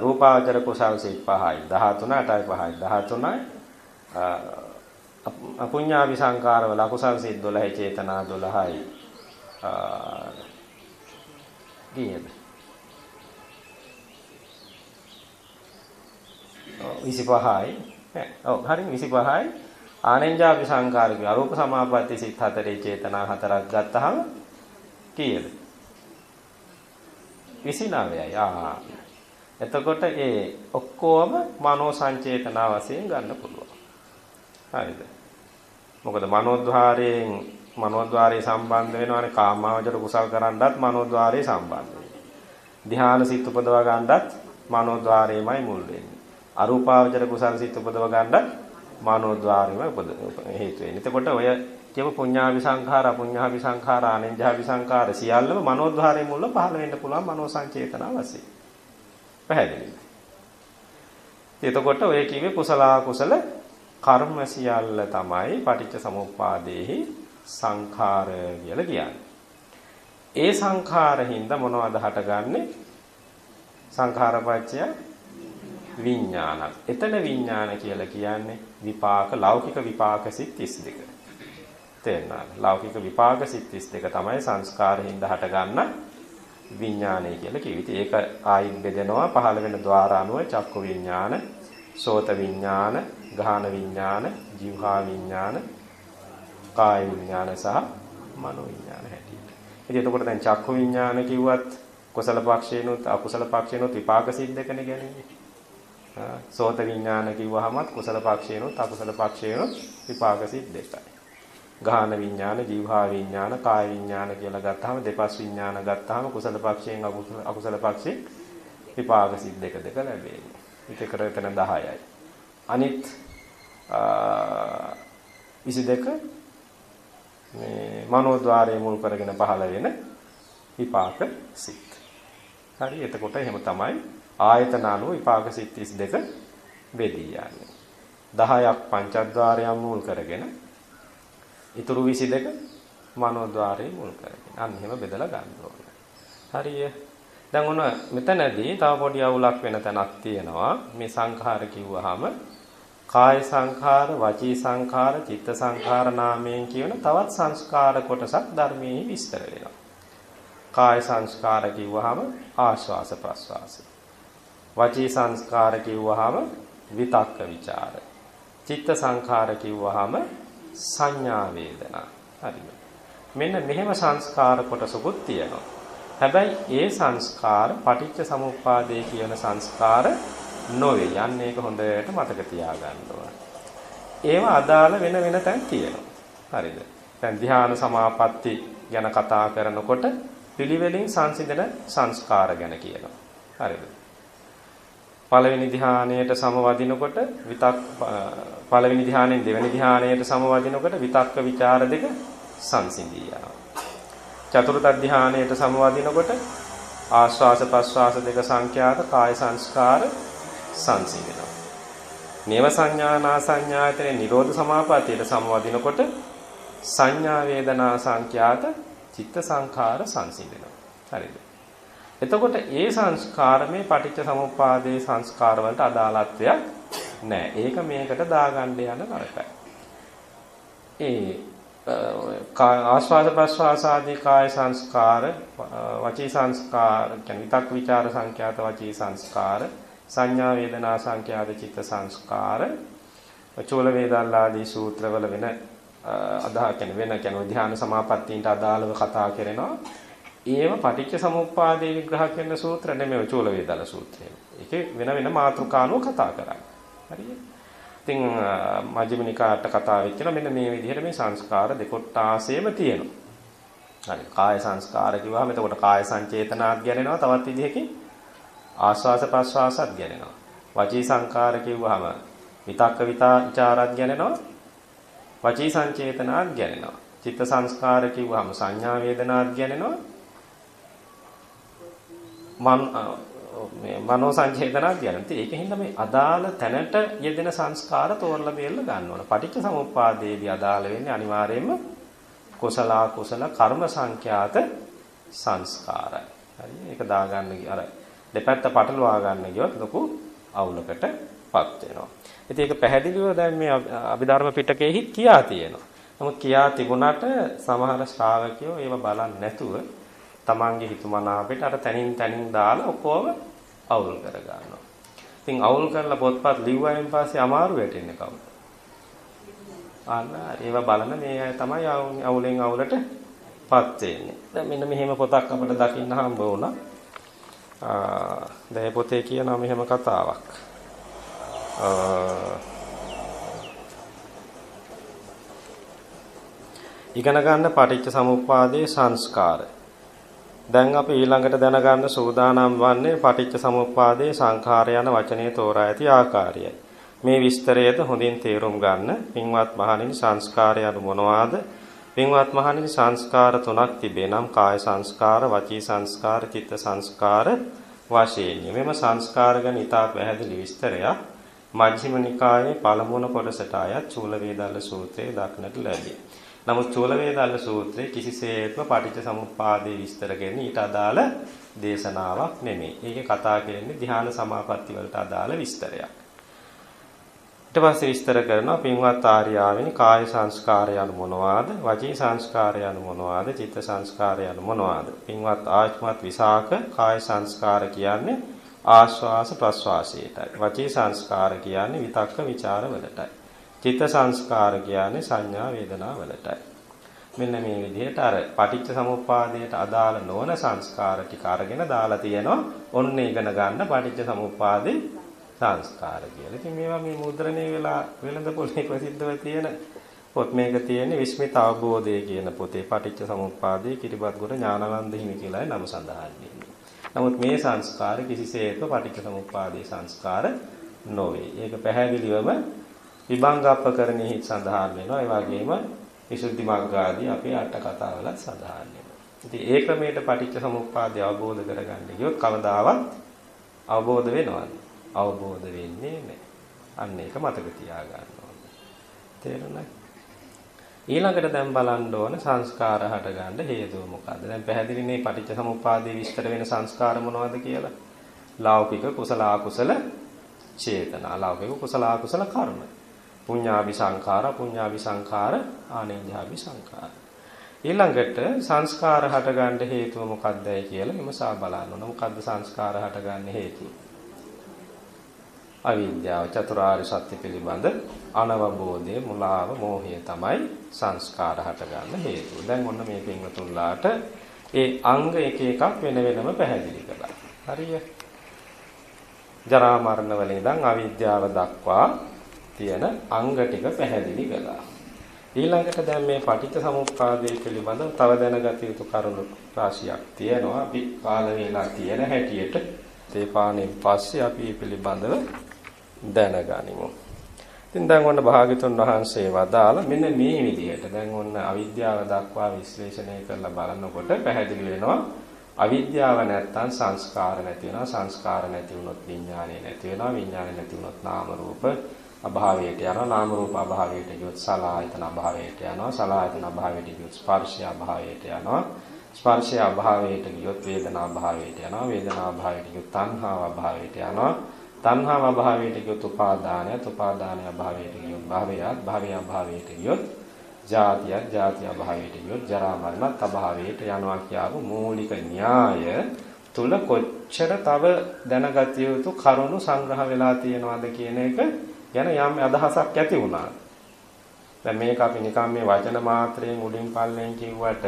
රූපාවචර කුසල් සිත් 5යි 13 8යි 5යි 13යි අපුඤ්ඤාවි සංඛාරවල අකුසල් සිත් 12යි චේතනා 12යි කීයද 25යි. ඔව් හරි. 25යි ආනෙන්ජාපි සංකාරකේ අරූප සමාපatti සිත් හතරේ චේතනා හතරක් ගත්තහම කීයද? 29යි ආ. එතකොට ඒ ඔක්කොම මනෝ සංචේතනා වශයෙන් ගන්න පුළුවන්. හරිද? මොකද මනෝද්වාරයෙන් මනෝද්වාරයේ සම්බන්ධ වෙනවානේ. කාමාවචර කුසල් කරන්නත් මනෝද්වාරයේ සම්බන්ධ වෙනවා. ධ්‍යාන සිත් උපදවා ගන්නත් මනෝද්වාරයේමයි මුල් වෙන්නේ. අරූපාවචර කුසල් සිත් උපදව ගන්නත් මානෝද්වාරෙම හේතු වෙන්නේ. එතකොට ඔය කියව පුඤ්ඤාවි සංඛාර, අපුඤ්ඤාවි සංඛාර, ආනෙන්ජාවි සංඛාර සියල්ලම මනෝද්වාරයේ මුල පහළ වෙන්න පුළුවන් මනෝ සංචේතන වශයෙන්. පැහැදිලිද? එතකොට ඔය කිව්වේ කුසල කුසල කර්ම සියල්ල තමයි පටිච්ච සමුප්පාදේහි සංඛාර කියලා කියන්නේ. ඒ සංඛාරින්ද මොනවද හටගන්නේ? සංඛාරපච්චය විඥානං. එතන විඥාන කියලා කියන්නේ විපාක ලෞකික විපාක සිත් 32. තේරෙනවද? ලෞකික විපාක සිත් 32 තමයි සංස්කාරයෙන්ද හටගන්න විඥානය කියලා කිව්වේ. ඒක ආයින් බෙදෙනවා 15 වෙනි ద్వාර අනුව චක්ක විඥාන, සෝත විඥාන, ගාහන විඥාන, જીවහා විඥාන, කාය විඥාන සහ මනෝ විඥාන හැටියට. ඉතින් එතකොට දැන් චක්ක විඥාන කිව්වත් කුසල පක්ෂේනොත් අකුසල පක්ෂේනොත් විපාක සිද්දකනේ ගැනීම. සෝත විඥාන කිව්වහමත් කුසල පක්ෂේනොත් අකුසල පක්ෂේනොත් විපාක සිත් දෙකයි. ගාහන විඥාන, ජීවහා විඥාන, කාය විඥාන කියලා ගත්තාම දෙපස් විඥාන ගත්තාම කුසල පක්ෂයෙන් අකුසල පක්ෂයෙන් විපාක සිත් දෙක දෙක ලැබෙන්නේ. ඒක කරගෙන 10යි. අනිත් 22 මේ මනෝද්වාරයේ මුල් කරගෙන පහළ වෙන විපාක සිත්. හරි එතකොට එහෙම තමයි ආයතන අනුව විපාක සිත් 32 බෙදී යන්නේ. 10ක් පංචද්වාරයන් මුල් කරගෙන ඉතුරු 22 මනෝද්වාරයේ මුල් කරගෙන. අන්න එහෙම බෙදලා ගන්න ඕනේ. හරිය. දැන් ඔන්න මෙතනදී තව පොඩි අවුලක් වෙන තැනක් තියෙනවා. මේ සංඛාර කිව්වහම කාය සංඛාර, වචී සංඛාර, චිත්ත සංඛාර නාමයෙන් කියන තවත් සංස්කාර කොටසක් ධර්මයේ විස්තර වෙනවා. කාය සංස්කාර කිව්වහම ආශ්වාස ප්‍රශ්වාස වචී සංස්කාර කිව්වහම විතක්ක ਵਿਚාර. චිත්ත සංඛාර කිව්වහම සංඥා වේදනා. හරිද? මෙන්න මෙහෙම සංස්කාර කොටසකුත් තියෙනවා. හැබැයි ඒ සංස්කාර පටිච්ච සමුප්පාදේ කියන සංස්කාර නොවේ. යන්නේ ඒක හොඳට මතක තියාගන්න ඕන. ඒවා අදාළ වෙන වෙන තැන් තියෙනවා. හරිද? දැන් ධ්‍යාන සමාපatti ගැන කතා කරනකොට පිළිවෙලින් සංසිඳන සංස්කාර ගැන කියනවා. හරිද? පළවෙනි ධ්‍යානයට සමවදිනකොට විතක් පළවෙනි ධ්‍යානයෙන් දෙවෙනි ධ්‍යානයට සමවදිනකොට විතක්ක ਵਿਚාර දෙක සංසිඳී යනවා. චතුර්ථ ධ්‍යානයට සමවදිනකොට ආශ්වාස ප්‍රශ්වාස දෙක සංඛ්‍යාත කාය සංස්කාර සංසිඳෙනවා. නේව සංඥානා සංඥායතනේ නිරෝධ සමාපත්තියට සමවදිනකොට සංඥා වේදනා සංඛ්‍යාත චිත්ත සංඛාර සංසිඳෙනවා. හරිද? එතකොට ඒ සංස්කාර මේ පටිච්ච සමුප්පාදේ සංස්කාර වලට අදාළත්වයක් නැහැ. ඒක මේකට දාගන්න යන නරකයි. ඒ ආස්වාද ප්‍රස්වාස ආදී කාය සංස්කාර වචී සංස්කාර කියන්නේ විතක් ਵਿਚාර සංඛ්‍යාත වචී සංස්කාර සංඥා වේදනා සංඛ්‍යාත චිත්ත සංස්කාර චෝල වේදාල්ලාදී සූත්‍රවල වෙන අදහස් කියන්නේ වෙන කියන ධ්‍යාන සමාපත්තීන්ට අදාළව කතා කරනවා ඒව පටිච්ච සමුප්පාදේ විග්‍රහ කරන සූත්‍ර නෙමෙයි චූල වේදල සූත්‍රය. ඒකේ වෙන වෙන මාතෘකානුව කතා කරන්නේ. හරිද? ඉතින් මජ්ක්‍ධිම නිකායට කතා වෙච්ච මෙන්න මේ විදිහට මේ සංස්කාර දෙකොට්ටාසෙම තියෙනවා. හරි. කාය සංස්කාර කිව්වහම එතකොට කාය සංචේතනාත් ගැනෙනවා තවත් විදිහකින් ආස්වාස ප්‍රස්වාසත් ගැනෙනවා. වචී සංකාර කිව්වහම විතක්ක විචාරත් ගැනෙනවා. වචී සංචේතනාත් ගැනෙනවා. චිත්ත සංස්කාර කිව්වහම සංඥා වේදනාත් ගැනෙනවා. මන් මේ මනෝ සංචේතනා කියන්නේ. ඒකෙන් මේ අදාළ තැනට යෙදෙන සංස්කාර තෝරලා බේරලා ගන්න ඕන. පටිච්ච සමුප්පාදයේදී අදාළ වෙන්නේ අනිවාර්යයෙන්ම කුසල කුසල කර්ම සංඛ්‍යාත සංස්කාරයි. හරි. ඒක දාගන්න අර දෙපැත්ත පටලවා ගන්න ගියොත් ලොකු අවුලකටපත් වෙනවා. ඉතින් ඒක පැහැදිලිව දැන් මේ අභිධර්ම පිටකයේහි කියා තියෙනවා. නමුත් කියා තිබුණාට සමහර ශ්‍රාවකයෝ ඒව බලන්නේ නැතුව තමන්ගේ හිතුමනාපෙට අර තනින් තනින් දාලා ඔක්කොම අවුල් කර ගන්නවා. ඉතින් අවුල් කරලා පොත්පත් ලිව්වයින් පස්සේ අමාරු වෙටෙන්නේ කවුද? අන්න ඒව බලන මේ අය තමයි අවුලෙන් අවුලට පත් වෙන්නේ. දැන් මෙන්න මෙහෙම පොතක් අපිට දකින්න හම්බ වුණා. ආ දැන් පොතේ කියනවා මෙහෙම කතාවක්. ඉගෙන ගන්න පටිච්ච සමුප්පාදයේ සංස්කාරය දැන් අපි ඊළඟට දැනගන්න සූදානම් වන්නේ පටිච්ච සමුප්පාදයේ සංඛාර යන වචනේ තෝරා ඇති ආකාරයයි. මේ විස්තරයද හොඳින් තේරුම් ගන්න. පින්වත් මහණෙනි සංස්කාරය අනු මොනවාද? පින්වත් මහණෙනි සංස්කාර තුනක් තිබේ නම් කාය සංස්කාර, වචී සංස්කාර, චිත්ත සංස්කාර වශයෙන්. මෙම සංස්කාර ගැන ඉතා පැහැදිලි විස්තරයක් මජ්ක්‍ධිම නිකායේ පළමුවන කොටසට අයත් චූල වේදාල සූත්‍රයේ දක්නට ලැබේ. නමුත් චූල වේදාල සූත්‍රයේ කිසිසේත්ම පටිච්ච සමුප්පාදේ විස්තර කරන ඊට අදාළ දේශනාවක් නෙමෙයි. ඒකේ කතා කරන්නේ ධ්‍යාන සමාපatti වලට අදාළ විස්තරයක්. ඊට පස්සේ විස්තර කරනවා පින්වත් ආර්යාවෙනි කාය සංස්කාරය anu මොනවාද? වචී සංස්කාරය anu මොනවාද? චිත්ත සංස්කාරය anu මොනවාද? පින්වත් ආත්මත් විසාක කාය සංස්කාර කියන්නේ ආශ්වාස ප්‍රශ්වාසයටයි. වචී සංස්කාර කියන්නේ විතක්ක ਵਿਚාර වලටයි. චිත්ත සංස්කාර කියන්නේ සංඥා වේදනා වලටයි. මෙන්න මේ විදිහට අර පටිච්ච සමුප්පාදයට අදාළ නොවන සංස්කාර ටික අරගෙන දාලා තියෙනවා. ඔන්න ඉගෙන ගන්න පටිච්ච සමුප්පාදේ සංස්කාර කියලා. ඉතින් මේවා මේ මුද්‍රණය වෙලා වෙළඳ පොලේ ප්‍රසිද්ධව තියෙන පොත් මේක තියෙන්නේ විස්මිත අවබෝධය කියන පොතේ පටිච්ච සමුප්පාදේ කිරිබත්ගොඩ ඥානানন্দ හිමි කියලායි නම සඳහන් වෙන්නේ. නමුත් මේ සංස්කාර කිසිසේත්ම පටිච්ච සමුප්පාදේ සංස්කාර නොවේ. ඒක පැහැදිලිවම විභංගප්පකරණෙහි සඳහන් වෙනවා. ඒ වගේම විසුද්ධි මග්ගාදී අපේ අට කතාවල සඳහන් වෙනවා. ඉතින් ඒ ක්‍රමයට පටිච්ච සමුප්පාදය අවබෝධ කරගන්න ගියොත් කවදාවත් අවබෝධ වෙනවද? අවබෝධ වෙන්නේ නැහැ. අන්න ඒක මතක තියාගන්න ඕනේ. තේරුණාද? ඊළඟට දැන් බලන්න ඕන සංස්කාර හටගන්න හේතුව මොකද්ද? දැන් පැහැදිලිනේ පටිච්ච සමුප්පාදයේ විස්තර වෙන සංස්කාර මොනවද කියලා. ලෞකික කුසල අකුසල චේතනා ලෞකික කුසල අකුසල කර්ම. පුඤ්ඤාභි සංඛාර පුඤ්ඤාභි සංඛාර ආනෙන්ජාභි සංඛාර. ඊළඟට සංස්කාර හටගන්න හේතුව මොකක්දයි කියලා විමසා බලන්න ඕන. මොකද්ද සංස්කාර හටගන්න හේතුව? අවිද්‍යාව චතුරාර්ය සත්‍ය පිළිබඳ අනවබෝධය මුලාව මෝහය තමයි සංස්කාර හටගන්න හේතුව. දැන් ඔන්න මේ පින්වතුන්ලාට ඒ අංග එක එකක් වෙන වෙනම පැහැදිලි කළා. හරිය. ජරා මරණ වලින් ඉඳන් අවිද්‍යාව දක්වා තියෙන අංග ටික පැහැදිලි කළා. ඊළඟට දැන් මේ පටිච්ච සමුප්පාදයේ පිළිබඳව තව දැනගත යුතු කරුණු රාශියක් තියෙනවා. අපි කාල වේලා තියෙන හැටියට තේපාණෙන් පස්සේ අපි මේ පිළිබඳව දැනගනිමු. ඉතින් දැන් ඔන්න භාග්‍යතුන් වහන්සේ වදාළ මෙන්න මේ විදිහට දැන් ඔන්න අවිද්‍යාව දක්වා විශ්ලේෂණය කරලා බලනකොට පැහැදිලි වෙනවා අවිද්‍යාව නැත්තම් සංස්කාර නැති වෙනවා සංස්කාර නැති වුණොත් විඥානය නැති වෙනවා විඥානය නැති වුණොත් නාම රූප අභාවයට යනවා නාම රූප අභාවයට ගියොත් සලආයතන අභාවයට යනවා සලආයතන අභාවයට ගියොත් ස්පර්ශය අභාවයට යනවා. ස්පර්ශය අභාවයට ගියොත් වේදනා අභාවයට යනවා වේදනා අභාවයට ගියොත් තණ්හාව අභාවයට යනවා. තණ්හාව අභාවයට ගියොත් උපාදානය උපාදානය අභාවයට ගියොත් භවයත් භවය අභාවයට ගියොත් ජාතිය ජාතිය අභාවයට ගියොත් ජරා මරණත් අභාවයට යනවා කියව මූලික න්‍යාය තුල කොච්චර තව දැනගත යුතු කරුණු සංග්‍රහ වෙලා තියෙනවද කියන එක ගැන යම් අදහසක් ඇති වුණා. දැන් මේක අපි නිකන් මේ වචන මාත්‍රයෙන් උඩින් පල්ලෙන් කිව්වට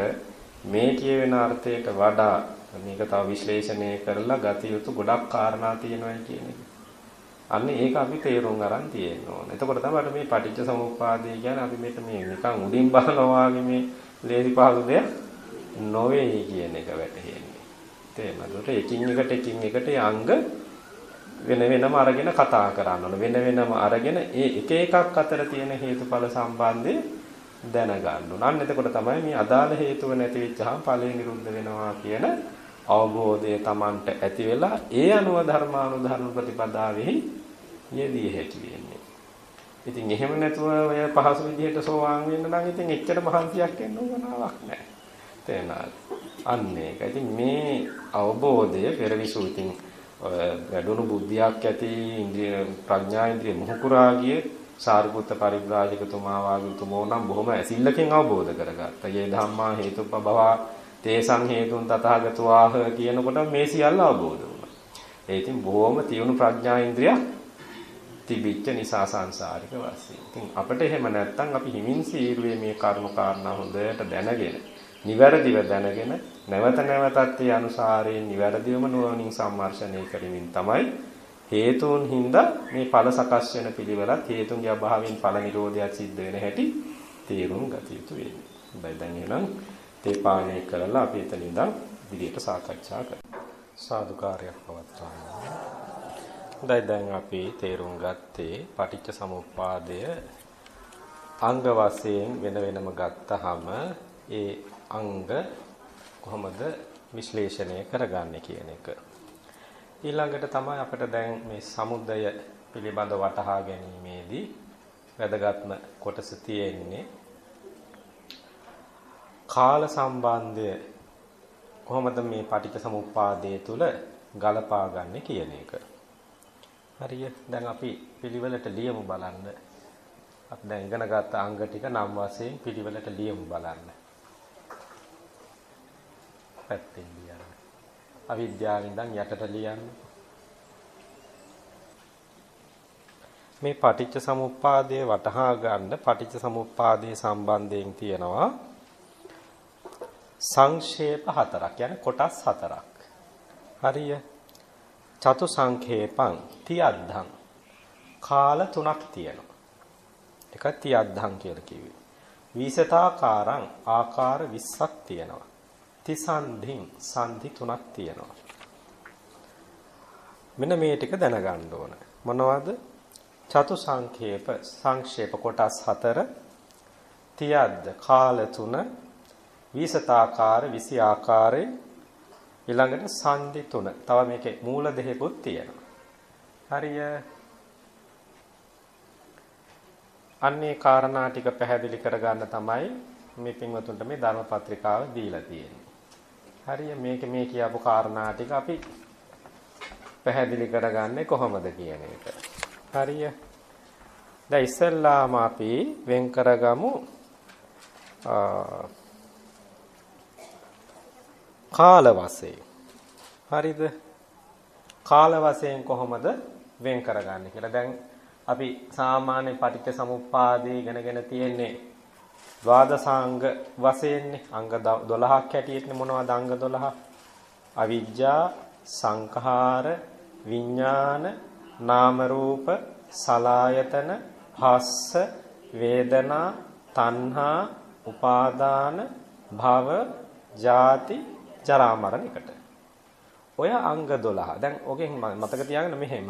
මේ කියවෙන අර්ථයට වඩා මේක තව විශ්ලේෂණය කරලා ගත යුතු ගොඩක් කාරණා තියෙනවා කියන එක. අන්න ඒක අපි තේරුම් ගන්න තියෙන්න ඕන. එතකොට තමයි මේ පටිච්ච සමුප්පාදය කියන්නේ අපි මේක මේ නිකන් උඩින් බලනවා වගේ මේ ලේසි පහසු දෙයක් නොවේ කියන එක වැටහෙන්නේ. තේරුණාද? එකින් එකට එකින් එකට අංග වෙන වෙනම අරගෙන කතා කරන්න ඕන. වෙන වෙනම අරගෙන ඒ එක එකක් අතර තියෙන හේතුඵල සම්බන්ධය දැනගන්න ඕන. අන්න එතකොට තමයි මේ අදාළ හේතුව නැති වෙච්චහම ඵලය නිරුද්ධ වෙනවා කියන අවබෝධය Tamanට ඇති වෙලා ඒ අනුව ධර්මානුධර්ම ප්‍රතිපදාවෙහි යෙදී හැකි වෙන්නේ. ඉතින් එහෙම නැතුව ඔය පහසු විදිහට සෝවාන් වෙන්න නම් ඉතින් එච්චර මහන්සියක් වෙන්න ඕනාවක් නැහැ. තේරෙනවද? අන්න ඒක. ඉතින් මේ අවබෝධය පෙරවිසු ඉතින් වැඩුණු බුද්ධියක් ඇති ඉන්ද්‍රිය ප්‍රඥා ඉන්ද්‍රිය මුහුකුරාගිය සාරිපුත්ත පරිබ්‍රාජකතුමා වාගතුමෝ නම් බොහොම ඇසිල්ලකින් අවබෝධ කරගත්තා. "යේ ධම්මා හේතුපබවා තේසං හේතුන් තථාගතවාහ" කියනකොට මේ සියල්ල අවබෝධ වුණා. ඒ ඉතින් බොහොම තියුණු ප්‍රඥා ඉන්ද්‍රිය තිබිච්ච නිසා සංසාරික වශයෙන්. ඉතින් අපිට එහෙම නැත්තම් අපි හිමින් සීරුවේ මේ කරුණු කාරණා හොඳට දැනගෙන නිවැරදිව දැනගෙන නැවත නැවතත් ඒ අනුසාරයෙන් නිවැරදිවම නුවණින් සම්මර්ෂණය කරමින් තමයි හේතුන් හින්දා මේ ඵල සකස් වෙන පිළිවෙලත් හේතුන්ගේ අභාවයෙන් ඵල නිරෝධයක් සිද්ධ වෙන හැටි තේරුම් ගත යුතු වෙන්නේ. හොඳයි දැන් එහෙනම් තේ පානය කරලා අපි එතන ඉඳන් විදියට සාකච්ඡා කරමු. සාදුකාරයක් පවත්වනවා. හොඳයි දැන් අපි තේරුම් ගත්තේ පටිච්ච සමුප්පාදය අංග වශයෙන් වෙන වෙනම ගත්තහම ඒ අංග කොහොමද විශ්ලේෂණය කරගන්නේ කියන එක. ඊළඟට තමයි අපිට දැන් මේ සමුදය පිළිබඳ වටහා ගැනීමේදී වැදගත්ම කොටස තියෙන්නේ කාල සම්බන්ධය කොහොමද මේ පටිච්ච සමුප්පාදයේ තුල ගලපා ගන්න කියන එක. හරිය දැන් අපි පිළිවෙලට ලියමු බලන්න. අපි දැන් ඉගෙන ගත්ත අංග ටික නම් වශයෙන් පිළිවෙලට ලියමු බලන්න. පැත්තෙන් ලියන්න. අවිද්‍යාවෙන් ඉඳන් යටට ලියන්න. මේ පටිච්ච සමුප්පාදය වටහා ගන්න පටිච්ච සමුප්පාදයේ සම්බන්ධයෙන් තියෙනවා සංක්ෂේප හතරක්. يعني කොටස් හතරක්. හරිය. චතු සංඛේපං තියද්ධං කාල තුනක් තියෙනවා. එක තියද්ධං කියලා කිව්වේ. විසතාකාරං ආකාර 20ක් තියෙනවා. තිසන්ධින් සන්ධි තුනක් තියෙනවා. මෙන්න මේ ටික දැනගන්න ඕන. මොනවද? චතු සංඛේප සංක්ෂේප කොටස් 4 තියද්ද කාල තුන විසතාකාර 20 ආකාරයේ ඊළඟට සන්ධි තුන. තව මේකේ මූල දෙහෙකුත් තියෙනවා. හරිය අන්නේ කාරණා ටික පැහැදිලි කරගන්න තමයි මේ පින්වතුන්ට මේ ධර්ම පත්‍රිකාව දීලා තියෙන්නේ. හරිය මේක මේ කියපු කාරණා ටික අපි පැහැදිලි කරගන්නේ කොහොමද කියන එක. හරිය. දැන් ඉස්සෙල්ලාම අපි වෙන් කරගමු කාල වශයෙන්. හරිද? කාල වශයෙන් කොහොමද වෙන් කරගන්නේ කියලා. දැන් අපි සාමාන්‍ය පටිච්ච සමුප්පාදේ ඉගෙනගෙන තියෙන්නේ ද්වාදසාංග වශයෙන්නේ අංග 12ක් හැටියට මොනවද අංග 12? අවිජ්ජා, සංඛාර, විඥාන, නාම රූප, සලායතන, හස්ස, වේදනා, තණ්හා, උපාදාන, භව, ජාති, ජරා මරණ එකට. ඔය අංග 12. දැන් ඔකෙන් මතක තියාගන්න මෙහෙම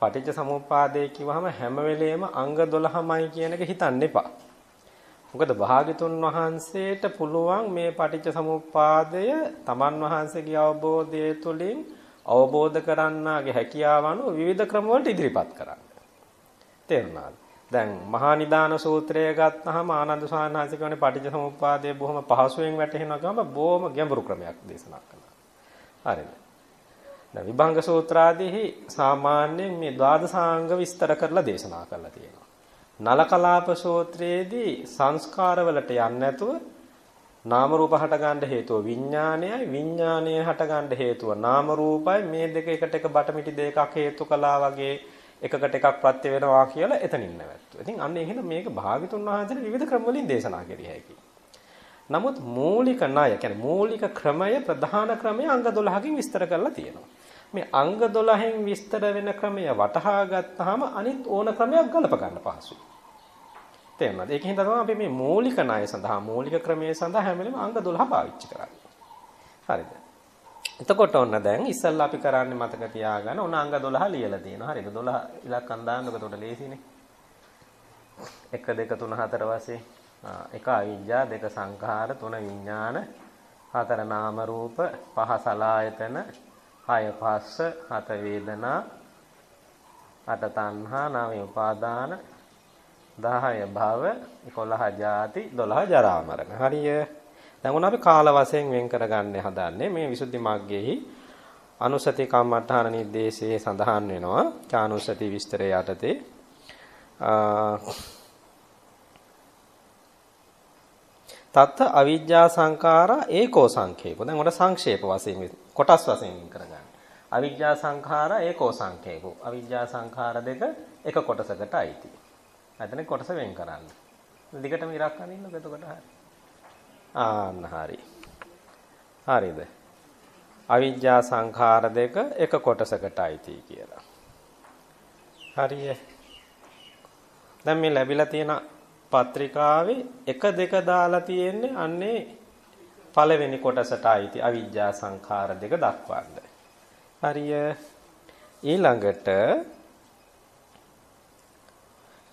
පටිච්ච සමුප්පාදේ කිව්වහම හැම වෙලේම අංග 12මයි කියන එක හිතන්න එපා. මොකද භාග්‍යතුන් වහන්සේට පුළුවන් මේ පටිච්ච සමුප්පාදය තමන් වහන්සේගේ අවබෝධය තුළින් අවබෝධ කරන්නාගේ හැකියාව අනුව විවිධ ක්‍රම වලට ඉදිරිපත් කරන්න. තේරුණාද? දැන් මහා නිදාන සූත්‍රය ගත්තාම ආනන්ද සානහසික වනේ පටිච්ච සමුප්පාදය බොහොම පහසුවෙන් වැටහෙනවා ගම බොහොම ගැඹුරු ක්‍රමයක් දේශනා කළා. හරිද? දැන් විභංග සූත්‍රාදීහි සාමාන්‍යයෙන් මේ ද්වාදසාංග විස්තර කරලා දේශනා කරලා තියෙනවා. නලකලාප සූත්‍රයේදී සංස්කාරවලට යන්නේ නැතුව නාම රූප හට ගන්න හේතුව විඥානයයි විඥානය හට ගන්න හේතුව නාම රූපයි මේ දෙක එකට එක බටමිටි දෙකක් හේතු කළා වගේ එකකට එකක් ප්‍රත්‍ය වෙනවා කියලා එතනින් නැවැත්තුවා. ඉතින් අන්න එහෙනම් මේක භාගිතුන් වහන්සේට විවිධ ක්‍රම වලින් දේශනා කරිය හැකියි. නමුත් මූලික ණය කියන්නේ මූලික ක්‍රමය ප්‍රධාන ක්‍රමය අංග 12කින් විස්තර කරලා තියෙනවා. මේ අංග 12න් විස්තර වෙන ක්‍රමය වටහා ගත්තාම අනිත් ඕන ක්‍රමයක් ගලප ගන්න පහසුයි. තේරුණාද? ඒකෙන් තමයි අපි මේ මූලික ණය සඳහා මූලික ක්‍රමයේ සඳහා හැම වෙලේම අංග 12 පාවිච්චි කරන්නේ. හරිද? එතකොට ඔන්න දැන් ඉස්සල්ලා අපි කරන්නේ මතක තියාගන්න ඕන අංග 12 ලියලා තියෙනවා. හරිද? 12 ඉලක්කම් දාන්නකො එතකොට ලේසිනේ. 1 2 3 4 වශයෙන් එක අවිජ්ජා දෙක සංඛාර තුන විඥාන හතර නාම රූප පහ සලායතන හය පස්ස හත වේදනා අට තණ්හා නවය උපාදාන 10 භව 11 ජාති 12 ජරා මරණ. හරිය. දැන් උන අපි කාල වශයෙන් වෙන් කරගන්න හදන්නේ මේ විසුද්ධි මාර්ගයේහි අනුසති කම්මඨාන නිर्देशයේ සඳහන් වෙනවා. චානුසති විස්තරය යටතේ තත්ත අවිජ්ජා සංඛාරා ඒකෝ සංඛේපෝ. දැන් උඩ සංක්ෂේප වශයෙන් කොටස් වශයෙන් කරගන්න. අවිජ්ජා සංඛාරා ඒකෝ සංඛේපෝ. අවිජ්ජා සංඛාර දෙක එක කොටසකට අයිති. එතන කොටස වෙන් කරන්න. දිගටම ඉරක් ගන්න ඉන්නකො එතකොට හරි. ආන්න හරි. හරිද? අවිජ්ජා සංඛාර දෙක එක කොටසකට අයිති කියලා. හරිය. දැන් මේ ලැබිලා තියෙන පත්‍රිකාවේ එක දෙක දාලා තියෙන්නේ අන්නේ පළවෙනි කොටසට අයිති අවිජ්ජා සංඛාර දෙක දක්වන්න. හරිය. ඊළඟට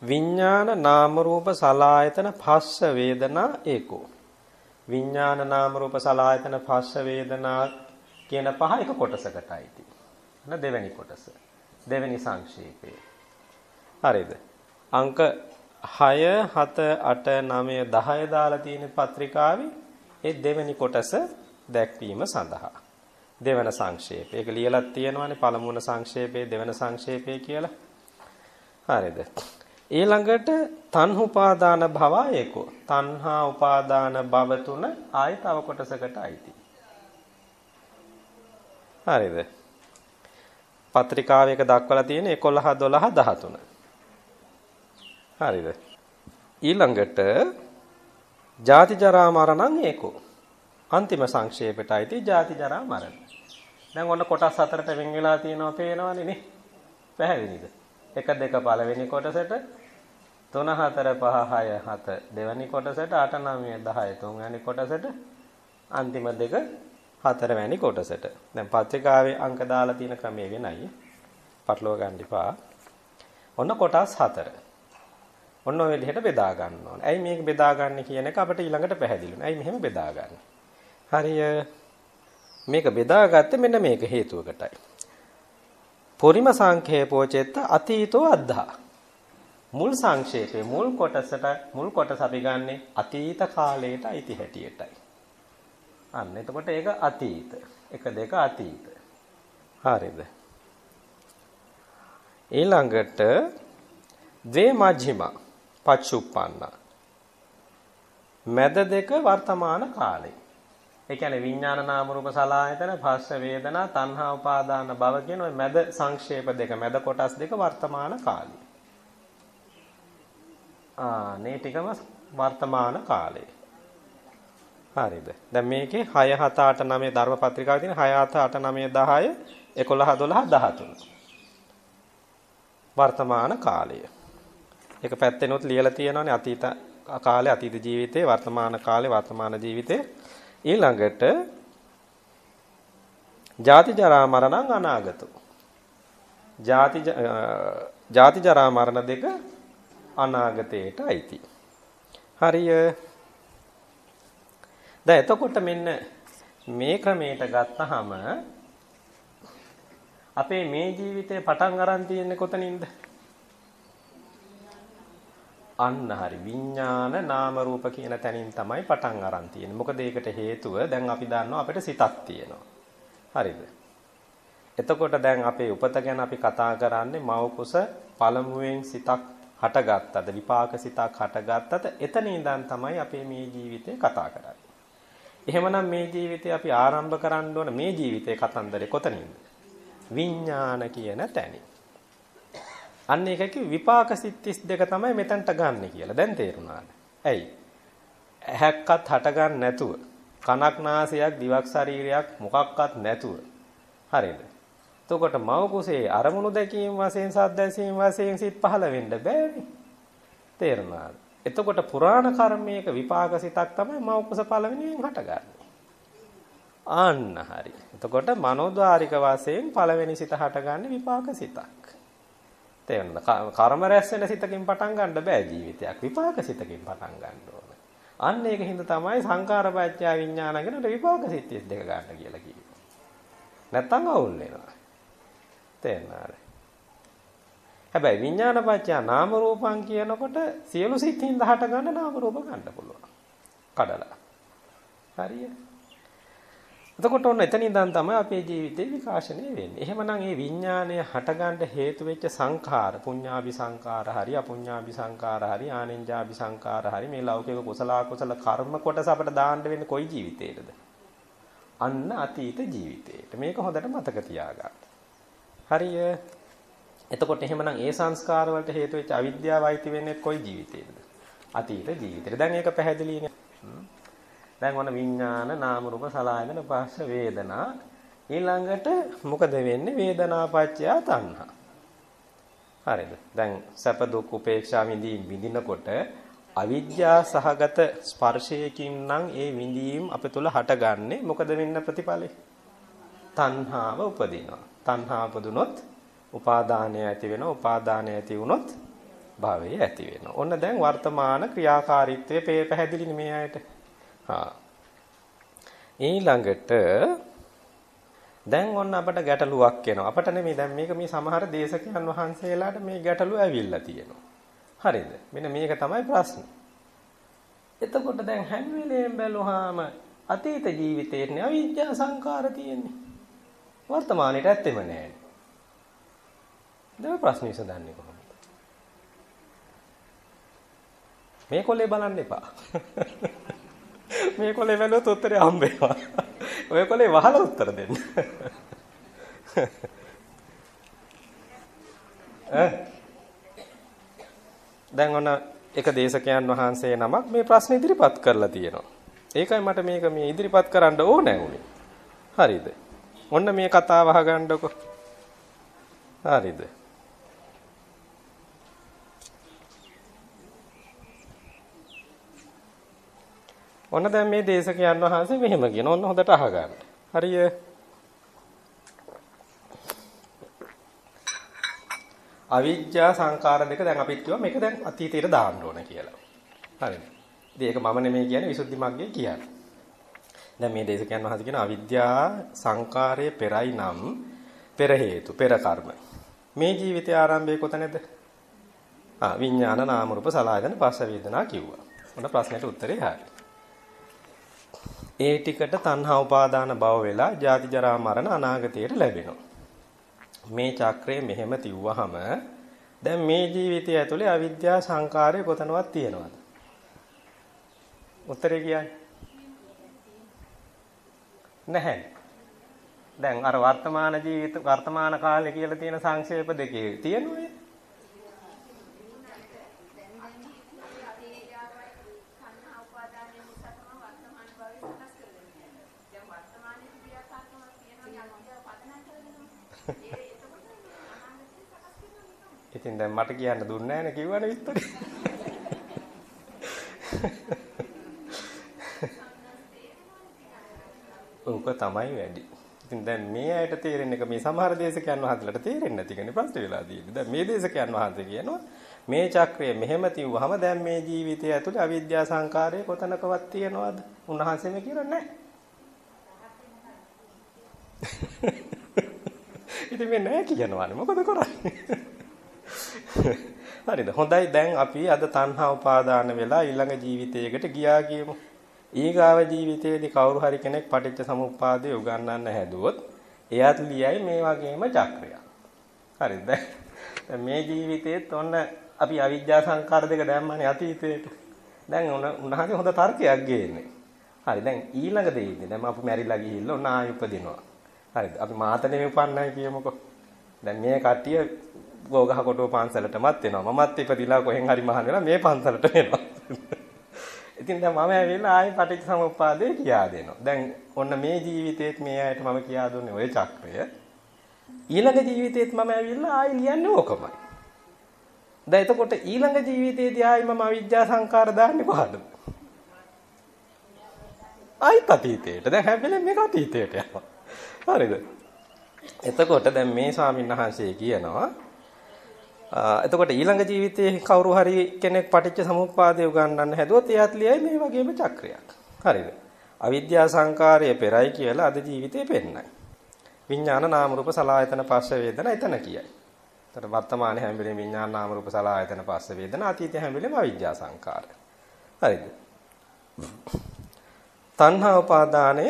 විඥාන නාම රූප සලායතන පස්ස වේදනා ඒකෝ. විඥාන නාම රූප සලායතන පස්ස වේදනා කියන පහ එක කොටසකට අයිති. අන්න දෙවෙනි කොටස. දෙවෙනි සංක්ෂේපය. හරිද? අංක 6 7 8 9 10 දාලා තියෙන පත්‍රිකාවේ ඒ දෙවෙනි කොටස දැක්වීම සඳහා දෙවන සංක්ෂේපය. ඒක ලියලා තියෙනවානේ පළමුවන සංක්ෂේපයේ දෙවන සංක්ෂේපය කියලා. හරිද? ඊළඟට තණ්හුපාදාන භව ඒකෝ. තණ්හා උපාදාන භව තුන ආයි තව කොටසකට අයිති. හරිද? පත්‍රිකාවේ එක දක්වලා තියෙන 11 12 13. හරිද? ඊළඟට ජාති ජරා මරණං ඒකෝ. අන්තිම සංක්ෂේපයට අයිති ජාති ජරා මරණ. දැන් ඔන්න කොටස් හතරට වෙන් වෙලා තියෙනවා පේනවනේ නේ. පැහැදිලිද? 1 2 පළවෙනි කොටසට 3 4 5 6 7 දෙවෙනි කොටසට 8 9 10 තුන්වෙනි කොටසට අන්තිම දෙක හතරවැනි කොටසට. දැන් පත්‍රිකාවේ අංක දාලා තියෙන ක්‍රමය වෙනයි. පටලව ගන්න එපා. ඔන්න කොටස් හතර. ඔන්න ඔය විදිහට බෙදා ගන්න ඕනේ. ඇයි මේක බෙදා ගන්න කියන එක අපිට ඊළඟට පැහැදිලිුනේ. ඇයි මෙහෙම බෙදා ගන්න? හරිය මේක බෙදාගත්තේ මෙන්න මේක හේතුවකටයි. පොරිම සංඛේපෝ චෙත්ත අතීතෝ අද්ධා. මුල් සංක්ෂේපේ මුල් කොටසට මුල් කොටස අපි ගන්නෙ අතීත කාලයට අයිති හැටියටයි. අන්න එතකොට ඒක අතීත. එක දෙක අතීත. හරිද? ඊළඟට ද්වේ මජ්ක්‍ධිමා පච්චුප්පන්න. මැද දෙක වර්තමාන කාලේ. ඒ කියන්නේ විඥාන නාම රූප සලආයතන භස්ස වේදනා තණ්හා උපාදාන භව කියන ওই මැද සංක්ෂේප දෙක මැද කොටස් දෙක වර්තමාන කාලේ. ආ මේ ටිකම වර්තමාන කාලේ. හරිද? දැන් මේකේ 6 7 8 9 ධර්මපත්‍රිකාවේ තියෙන 6 7 8 9 10 11 12 13. වර්තමාන කාලය. ඒක පැත්තෙනොත් ලියලා තියෙනවානේ අතීත කාලේ අතීත ජීවිතේ වර්තමාන කාලේ වර්තමාන ජීවිතේ ඊළඟට ජාති ජරා මරණං අනාගතෝ. ජාති ජාති ජරා මරණ දෙක අනාගතයට අයිති. හරිය. දැන් එතකොට මෙන්න මේ ක්‍රමයට ගත්තහම අපේ මේ ජීවිතේ පටන් අරන් තියෙන්නේ කොතනින්ද? අන්න හරි විඥාන නාම රූප කියන තැනින් තමයි පටන් අරන් තියෙන්නේ. මොකද ඒකට හේතුව දැන් අපි දන්නවා අපිට සිතක් තියෙනවා. හරිද? එතකොට දැන් අපේ උපත ගැන අපි කතා කරන්නේ මව කුස පළමුවෙන් සිතක් හටගත්තද විපාක සිතක් හටගත්තද එතන ඉඳන් තමයි අපේ මේ ජීවිතේ කතා කරන්නේ. එහෙමනම් මේ ජීවිතේ අපි ආරම්භ කරන්න ඕන මේ ජීවිතේ කතන්දරේ කොතනින්ද? විඥාන කියන තැනින්. අන්න ඒක කිව්ව විපාක සිත් 32 තමයි මෙතනට ගන්න කියලා. දැන් තේරුණාද? ඇයි? ඇහැක්වත් හට ගන්න නැතුව, කනක් නාසයක් දිවක් ශරීරයක් මොකක්වත් නැතුව. හරිද? එතකොට මව කුසේ අරමුණු දැකීම වශයෙන් සද්දැසීම වශයෙන් සිත් පහළ වෙන්න බෑනේ. තේරුණාද? එතකොට පුරාණ කර්මයක විපාක සිතක් තමයි මව කුස පළවෙනියෙන් හටගන්නේ. ආන්න හරි. එතකොට මනෝද්වාරික වශයෙන් පළවෙනි සිත හටගන්නේ විපාක සිතක්. තේරෙනවද? කර්ම රැස් වෙන සිතකින් පටන් ගන්න බෑ ජීවිතයක්. විපාක සිතකින් පටන් ගන්න ඕන. අන්න ඒකින්ද තමයි සංකාරපච්චය විඥාන කියන විපාක සිත් දෙක ගන්න කියලා කිව්වේ. නැත්තම් අවුල් වෙනවා. තේරෙනවද? හැබැයි විඥානපච්චය නාම රූපං කියනකොට සියලු සිත්ින් 18 ගන්න නාම රූප ගන්න පුළුවන්. කඩලා. හරියට. එතකොට ඔන්න එතන ඉඳන් තමයි අපේ ජීවිතේ විකාශනය වෙන්නේ. එහෙමනම් මේ විඥාණය හටගන්න හේතු වෙච්ච සංඛාර, පුඤ්ඤාභි සංඛාර හරි, අපුඤ්ඤාභි සංඛාර හරි, ආනෙන්ජාභි සංඛාර හරි මේ ලෞකික කුසල කුසල කර්ම කොටස අපිට දාන්න වෙන්නේ කොයි ජීවිතේටද? අන්න අතීත ජීවිතේට. මේක හොඳට මතක තියාගන්න. හරිය. එතකොට එහෙමනම් ඒ සංස්කාර වලට හේතු වෙච්ච අවිද්‍යාව අයිති වෙන්නේ කොයි ජීවිතේටද? අතීත ජීවිතේට. දැන් ඒක පැහැදිලිනේ. දැන් ඔන්න විඥාන නාම රූප සලආයතන පස්ස වේදනා. ඊළඟට මොකද වෙන්නේ? වේදනා පත්‍ය තණ්හා. හරිද? දැන් සැප දුක් උපේක්ෂා විඳීම් විඳිනකොට අවිද්‍යා සහගත ස්පර්ශයකින් නම් ඒ විඳීම් අප තුළ හටගන්නේ මොකද වෙන්න ප්‍රතිඵලේ තණ්හාව උපදිනවා. තණ්හාව උපදුනොත් උපාදානය ඇති වෙනවා. උපාදානය ඇති වුනොත් භවය ඇති වෙනවා. ඔන්න දැන් වර්තමාන ක්‍රියාකාරීත්වයේ පැහැදිලිනේ මේ ආයත හා ඊළඟට දැන් ඔන්න අපට ගැටලුවක් එනවා. අපට නෙමෙයි දැන් මේක මේ සමහර දේශකයන් වහන්සේලාට මේ ගැටලුව ඇවිල්ලා තියෙනවා. හරිද? මෙන්න මේක තමයි ප්‍රශ්නේ. එතකොට දැන් හැම වෙලේම බැලුවාම අතීත ජීවිතේනේ අවිද්‍යා සංකාර තියෙන්නේ. වර්තමානයේට ඇත්තෙම නැහැ. දැන් ප්‍රශ්නේ විසඳන්නේ කොහොමද? මේ කොලේ බලන්න එපා. මේ කොලේ බැලුවොත් උත්තරේ හම්බ වෙනවා. ඔය කොලේ වහලා උත්තර දෙන්න. දැන් ඔන්න එක දේශකයන් වහන්සේ නමක් මේ ප්‍රශ්න ඉදිරිපත් කරලා තියෙනවා. ඒකයි මට මේක මේ ඉදිරිපත් කරන්න ඕනේ උනේ. හරිද? ඔන්න මේ කතාව අහගන්නකො. හරිද? ඔන්න දැන් මේ දේශකයන් වහන්සේ මෙහෙම කියන. ඔන්න හොඳට අහගන්න. හරිය. අවිජ්ජා සංකාර දෙක දැන් අපිත් කිව්වා මේක දැන් අතීතයට දාන්න ඕන කියලා. හරිද? ඉතින් ඒක මම නෙමෙයි කියන්නේ විසුද්ධි මග්ගේ කියන්නේ. දැන් මේ දේශකයන් වහන්සේ කියන අවිද්‍යා සංකාරයේ පෙරයි නම් පෙර හේතු පෙර කර්ම. මේ ජීවිතය ආරම්භයේ කොතනද? ආ විඥාන නාම රූප සලආයතන පස්ස වේදනා කිව්වා. ඔන්න ප්‍රශ්නෙට උත්තරේ හරියි. ඒ ටිකට තණ්හා උපාදාන භව වෙලා ජාති ජරා මරණ අනාගතයට ලැබෙනවා. මේ චක්‍රය මෙහෙම තිව්වහම දැන් මේ ජීවිතය ඇතුලේ අවිද්‍යා සංකාරය කොතනවත් තියෙනවද? උත්තරේ කියන්නේ නැහැ. දැන් අර වර්තමාන ජීවිත වර්තමාන කාලේ කියලා තියෙන සංක්ෂේප දෙකේ තියෙනවනේ. ඉතින් දැන් මට කියන්න දුන්නේ නැහැ නේ කිව්වනේ විස්තරේ. ඕක තමයි වැඩි. ඉතින් දැන් මේ ඇයට තේරෙන එක මේ සමහර දේශකයන් වහන්සේලාට තේරෙන්නේ නැති කෙනේ ප්‍රශ්න වෙලා තියෙන්නේ. දැන් මේ දේශකයන් වහන්සේ කියනවා මේ චක්‍රය මෙහෙම තියුවහම දැන් මේ ජීවිතය ඇතුලේ අවිද්‍යා සංකාරය කොතනකවත් තියනවද? උන්වහන්සේ මේ කියන්නේ නැහැ. ඉතින් මේ නැහැ කියනවානේ මොකද කරන්නේ? හරිද? හොඳයි දැන් අපි අද තණ්හා උපාදාන වෙලා ඊළඟ ජීවිතයකට ගියා කියමු. ඊගාව ජීවිතයේදී කවුරු හරි කෙනෙක් පටිච්ච සමුප්පාදය උගන්වන්න හැදුවොත් එයාත් ලියයි මේ වගේම චක්‍රයක්. හරිද? දැන් මේ ජීවිතේත් ඔන්න අපි අවිද්‍යා සංකාර දෙක දැම්මනේ අතීතේට. දැන් උන්වහන්සේ හොඳ තර්කයක් ගේන්නේ. හරි දැන් ඊළඟ දෙන්නේ දැන් අපි මැරිලා ගිහිල්ලා ඔන්න ආයෙ උපදිනවා. හරිද? අපි මාතනේ උපන්නයි කියමුකෝ. දැන් මේ කට්ටිය ගෝගහ කොටුව පන්සලටමත් එනවා. මමත් ඉපදිලා කොහෙන් හරි මහාන වෙලා මේ පන්සලට එනවා. ඉතින් දැන් මම ඇවිල්ලා ආයෙ පටිච්චසමුප්පාදේ කියා දෙනවා. දැන් ඔන්න මේ ජීවිතේත් මේ ඇයට මම කියා දුන්නේ ওই චක්‍රය. ඊළඟ ජීවිතේත් මම ඇවිල්ලා ආයෙ ලියන්නේ ඕකමයි. දැන් එතකොට ඊළඟ ජීවිතේදී ආයෙ මම අවිජ්ජා සංකාර දාන්නේ කොහටද? ආයෙත් අතීතයට. දැන් හැබැයි මේක අතීතයට යනවා. හරිද? එතකොට දැන් මේ ස්වාමීන් වහන්සේ කියනවා එතකොට ඊළඟ ජීවිතයේ කවුරු හරි කෙනෙක් පටිච්ච සමුප්පාදය උගන්වන්න හැදුවොත් එයාත් ලියයි මේ වගේම චක්‍රයක්. හරිද? අවිද්‍යා සංකාරය පෙරයි කියලා අද ජීවිතේ පෙන්නයි. විඥාන නාම රූප සලආයතන පස්ස වේදනා එතන කියයි. එතකොට වර්තමානයේ හැම වෙලේම විඥාන නාම රූප සලආයතන පස්ස වේදනා අතීතයේ හැම වෙලේම අවිද්‍යා සංකාර. හරිද? තණ්හා උපාදානය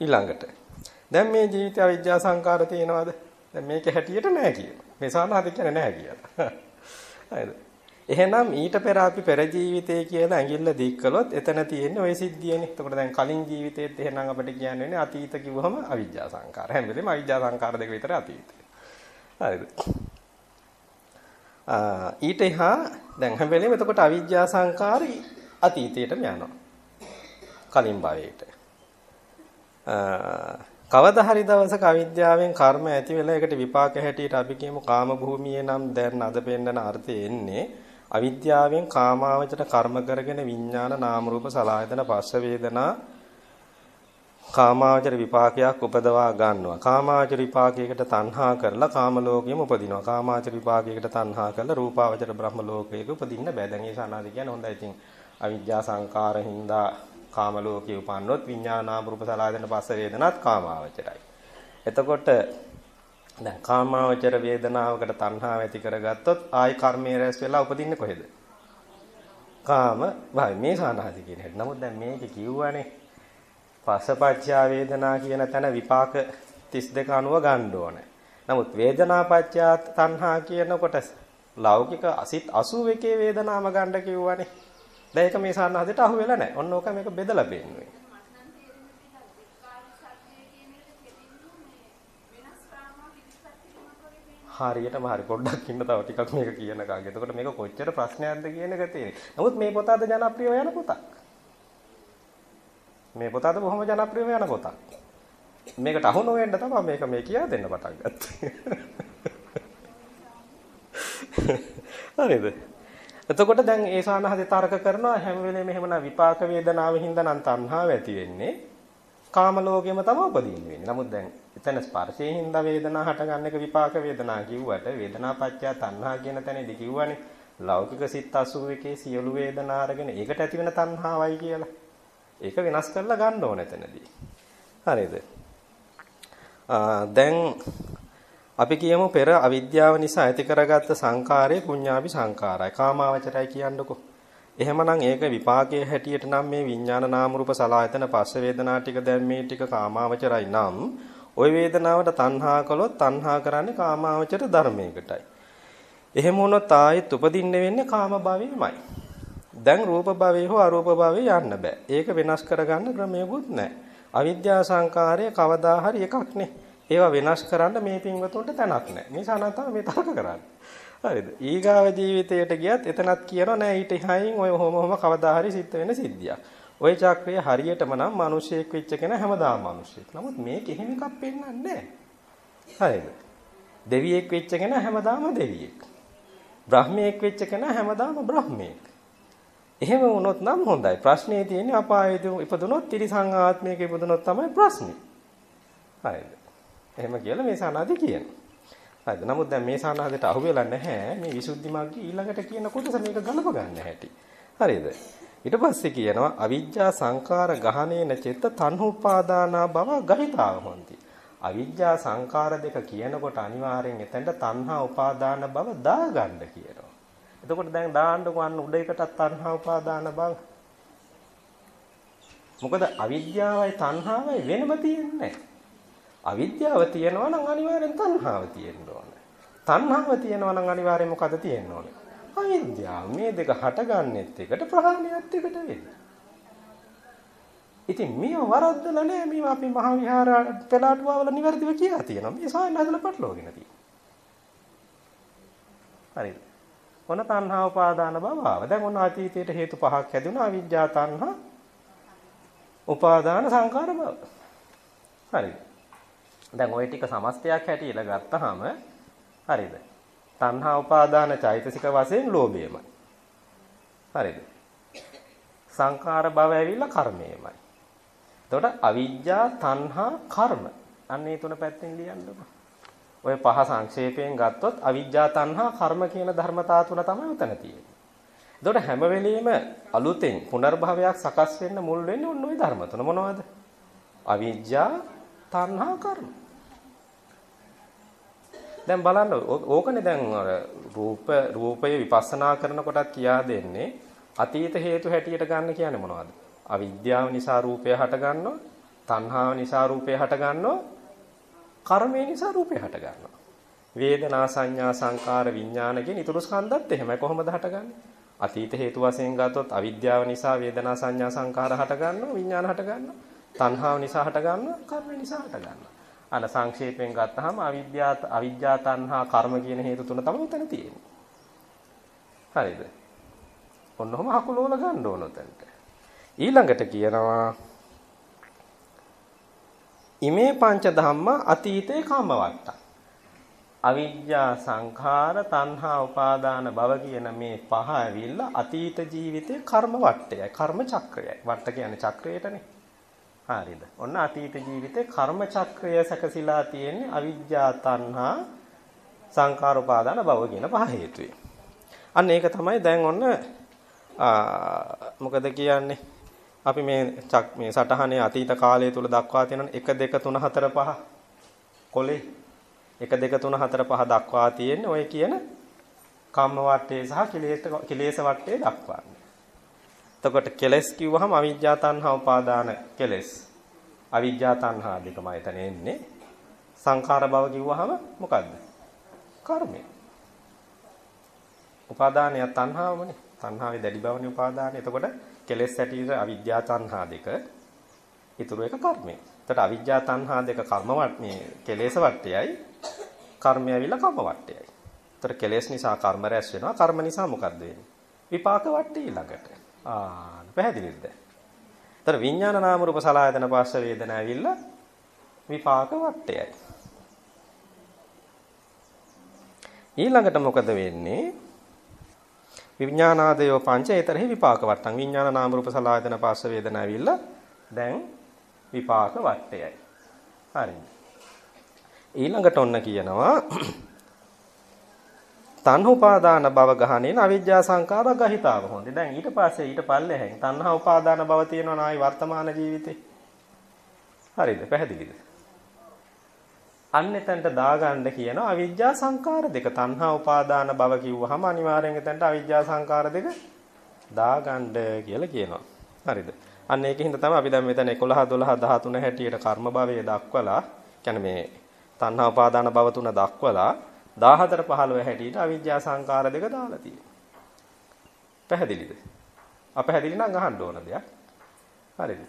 ඊළඟට. දැන් මේ ජීවිත අවිජ්ජා සංකාර තියෙනවද? දැන් මේක හැටියට නෑ කියනවා. මේ සානාද කියන්නේ නෑ කියලා. හරිද? එහෙනම් ඊට පෙර අපි පෙර ජීවිතයේ කියලා ඇඟිල්ල දික් කළොත් එතන තියෙන්නේ ওই සිද්ධියනේ. එතකොට දැන් කලින් ජීවිතයේත් එහෙනම් අපිට කියන්න වෙන්නේ අතීත කිව්වහම අවිජ්ජා සංකාර. හැම වෙලෙම අවිජ්ජා සංකාර දෙක විතර අතීතය. හරිද? ඊට එහා දැන් හැම වෙලෙම එතකොට අවිජ්ජා සංකාරي අතීතයටම යනවා. කලින් භවයට. කවදා හරි දවසක අවිද්‍යාවෙන් කර්ම ඇති වෙලා ඒකට විපාක හැටියට අපි කියමු කාම භූමියේ නම් දැන් අද පෙන්නන අර්ථය එන්නේ අවිද්‍යාවෙන් කාමාවචර කර්ම කරගෙන විඥාන නාම රූප සලආයතන පස්ස වේදනා කාමාවචර විපාකයක් උපදවා ගන්නවා. කාමාවචර විපාකයකට තණ්හා කරලා කාම ලෝකෙම උපදිනවා. කාමාවචර විපාකයකට තණ්හා කරලා රූපාවචර බ්‍රහ්ම ලෝකයක උපදින්න බෑ. දැන් ඒ සනාදි කියන්නේ හොඳයි. ඉතින් අවිද්‍යා සංකාර හින්දා කාම ලෝකේ උපන්නොත් විඥානාම රූප සලආයතන පස්ස වේදනාත් කාමාවචරයි. එතකොට දැන් කාමාවචර වේදනාවකට තණ්හාව ඇති කරගත්තොත් ආයි කර්මයේ රැස් වෙලා උපදින්නේ කොහෙද? කාම භාවය මේ සානහති කියන හැටි. නමුත් දැන් මේක කිව්වනේ පස්සපච්චා වේදනා කියන තැන විපාක 32 අනුව ගන්න ඕනේ. නමුත් වේදනාපච්චා තණ්හා කියනකොට ලෞකික අසිත 81 වේදනාම ගන්න කිව්වනේ. දැන් ඒක මේ සානහදට අහු වෙලා නැහැ. ඔන්න ඕක මේක බෙදලා බෙන්නුවේ. හරියටම හරි පොඩ්ඩක් ඉන්න තව ටිකක් මේක කියනකම්. එතකොට මේක කොච්චර ප්‍රශ්නයක්ද කියන එක තියෙන්නේ. නමුත් මේ පොත අද ජනප්‍රිය යන පොතක්. මේ පොත අද බොහොම ජනප්‍රිය යන පොතක්. මේකට අහු නොවෙන්න තමයි මේක මේ කියා දෙන්න පටන් ගත්තේ. හරිද? එතකොට දැන් ඒ සානහදේ තර්ක කරනවා හැම වෙලේම එහෙමනම් විපාක වේදනාවෙන් හින්දා නම් තණ්හාව ඇති වෙන්නේ. කාම ලෝකෙම තමයි උපදින්න වෙන්නේ. නමුත් දැන් එතන ස්පර්ශයෙන් හින්දා වේදනා හටගන්න එක විපාක වේදනා කිව්වට වේදනා පත්‍ය තණ්හා කියන තැනදී කිව්වනේ ලෞකික සිත් 81 සියලු වේදනා අරගෙන ඒකට ඇති වෙන තණ්හාවයි කියලා. ඒක වෙනස් කරලා ගන්න ඕන එතනදී. හරිද? දැන් අපි කියමු පෙර අවිද්‍යාව නිසා ඇති කරගත්ත සංකාරය පුඤ්ඤාපි සංකාරයි. කාමාවචරයි කියන්නකෝ. එහෙමනම් ඒක විපාකයේ හැටියට නම් මේ විඥාන නාම රූප සලආයතන පස්ස වේදනා ටික දැන් මේ ටික කාමාවචරයි නම් ওই වේදනාවට තණ්හා කළොත් තණ්හා කරන්නේ කාමාවචර ධර්මයකටයි. එහෙම වුණොත් ආයෙත් උපදින්න වෙන්නේ කාම භවෙමයි. දැන් රූප භවයේ හෝ අරූප භවයේ යන්න බෑ. ඒක වෙනස් කරගන්න ක්‍රමයකුත් නැහැ. අවිද්‍යා සංකාරය කවදා හරි එකක් නේ. ඒවා වෙනස් කරන්න මේ පින්වතුන්ට තැනක් නැහැ. මේ සානතම මේ තර්ක කරන්නේ. හරිද? ඊගාව ජීවිතයට ගියත් එතනත් කියනවා නෑ ඊට එහායින් ඔය කොහොම කොහොම කවදා හරි සිද්ධ වෙන සිද්ධියක්. ওই චක්‍රය හරියටම නම් මිනිසෙක් වෙච්ච කෙනා හැමදාම මිනිසෙක්. නමුත් මේක එහෙම එකක් පෙන්වන්නේ නැහැ. හරිද? දෙවියෙක් වෙච්ච කෙනා හැමදාම දෙවියෙක්. බ්‍රහ්මයෙක් වෙච්ච කෙනා හැමදාම බ්‍රහ්මයෙක්. එහෙම වුණොත් නම් හොඳයි. ප්‍රශ්නේ තියෙන්නේ අපායේදී ඉපදුනොත් තිරිසං ආත්මයක ඉපදුනොත් තමයි ප්‍රශ්නේ. හරිද? එහෙම කියලා මේ සානාදී කියන්නේ. හරිද? නමුත් දැන් මේ සානාදයට අහුවෙලා නැහැ. මේ විසුද්ධි මාර්ගයේ ඊළඟට කියන කොටස මේක ගලප ගන්න හැටි. හරිද? ඊට පස්සේ කියනවා අවිජ්ජා සංකාර ගහනේන චිත්ත තණ්හෝපාදානා බව ගහිතාව හොಂತಿ. අවිජ්ජා සංකාර දෙක කියනකොට අනිවාර්යෙන් එතනට තණ්හා උපාදාන බව දාගන්න කියනවා. එතකොට දැන් දාන්නකො අන්න උඩ එකටත් තණ්හා උපාදාන බව. මොකද අවිද්‍යාවයි තණ්හාවයි වෙනම තියෙන්නේ අවිද්‍යාව තියෙනවා නම් අනිවාර්යෙන් තණ්හාව තියෙන්න ඕනේ. තණ්හාව තියෙනවා නම් අනිවාර්යෙන් මොකද තියෙන්න ඕනේ? අවිද්‍යාව මේ දෙක හටගන්නෙත් එකට ප්‍රහාණයත් එකට වෙන්නේ. ඉතින් මේව වරද්දලා නෑ මේව අපි මහ විහාර පෙළාටුවාවල නිවැරදිව කියලා තියෙනවා. මේ සායන හදලා පටලවාගෙන තියෙනවා. හරිද? මොන තණ්හා උපාදාන බව ආව. දැන් ඔන්න අතීතයට හේතු පහක් හැදුණා. අවිජ්ජා තණ්හා උපාදාන සංකාර බව. හරිද? දැන් ওই ටික සමස්තයක් හැටියට ගත්තාම හරිද? තණ්හා උපාදාන චෛතසික වශයෙන් ලෝභයමයි. හරිද? සංඛාර භව ඇවිල්ලා කර්මයමයි. එතකොට අවිජ්ජා තණ්හා කර්ම අන්න ඒ තුන පැත්තෙන් ලියන්නකො. ඔය පහ සංක්ෂේපයෙන් ගත්තොත් අවිජ්ජා තණ්හා කර්ම කියන ධර්මතා තුන තමයි උතන තියෙන්නේ. එතකොට හැම වෙලෙම අලුතෙන් පුනර්භවයක් සකස් වෙන්න මුල් වෙන්නේ ඔන්න ඔය ධර්ම තුන මොනවද? අවිජ්ජා තණ්හා කර්ම. දැන් බලන්න ඕකනේ දැන් අර රූප රූපය විපස්සනා කරනකොටත් කියා දෙන්නේ අතීත හේතු හැටියට ගන්න කියන්නේ මොනවද? අවිද්‍යාව නිසා රූපය හට ගන්නවා, තණ්හාව නිසා රූපය හට ගන්නවා, කර්මය නිසා රූපය හට ගන්නවා. වේදනා සංඥා සංකාර විඥාන කියන ඊතුරු ස්කන්ධත් එහෙමයි කොහොමද හටගන්නේ? අතීත හේතු වශයෙන් ගත්තොත් අවිද්‍යාව නිසා වේදනා සංඥා සංකාර හට ගන්නවා, විඥාන හට ගන්නවා. තණ්හාව නිසා හට ගන්නවා, කර්ම නිසා හට ගන්නවා. අන සංක්ෂේපයෙන් ගත්තාම අවිද්‍යා අවිද්‍යා තණ්හා කර්ම කියන හේතු තුන තමයි උතන තියෙන්නේ. හරිද? ඔන්නෝම හකුලෝල ගන්න ඕන උතනට. ඊළඟට කියනවා ඉමේ පංච ධම්ම අතීතේ කම්මවට්ට. අවිද්‍යා සංඛාර තණ්හා උපාදාන භව කියන මේ පහ ඇවිල්ලා අතීත ජීවිතේ කර්ම වට්ටයයි කර්ම චක්‍රයයි. වට්ට කියන්නේ චක්‍රයටනේ. හරිද? ඔන්න අතීත ජීවිතේ කර්ම චක්‍රය සැකසීලා තියෙන්නේ අවිද්‍යා තණ්හා සංඛාර උපාදාන භව කියන පහ හේතුවේ. අන්න ඒක තමයි දැන් ඔන්න මොකද කියන්නේ අපි මේ මේ සටහනේ අතීත කාලය තුල දක්වා තියෙන 1 2 3 4 5 කොලේ 1 2 3 4 5 දක්වා තියෙන්නේ ඔය කියන කම්ම වට්ටේ සහ කිලේශ වට්ටේ දක්වන්නේ. එතකොට කෙලස් කිව්වහම අවිජ්ජා තණ්හා උපාදාන කෙලස්. අවිජ්ජා තණ්හා දෙකම එතන එන්නේ. සංඛාර භව කිව්වහම මොකද්ද? කර්මය. උපාදානය තණ්හාවමනේ. තණ්හාවේ දැඩි බවනේ උපාදානය. එතකොට කෙලෙස් ඇටියට අවිද්‍යා තණ්හා දෙක ඉතුරු එක කර්මය. එතකොට අවිද්‍යා තණ්හා දෙක කර්ම මේ කෙලෙස් වට්ටයයි කර්මය ඇවිල්ලා කම්ම වට්ටයයි. එතකොට කෙලෙස් නිසා කර්ම රැස් වෙනවා. කර්ම නිසා මොකද්ද වෙන්නේ? විපාක වට්ටය ඊළඟට. ආ පැහැදිලිද? එතකොට විඥාන නාම රූප සලආයතන පස්ස වේදනා ඇවිල්ලා විපාක වට්ටයයි. ඊළඟට මොකද වෙන්නේ? විඥානාදයෝ පංච ඒතරෙහි විපාක වට්ටම් විඥාන නාම රූප සලආයතන පාස්ස වේදනා ඇවිල්ලා දැන් විපාක වට්ටයයි හරි ඊළඟට ඔන්න කියනවා තණ්හ උපාදාන භව ගහණේන අවිජ්ජා සංකාර ගහිතාව හොඳ. දැන් ඊට පස්සේ ඊට පල්ලෙහෙන් තණ්හා උපාදාන භව තියෙනවා නායි වර්තමාන ජීවිතේ. හරිද? පැහැදිලිද? අන්න එතනට දාගන්න කියන අවිජ්ජා සංකාර දෙක. තණ්හා උපාදාන භව කිව්වහම අනිවාර්යෙන් එතනට අවිජ්ජා සංකාර දෙක දාගන්න කියලා කියනවා. හරිද? අන්න ඒකින්ද තමයි අපි දැන් මෙතන 11 12 13 හැටියට කර්ම භවයේ දක්වලා කියන්නේ මේ තණ්හා උපාදාන භව තුන දක්වලා 14 15 හැටියට අවිජ්ජා සංකාර දෙක දාලා තියෙනවා. පැහැදිලිද? අපැහැදිලි නම් අහන්න ඕන දෙයක්. හරිද?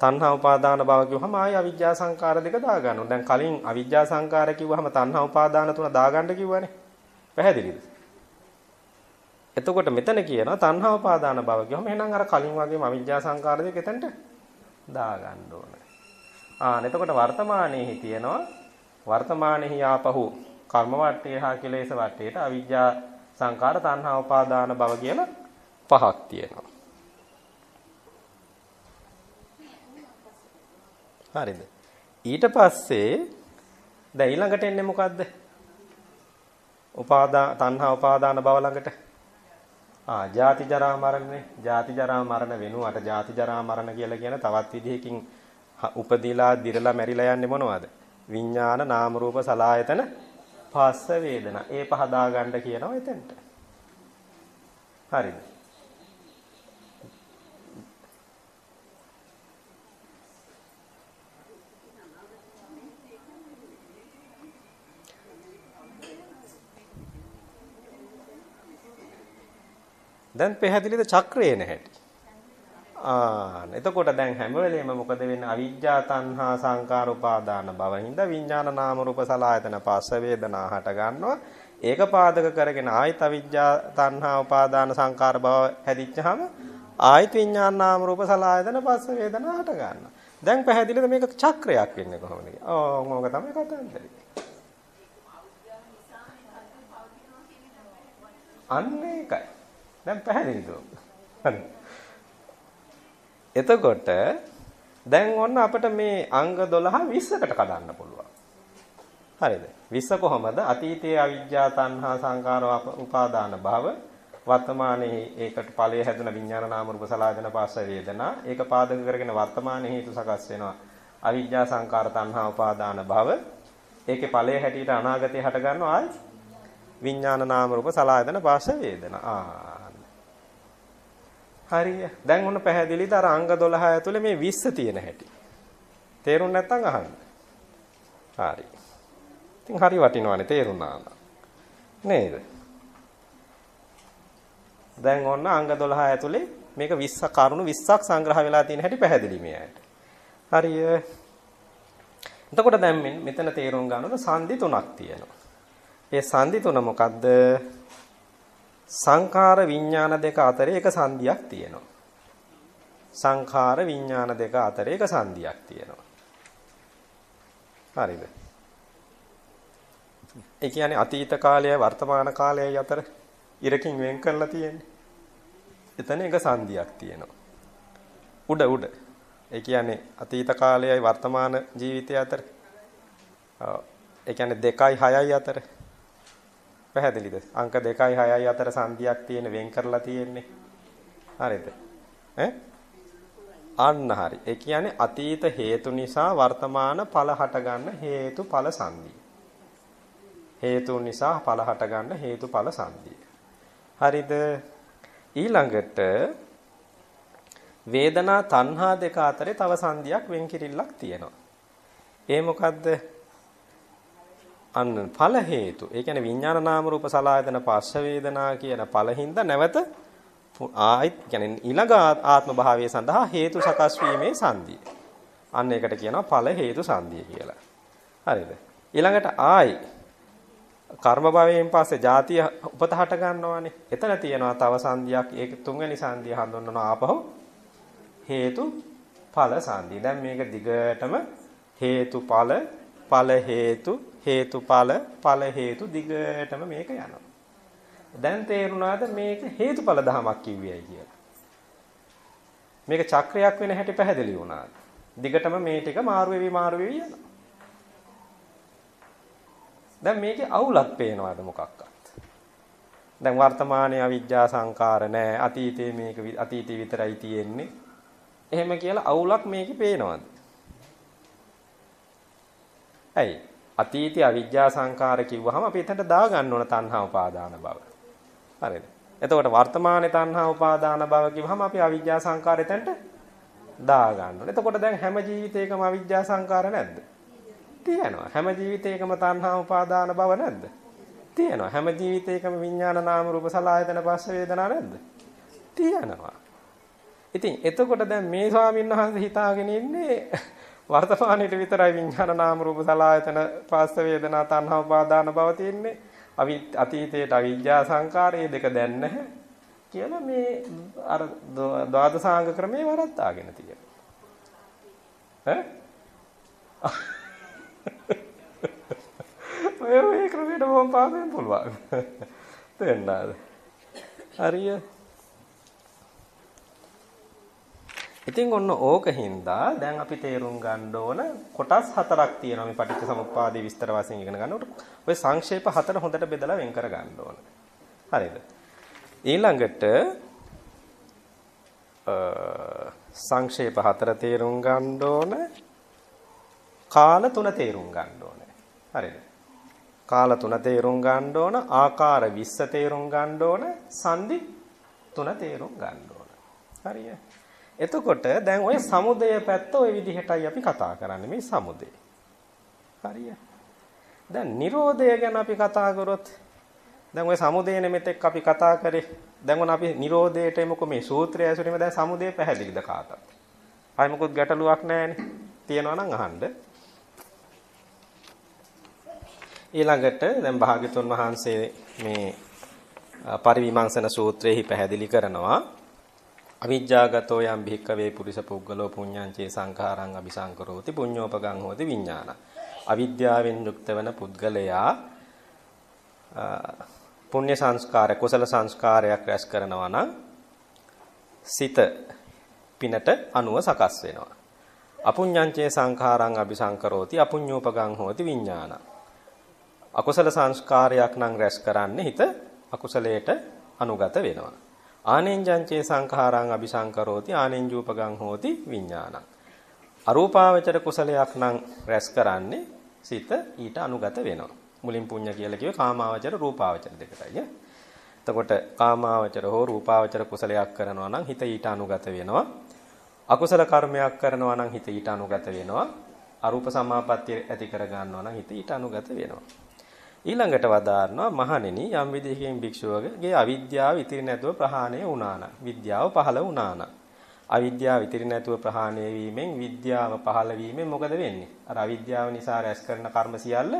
තණ්හා උපාදාන භව කිව්වහම ආයි අවිජ්ජා සංකාර දෙක දාගන්නවා. දැන් කලින් අවිජ්ජා සංකාර කිව්වහම තණ්හා උපාදාන තුන දාගන්න කිව්වනේ. පැහැදිලිද? එතකොට මෙතන කියනවා තණ්හා උපාදාන භව කිව්වම එහෙනම් අර කලින් වගේම අවිජ්ජා සංකාර දෙක එතනට දාගන්න ඕනේ. ආ එතකොට වර්තමානයේහි තියෙනවා වර්තමානයේහි ආපහු කර්ම වට්ටේ හා කෙලෙස් වට්ටේට අවිජ්ජා සංකාර තණ්හා උපාදාන භව කියලා පහක් තියෙනවා. හරිද? ඊට පස්සේ දැන් ඊළඟට එන්නේ මොකද්ද? උපාදා තණ්හා උපාදාන භව ළඟට. ආ ජාති ජරා මරණනේ. ජාති ජරා මරණ වෙනුවට ජාති ජරා මරණ කියලා කියන තවත් විදිහකින් උපදීලා දිරලා මැරිලා යන්නේ මොනවද? විඥාන නාම රූප සලායතන පස්ස වේදනා. ඒ පහ දාගන්න කියනවා එතෙන්ට. හරිද? දැන් පැහැදිලිද චක්‍රයේ නැහැටි. ආ එතකොට දැන් හැම වෙලේම මොකද වෙන්නේ? අවිජ්ජා තණ්හා සංකාර උපාදාන භවින්ද විඥාන නාම රූප සලආයතන පස්ස වේදනා හට ගන්නවා. ඒක පාදක කරගෙන ආයත අවිජ්ජා තණ්හා උපාදාන සංකාර භව හැදිච්චහම ආයත විඥාන නාම රූප සලආයතන පස්ස වේදනා හට ගන්නවා. දැන් පැහැදිලිද මේක චක්‍රයක් වෙන්නේ කොහොමද? ඕ මොක තමයි කතාන්දරේ. අන්න ඒකයි. දැන් පැහැදිලිද? හරි. එතකොට දැන් ඔන්න අපිට මේ අංග 12 20කට කඩන්න පුළුවන්. හරිද? විස්ස කොහමද? අතීතයේ අවිජ්ජා තණ්හා සංකාර උපාදාන භව වර්තමානයේ ඒකට ඵලය හැදුන විඥාන නාම රූප සලආයතන පාස වේදනා ඒක පාදක කරගෙන වර්තමානයේ හේතු සකස් වෙනවා අවිජ්ජා සංකාර තණ්හා උපාදාන භව ඒකේ ඵලය හැටියට අනාගතේ හට ගන්නවා ආයි විඥාන නාම රූප සලආයතන පාස වේදනා ආ හරිය දැන් ඔන්න පැහැදිලිද අර අංග 12 ඇතුලේ මේ 20 තියෙන හැටි තේරුම් නැත්නම් අහන්න හරි ඉතින් හරි වටිනවනේ තේරුණා නේද දැන් ඔන්න අංග 12 ඇතුලේ මේක 20 කරුණු 20ක් සංග්‍රහ වෙලා තියෙන හැටි පැහැදිලි මේ ඇයට. හරිය. එතකොට දැන් මෙතන තේරුම් ගන්නොත් සංදි තුනක් තියෙනවා. ඒ සංදි තුන මොකද්ද? සංඛාර විඥාන දෙක අතරේ එක සංදියක් තියෙනවා. සංඛාර විඥාන දෙක අතරේ එක සංදියක් තියෙනවා. හරිද? ඒ කියන්නේ අතීත කාලයයි වර්තමාන කාලයයි අතර ඉරකින් වෙන් කරලා තියෙන්නේ. එතන එක සංදියක් තියෙනවා. උඩ උඩ. ඒ කියන්නේ අතීත කාලයයි වර්තමාන ජීවිතය අතර. ඒ කියන්නේ 2යි 6යි අතර. පැහැදිලිද? අංක 2යි 6යි අතර සංදියක් තියෙන වෙන් කරලා තියෙන්නේ. හරිද? ඈ? අන්න හරි. ඒ කියන්නේ අතීත හේතු නිසා වර්තමාන ඵල හට ගන්න හේතුඵල සංදිය. හේතු නිසා ඵල හට ගන්න හේතුඵල සංදිය. හරිද? ඊළඟට වේදනා තණ්හා දෙක අතරේ තව සංදියක් වෙන්කිරිල්ලක් තියෙනවා. ඒ මොකද්ද? අන්න ඵල හේතු. ඒ කියන්නේ විඥාන නාම රූප සලආයතන පස්ස වේදනා කියන ඵලින්ද නැවත ආයිත් කියන්නේ ඊළඟ ආත්ම භාවයේ සඳහා හේතු සකස් වීමේ සංදිය. අන්න ඒකට කියනවා ඵල හේතු සංදිය කියලා. හරිද? ඊළඟට ආයි කර්ම භවයෙන් පස්සේ ಜಾතිය උපත හට ගන්නවානේ. එතන තියෙනවා තව සංදියක්. ඒක තුන්වෙනි සංදිය හඳුන්වනවා ආපහු හේතු ඵල සංදිය. දැන් මේක දිගටම හේතු ඵල ඵල හේතු හේතු ඵල ඵල හේතු දිගටම මේක යනවා. දැන් තේරුණාද මේක හේතුඵල ධමයක් කිව්වයි කියලා. මේක චක්‍රයක් වෙන හැටි පැහැදිලි වුණාද? දිගටම මේ ටික මාරු වෙවි මාරු වෙවි යනවා. දැන් මේකේ අවුලක් පේනවාද මොකක්වත්? දැන් වර්තමානයේ අවිජ්ජා සංකාර නැහැ. අතීතයේ මේක අතීතේ විතරයි තියෙන්නේ. එහෙම කියලා අවුලක් මේකේ පේනවාද? ඇයි? අතීතයේ අවිජ්ජා සංකාර කිව්වහම අපි එතනට දා ගන්න ඕන තණ්හා උපාදාන බව. හරිද? එතකොට වර්තමානයේ තණ්හා උපාදාන බව කිව්වහම අපි අවිජ්ජා සංකාර එතනට දා ගන්න ඕන. එතකොට දැන් හැම ජීවිතයකම අවිජ්ජා සංකාර නැද්ද? තියෙනවා. හැම ජීවිතයකම තණ්හා උපාදාන බව නැද්ද? තියෙනවා. හැම ජීවිතයකම විඥාන නාම රූප සලආයතන පස්ස වේදනා නැද්ද? තියෙනවා. ඉතින් එතකොට දැන් මේ ස්වාමීන් වහන්සේ හිතාගෙන ඉන්නේ වර්තමානයේට විතරයි විඥාන නාම රූප සලආයතන පස්ස වේදනා තණ්හා උපාදාන බව තියෙන්නේ. අතීතයට අවිජ්ජා සංකාරයේ දෙක දැන් නැහැ කියලා මේ අර ද්වාදසාංග ක්‍රමේ වරද්දාගෙන තියෙනවා. ඈ ඔය ඔය ක්‍රමයට බොම් පාසෙන් පුළුවන්. තේන්නාද? හරිය. ඉතින් ඔන්න ඕකින්දා දැන් අපි තේරුම් ගන්න ඕන කොටස් හතරක් තියෙනවා මේ පටිච්ච සමුප්පාදේ විස්තර වශයෙන් ඉගෙන ගන්නකොට ඔය සංක්ෂේප හතර හොඳට බෙදලා වෙන් කර ගන්න ඕන. හරිද? ඊළඟට සංක්ෂේප හතර තේරුම් ගන්න ඕන කාල තුන තේරුම් ගන්න ඕනේ. හරිද? කාල තුන තේරුම් ගන්න ඕන, ආකාර 20 තේරුම් ගන්න ඕන, සංදි තුන තේරුම් ගන්න ඕන. හරිය. එතකොට දැන් ওই සමුදය පැත්ත ওই විදිහටයි අපි කතා කරන්නේ මේ සමුදය. හරිය. දැන් Nirodha ගැන අපි කතා කරොත් දැන් ওই සමුදයනේ මෙතෙක් අපි කතා කරේ. දැන් ඔන්න අපි Nirodhaයට එමුකෝ මේ සූත්‍රය ඇසුරින්ම දැන් සමුදය පැහැදිලිද කාටත්? ආයි මොකොත් ගැටලුවක් නැහැනේ. තියෙනවා නම් අහන්න. ඊළඟට දැන් භාග්‍යතුන් වහන්සේ මේ පරිවිමංශන සූත්‍රයේහි පැහැදිලි කරනවා අවිජ්ජාගතෝ යම් භික්කවේ පුරිස පුද්ගලෝ පුඤ්ඤංචේ සංඛාරං අபிසංකරෝති පුඤ්ඤෝපගං හෝති විඥාන අවිද්‍යාවෙන් යුක්ත වන පුද්ගලයා පුණ්‍ය සංස්කාර කුසල සංස්කාරයක් රැස් කරනවා නම් සිත පිනට අනුව සකස් වෙනවා. අපුඤ්ඤංචේ සංඛාරං අபிසංකරෝති අපුඤ්ඤෝපගං හෝති විඥාන අකුසල සංස්කාරයක් නම් රැස් කරන්නේ හිත අකුසලයට අනුගත වෙනවා. ආනෙන්ජංචේ සංඛාරං අபிසංකරෝති ආනෙන්ජූපගං හෝති විඥානං. අරූපාවචර කුසලයක් නම් රැස් කරන්නේ සිත ඊට අනුගත වෙනවා. මුලින් පුඤ්ඤ කියලා කිව්වේ කාමාවචර රූපාවචර දෙකටයි. එතකොට කාමාවචර හෝ රූපාවචර කුසලයක් කරනවා නම් හිත ඊට අනුගත වෙනවා. අකුසල කර්මයක් කරනවා නම් හිත ඊට අනුගත වෙනවා. අරූප සමාපත්තිය ඇති කර ගන්නවා නම් හිත ඊට අනුගත වෙනවා. ඊළඟට වදාarනවා මහණෙනි යම් විදිහකින් භික්ෂුවගේ අවිද්‍යාව ඉතිරි නැතුව ප්‍රහාණය වුණා නම් විද්‍යාව පහළ වුණා නම් අවිද්‍යාව ඉතිරි නැතුව ප්‍රහාණය වීමෙන් විද්‍යාව පහළ වීමෙන් මොකද වෙන්නේ? අර අවිද්‍යාව නිසා රැස් කරන කර්ම සියල්ල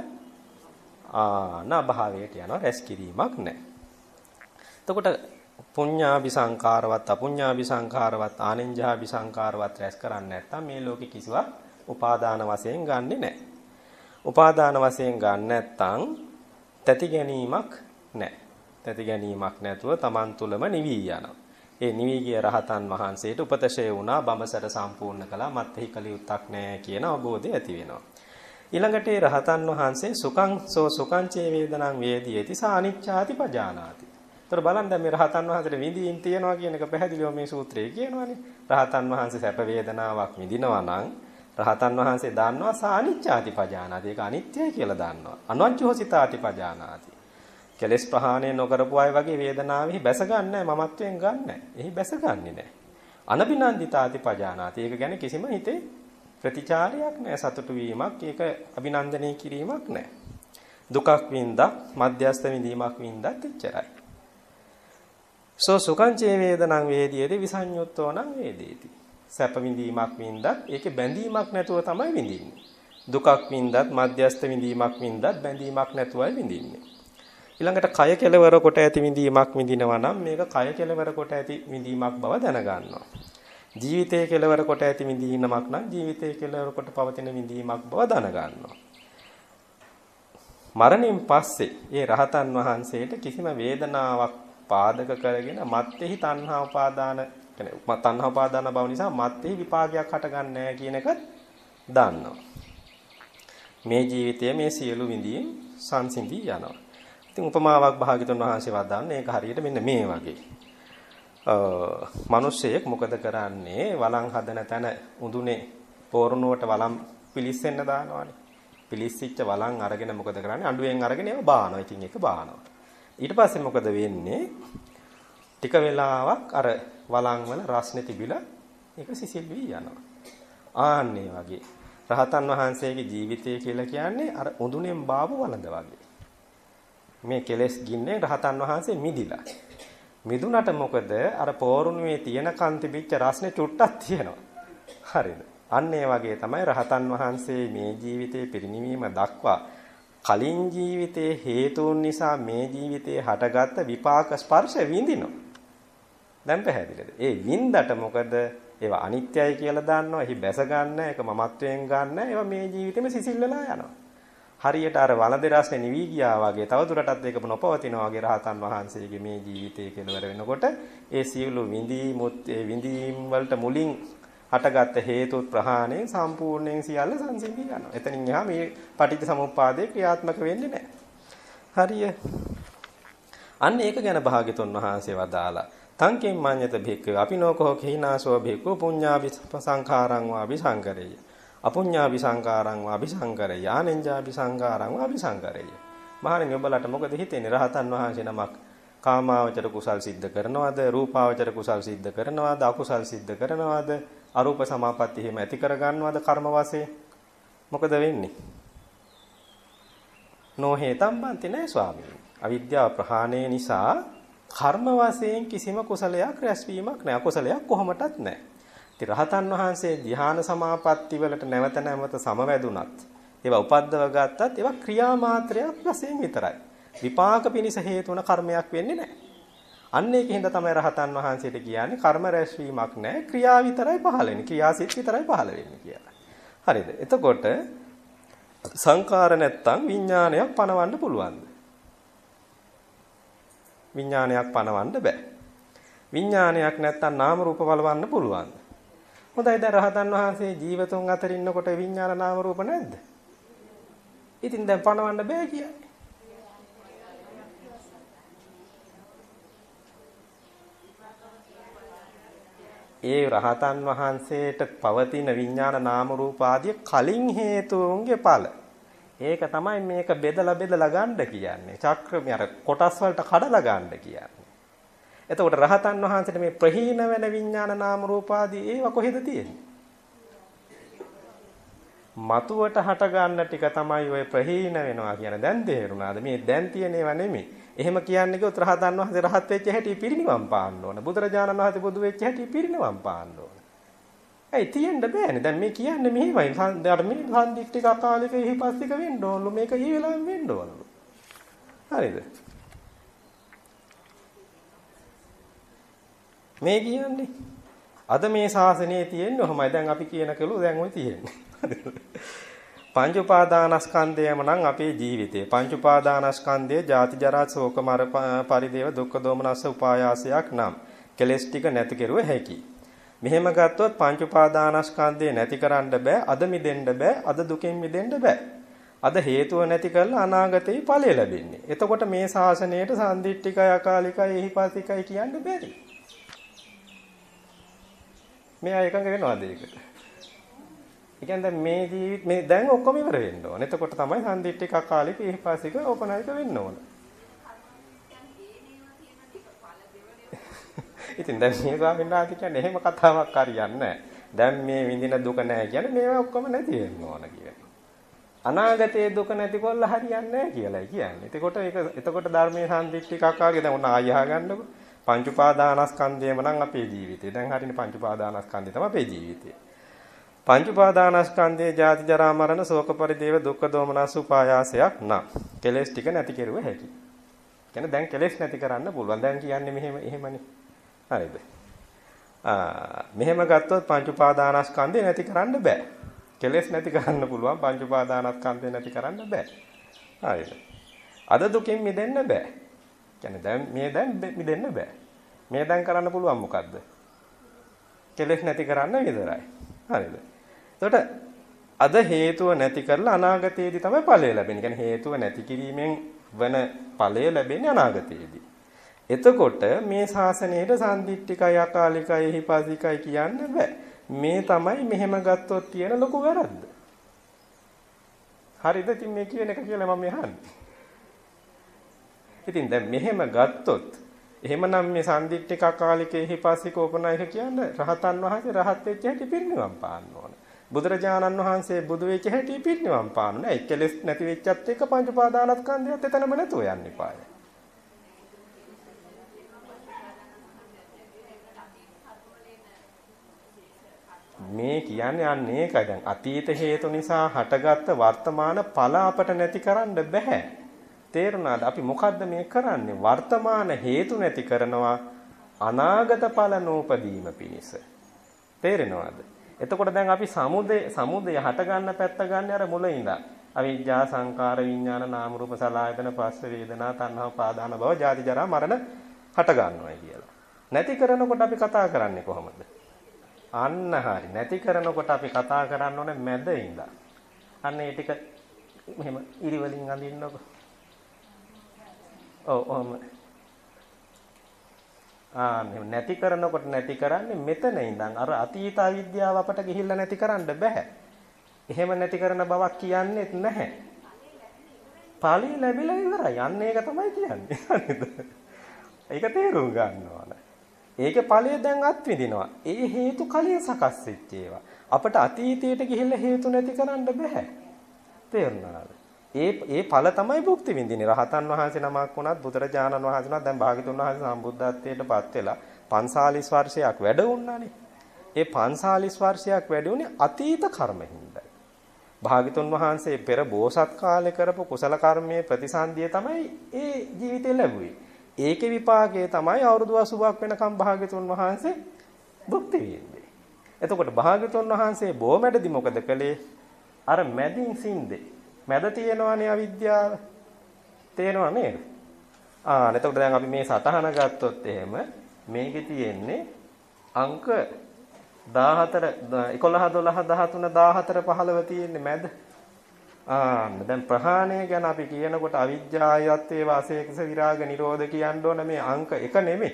ආ භාවයට යනවා. රැස් කිරීමක් නැහැ. එතකොට පුඤ්ඤාභි සංකාරවත් අපුඤ්ඤාභි සංකාරවත් ආනෙන්ජාභි සංකාරවත් රැස් කරන්නේ නැත්නම් මේ ලෝකේ කිසිවක් උපාදාන වශයෙන් ගන්නෙ නැහැ. උපාදාන වශයෙන් ගන්න නැත්නම් තැති ගැනීමක් නැහැ. තැති ගැනීමක් නැතුව Taman තුලම නිවි යනවා. ඒ නිවි ගිය රහතන් වහන්සේට උපතශය වුණා බඹසර සම්පූර්ණ කළා මත්ෙහි කලියුත්තක් නැහැ කියන අවබෝධය ඇති වෙනවා. ඊළඟට ඒ රහතන් වහන්සේ සුඛං සෝ සුඛං චේ වේදනං වේදියේති සානිච්ඡාති පජානාති. ତොර බලන්න මේ රහතන් වහන්සේට විඳින් තියනවා කියන එක පැහැදිලිව මේ සූත්‍රයේ කියනවානේ. රහතන් වහන්සේ සැප වේදනාවක් විඳිනවා නම් රහතන් වහන්සේ දන්නවා සානිච්ඡාති පජානාති. ඒක අනිත්‍යයි කියලා දන්නවා. අනවජ්ජෝසිතාති පජානාති. කෙලස් ප්‍රහාණය නොකරපු අය වගේ වේදනාවෙහි බැස ගන්නෑ මමත්වයෙන් ගන්නෑ. එහි බැසගන්නේ නෑ. අනබිනන්දිතාති පජානාති. ඒක ගැන කිසිම හිතේ ප්‍රතිචාරයක් නෑ සතුටු වීමක්. ඒක අභිනන්දනය කිරීමක් නෑ. දුකක් වින්දා මධ්‍යස්ත විඳීමක් වින්දාත් එච්චරයි. සෝ සුඛං චේ වේදනං වේදියේති විසඤ්ඤුත්තෝ නම් වේදේති. සැප විඳීමක් වින්දත් ඒකේ බැඳීමක් නැතුව තමයි විඳින්නේ. දුකක් වින්දත් මධ්‍යස්ත විඳීමක් වින්දත් බැඳීමක් නැතුවයි විඳින්නේ. ඊළඟට කය කෙලවර කොට ඇති විඳීමක් විඳිනවා නම් මේක කය කෙලවර කොට ඇති විඳීමක් බව දැනගන්නවා. ජීවිතයේ කෙලවර කොට ඇති විඳීමක් නම් ජීවිතයේ කෙලවර කොට පවතින විඳීමක් බව දැනගන්නවා. මරණයෙන් පස්සේ ඒ රහතන් වහන්සේට කිසිම වේදනාවක් පාදක කරගෙන මත්ෙහි තණ්හා උපාදාන කියන්නේ තණ්හා උපාදාන බව නිසා මත්ෙහි විපාකයක් හටගන්නේ නැහැ කියන එකත් දන්නවා. මේ ජීවිතයේ මේ සියලු විඳීම් සංසිඳී යනවා. ඉතින් උපමාවක් භාග්‍යතුන් වහන්සේ වදාන්නේ ඒක හරියට මෙන්න මේ වගේ. අ මිනිස්සෙක් මොකද කරන්නේ වළං හදන තැන උඳුනේ පෝරණුවට වළං පිලිස්සෙන්න දානවානේ. පිලිස්සිච්ච වළං අරගෙන මොකද කරන්නේ අඬුවෙන් අරගෙන ඒව බානවා. ඉතින් ඒක බානවා. ඊට පස්සේ මොකද වෙන්නේ? ටික වෙලාවක් අර වළං වල රස්නේ තිබිලා ඒක සිසිල් වී යනවා. ආන්නේ වගේ රහතන් වහන්සේගේ ජීවිතය කියලා කියන්නේ අර උඳුනෙන් බාපු වළඳ වගේ. මේ කෙලෙස් ගින්නේ රහතන් වහන්සේ මිදිලා. මිදුනට මොකද අර පෝරුණුවේ තියෙන කන් තිබිච්ච රස්නේ චුට්ටක් තියෙනවා. හරිද? අන්න ඒ වගේ තමයි රහතන් වහන්සේ මේ ජීවිතේ පිරිණිවීම දක්වා කලින් ජීවිතයේ හේතුන් නිසා මේ ජීවිතේ හටගත්ත විපාක ස්පර්ශ විඳිනවා. දැන් පැහැදිලිද? ඒ වින්දට මොකද ඒවා අනිත්‍යයි කියලා දන්නවා. එහි බැස ගන්න, ඒක මමත්වයෙන් ගන්න. ඒවා මේ ජීවිතෙම සිසිල් වෙලා යනවා. හරියට අර වළඳ රස්නේ නිවි ගියා වගේ තවදුරටත් ඒක නොපවතිනවා වගේ රහතන් වහන්සේගේ මේ ජීවිතයේ කෙලවර වෙනකොට ඒ සියලු විඳීමුත් ඒ විඳීම් වලට මුලින් හටගත්ත හේතු ප්‍රහාණය සම්පූර්ණයෙන් සියල්ල සංසිඳී යනවා. එතනින් එහා මේ පටිච්ච සමුප්පාදේ ක්‍රියාත්මක වෙන්නේ නැහැ. හරිය. අන්න ඒක ගැන භාග්‍යතුන් වහන්සේ වදාලා තංකින් මඤ්ඤත භික්ඛවේ අපිනෝකෝ කේනාසෝ භික්ඛු පුඤ්ඤාපි සංඛාරං වා විසංකරේය. අපුඤ්ඤාපි සංඛාරං වා විසංකරේය. ආනෙන්ජාපි සංඛාරං වා විසංකරේය. මහණෙනි ඔබලට මොකද හිතෙන්නේ? රහතන් වහන්සේ නමක් කාමාවචර කුසල් සිද්ධ කරනවද? රූපාවචර කුසල් සිද්ධ කරනවද? අකුසල් සිද්ධ කරනවද? අරූප සමාපatti හිම ඇති කර ගන්නවද කර්ම වාසේ? මොකද වෙන්නේ? නොහේතම් බන්ති නෑ ස්වාමීනි. අවිද්‍යාව ප්‍රහාණය නිසා කර්ම වශයෙන් කිසිම කුසලයක් රැස්වීමක් නැහැ. අකුසලයක් කොහොමටත් නැහැ. ඉතින් රහතන් වහන්සේ ධ්‍යාන සමාපatti වලට නැවත නැවත සමවැදුනත් ඒවා උපද්දව ගත්තත් ඒවා ක්‍රියා මාත්‍රයක් වශයෙන් විතරයි. විපාක පිනිස හේතු වන කර්මයක් වෙන්නේ නැහැ. අන්න ඒකින්ද තමයි රහතන් වහන්සේට කියන්නේ කර්ම රැස්වීමක් නැහැ. ක්‍රියා විතරයි පහළ වෙන්නේ. ක්‍රියාසිට විතරයි පහළ වෙන්නේ කියලා. හරිද? එතකොට සංකාර නැත්තම් විඥානයක් පනවන්න පුළුවන්ද? විඥානයක් පනවන්න බෑ. විඥානයක් නැත්තම් නාම රූප බලවන්න පුළුවන්. හොඳයි දැන් රහතන් වහන්සේ ජීවතුන් අතර ඉන්නකොට විඥාන නාම රූප නැද්ද? ඉතින් දැන් පනවන්න බෑ කියන්නේ. ඒ රහතන් වහන්සේට පවතින විඥාන නාම රූප ආදී කලින් හේතුන්ගේ ඵල ඒක තමයි මේක බෙදලා බෙදලා ගන්න කියන්නේ. චක්‍රමය අර කොටස් වලට කඩලා ගන්න කියන්නේ. එතකොට රහතන් වහන්සේට මේ ප්‍රහීන වෙන විඥාන නාම රූප ආදී ඒවා කොහෙද තියෙන්නේ? මතුවට හට ගන්න ටික තමයි ඔය ප්‍රහීන වෙනවා කියන දැන් තේරුණාද මේ දැන් තියෙන ඒවා නෙමෙයි එහෙම කියන්නේ කිව්වොත් රහතන් වහන්සේ රහත් වෙච්ච හැටි පිරිනිවන් පාන්න ඕන බුදුරජාණන් වහන්සේ බුදු වෙච්ච හැටි පිරිනිවන් පාන්න ඕන ඇයි තියෙන්න බෑනේ? දැන් මේ කියන්නේ මෙහෙමයි. දැන් මේ සම්දික්ටික අකාලික ඉහිපස්තික වෙන්න ඕනලු. මේක ඊ වෙලාවෙම වෙන්න ඕනලු. හරිද? මේ කියන්නේ අද මේ ශාසනයේ තියෙන්නේ ඔහමයි. දැන් අපි කියන කළු දැන් ওই තියෙන්නේ. පංච උපාදානස්කන්ධයම නම් අපේ ජීවිතේ. පංච උපාදානස්කන්ධය ජාති ජරා ශෝක මර පරිදේව දුක්ඛ දෝමනස්ස උපායාසයක් නම් කෙලස් ටික නැති කෙරුව හැකි. මෙහෙම ගත්තොත් පංච උපාදානස්කන්ධය නැති කරන්න බෑ අද මිදෙන්න බෑ අද දුකෙන් මිදෙන්න බෑ. අද හේතුව නැති කරලා අනාගතේ ඵලය ලැබෙන්නේ. එතකොට මේ ශාසනයට සම්දිට්ඨිකයි අකාලිකයි එහිපාතිකයි කියන්න බැරි. මෙයා එකඟ වෙනවද ඒකට? ඒ කියන්නේ දැන් මේ ජීවිත මේ දැන් ඔක්කොම ඉවර වෙන්න ඕන. එතකොට තමයි සම්දිට්ඨික අකාලික ඉහිපාසික ඕපනායක වෙන්න ඕන. ඉතින් දැන් මේ ස්වාමීන් වහන්සේ කියන්නේ එහෙම කතාවක් හරියන්නේ දැන් මේ විඳින දුක නැහැ කියන්නේ මේවා ඔක්කොම නැති වෙන්න ඕන කියන්නේ. අනාගතයේ දුක නැතිකොල්ල හරියන්නේ නැහැ කියලායි කියන්නේ. එතකොට ඒක එතකොට ධර්මයේ සම්දිට්ඨික අකාලික දැන් ඔන්න ආය අහගන්නකො. පංච උපාදානස්කන්ධයම නම් අපේ ජීවිතේ. දැන් හරිනේ පංච උපාදානස්කන්ධය තමයි අපේ ජීවිතේ. පංච උපාදානස්කන්ධයේ ජාති ජරා මරණ ශෝක පරිදේව දුක්ඛ දෝමනස් උපායාසයක් නම් කෙලෙස් ටික නැති කෙරුව හැකි. කියන්නේ දැන් කෙලෙස් නැති කරන්න පුළුවන්. දැන් කියන්නේ මෙහෙම එහෙමනේ. හරිද? ආ මෙහෙම ගත්තොත් පංච උපාදානස්කන්ධය නැති කරන්න බෑ. කෙලෙස් නැති කරන්න පුළුවන් පංච උපාදානස්කන්ධය නැති කරන්න බෑ. හරිද? අද දුකින් මිදෙන්න බෑ. කියන්නේ දැන් මේ දැන් මිදෙන්න බෑ. මේ දැන් කරන්න පුළුවන් මොකද්ද? කෙලෙස් නැති කරන්න විතරයි. හරිද? එතකොට අද හේතුව නැති කරලා අනාගතයේදී තමයි ඵලය ලැබෙන්නේ. කියන්නේ හේතුව නැති කිරීමෙන් වන ඵලය ලැබෙන්නේ අනාගතයේදී. එතකොට මේ ශාසනයේ සම්දිට්ඨිකයි අකාලිකයි හිපාසිකයි කියන්න බෑ. මේ තමයි මෙහෙම ගත්තොත් තියෙන ලොකු වැරද්ද. හරිද? ඉතින් මේ කියන එක කියලා මම අහන්නේ. ඉතින් දැන් මෙහෙම ගත්තොත් එහෙමනම් මේ සම්දිට්ඨික අකාලිකේ හිපාසික ඕපනායක කියන්නේ රහතන් වහන්සේ රහත් වෙච්ච හැටි පිරිනිවන් පාන්න ඕන. බුදුරජාණන් වහන්සේ බුදු වෙච්ච හැටි පිරිනිවන් පාන්න. ඒ කෙලෙස් නැති වෙච්චත් එක පංච පාදානස්කන්ධයත් එතනම නැතුව යන්න එපාය. මේ කියන්නේ අන්නේ ඒකයි දැන් අතීත හේතු නිසා හටගත්ත වර්තමාන ඵල අපට නැති කරන්න බෑ. තේරුණාද? අපි මොකද්ද මේ කරන්නේ? වර්තමාන හේතු නැති කරනවා අනාගත ඵල නූපදීම පිණිස. තේරෙනවද? එතකොට දැන් අපි සමුදය සමුදය හට ගන්න පැත්ත ගන්න අර මුල ඉඳන්. අවිජ්ජා සංකාර විඥාන නාම රූප සලආයතන පස්ස වේදනා තණ්හා පාදාන භව ජාති ජරා මරණ හට ගන්නවායි කියලා. නැති කරනකොට අපි කතා කරන්නේ කොහොමද? අන්න හරි. නැති කරනකොට අපි කතා කරන්න ඕනේ මැද ඉඳන්. අන්න ඒ ටික මෙහෙම ඉරි වලින් අඳින්නකො. ඔව් ඔහම ආ නැති කරනකොට නැති කරන්නේ මෙතන ඉඳන් අර අතීත අවිද්‍යාව අපට ගිහිල්ලා නැති කරන්න බෑ. එහෙම නැති කරන බවක් කියන්නේත් නැහැ. ඵලෙ ලැබිලා ඉවරයි. අන්න ඒක තමයි කියන්නේ. හරිද? ඒක තේරුම් ගන්න ඕන. ඒකේ ඵලය දැන් අත්විඳිනවා. ඒ හේතු කලින් සකස් වෙච්ච ඒවා. අපට අතීතයට ගිහිල්ලා හේතු නැති කරන්න බෑ. තේරුණාද? ඒ ඒ ඵල තමයි භුක්ති විඳින්නේ. රහතන් වහන්සේ නමක් වුණත් බුදුරජාණන් වහන්සේ නමක් දැන් භාග්‍යතුන් වහන්සේ සම්බුද්ධත්වයටපත් වෙලා 540 වර්ෂයක් වැඩ වුණානේ. ඒ 540 වර්ෂයක් වැඩ උනේ අතීත කර්ම හින්දායි. භාග්‍යතුන් වහන්සේ පෙර බෝසත් කාලේ කරපු කුසල කර්මයේ ප්‍රතිසන්දිය තමයි ඒ ජීවිතේ ලැබුවේ. ඒකේ විපාකයේ තමයි අවුරුදු 80ක් වෙනකම් භාග්‍යතුන් වහන්සේ භුක්ති විඳින්නේ. එතකොට භාග්‍යතුන් වහන්සේ බොමැඩදි මොකද කළේ? අර මැදින් සින්දේ මැද තියෙනවනේ අවිද්‍යාව. තේරෙනව නේද? ආ එතකොට දැන් අපි මේ සටහන ගත්තොත් එහෙම මේකේ තියෙන්නේ අංක 14 11 12 13 14 15 තියෙන්නේ මැද. ආ දැන් ප්‍රහාණය ගැන අපි කියනකොට අවිජ්ජායත් ඒවා අසේකස විරාග නිරෝධ කියන්න ඕන මේ අංක එක නෙමෙයි.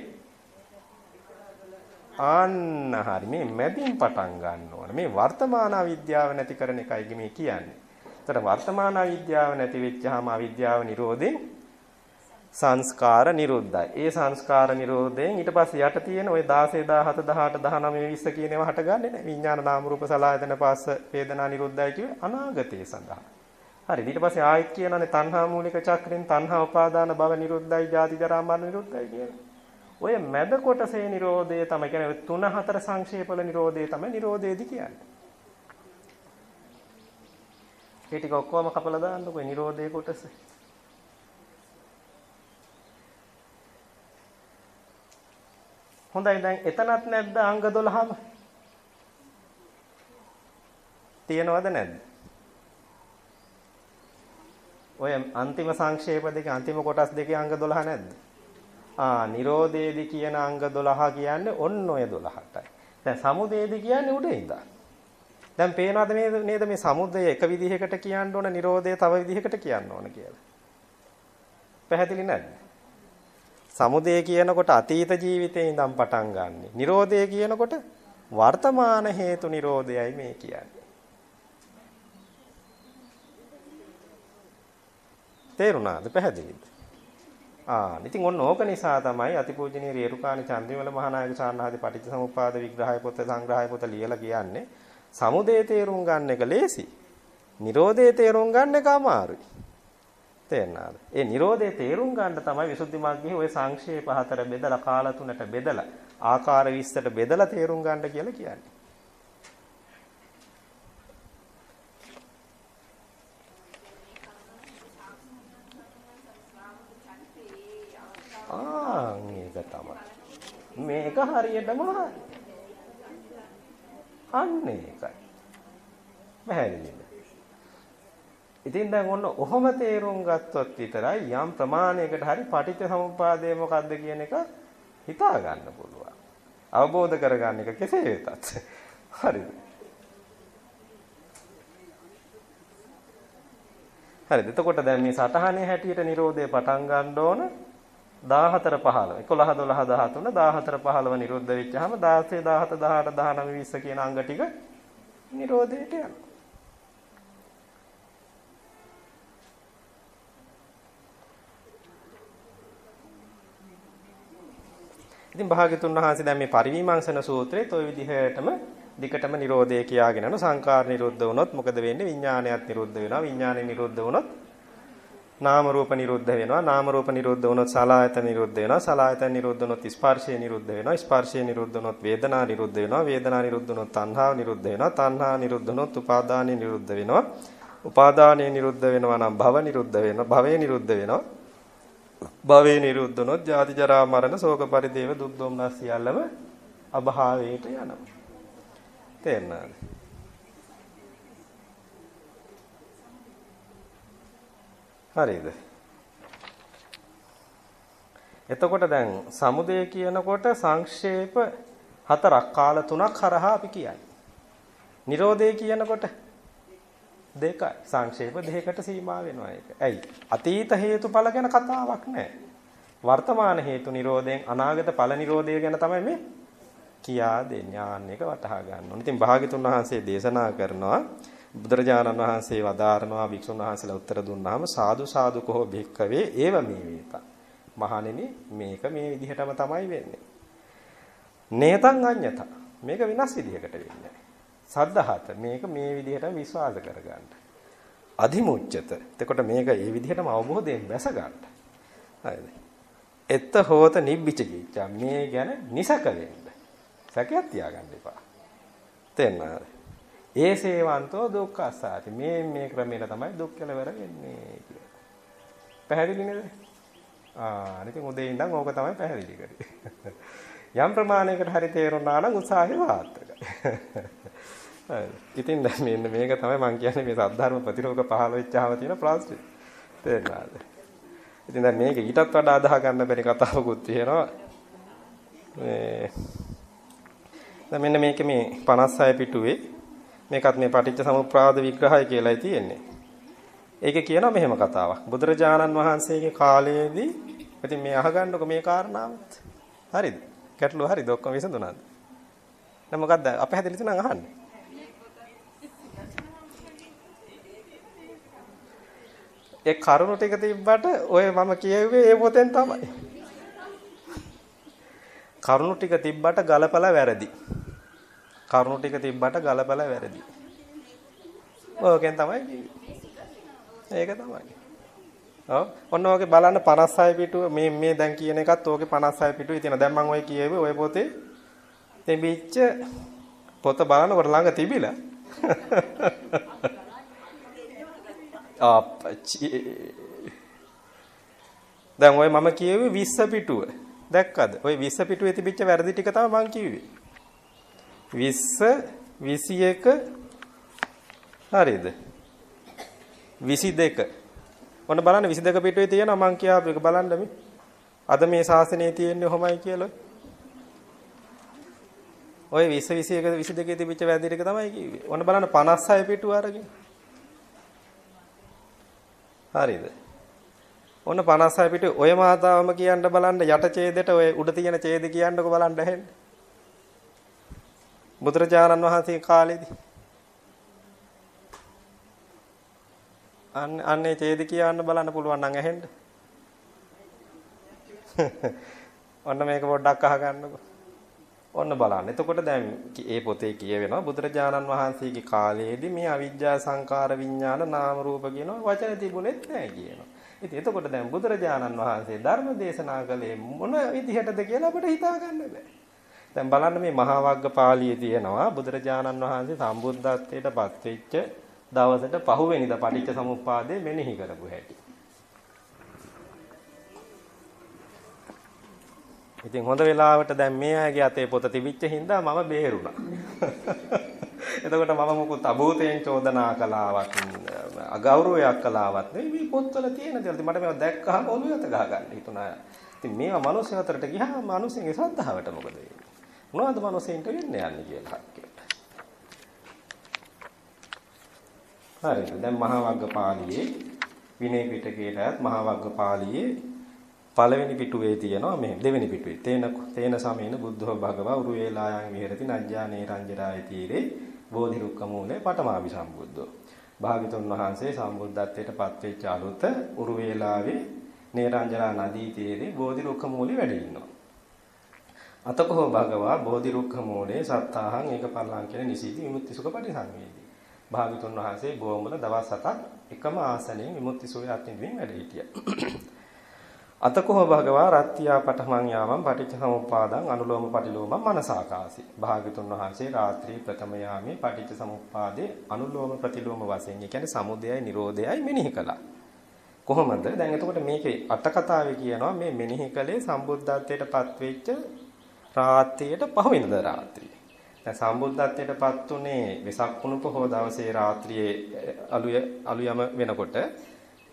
ආන්න හරි මේ මැදින් පටන් ගන්න ඕන. මේ වර්තමාන අවිද්‍යාව නැති කරන එකයි මේ කියන්නේ. ඒතර වර්තමාන අවිද්‍යාව නැති වෙච්චාම අවිද්‍යාව නිරෝධෙන් සංස්කාර නිරුද්ධයි. ඒ සංස්කාර නිරෝධයෙන් ඊට පස්සේ යට තියෙන ওই 16 17 18 19 20 කියන ඒවා හටගන්නේ නැහැ. විඥාන නාම රූප සලආයතන පස්ස වේදනා නිරුද්ධයි කිව්වේ අනාගතයේ සඳහා. හරි ඊට පස්සේ ආයෙත් කියනවානේ තණ්හා මූලික චක්‍රෙන් තණ්හා උපාදාන භව නිරුද්ධයි ජාති ජරා මරණ නිරුද්ධයි කියලා. ඔය මැද කොටසේ නිරෝධය තමයි කියන්නේ තුන හතර සංක්ෂේපවල නිරෝධය තමයි නිරෝධයේදී කියන්නේ. ඒ ටික ඔක්කොම කපලා දාන්නකෝ නිරෝධයේ කොටස. හොඳයි දැන් එතනත් නැද්ද අංග 12ම? තියනවද නැද්ද? ඔය අන්තිම සංක්ෂේප දෙකේ අන්තිම කොටස් දෙකේ අංග 12 නැද්ද? ආ නිරෝධයේදී කියන අංග 12 කියන්නේ ඔන්න ඔය 12ටයි. දැන් සමුදේදී කියන්නේ උඩ ඉඳන්. දැන් පේනවද නේද නේද මේ සමුදය එක විදිහකට කියන්න ඕන නිරෝධය තව විදිහකට කියන්න ඕන කියලා. පැහැදිලි නැද්ද? සමුදය කියනකොට අතීත ජීවිතේ ඉඳන් පටන් ගන්නෙ. නිරෝධය කියනකොට වර්තමාන හේතු නිරෝධයයි මේ කියන්නේ. තේරුණාද පැහැදිලිද? ආ ඉතින් ඔන්න ඕක නිසා තමයි අතිපූජනීය රේරුකාණි චන්ද්‍රවිමල මහානායක සාරණාදී පටිච්චසමුප්පාද විග්‍රහය පොත සංග්‍රහය පොත ලියලා කියන්නේ සමුදය තේරුම් ගන්න එක ලේසි. නිරෝධය තේරුම් ගන්න එක අමාරුයි. තේරෙනවද? ඒ නිරෝධය තේරුම් ගන්න තමයි විසුද්ධි මාර්ගයේ ওই සංක්ෂේප හතර බෙදලා කාල තුනට බෙදලා ආකාර 20ට බෙදලා තේරුම් ගන්න කියලා කියන්නේ. ආ මේක තමයි. මේක හරියටම හරි. අන්න ඒකයි. පැහැදිලිද? ඉතින් දැන් ඔන්න ඔහොම තේරුම් ගත්තොත් විතරයි යම් ප්‍රමාණයකට හරි පටිච්ච සමුප්පාදය මොකද්ද කියන එක හිතා ගන්න පුළුවන්. අවබෝධ කරගන්න එක කෙසේ වෙතත්. හරිද? හරිද? එතකොට දැන් මේ සටහනේ හැටියට Nirodhe පටන් ගන්න ඕන 14 15 11 12 13 14 15 නිරුද්ධ වෙච්චාම 16 17 18 19 20 කියන අංග ටික නිරෝධයට යනවා. ඉතින් භාග්‍යතුන් වහන්සේ දැන් මේ පරිවිමංශන සූත්‍රයේත් ওই විදිහටම දිකටම Nirodhe කියාගෙන යන සංකාර නිරුද්ධ වුණොත් මොකද වෙන්නේ? විඥානයත් නිරුද්ධ වෙනවා. විඥානේ නිරුද්ධ වුණොත් නාම රූප නිරුද්ධ වෙනවා. නාම රූප නිරුද්ධ වුණොත් සලආයතන නිරුද්ධ වෙනවා. සලආයතන නිරුද්ධ වුණොත් ස්පර්ශය නිරුද්ධ වෙනවා. ස්පර්ශය නිරුද්ධ වුණොත් වේදනා නිරුද්ධ වෙනවා. වේදනා නිරුද්ධ වුණොත් තණ්හාව නිරුද්ධ වෙනවා. තණ්හා නිරුද්ධ වුණොත් උපාදානය නිරුද්ධ වෙනවා. උපාදානය නිරුද්ධ වෙනවා නම් භව නිරුද්ධ වෙනවා. භවය නිරුද්ධ වෙනවා. භවය නිරුද්ධ වුණොත් ජාති ජරා මරණ ශෝක පරිදේව දුක් දුම්නස් සියල්ලම අභාවයට යනවා. තේරෙනවද? හරිද? එතකොට දැන් සමුදය කියනකොට සංක්ෂේප හතරක් කාල තුනක් හරහා අපි කියන්නේ. නිරෝධය කියනකොට දෙකයි. සංක්ෂේප දෙකකට සීමා වෙනවා ඒක. ඇයි? අතීත හේතුඵල ගැන කතාවක් නැහැ. වර්තමාන හේතු නිරෝධයෙන් අනාගත ඵල නිරෝධය ගැන තමයි මේ කියා දෙන්නේ. ආන්න එක වටහා ගන්න ඕනේ. ඉතින් භාග්‍යතුන් වහන්සේ දේශනා කරනවා බුදුරජාණන් වහන්සේ වදාරනවා වික්ෂුන් වහන්සේලා උත්තර දුන්නාම සාදු සාදු කෝ භික්කවේ ඒව මේ වේත. මහණෙනි මේක මේ විදිහටම තමයි වෙන්නේ. නේතං අඤ්ඤත. මේක විනාශ විදිහකට වෙන්නේ. සද්ධාහත මේක මේ විදිහට විශ්වාස කරගන්න. අධිමුච්ඡත. එතකොට මේක ඒ විදිහටම අවබෝධයෙන් බැස ගන්න. හරිද? එත්ත හෝත නිබ්බිචකීච්ච මේ ගැන නිසක වෙන්න. සැකයක් තියාගන්න එපා. තේරෙනවද? ඒ සේවන්තෝ දුක්ඛසාති. මේ මේ ක්‍රමයට තමයි දුක් කෙලවර වෙන්නේ කියලා. පැහැදිලි නේද? ආ ඉතින් උදේ ඉඳන් ඕක තමයි පැහැදිලි කරේ. යම් ප්‍රමාණයකට හරි තේරුණා නම් උත්සාහය වාත්තකයි. ඉතින් දැන් මෙන්න මේක තමයි මම කියන්නේ මේ සද්ධර්ම ප්‍රතිරෝධ පහළ වෙච්චාම තියෙන ප්‍රශ්නේ. තේරුණාද? ඉතින් දැන් මේක ඊටත් වඩා අදාහ ගන්න බැරි කතාවකුත් තියෙනවා. මේ දැන් මෙන්න මේක මේ 56 පිටුවේ මේකත් මේ පටිච්ච සමුප්පාද විග්‍රහය කියලායි තියෙන්නේ. ඒකේ කියනවා මෙහෙම කතාවක්. බුදුරජාණන් වහන්සේගේ කාලයේදී ඉතින් මේ අහගන්නකො මේ කාරණාවත්. හරිද? ගැටලුව හරිද? ඔක්කොම විසඳුණාද? දැන් මොකද්ද අපේ හැදෙලිතු නම් අහන්නේ? ඒ කරුණු ටික තිබ්බට ඔය මම කියුවේ ඒ පොතෙන් තමයි. කරුණු ටික තිබ්බට ගලපලා වැරදි. කරුණු ටික තිබ්බට ගලපලා වැරදි. ඕකෙන් තමයි ඒක තමයි. ඔව් ඔන්න ඔගේ බලන්න 56 පිටුව මේ මේ දැන් කියන එකත් ඕකේ 56 පිටුවේ තියෙන. දැන් මම ඔය කියෙව්වේ ඔය පොතේ තිබිච්ච පොත බලනකොට ළඟ තිබිලා අප්පච්චි දැන් ඔය මම කියෙව්වේ 20 පිටුව දැක්කද ඔය 20 පිටුවේ තිබිච්ච වැරදි ටික තමයි මම කිව්වේ 20 21 හරිද? 22 ඔන්න බලන්න 22 පිටුවේ තියෙනවා මම කියාපු එක බලන්න මේ අද මේ ශාසනයේ තියෙන්නේ කොහොමයි කියලා. ඔය 20 21 22 තිබිච්ච වැරදි ටික තමයි කිව්වේ. ඔන්න බලන්න 56 පිටුව අරගෙන. හරිද? ඔන්න 56 පිටේ ඔය මාතාවම කියන්න බලන්න යට ඡේදෙට ඔය උඩ තියෙන ඡේද කියන්නකො බලන්න ඇහෙන්න. බුදුරජාණන් වහන්සේ කාලේදී අන්න අන්නේ ඡේද කියන්න බලන්න පුළුවන් නම් ඇහෙන්න. ඔන්න මේක පොඩ්ඩක් අහගන්නකො. ඔන්න බලන්න. එතකොට දැන් මේ පොතේ කියවෙනවා බුදුරජාණන් වහන්සේගේ කාලයේදී මේ අවිජ්ජා සංකාර විඥාන නාම රූප කියන වචන තිබුණෙත් නැහැ කියනවා. ඉතින් එතකොට දැන් බුදුරජාණන් වහන්සේ ධර්ම දේශනා කළේ මොන විදිහටද කියලා අපිට හිතා ගන්න බෑ. දැන් බලන්න මේ මහා වග්ග පාළියේ තියෙනවා බුදුරජාණන් වහන්සේ සම්බුද්ධත්වයට පත් වෙච්ච දවසට පහුවෙනිදා පටිච්ච සමුප්පාදය මෙනෙහි කරපු හැටි. ඉතින් හොඳ වෙලාවට දැන් මේ අයගේ අතේ පොත තිබිච්ච හින්දා මම බේරුණා. එතකොට මම මොකුත් අභූතයෙන් චෝදනා කළාවත් අගෞරවයක් කළාවත් නෙවෙයි මේ පොත්වල තියෙන දේවල්. මට මේවා දැක්කහම ඔළුවට ගහ ගන්න හිතුණා. ඉතින් මේවා මිනිස්සු අතරට ගියාම මිනිස්සුන්ගේ ශ්‍රද්ධාවට මොකද වෙන්නේ? මොනවද මිනිස්සුන්ට වෙන්නේ යන්නේ කියලා කියලා. හරිද? දැන් මහා වග්ගපාළියේ විනය පිටකයටත් මහා වග්ගපාළියේ පළවෙනි පිටුවේ තියෙනවා මේ දෙවෙනි පිටුවේ තේන තේන සමේන බුද්ධෝ භගවා උරු වේලායන් විහෙරති නජ්ජානේ රංජරාය තීරේ බෝධි රුක්ක මූලේ පඨමාවි සම්බුද්ධෝ භාග්‍යතුන් වහන්සේ සම්බුද්ධත්වයට පත්වෙච්ච අලුත උරු වේලාවේ නේරංජරා නදී තීරේ බෝධි රුක්ක මූලේ වැඩ ඉන්නවා අතකෝ භගවා බෝධි රුක්ක මූලේ සත්තාහං ඒක පල්ලං කියන නිසීති විමුක්ති සුඛ පරිසංවේදී භාග්‍යතුන් වහන්සේ බොහොමල දවස් 7ක් එකම ආසනයෙන් විමුක්ති සුවය අත්විඳින්න වැඩ හිටියා අතකෝ භගවා රත්ත්‍යා පඨමං යාවම් පටිච්ච සමුප්පාදං අනුලෝම පටිලෝම මනසාකාසි. භාගතුන් වහන්සේ රාත්‍රී ප්‍රථම යාමේ පටිච්ච සමුප්පාදේ අනුලෝම ප්‍රතිලෝම වශයෙන්, ඒ කියන්නේ සමුදයයි නිරෝධයයි මෙනෙහි කළා. කොහොමද? දැන් එතකොට මේකේ අට කතාවේ කියනවා මේ මෙනෙහි කලේ සම්බුද්ධත්වයට පත්වෙච්ච රාත්‍රියට පහවෙනිද රාත්‍රිය. දැන් සම්බුද්ධත්වයට පත් උනේ වෙසක් පුණු පොහොව දවසේ රාත්‍රියේ අලුය අලුයම වෙනකොට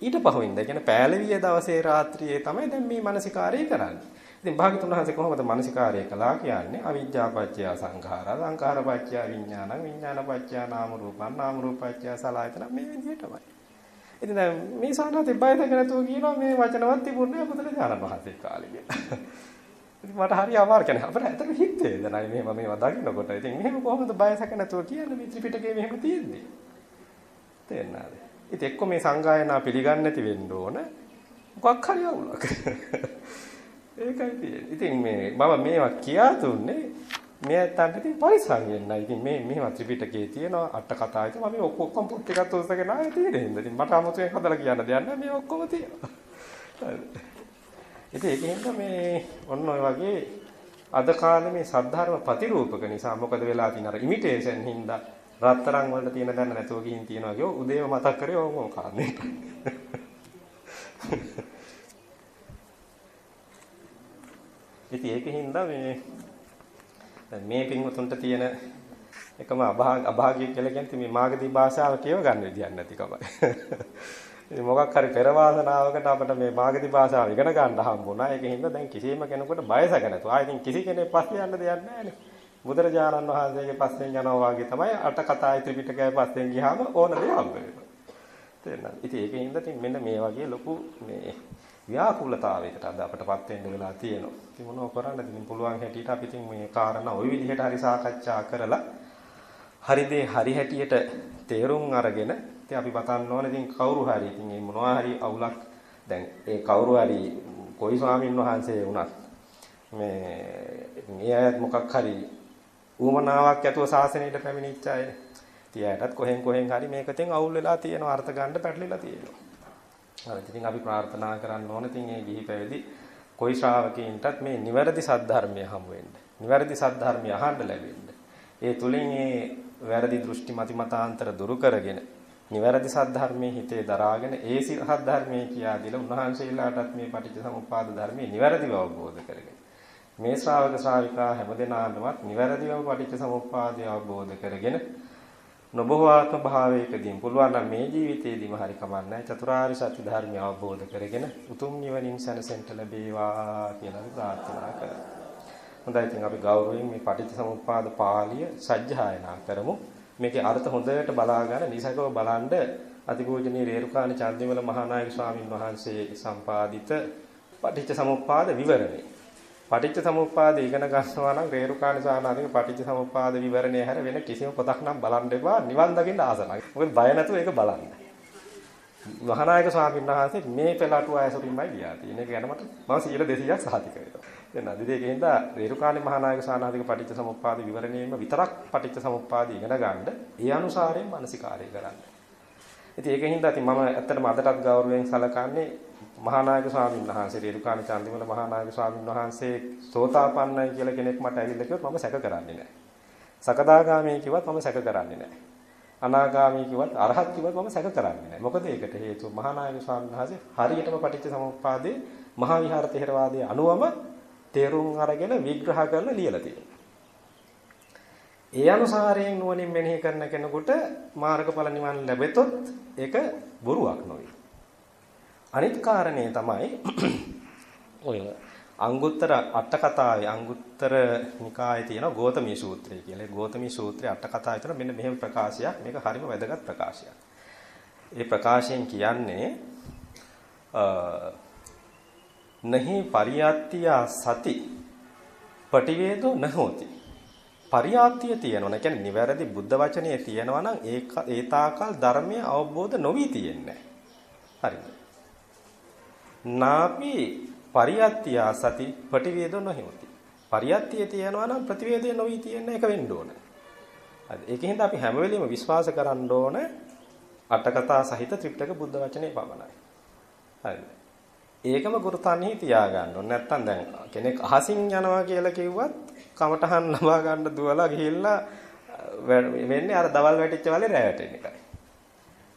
ඊට පහුවෙන්ද කියන පෑලවිය දවසේ රාත්‍රියේ තමයි දැන් මේ මානසිකාරය කරන්නේ. ඉතින් භාගතුන් වහන්සේ කොහොමද මානසිකාරය කළා කියන්නේ? අවිජ්ජාපච්චය සංඛාරා, සංඛාරපච්චය විඥානං, විඥානපච්චය නාම රූපං, නාම රූපච්චය සලආයතන මේ විදිහටමයි. ඉතින් දැන් මේ සානාතේ බයදක නැතුව කියනවා මේ වචනවත් තිබුණේ බුදුරජාණන් වහන්සේ කාලේ කියලා. ඉතින් මට හරි අමාරු කියන්නේ අපිට ඇත්තට හිත වේදනයි මෙහෙම මේවා දකින්නකොට. ඉතින් මෙහෙම කොහොමද බයසක නැතුව කියන්නේ මේ ත්‍රිපිටකේ මෙහෙම තියෙන්නේ? තේරෙනවද? ඉතින් එක්ක මේ සංගායනා පිළිගන්නේ නැති වෙන්න ඕන. මොකක් හරි අවුලක්. ඒකයි තියෙන්නේ. ඉතින් මේ මම මේවා කියා දුන්නේ මේ ඇත්තන්ට ඉතින් පරිස්සම් වෙන්න. ඉතින් මේ මෙහෙම ත්‍රිපිටකයේ තියෙන අට කතා ඉතින් මම ඔක්කොම පොත් ටිකක් උස්සගෙන ආයේ තියෙන හින්දා. ඉතින් මට 아무තෙන් හදලා කියන්න දෙයක් නැහැ. මේ ඔක්කොම තියෙනවා. ඉතින් ඒකෙන්ද මේ ඔන්න ඔය වගේ අද කාලේ මේ සද්ධර්ම ප්‍රතිරූපක නිසා මොකද වෙලා තියෙන අර ඉමිටේෂන් හින්දා රත්තරන් වලට තියෙන දැන නැතුව ගිහින් තියනවා කියෝ උදේම මතක් කරේ ඕම කාරණේ. ඉතින් ඒකින්ද මේ දැන් මේ පින්වතුන්ට තියෙන එකම අභාග අභාග්‍ය කියලා කියන්නේ මේ මාගදී භාෂාව කියව ගන්න විදියක් නැතිකමයි. ඉතින් මොකක් හරි පෙර වාසනාවකට අපිට මේ මාගදී භාෂාව ඉගෙන ගන්න හම්බුණා. ඒකින්ද දැන් කිසිම කෙනෙකුට බයසක නැතුව. ආයෙත් කිසි කෙනෙක් පස්සේ යන්න දෙයක් නැහැ නේ. බුදුරජාණන් වහන්සේගේ පස්සෙන් යනවා වගේ තමයි අට කතායි ත්‍රිපිටකය පස්සෙන් ගියාම ඕන දේ හම්බ වෙනවා. තේරෙනවද? ඉතින් ඒකෙන් හින්දා ඉතින් මෙන්න මේ වගේ ලොකු මේ ව්‍යාකූලතාවයකට අද අපටපත් වෙන්න වෙලා තියෙනවා. ඉතින් මොනව කරන්නද? ඉතින් පුළුවන් හැටියට අපි ඉතින් මේ කාරණා ওই විදිහට හරි සාකච්ඡා කරලා හරි දේ හරි හැටියට තේරුම් අරගෙන ඉතින් අපි පතන්න ඕනේ ඉතින් කවුරු හරි ඉතින් මේ මොනවා හරි අවුලක් දැන් ඒ කවුරු හරි කොයි ස්වාමීන් වහන්සේ වුණත් මේ මේ අයත් මොකක් හරි ඌමනාවක් ඇතුව සාසනයට පැමිණිච්ච අයනේ. තියාටත් කොහෙන් කොහෙන් හරි මේකෙන් අවුල් වෙලා තියෙනවා අර්ථ ගන්න පැටලිලා තියෙනවා. හරි ඉතින් අපි ප්‍රාර්ථනා කරන්න ඕනේ ඉතින් මේ ගිහි පැවිදි කොයි ශ්‍රාවකීන්ටත් මේ නිවැරදි සද්ධර්මය හමු වෙන්න. නිවැරදි සද්ධර්මය අහන්න ලැබෙන්න. ඒ තුලින් මේ වැරදි දෘෂ්ටි මතිමතාන්තර දුරු කරගෙන නිවැරදි සද්ධර්මයේ හිතේ දරාගෙන ඒ සද්ධර්මයේ කියා දීලා උන්වහන්සේලාටත් මේ පටිච්චසමුප්පාද ධර්මයේ නිවැරදිව අවබෝධ කරගෙන මේ ශ්‍රාවක ශ්‍රාවිකා හැමදෙනාටමත් නිවැරදිව පටිච්චසමුප්පාදය අවබෝධ කරගෙන නොබොහෝ ආත්ම භාවයකදී පුළුවන් නම් මේ ජීවිතේදීම හරි කමන්නේ චතුරාර්ය සත්‍ය ධර්මය අවබෝධ කරගෙන උතුම් නිවනින් සැනසෙන්න ලැබේවා කියලා ප්‍රාර්ථනා කරමු. හොඳයි ඉතින් අපි ගෞරවයෙන් මේ පටිච්චසමුප්පාද පාළිය සජ්ජායනා කරමු. මේකේ අර්ථ හොඳට බලා ගන්න නිසකව බලන්න අතිපූජනීය රේරුකාණ චන්දිමල මහානායක ස්වාමින් වහන්සේ සම්පාදිත පටිච්චසමුප්පාද විවරණේ පටිච්ච සමුප්පාද ඉගෙන ගන්නවා නම් රේරුකාණ සානාදික පටිච්ච සමුප්පාද විවරණය හැර වෙන කිසිම පොතක් නම් බලන්න එපා නිවන් දකින්න ආස නැහැ. මොකද බය නැතුව ඒක බලන්න. මහානායක ස්වාමීන් වහන්සේ මේ පෙළටුව ඇසුරින්මයි ගියා තියෙන. ඒක ගැන මට මම 100 200ක් සහතික වෙනවා. දැන් අදිදී ඒකෙන්ද රේරුකාණේ මහානායක සානාදික පටිච්ච සමුප්පාද විවරණයෙන්ම විතරක් පටිච්ච සමුප්පාද ඉගෙන ගන්න ඒ අනුසාරයෙන් මානසිකාරය කරන්න. ඉතින් ඒකෙන් හින්දා ඉතින් මම ඇත්තටම අදටත් ගෞරවයෙන් සලකන්නේ මහානායක ස්වාමීන් වහන්සේ රේරුකාණ චන්දිමල මහානායක ස්වාමීන් වහන්සේ සෝතාපන්නයි කියලා කෙනෙක් මට ඇවිල්ලා කිව්වොත් මම සැක කරන්නේ නැහැ. සකදාගාමී කිව්වත් මම සැක කරන්නේ නැහැ. අනාගාමී කිව්වත් අරහත් කිව්වත් මම සැක කරන්නේ නැහැ. මොකද ඒකට හේතුව මහානායක ස්වාමීන් වහන්සේ හරියටම පටිච්ච සමුප්පාදේ මහා විහාර තේරවාදයේ අනුවම තේරුම් අරගෙන විග්‍රහ කරලා ලියලා තියෙනවා. ඒ අනුසාරයෙන් නුවණින් මෙනෙහි කරන කෙනෙකුට මාර්ගඵල නිවන් ලැබෙතොත් ඒක බොරුවක් නොවේ. අනිත් කාරණේ තමයි ඔය අංගුත්තර අට කතාවේ අංගුත්තර නිකායේ තියෙන ගෝතමී සූත්‍රය කියලා. ඒ ගෝතමී සූත්‍රයේ අට කතාවේ තියෙන මෙන්න මෙහෙම ප්‍රකාශයක්. මේක හරිම වැදගත් ප්‍රකාශයක්. ඒ ප්‍රකාශයෙන් කියන්නේ නහි පරියත්තිය සති පටිවේදෝ නහෝති. පරියාත්තිය තියෙනවා. ඒ කියන්නේ නිවැරදි බුද්ධ වචනේ තියෙනවා නම් ඒ ඒ තාකල් ධර්මය අවබෝධ නොවි තියෙන්නේ. හරිද? නාපි පරියත්තිය සති ප්‍රතිවේදෝ නොහිමති. පරියත්තිය තියනවා නම් ප්‍රතිවේදය නොවි තියෙන එක වෙන්න ඕන. හරි. ඒකෙන්ද අපි හැම වෙලෙම විශ්වාස කරන්න ඕන අටකතා සහිත ත්‍රිපිටක බුද්ධ වචනේ පමණයි. හරි. ඒකම ගුරුතන්හි තියාගන්න ඕන. නැත්තම් දැන් කෙනෙක් අහසින් යනවා කියලා කිව්වත් කමටහන් ලබා ගන්න දුවලා ගිහිල්ලා වෙන්නේ අර දවල් වැටිච්ච වලේ රැ වැටෙන එකයි.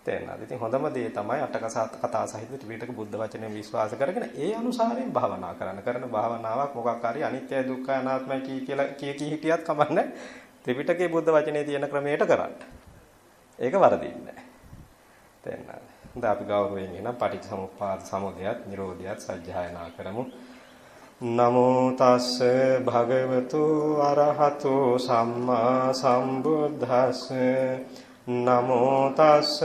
තේරෙනවද? ඉතින් හොඳම දේ තමයි අටක කතා සහිත ත්‍රිපිටක බුද්ධ වචනේ විශ්වාස කරගෙන ඒ අනුසාරයෙන් භාවනා කරන්න. කරන භාවනාවක් මොකක් හරි අනිත්‍ය දුක්ඛ අනාත්මයි කී කියලා කිය කී හිටියත් කමන්නේ ත්‍රිපිටකයේ බුද්ධ වචනේ තියෙන ක්‍රමයට කරන්න. ඒක වරදින්නේ නැහැ. තේරෙනවද? හොඳ අපි ගෞරවයෙන් එනම් පටිච්චසමුප්පාද සමුදයත් නිරෝධයත් සත්‍යයනා කරමු. නමෝ තස්ස භගවතු අරහතෝ සම්මා සම්බුද්දස්ස. නමෝ තස්ස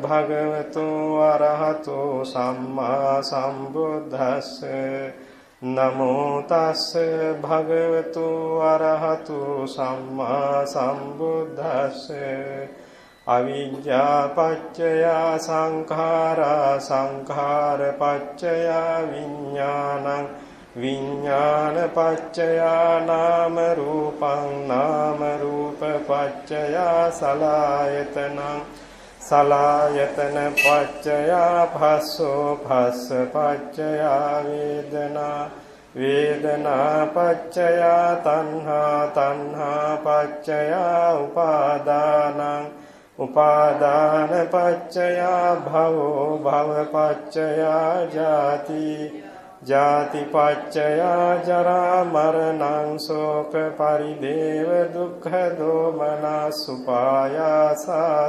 භගවතු අරහතෝ සම්මා සම්බුද්දස්ස. නමෝ තස්ස භගවතු අරහතෝ සම්මා සම්බුද්දස්ස. අවිජ්ජා පච්චය සංඛාරා සංඛාර පච්චය විඥානං විඥාන පච්චයා නාම රූපං නාම රූප පච්චයා සලායතනං සලායතන පච්චයා භස්සෝ භස්ස පච්චයා වේදනා වේදනා පච්චයා තණ්හා තණ්හා පච්චයා උපාදානං උපාදාන පච්චයා භවෝ භව පච්චයා ජාති. ජාතිපච්චයා ජරා මරණං ශෝක පරිදේව දුක්ඛ දෝමනසුපායාසා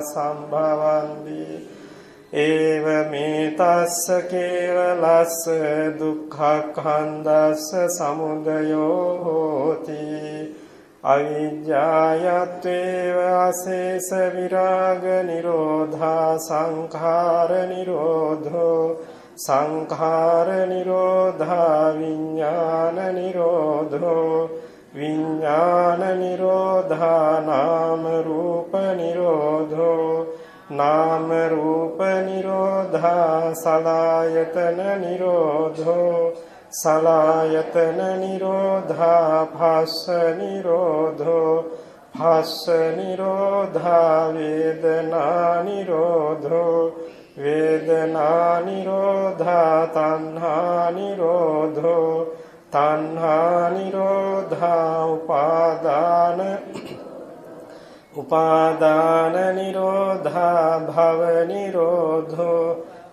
සම්භවಂತಿ. ඒව මේ තස්ස කේවලස්ස දුක්ඛඛන්දස්ස සමුදයෝ හෝති. අවිජ්ජායත්වේව අසේස විරාග නිරෝධා සංඛාර නිරෝධෝ සංඛාර නිරෝධා විඥාන නිරෝධෝ විඥාන නිරෝධා නාම රූප නිරෝධෝ නාම රූප නිරෝධා සලායතන නිරෝධෝ සලායතන නිරෝධා භස්ස නිරෝධෝ භස්ස නිරෝධා වේදනා නිරෝධෝ වේදනා නිරෝධා තණ්හා නිරෝධෝ තණ්හා නිරෝධා උපාදාන උපාදාන නිරෝධා භව නිරෝධෝ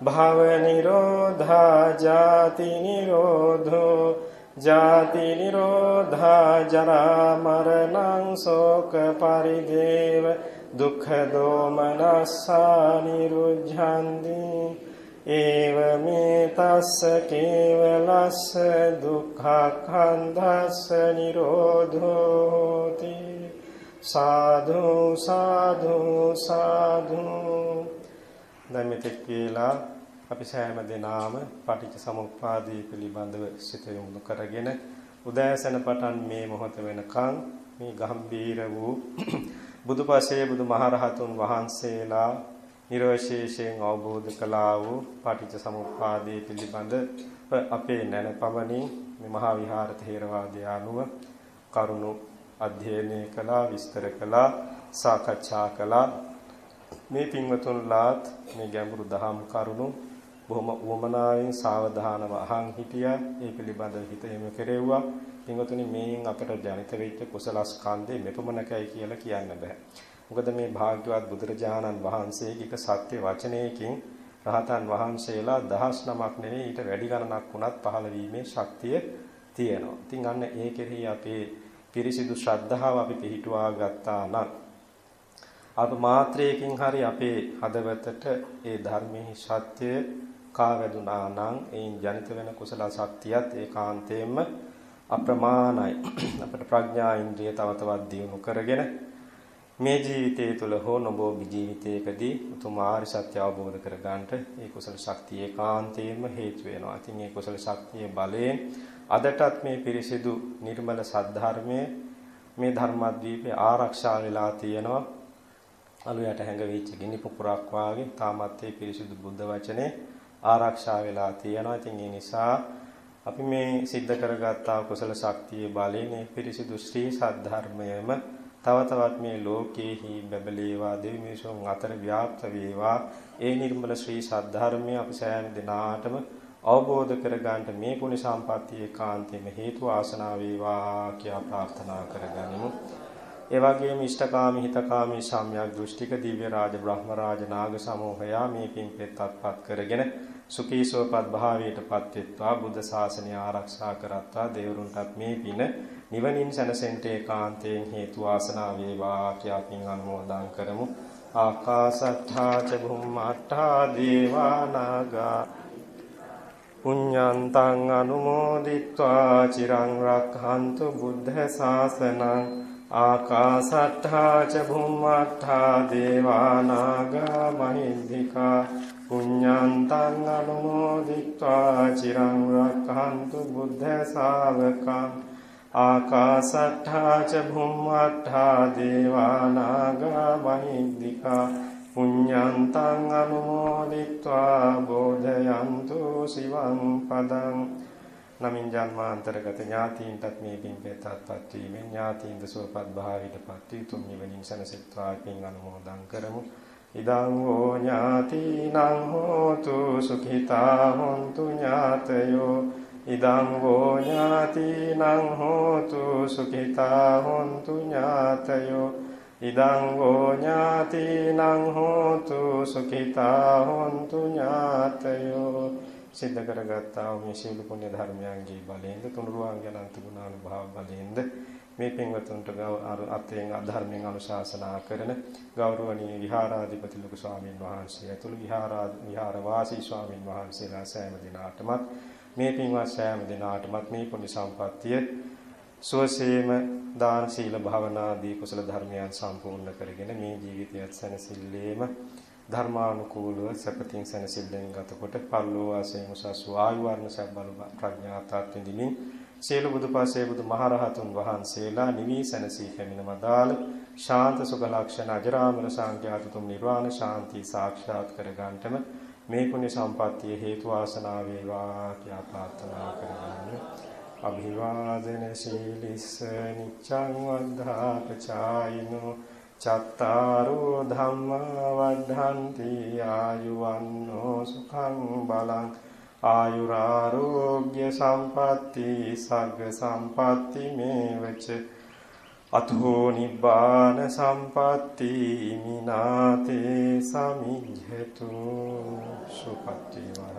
භව නිරෝධා ජාති නිරෝධෝ ජාති නිරෝධා ජරා මරණං ශෝක පරිදේව දුක්ඛ දෝමනස්සා නිරුද්ධන්ති. ඒව මේ තස්ස කේවලස්ස දුක්ඛඛන්ධස්ස නිරෝධෝති. සාධු සාධු සාධු දැන් මෙතෙක් වේලා අපි සෑම දිනාම පටිච්ච සමුප්පාදය පිළිබඳව සිත යොමු කරගෙන උදෑසන පටන් මේ මොහොත වෙනකන් මේ ගම්බීර වූ බුදුපසේ බුදුමහරහතුන් වහන්සේලා නිර්වශේෂයෙන් අවබෝධ කළා වූ පටිච්ච සමුප්පාදය පිළිබඳ අපේ නැනපමණින් මේ මහා විහාර ථේරවාදය අනුව කරුණු අධ්‍යයනය කළා විස්තර කළා සාකච්ඡා කළා. මේ පින්වතුන්ලාත් මේ ගැඹුරු දහම් කරුණු බොහොම උවමනාවෙන් සාවධානව අහන් හිටියා. ඒ පිළිබඳව හිත යොමු කෙරෙව්වා. පින්වතුනි මේන් අපට ජනිත වෙච්ච කුසල ස්කන්ධේ මෙපමණකයි කියලා කියන්න බෑ. මොකද මේ භාග්‍යවත් බුදුරජාණන් වහන්සේගේ සත්‍ය වචනයකින් රහතන් වහන්සේලා දහස් නමක් නෙවෙයි ඊට වැඩි ගණනක් වුණත් පහළ වීමේ ශක්තිය තියෙනවා. ඉතින් අන්න ඒ කෙරෙහි අපේ පිරිසිදු ශ්‍රද්ධාව අපි පිහිටුවා ගත්තා නම් අල්ප මාත්‍රයකින් හරි අපේ හදවතට ඒ ධර්මයේ සත්‍ය කාවැදුනා නම් එයින් ජනිත වෙන කුසල ශක්තියත් ඒකාන්තයෙන්ම අප්‍රමාණයි. අපට ප්‍රඥා ඉන්ද්‍රිය තව තවත් දියුණු කරගෙන මේ ජීවිතය තුළ හෝ නොබෝ ජීවිතයකදී උතුම් ආර්ය සත්‍ය අවබෝධ කර ගන්නට ඒ කුසල ශක්තිය ඒකාන්තයෙන්ම හේතු වෙනවා. ඉතින් මේ කුසල ශක්තිය බලයෙන් අදටත් මේ පිරිසිදු නිර්මල සද්ධර්මයේ මේ ධර්මද්වීපේ ආරක්ෂා වෙලා තියෙනවා. අලුයට හැඟවිච්ච ගිනි පුපුරක් වාගේ තාමත් මේ පිරිසිදු බුද්ධ වචනේ ආරක්ෂා වෙලා තියෙනවා. ඉතින් ඒ නිසා අපි මේ සිද්ධ කරගත්තා කුසල ශක්තියේ බලයෙන් මේ පිරිසිදු ශ්‍රී සද්ධර්මයම තව තවත් මේ ලෝකයේහි බබලේවා දෙවි මිනිසුන් අතර ව්‍යාප්ත වේවා. ඒ නිර්මල ශ්‍රී සද්ධර්මය අපි සෑම දිනාටම අවබෝධ කරගන්නට මේ පුණ්‍ය සම්පත්තිය ඒකාන්තයෙන්ම හේතු ආසනාව වේවා කියලා ප්‍රාර්ථනා කරගනිමු. ඒ වගේම ඉෂ්ඨකාමී හිතකාමී සම්‍යක් දෘෂ්ටික දිව්‍ය රාජ බ්‍රහ්ම රාජ නාග සමූහයා මේ පින්පෙත් අත්පත් කරගෙන සුඛී සෝපත් භාවයටපත් වෙත්වා බුද්ධ ශාසනය ආරක්ෂා කරත්වා දේවරුන්ටත් මේ පින නිවනින් සැනසෙන්ට ඒකාන්තයෙන් හේතු වාසනා වේවා කියලා පින් අනුමෝදන් කරමු. ආකාසත්තා ච භුම්මාත්තා දේවා නාග පුඤ්ඤන්තං අනුමෝදිත්වා චිරං රක්ඛන්තු බුද්ධ ශාසනං. ආකාසට්ඨා ච භුම්මට්ඨා දේවා නාග මහින්దికා පුඤ්ඤන්තං අනුමෝදිත්වා චිරං රක්ඛන්තු බුද්ධ ශාවකං ආකාසට්ඨා ච භුම්මට්ඨා දේවා නාග මහින්దికා පුඤ්ඤන්තං අනුමෝදිත්වා බෝධයන්තු සිවං පදං නමින් ජන්මාන්තරගත ඥාතීන්ටත් මේ පින් පෙතත්පත් වීමෙන් ඥාතීන්ද සුවපත් භාවයටපත් වී තුම් නිවනින් සැනසෙත්වා පින් අනුමෝදන් කරමු. ඉදං හෝ ඥාතිනං හෝතු සුඛිතා හොන්තු ඥාතයෝ. ඉදං හෝ ඥාතිනං හෝතු සුඛිතා හොන්තු ඥාතයෝ. ඉදං හෝ ඥාතිනං හෝතු සුඛිතා හොන්තු ඥාතයෝ. සිද්ධ කරගත්තා වූ මේ සීල පුණ්‍ය ධර්මයන්ගේ බලයෙන්ද තුනුරුවන්ගේ අනන්ත ගුණානුභාව බලයෙන්ද මේ පින්වතුන්ට අත්යෙන් අධර්මයෙන් අනුශාසනා කරන ගෞරවනීය විහාරාධිපති ලොකු ස්වාමීන් වහන්සේ ඇතුළු විහාරා විහාර වාසී ස්වාමීන් වහන්සේලා සෑම දිනාටමත් මේ පින්වත් සෑම දිනාටමත් මේ පුණ්‍ය සම්පත්තිය සුවසේම දාන සීල භාවනා ආදී කුසල ධර්මයන් සම්පූර්ණ කරගෙන මේ ජීවිතයත් සැනසෙල්ලේම ධර්මානුකූලව සපතින් සැනසෙල්ලෙන් ගතකොට පල්ලෝ වාසයෙන් උසස් ආයු වර්ණ සබ්බල ප්‍රඥාතාත් විඳිමින් සියලු බුදුපසේ බුදු මහරහතුන් වහන්සේලා නිවී සැනසී පැමිණ මදාල ශාන්ත සුඛ ලක්ෂණ අජරාමර සංඛ්‍යාතුතුම් නිර්වාණ ශාන්ති සාක්ෂාත් කර ගන්නටම මේ පුණ්‍ය සම්පත්තිය හේතු වාසනා වේවා කියා ප්‍රාර්ථනා කරගන්න. අභිවාදන සීලිස්ස නිච්ඡං වද්ධාපචායිනෝ චත්තාරෝ ධම්මා වද්ධන්ති ආයුවන්නෝ සුඛං බලං ආයුරාෝග්‍ය සම්පatti සග්ග සම්පatti මේවච. අතෝ නිබ්බාන සම්පatti මිනාතේ සමිඤ්ඤතු. සුපත්ති වරපතක් ශාන්ති